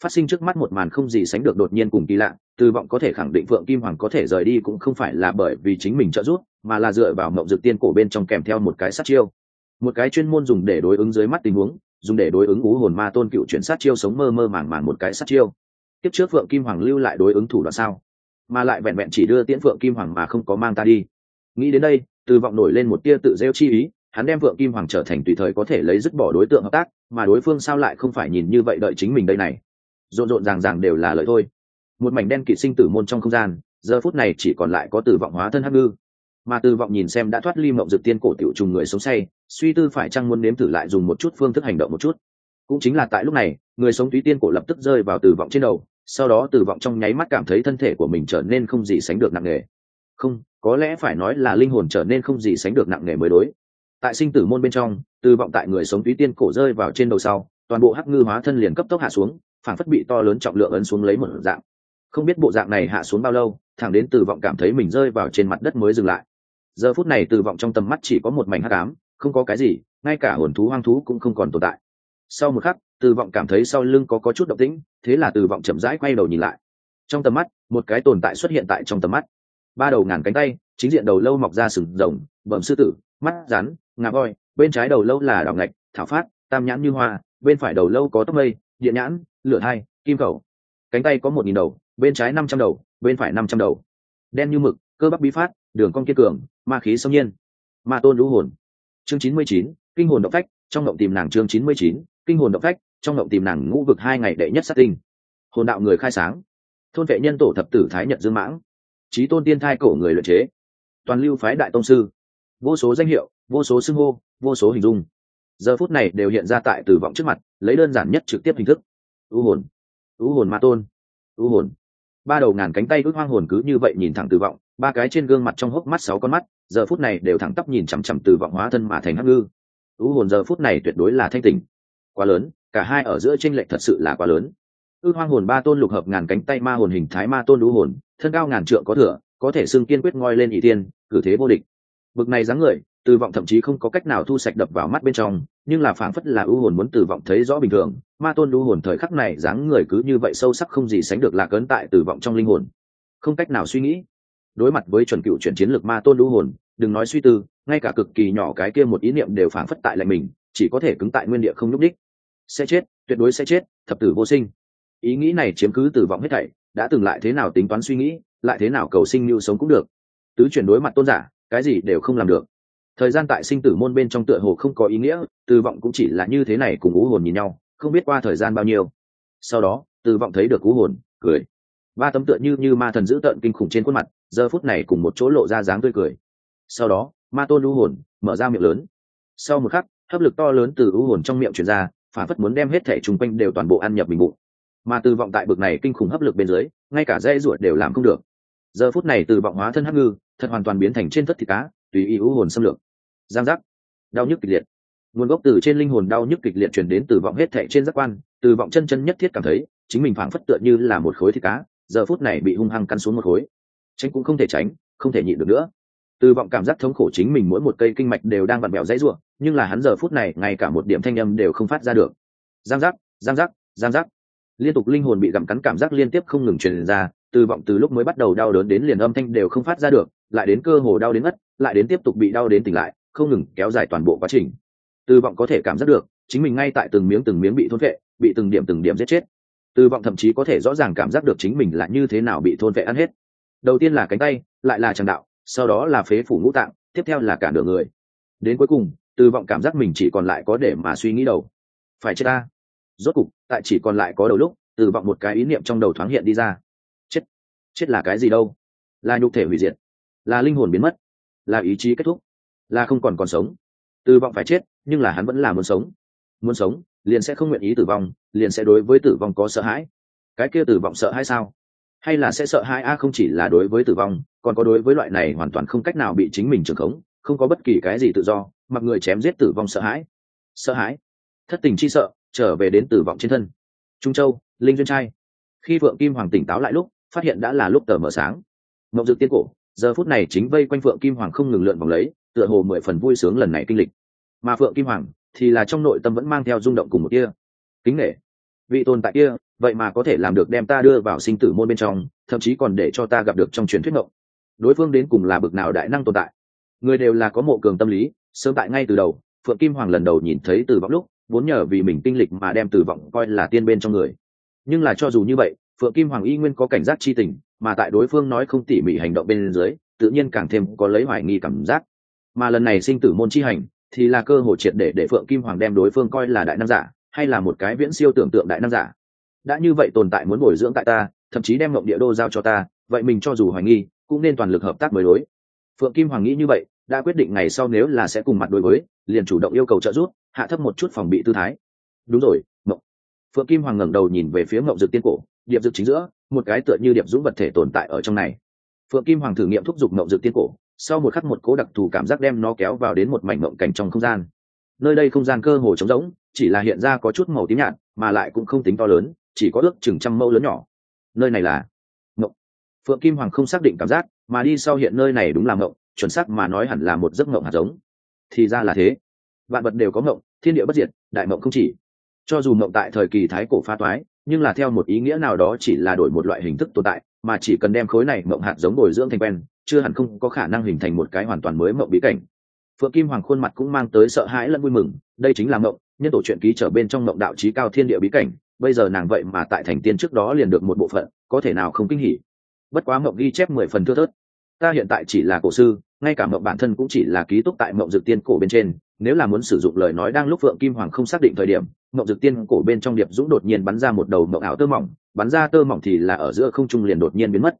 Phát sinh trước mắt một màn không gì sánh được đột nhiên cùng kỳ lạ từ vọng có thể khẳng định phượng kim hoàng có thể rời đi cũng không phải là bởi vì chính mình trợ giúp, mà là dựa vào mộng dực tiên cổ bên trong kèm theo một cái sát chiêu một cái chuyên môn dùng để đối ứng dưới mắt tình huống, dùng để đối ứng ú hồn ma tôn cựu chuyển sát chiêu sống mơ mơ màng màng một cái sát chiêu. Tiếp trước phượng kim hoàng lưu lại đối ứng thủ đoạn sao? Mà lại vẹn vẹn chỉ đưa tiễn phượng kim hoàng mà không có mang ta đi. Nghĩ đến đây, từ vọng nổi lên một tia tự rêu chi ý, hắn đem phượng kim hoàng trở thành tùy thời có thể lấy dứt bỏ đối tượng hợp tác, mà đối phương sao lại không phải nhìn như vậy đợi chính mình đây này? Rộn rộn ràng ràng đều là lợi thôi. Một mảnh đen kỵ sinh tử môn trong không gian, giờ phút này chỉ còn lại có từ vọng hóa thân hắc ngư mà từ vọng nhìn xem đã thoát ly mộng dược tiên cổ tiểu trùng người sống say, suy tư phải chăng muốn nếm thử lại dùng một chút phương thức hành động một chút. Cũng chính là tại lúc này, người sống túy tiên cổ lập tức rơi vào từ vọng trên đầu, sau đó từ vọng trong nháy mắt cảm thấy thân thể của mình trở nên không gì sánh được nặng nề. Không, có lẽ phải nói là linh hồn trở nên không gì sánh được nặng nề mới đối. Tại sinh tử môn bên trong từ vọng tại người sống túy tiên cổ rơi vào trên đầu sau, toàn bộ hắc ngư hóa thân liền cấp tốc hạ xuống phản phất bị to lớn trọng lượng ấn xuống lấy một dạng. Không biết bộ dạng này hạ xuống bao lâu, thẳng đến từ vọng cảm thấy mình rơi vào trên mặt đất mới dừng lại giờ phút này từ vọng trong tầm mắt chỉ có một mảnh hắc ám, không có cái gì, ngay cả hồn thú hoang thú cũng không còn tồn tại. Sau một khắc, từ vọng cảm thấy sau lưng có có chút động tĩnh, thế là từ vọng chậm rãi quay đầu nhìn lại. Trong tầm mắt, một cái tồn tại xuất hiện tại trong tầm mắt. Ba đầu ngàn cánh tay, chính diện đầu lâu mọc ra sừng rồng, bẩm sư tử, mắt rắn, ngà voi, bên trái đầu lâu là đảo ngạch, thảo phát, tam nhãn như hoa, bên phải đầu lâu có tóc mây, điện nhãn, lửa hai kim khẩu. Cánh tay có một nghìn đầu, bên trái năm trăm đầu, bên phải năm trăm đầu. Đen như mực cơ bắp bí phát, đường cong kiên cường, ma khí sông nhiên. Ma tôn lũ hồn. Chương chín mươi chín, kinh hồn động phách, trong động tìm nàng chương chín mươi chín, kinh hồn động phách, trong động tìm nàng ngũ vực hai ngày đệ nhất sát tinh. Hồn đạo người khai sáng. Thôn vệ nhân tổ thập tử thái nhật dương mãng. Trí tôn tiên thai cổ người luyện chế. Toàn lưu phái đại tông sư. Vô số danh hiệu, vô số xưng hô, vô số hình dung. Giờ phút này đều hiện ra tại tử vọng trước mặt, lấy đơn giản nhất trực tiếp hình thức. Ưu hồn. Ưu hồn ma tôn. Ưu hồn. Ba đầu ngàn cánh tay ước hoang hồn cứ như vậy nhìn thẳng tử vọng ba cái trên gương mặt trong hốc mắt sáu con mắt, giờ phút này đều thẳng tắp nhìn chằm chằm từ vọng hóa thân mà thành hắc ngư. Ưu hồn giờ phút này tuyệt đối là thanh tình quá lớn, cả hai ở giữa tranh lệch thật sự là quá lớn. Ư hoang hồn ba tôn lục hợp ngàn cánh tay ma hồn hình thái ma tôn ưu hồn, thân cao ngàn trượng có thừa, có thể xưng kiên quyết ngoi lên ỷ tiên cử thế vô địch. Bực này dáng người, từ vọng thậm chí không có cách nào thu sạch đập vào mắt bên trong, nhưng là phảng phất là ưu hồn muốn từ vọng thấy rõ bình thường, ma tôn ưu hồn thời khắc này dáng người cứ như vậy sâu sắc không gì sánh được lạc ấn tại từ vọng trong linh hồn. Không cách nào suy nghĩ đối mặt với chuẩn cựu chuyển chiến lược ma tôn lũ hồn, đừng nói suy tư, ngay cả cực kỳ nhỏ cái kia một ý niệm đều phảng phất tại lại mình, chỉ có thể cứng tại nguyên địa không nhúc đích sẽ chết, tuyệt đối sẽ chết, thập tử vô sinh. Ý nghĩ này chiếm cứ tử vọng hết thảy, đã từng lại thế nào tính toán suy nghĩ, lại thế nào cầu sinh như sống cũng được. Tứ chuyển đối mặt tôn giả, cái gì đều không làm được. Thời gian tại sinh tử môn bên trong tựa hồ không có ý nghĩa từ vọng cũng chỉ là như thế này cùng ú hồn nhìn nhau, không biết qua thời gian bao nhiêu. Sau đó từ vọng thấy được ú hồn, cười. Ba tấm tựa như như ma thần dữ tợn kinh khủng trên khuôn mặt giờ phút này cùng một chỗ lộ ra dáng tươi cười. Sau đó, ma tôn u hồn mở ra miệng lớn. Sau một khắc, hấp lực to lớn từ u hồn trong miệng truyền ra, phản phất muốn đem hết thể chung quanh đều toàn bộ ăn nhập bình bụng. Mà từ vọng tại bực này kinh khủng hấp lực bên dưới, ngay cả dây ruột đều làm không được. Giờ phút này từ vọng hóa thân hắc ngư, thật hoàn toàn biến thành trên thất thịt cá, tùy ý u hồn xâm lược. Giang giác. Đau nhức kịch liệt. Nguồn gốc từ trên linh hồn đau nhức kịch liệt chuyển đến từ vọng hết thệ trên giác quan, từ vọng chân chân nhất thiết cảm thấy, chính mình phảng phất tựa như là một khối thịt cá, giờ phút này bị hung hăng căn xuống một khối tránh cũng không thể tránh, không thể nhịn được nữa. Từ vọng cảm giác thống khổ chính mình mỗi một cây kinh mạch đều đang vặn vẹo dãy ruộng, nhưng là hắn giờ phút này, ngay cả một điểm thanh âm đều không phát ra được. Giang giác giang giác giang giác. Liên tục linh hồn bị gặm cắn cảm giác liên tiếp không ngừng truyền ra, từ vọng từ lúc mới bắt đầu đau đớn đến liền âm thanh đều không phát ra được, lại đến cơ hồ đau đến ngất, lại đến tiếp tục bị đau đến tỉnh lại, không ngừng kéo dài toàn bộ quá trình. Từ vọng có thể cảm giác được, chính mình ngay tại từng miếng từng miếng bị thôn vệ, bị từng điểm từng điểm giết chết. Từ vọng thậm chí có thể rõ ràng cảm giác được chính mình là như thế nào bị thôn vệ ăn hết đầu tiên là cánh tay, lại là tràng đạo, sau đó là phế phủ ngũ tạng, tiếp theo là cả nửa người. Đến cuối cùng, từ vọng cảm giác mình chỉ còn lại có để mà suy nghĩ đầu. Phải chết ta. Rốt cục, tại chỉ còn lại có đầu lúc, từ vọng một cái ý niệm trong đầu thoáng hiện đi ra. Chết. Chết là cái gì đâu? Là nhục thể hủy diệt. Là linh hồn biến mất. Là ý chí kết thúc. Là không còn còn sống. Từ vọng phải chết, nhưng là hắn vẫn là muốn sống. Muốn sống, liền sẽ không nguyện ý tử vong, liền sẽ đối với tử vong có sợ hãi. Cái kia tử vong sợ hãi sao? Hay là sẽ sợ hãi a không chỉ là đối với tử vong, còn có đối với loại này hoàn toàn không cách nào bị chính mình trưởng khống, không có bất kỳ cái gì tự do, mặc người chém giết tử vong sợ hãi. Sợ hãi? Thất tình chi sợ, trở về đến tử vong trên thân. Trung châu, linh duyên trai. Khi phượng kim hoàng tỉnh táo lại lúc, phát hiện đã là lúc tờ mở sáng. Mộng dược tiên cổ, giờ phút này chính vây quanh phượng kim hoàng không ngừng lượn vòng lấy, tựa hồ mười phần vui sướng lần này kinh lịch. Mà phượng kim hoàng thì là trong nội tâm vẫn mang theo rung động cùng một kia kính nể. Vị tồn tại kia vậy mà có thể làm được đem ta đưa vào sinh tử môn bên trong, thậm chí còn để cho ta gặp được trong truyền thuyết mộng. Đối phương đến cùng là bực nào đại năng tồn tại? Người đều là có mộ cường tâm lý, sớm tại ngay từ đầu, phượng kim hoàng lần đầu nhìn thấy từ vọng lúc, vốn nhờ vì mình kinh lịch mà đem từ vọng coi là tiên bên trong người. Nhưng là cho dù như vậy, phượng kim hoàng y nguyên có cảnh giác chi tình, mà tại đối phương nói không tỉ mỉ hành động bên dưới, tự nhiên càng thêm có lấy hoài nghi cảm giác. Mà lần này sinh tử môn chi hành, thì là cơ hội triệt để để phượng kim hoàng đem đối phương coi là đại nam giả, hay là một cái viễn siêu tưởng tượng đại nam giả đã như vậy tồn tại muốn bồi dưỡng tại ta, thậm chí đem mộng địa đô giao cho ta, vậy mình cho dù hoài nghi, cũng nên toàn lực hợp tác mới đối. Phượng kim hoàng nghĩ như vậy, đã quyết định ngày sau nếu là sẽ cùng mặt đối với, liền chủ động yêu cầu trợ giúp, hạ thấp một chút phòng bị tư thái. Đúng rồi, mộng. Phượng kim hoàng ngẩng đầu nhìn về phía mộng dược tiên cổ, điệp dược chính giữa, một cái tựa như điệp dũng vật thể tồn tại ở trong này. Phượng kim hoàng thử nghiệm thúc giục mộng dược tiên cổ, sau một khắc một cố đặc thù cảm giác đem nó kéo vào đến một mảnh mộng cảnh trong không gian. Nơi đây không gian cơ hồ trống rỗng, chỉ là hiện ra có chút màu tím nhạt, mà lại cũng không tính to lớn chỉ có ước chừng trăm mẫu lớn nhỏ. Nơi này là mộng phượng kim hoàng không xác định cảm giác, mà đi sau hiện nơi này đúng là mộng chuẩn xác mà nói hẳn là một giấc mộng hạt giống. Thì ra là thế. Vạn vật đều có mộng thiên địa bất diệt, đại mộng không chỉ. Cho dù mộng tại thời kỳ thái cổ pha toái, nhưng là theo một ý nghĩa nào đó chỉ là đổi một loại hình thức tồn tại, mà chỉ cần đem khối này mộng hạt giống bồi dưỡng thành quen, chưa hẳn không có khả năng hình thành một cái hoàn toàn mới mộng bí cảnh. Phượng kim hoàng khuôn mặt cũng mang tới sợ hãi lẫn vui mừng, đây chính là mộng nhân tổ truyện ký trở bên trong mộng đạo trí cao thiên địa bí cảnh bây giờ nàng vậy mà tại thành tiên trước đó liền được một bộ phận, có thể nào không kinh hỉ? Bất quá mộng ghi chép mười phần thưa thớt. Ta hiện tại chỉ là cổ sư, ngay cả mộng bản thân cũng chỉ là ký túc tại mộng dược tiên cổ bên trên, nếu là muốn sử dụng lời nói đang lúc phượng kim hoàng không xác định thời điểm, mộng dược tiên cổ bên trong điệp dũng đột nhiên bắn ra một đầu mộng ảo tơ mỏng, bắn ra tơ mỏng thì là ở giữa không trung liền đột nhiên biến mất.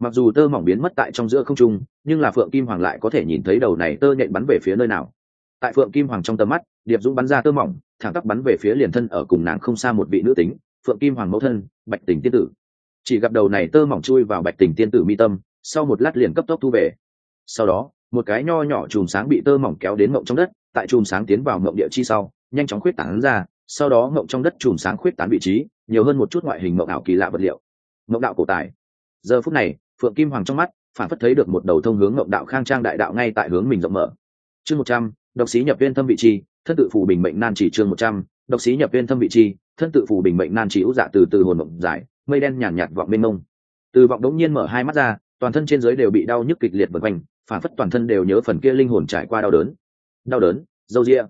Mặc dù tơ mỏng biến mất tại trong giữa không trung, nhưng là phượng kim hoàng lại có thể nhìn thấy đầu này tơ nhện bắn về phía nơi nào. Tại phượng kim hoàng trong tầm mắt, điệp dũng bắn ra tơ mỏng thẳng tắp bắn về phía liền thân ở cùng nàng không xa một vị nữ tính, phượng kim hoàng mẫu thân, bạch tình tiên tử. Chỉ gặp đầu này tơ mỏng chui vào bạch tình tiên tử mi tâm, sau một lát liền cấp tốc thu về. Sau đó, một cái nho nhỏ chùm sáng bị tơ mỏng kéo đến mộng trong đất, tại chùm sáng tiến vào mộng địa chi sau, nhanh chóng khuyết tán ra, sau đó mộng trong đất chùm sáng khuyết tán vị trí, nhiều hơn một chút ngoại hình mộng ảo kỳ lạ vật liệu. Mộng đạo cổ tài. Giờ phút này, phượng kim hoàng trong mắt, phản phất thấy được một đầu thông hướng mộng đạo khang trang đại đạo ngay tại hướng mình rộng mở. Chương một trăm, độc sĩ nhập viên thâm vị trí thân tự phù bình mệnh nan chỉ chương một trăm độc sĩ nhập viên thâm vị chi thân tự phù bình mệnh nan chỉ ưu dạ từ từ hồn mộng giải mây đen nhàn nhạt, vọng bên mông. Từ vọng đống nhiên mở hai mắt ra toàn thân trên dưới đều bị đau nhức kịch liệt vượt quanh phản phất toàn thân đều nhớ phần kia linh hồn trải qua đau đớn. Đau đớn dâu ria.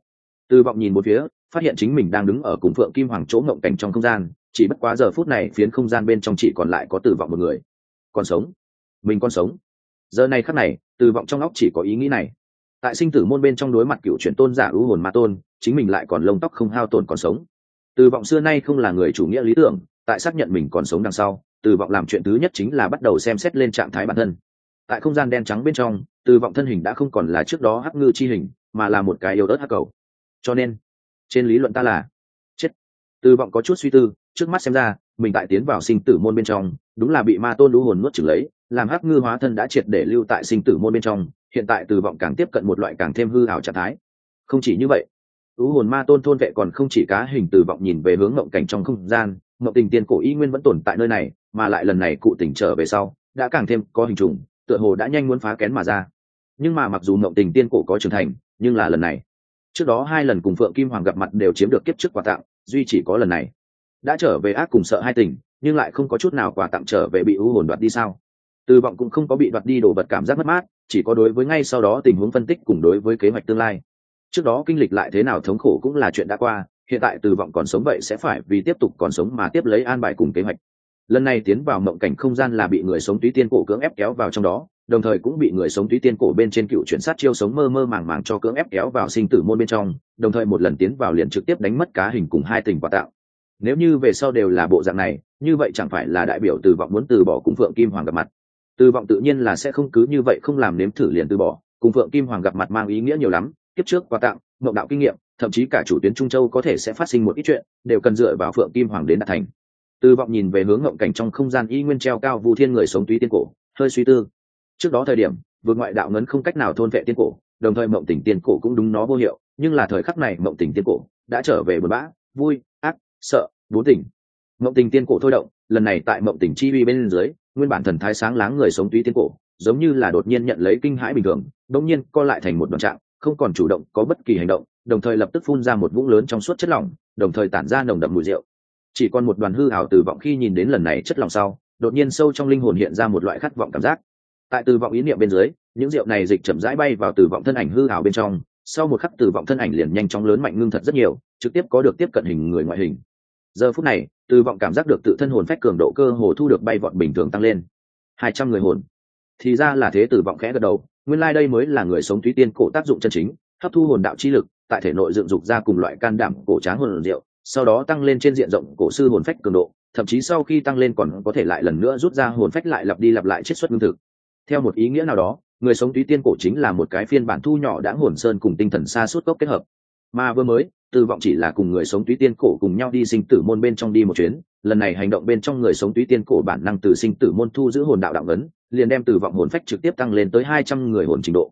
Từ vọng nhìn một phía phát hiện chính mình đang đứng ở cùng phượng kim hoàng chỗ ngộng cảnh trong không gian chỉ bất quá giờ phút này phiến không gian bên trong chỉ còn lại có tử vọng một người. Còn sống. Mình còn sống. Giờ này khắc này từ vọng trong óc chỉ có ý nghĩ này tại sinh tử môn bên trong đối mặt cựu chuyển tôn giả ưu hồn ma tôn, chính mình lại còn lông tóc không hao tổn còn sống. Từ vọng xưa nay không là người chủ nghĩa lý tưởng, tại xác nhận mình còn sống đằng sau, từ vọng làm chuyện thứ nhất chính là bắt đầu xem xét lên trạng thái bản thân. Tại không gian đen trắng bên trong, từ vọng thân hình đã không còn là trước đó hắc ngư chi hình, mà là một cái yếu ớt hắc cầu. Cho nên, trên lý luận ta là chết. Từ vọng có chút suy tư, trước mắt xem ra, mình tại tiến vào sinh tử môn bên trong, đúng là bị ma tôn lũ hồn nuốt chửng lấy, làm hắc ngư hóa thân đã triệt để lưu tại sinh tử môn bên trong hiện tại từ vọng càng tiếp cận một loại càng thêm hư hảo trạng thái. Không chỉ như vậy u hồn ma tôn thôn vệ còn không chỉ cá hình từ vọng nhìn về hướng ngộng cảnh trong không gian, ngộng tình tiên cổ y nguyên vẫn tồn tại nơi này, mà lại lần này cụ tỉnh trở về sau, đã càng thêm có hình trùng, tựa hồ đã nhanh muốn phá kén mà ra. Nhưng mà mặc dù ngộng tình tiên cổ có trưởng thành, nhưng là lần này, trước đó hai lần cùng phượng kim hoàng gặp mặt đều chiếm được kiếp trước quà tặng, duy chỉ có lần này. Đã trở về ác cùng sợ hai tình, nhưng lại không có chút nào quà tặng trở về bị u hồn đoạt đi sao? Từ vọng cũng không có bị đoạt đi đồ vật cảm giác mất mát, chỉ có đối với ngay sau đó tình huống phân tích cùng đối với kế hoạch tương lai. Trước đó kinh lịch lại thế nào thống khổ cũng là chuyện đã qua, hiện tại từ vọng còn sống vậy sẽ phải vì tiếp tục còn sống mà tiếp lấy an bài cùng kế hoạch. Lần này tiến vào mộng cảnh không gian là bị người sống túy tiên cổ cưỡng ép kéo vào trong đó, đồng thời cũng bị người sống túy tiên cổ bên trên cựu chuyển sát chiêu sống mơ mơ màng màng cho cưỡng ép kéo vào sinh tử môn bên trong, đồng thời một lần tiến vào liền trực tiếp đánh mất cá hình cùng hai tình quả tạo. Nếu như về sau đều là bộ dạng này, như vậy chẳng phải là đại biểu từ vọng muốn từ bỏ cùng phượng kim hoàng gặp mặt từ vọng tự nhiên là sẽ không cứ như vậy không làm nếm thử liền từ bỏ. Cùng phượng kim hoàng gặp mặt mang ý nghĩa nhiều lắm, kiếp trước quà tặng, mộng đạo kinh nghiệm, thậm chí cả chủ tuyến trung châu có thể sẽ phát sinh một ít chuyện, đều cần dựa vào phượng kim hoàng đến đạt thành. Từ vọng nhìn về hướng ngộng cảnh trong không gian y nguyên treo cao vu thiên người sống túy tiên cổ, hơi suy tư. Trước đó thời điểm, vượt ngoại đạo ngấn không cách nào thôn vệ tiên cổ, đồng thời mộng tỉnh tiên cổ cũng đúng nó vô hiệu, nhưng là thời khắc này mộng tỉnh tiên cổ đã trở về buồn bã, vui, ác, sợ, bốn tỉnh. Mộng tình tiên cổ thôi động, lần này tại mộng tỉnh chi vi bên dưới nguyên bản thần thái sáng láng người sống túy tiên cổ, giống như là đột nhiên nhận lấy kinh hãi bình thường đông nhiên co lại thành một đoạn trạng, không còn chủ động, có bất kỳ hành động, đồng thời lập tức phun ra một vũng lớn trong suốt chất lỏng, đồng thời tản ra nồng đậm mùi rượu. Chỉ còn một đoàn hư hào từ vọng khi nhìn đến lần này chất lỏng sau, đột nhiên sâu trong linh hồn hiện ra một loại khát vọng cảm giác. Tại từ vọng ý niệm bên dưới, những rượu này dịch chậm rãi bay vào từ vọng thân ảnh hư hào bên trong, sau một khắc từ vọng thân ảnh liền nhanh chóng lớn mạnh ngưng thật rất nhiều, trực tiếp có được tiếp cận hình người ngoại hình giờ phút này từ vọng cảm giác được tự thân hồn phách cường độ cơ hồ thu được bay vọt bình thường tăng lên. Hai trăm người hồn. Thì ra là thế từ vọng khẽ gật đầu, nguyên lai、like、đây mới là người sống thúy tiên cổ tác dụng chân chính, hấp thu hồn đạo chi lực, tại thể nội dựng dục ra cùng loại can đảm cổ tráng hồn rượu, sau đó tăng lên trên diện rộng cổ sư hồn phách cường độ, thậm chí sau khi tăng lên còn có thể lại lần nữa rút ra hồn phách lại lặp đi lặp lại chiết xuất lương thực. Theo một ý nghĩa nào đó, người sống túy tiên cổ chính là một cái phiên bản thu nhỏ đã hồn sơn cùng tinh thần xa suốt gốc kết hợp. Mà vừa mới Tư vọng chỉ là cùng người sống túy tiên cổ cùng nhau đi sinh tử môn bên trong đi một chuyến, lần này hành động bên trong người sống túy tiên cổ bản năng từ sinh tử môn thu giữ hồn đạo đạo ấn, liền đem từ vọng hồn phách trực tiếp tăng lên tới hai trăm người hồn trình độ.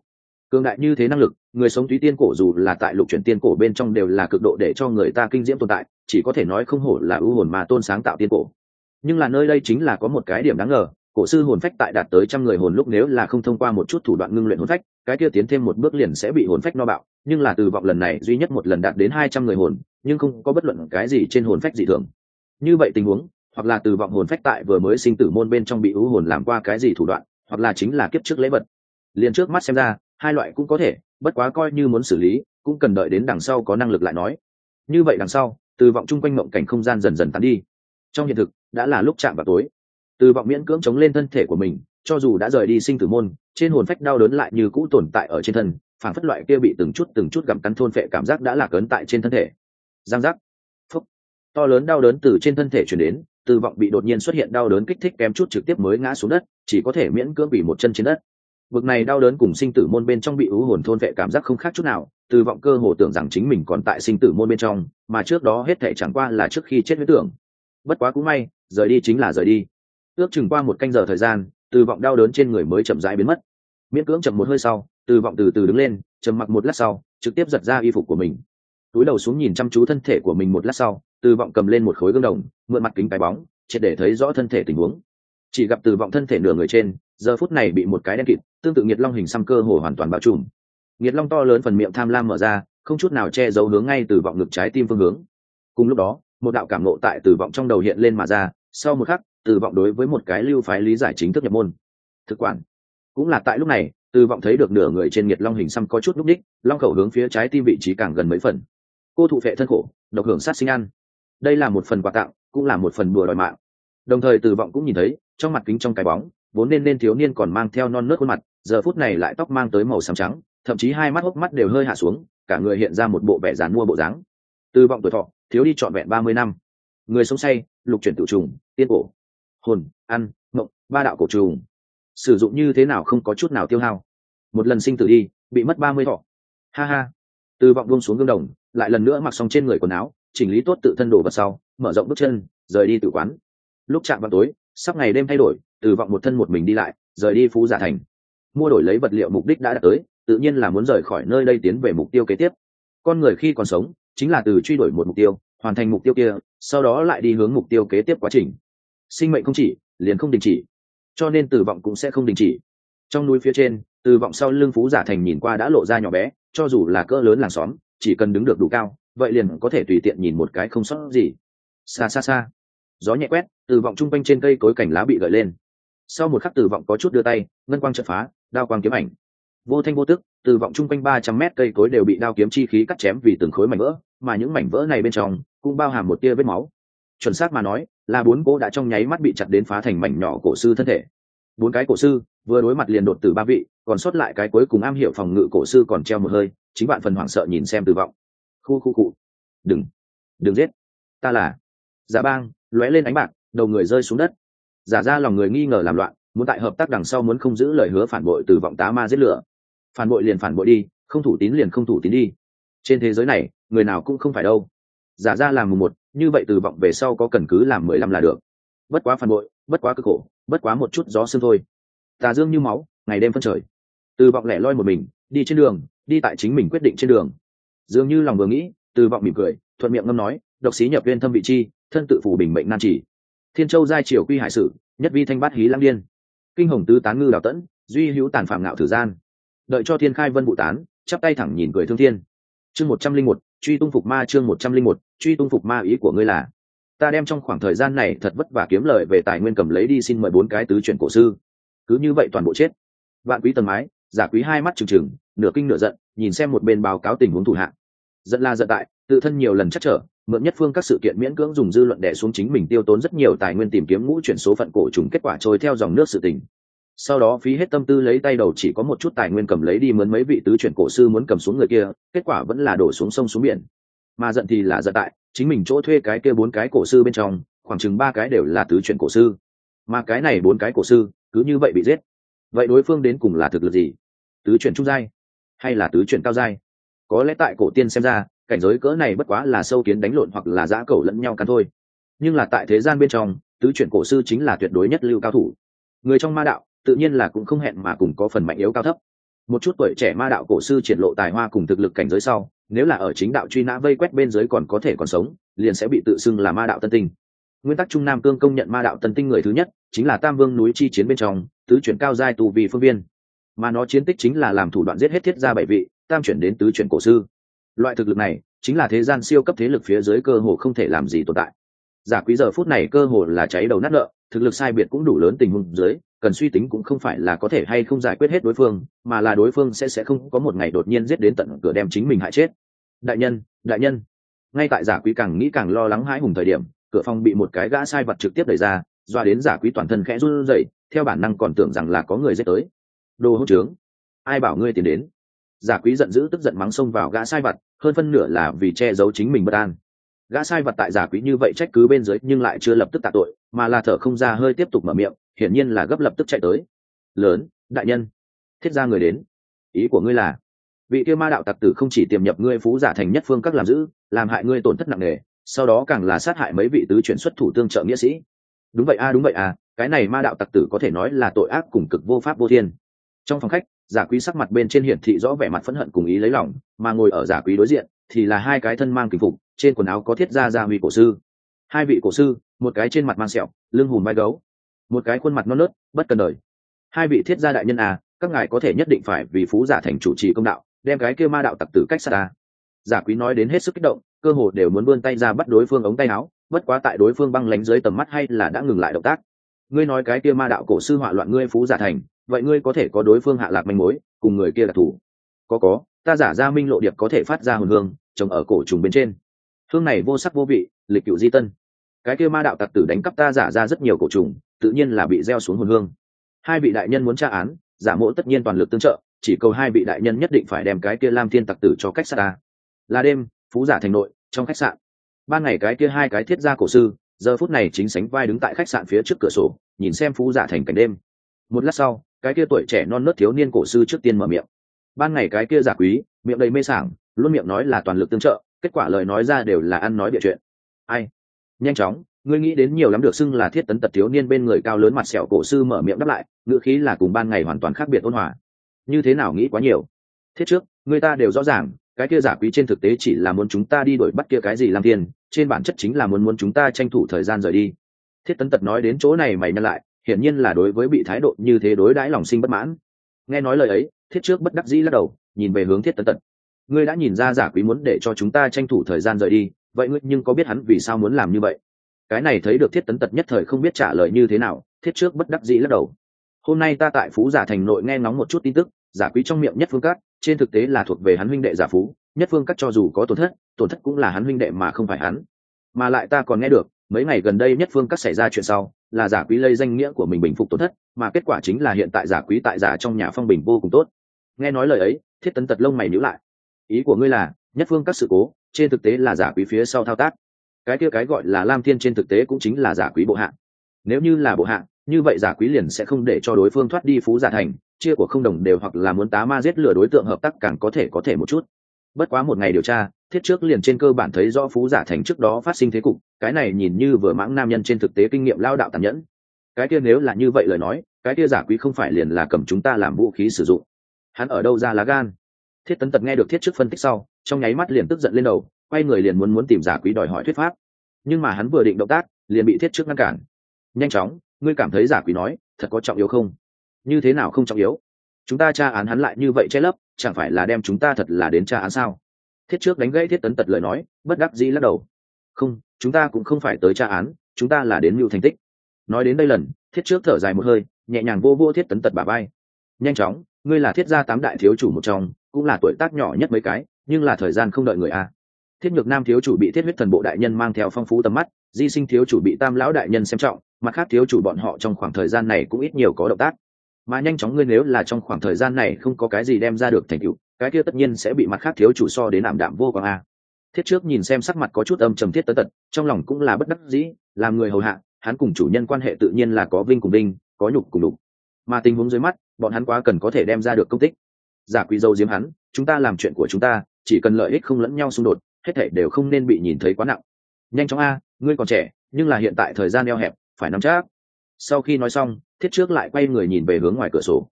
Cường đại như thế năng lực, người sống túy tiên cổ dù là tại lục chuyển tiên cổ bên trong đều là cực độ để cho người ta kinh diễm tồn tại, chỉ có thể nói không hổ là ưu hồn mà tôn sáng tạo tiên cổ. Nhưng là nơi đây chính là có một cái điểm đáng ngờ, cổ sư hồn phách tại đạt tới trăm người hồn lúc nếu là không thông qua một chút thủ đoạn ngưng luyện hồn phách cái kia tiến thêm một bước liền sẽ bị hồn phách no bạo, nhưng là từ vọng lần này duy nhất một lần đạt đến hai trăm người hồn, nhưng không có bất luận cái gì trên hồn phách dị thường. Như vậy tình huống, hoặc là từ vọng hồn phách tại vừa mới sinh tử môn bên trong bị ưu hồn làm qua cái gì thủ đoạn, hoặc là chính là kiếp trước lễ vật. Liền trước mắt xem ra, hai loại cũng có thể, bất quá coi như muốn xử lý, cũng cần đợi đến đằng sau có năng lực lại nói. Như vậy đằng sau, từ vọng chung quanh mộng cảnh không gian dần dần tán đi. Trong hiện thực, đã là lúc chạm vào tối. Từ vọng miễn cưỡng chống lên thân thể của mình, cho dù đã rời đi sinh tử môn trên hồn phách đau đớn lại như cũ tồn tại ở trên thân phản phất loại kia bị từng chút từng chút gặm cắn thôn phệ cảm giác đã lạc ấn tại trên thân thể giang giác phúc to lớn đau đớn từ trên thân thể chuyển đến từ vọng bị đột nhiên xuất hiện đau đớn kích thích kém chút trực tiếp mới ngã xuống đất chỉ có thể miễn cưỡng bị một chân trên đất Vực này đau đớn cùng sinh tử môn bên trong bị ứ hồn thôn vệ cảm giác không khác chút nào, từ vọng cơ hồ tưởng rằng chính mình còn tại sinh tử môn bên trong, mà trước đó hết thể chẳng qua là trước khi chết huyết tưởng. Bất quá cũng may, rời đi chính là rời đi. Ước chừng qua một canh giờ thời gian, từ vọng đau đớn trên người mới chậm rãi biến mất. Miễn cưỡng chậm một hơi sau, từ vọng từ từ đứng lên, trầm mặc một lát sau, trực tiếp giật ra y phục của mình. Túi đầu xuống nhìn chăm chú thân thể của mình một lát sau, từ vọng cầm lên một khối gương đồng, mượn mặt kính cái bóng, triệt để thấy rõ thân thể tình huống. Chỉ gặp từ vọng thân thể nửa người trên, giờ phút này bị một cái đen kịt tương tự nghiệt long hình xăm cơ hồ hoàn toàn bao trùm nghiệt long to lớn phần miệng tham lam mở ra không chút nào che giấu hướng ngay từ vọng ngực trái tim phương hướng cùng lúc đó một đạo cảm nộ tại từ vọng trong đầu hiện lên mà ra sau một khắc từ vọng đối với một cái lưu phái lý giải chính thức nhập môn thực quản cũng là tại lúc này, từ vọng thấy được nửa người trên nhiệt long hình xăm có chút núp đích, long khẩu hướng phía trái tim vị trí càng gần mấy phần. Cô thụ phệ thân khổ, độc hưởng sát sinh ăn. Đây là một phần quà tặng, cũng là một phần bùa đòi mạng. Đồng thời từ vọng cũng nhìn thấy, trong mặt kính trong cái bóng, vốn nên nên thiếu niên còn mang theo non nớt khuôn mặt, giờ phút này lại tóc mang tới màu xám trắng, thậm chí hai mắt hốc mắt đều hơi hạ xuống, cả người hiện ra một bộ vẻ dàn mua bộ dáng. Từ vọng tuổi thọ, thiếu đi trọn vẹn ba mươi năm. Người sống say, lục chuyển tự trùng, tiên cổ, hồn, ăn, mộng, ba đạo cổ trùng sử dụng như thế nào không có chút nào tiêu hao. Một lần sinh tử đi, bị mất ba mươi thọ. Ha ha. Từ vọng buông xuống gương đồng, lại lần nữa mặc xong trên người quần áo, chỉnh lý tốt tự thân đồ vật sau, mở rộng bước chân, rời đi tự quán. Lúc chạm vào tối, sắp ngày đêm thay đổi, từ vọng một thân một mình đi lại, rời đi phú giả thành. Mua đổi lấy vật liệu mục đích đã đạt tới, tự nhiên là muốn rời khỏi nơi đây tiến về mục tiêu kế tiếp. Con người khi còn sống, chính là từ truy đuổi một mục tiêu, hoàn thành mục tiêu kia, sau đó lại đi hướng mục tiêu kế tiếp quá trình. Sinh mệnh không chỉ, liền không đình chỉ cho nên tử vọng cũng sẽ không đình chỉ. Trong núi phía trên, tử vọng sau lưng phú giả thành nhìn qua đã lộ ra nhỏ bé, cho dù là cỡ lớn làng xóm, chỉ cần đứng được đủ cao, vậy liền có thể tùy tiện nhìn một cái không sót gì. Xa xa xa, gió nhẹ quét, tử vọng chung quanh trên cây cối cảnh lá bị gợi lên. Sau một khắc tử vọng có chút đưa tay, ngân quang chợt phá, đao quang kiếm ảnh. Vô thanh vô tức từ vọng chung quanh ba trăm mét cây cối đều bị đao kiếm chi khí cắt chém vì từng khối mảnh vỡ, mà những mảnh vỡ này bên trong cũng bao hàm một tia vết máu. Chuẩn xác mà nói là bốn cỗ đã trong nháy mắt bị chặt đến phá thành mảnh nhỏ cổ sư thân thể. Bốn cái cổ sư, vừa đối mặt liền đột từ ba vị, còn sót lại cái cuối cùng am hiểu phòng ngự cổ sư còn treo một hơi, chính bạn phần hoảng sợ nhìn xem từ vọng khu khu cụ đừng. Đừng giết. Ta là. Giả bang, lóe lên ánh bạc, đầu người rơi xuống đất. Giả ra lòng người nghi ngờ làm loạn, muốn tại hợp tác đằng sau muốn không giữ lời hứa phản bội từ vọng tá ma giết lửa. Phản bội liền phản bội đi, không thủ tín liền không thủ tín đi. Trên thế giới này, người nào cũng không phải đâu. Giả ra làm mùng một như vậy từ vọng về sau có cần cứ làm mười lăm là được. Bất quá phản bội, bất quá cực khổ, bất quá một chút gió sương thôi. Tà dương như máu, ngày đêm phân trời. Từ vọng lẻ loi một mình, đi trên đường, đi tại chính mình quyết định trên đường. Dường như lòng vừa nghĩ, từ vọng mỉm cười, thuận miệng ngâm nói, độc sĩ nhập viên thâm vị chi, thân tự phủ bình mệnh nan chỉ thiên châu giai triều quy hải sử, nhất vi thanh bát hí lăng điên. Kinh hồng tứ tán ngư đào tẫn, duy hữu tàn phạm ngạo thử gian. Đợi cho thiên khai vân vụ tán, chắp tay thẳng nhìn cười thương thiên. Chương một trăm linh một, truy tung phục ma chương một trăm linh một truy tung phục ma ý của ngươi là, ta đem trong khoảng thời gian này thật vất vả kiếm lợi về tài nguyên cầm lấy đi xin mời bốn cái tứ chuyển cổ sư. Cứ như vậy toàn bộ chết. Vạn quý tầng mái, giả quý hai mắt trừng trừng, nửa kinh nửa giận, nhìn xem một bên báo cáo tình huống thủ hạng giận la giận tại, tự thân nhiều lần chắc trở, mượn nhất phương các sự kiện miễn cưỡng dùng dư luận đẻ xuống chính mình tiêu tốn rất nhiều tài nguyên tìm kiếm ngũ chuyển số phận cổ trùng kết quả trôi theo dòng nước sự tình. Sau đó phí hết tâm tư lấy tay đầu chỉ có một chút tài nguyên cầm lấy đi mướn mấy vị tứ chuyển cổ sư muốn cầm xuống người kia, kết quả vẫn là đổ xuống sông xuống biển mà giận thì là giận tại, chính mình chỗ thuê cái kia bốn cái cổ sư bên trong, khoảng chừng ba cái đều là tứ chuyển cổ sư. Mà cái này bốn cái cổ sư, cứ như vậy bị giết. Vậy đối phương đến cùng là thực lực gì? Tứ chuyển trung giai hay là tứ chuyển cao giai? Có lẽ tại cổ tiên xem ra, cảnh giới cỡ này bất quá là sâu kiến đánh lộn hoặc là giã cầu lẫn nhau cắn thôi. Nhưng là tại thế gian bên trong, tứ chuyển cổ sư chính là tuyệt đối nhất lưu cao thủ. Người trong ma đạo, tự nhiên là cũng không hẹn mà cùng có phần mạnh yếu cao thấp một chút tuổi trẻ ma đạo cổ sư triển lộ tài hoa cùng thực lực cảnh giới sau, nếu là ở chính đạo truy nã vây quét bên dưới còn có thể còn sống, liền sẽ bị tự xưng là ma đạo tân tinh. Nguyên tắc trung nam cương công nhận ma đạo tân tinh người thứ nhất, chính là tam vương núi chi chiến bên trong, tứ chuyển cao giai tù vì phương viên. Mà nó chiến tích chính là làm thủ đoạn giết hết thiết ra bảy vị, tam chuyển đến tứ chuyển cổ sư. Loại thực lực này, chính là thế gian siêu cấp thế lực phía dưới cơ hồ không thể làm gì tồn tại. Giả quý giờ phút này cơ hồ là cháy đầu nát nợ, thực lực sai biệt cũng đủ lớn tình huống dưới cần suy tính cũng không phải là có thể hay không giải quyết hết đối phương, mà là đối phương sẽ sẽ không có một ngày đột nhiên giết đến tận cửa đem chính mình hại chết. Đại nhân đại nhân. Ngay tại giả quý càng nghĩ càng lo lắng hãi hùng thời điểm, cửa phòng bị một cái gã sai vật trực tiếp đẩy ra, doa đến giả quý toàn thân khẽ run rẩy, theo bản năng còn tưởng rằng là có người giết tới. Đồ hỗ trướng. Ai bảo ngươi tiến đến? Giả quý giận dữ tức giận mắng xông vào gã sai vật, hơn phân nửa là vì che giấu chính mình bất an gã sai vật tại giả quý như vậy trách cứ bên dưới nhưng lại chưa lập tức tạ tội, mà là thở không ra hơi tiếp tục mở miệng, hiển nhiên là gấp lập tức chạy tới. Lớn, đại nhân, thiết ra người đến. Ý của ngươi là, vị kia ma đạo tặc tử không chỉ tiềm nhập ngươi phú giả thành nhất phương các làm giữ, làm hại ngươi tổn thất nặng nề, sau đó càng là sát hại mấy vị tứ chuyển xuất thủ tương trợ nghĩa sĩ. Đúng vậy a, đúng vậy a, cái này ma đạo tặc tử có thể nói là tội ác cùng cực vô pháp vô thiên. Trong phòng khách, giả quý sắc mặt bên trên hiển thị rõ vẻ mặt phẫn hận cùng ý lấy lòng, mà ngồi ở giả quý đối diện thì là hai cái thân mang kỳ phục, trên quần áo có thiết gia gia huy cổ sư. Hai vị cổ sư, một cái trên mặt mang sẹo, lưng hùm vai gấu. Một cái khuôn mặt non nớt, bất cần đời. Hai vị thiết gia đại nhân à các ngài có thể nhất định phải vì phú giả thành chủ trì công đạo, đem cái kia ma đạo tặc tử cách xa ta. Giả quý nói đến hết sức kích động, cơ hồ đều muốn vươn tay ra bắt đối phương ống tay áo, bất quá tại đối phương băng lánh dưới tầm mắt hay là đã ngừng lại động tác. Ngươi nói cái kia ma đạo cổ sư họa loạn ngươi phú giả thành, vậy ngươi có thể có đối phương hạ lạc manh mối, cùng người kia là thủ có có, ta giả ra minh lộ điệp có thể phát ra hồn hương, trồng ở cổ trùng bên trên. Hương này vô sắc vô vị, lịch cựu di tân. Cái kia ma đạo tặc tử đánh cắp ta giả ra rất nhiều cổ trùng, tự nhiên là bị gieo xuống hồn hương. Hai vị đại nhân muốn tra án, giả mộ tất nhiên toàn lực tương trợ, chỉ cầu hai vị đại nhân nhất định phải đem cái kia lam thiên tặc tử cho cách xa ta. Là đêm, phú giả thành nội, trong khách sạn. Ban ngày cái kia hai cái thiết gia cổ sư, giờ phút này chính sánh vai đứng tại khách sạn phía trước cửa sổ, nhìn xem phú giả thành cảnh đêm. Một lát sau, cái kia tuổi trẻ non nớt thiếu niên cổ sư trước tiên mở miệng ban ngày cái kia giả quý, miệng đầy mê sảng, luôn miệng nói là toàn lực tương trợ, kết quả lời nói ra đều là ăn nói bịa chuyện. Ai? Nhanh chóng, ngươi nghĩ đến nhiều lắm được xưng là thiết tấn tật thiếu niên bên người cao lớn mặt sẹo cổ sư mở miệng đáp lại, ngữ khí là cùng ban ngày hoàn toàn khác biệt ôn hòa. Như thế nào nghĩ quá nhiều? Thiết trước, người ta đều rõ ràng, cái kia giả quý trên thực tế chỉ là muốn chúng ta đi đuổi bắt kia cái gì làm tiền, trên bản chất chính là muốn muốn chúng ta tranh thủ thời gian rời đi. Thiết tấn tật nói đến chỗ này mày nhân lại, hiển nhiên là đối với bị thái độ như thế đối đãi lòng sinh bất mãn. Nghe nói lời ấy thiết trước bất đắc dĩ lắc đầu, nhìn về hướng thiết tấn tật ngươi đã nhìn ra giả quý muốn để cho chúng ta tranh thủ thời gian rời đi, vậy ngươi nhưng có biết hắn vì sao muốn làm như vậy? Cái này thấy được thiết tấn tật nhất thời không biết trả lời như thế nào, thiết trước bất đắc dĩ lắc đầu. Hôm nay ta tại phú giả thành nội nghe ngóng một chút tin tức, giả quý trong miệng nhất phương cát trên thực tế là thuộc về hắn huynh đệ giả phú, nhất phương cát cho dù có tổn thất tổn thất cũng là hắn huynh đệ mà không phải hắn. Mà lại ta còn nghe được, mấy ngày gần đây nhất phương cát xảy ra chuyện sau, là giả quý lây danh nghĩa của mình bình phục tổn thất, mà kết quả chính là hiện tại giả quý tại giả trong nhà phong bình vô cùng tốt nghe nói lời ấy, thiết tấn tật lông mày nhữ lại. Ý của ngươi là, nhất phương các sự cố, trên thực tế là giả quý phía sau thao tác. Cái kia cái gọi là lam thiên trên thực tế cũng chính là giả quý bộ hạng nếu như là bộ hạng như vậy giả quý liền sẽ không để cho đối phương thoát đi phú giả thành, chia của không đồng đều hoặc là muốn tá ma giết lừa đối tượng hợp tác càng có thể có thể một chút. Bất quá một ngày điều tra, thiết trước liền trên cơ bản thấy rõ phú giả thành trước đó phát sinh thế cục, cái này nhìn như vừa mãng nam nhân trên thực tế kinh nghiệm lao đạo tàn nhẫn. Cái kia nếu là như vậy lời nói, cái kia giả quý không phải liền là cầm chúng ta làm vũ khí sử dụng hắn ở đâu ra lá gan? Thiết tấn tật nghe được thiết trước phân tích sau, trong nháy mắt liền tức giận lên đầu, quay người liền muốn muốn tìm giả quý đòi hỏi thuyết pháp. Nhưng mà hắn vừa định động tác, liền bị thiết trước ngăn cản. Nhanh chóng, ngươi cảm thấy giả quý nói, thật có trọng yếu không? Như thế nào không trọng yếu? Chúng ta tra án hắn lại như vậy che lấp, chẳng phải là đem chúng ta thật là đến tra án sao? Thiết trước đánh gãy thiết tấn tật lời nói, bất đắc dĩ lắc đầu. Không, chúng ta cũng không phải tới tra án, chúng ta là đến mưu thành tích. Nói đến đây lần, thiết trước thở dài một hơi, nhẹ nhàng vô vô thiết tấn tật bà bay nhanh chóng ngươi là thiết gia tám đại thiếu chủ một trong cũng là tuổi tác nhỏ nhất mấy cái nhưng là thời gian không đợi người a. Thiết nhược nam thiếu chủ bị thiết huyết thần bộ đại nhân mang theo phong phú tầm mắt di sinh thiếu chủ bị tam lão đại nhân xem trọng mặt khác thiếu chủ bọn họ trong khoảng thời gian này cũng ít nhiều có động tác. Mà nhanh chóng ngươi nếu là trong khoảng thời gian này không có cái gì đem ra được thành tựu cái kia tất nhiên sẽ bị mặt khác thiếu chủ so đến ảm đạm vô quang a. Thiết trước nhìn xem sắc mặt có chút âm trầm thiết tấn tật trong lòng cũng là bất đắc dĩ làm người hầu hạ hắn cùng chủ nhân quan hệ tự nhiên là có vinh cùng đinh, có nhục cùng đục mà tình huống dưới mắt bọn hắn quá cần có thể đem ra được công tích. Giả quý dâu diếm hắn, chúng ta làm chuyện của chúng ta, chỉ cần lợi ích không lẫn nhau xung đột, hết thể đều không nên bị nhìn thấy quá nặng. Nhanh chóng a, ngươi còn trẻ, nhưng là hiện tại thời gian eo hẹp, phải nắm chắc. Sau khi nói xong, thiết trước lại quay người nhìn về hướng ngoài cửa sổ.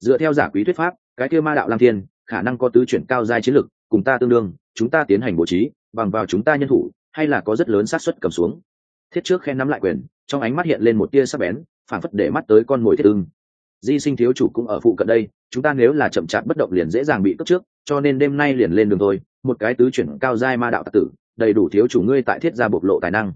Dựa theo giả quý thuyết pháp, cái kia ma đạo lam thiên, khả năng có tứ chuyển cao giai chiến lực, cùng ta tương đương, chúng ta tiến hành bố trí, bằng vào chúng ta nhân thủ, hay là có rất lớn xác suất cầm xuống. Thiết trước khen nắm lại quyền, trong ánh mắt hiện lên một tia sắc bén, phản phất để mắt tới con mồi thiết ưng di sinh thiếu chủ cũng ở phụ cận đây, chúng ta nếu là chậm chạp bất động liền dễ dàng bị cướp trước, cho nên đêm nay liền lên đường thôi. Một cái tứ chuyển cao giai ma đạo tạc tử, đầy đủ thiếu chủ ngươi tại thiết gia bộc lộ tài năng.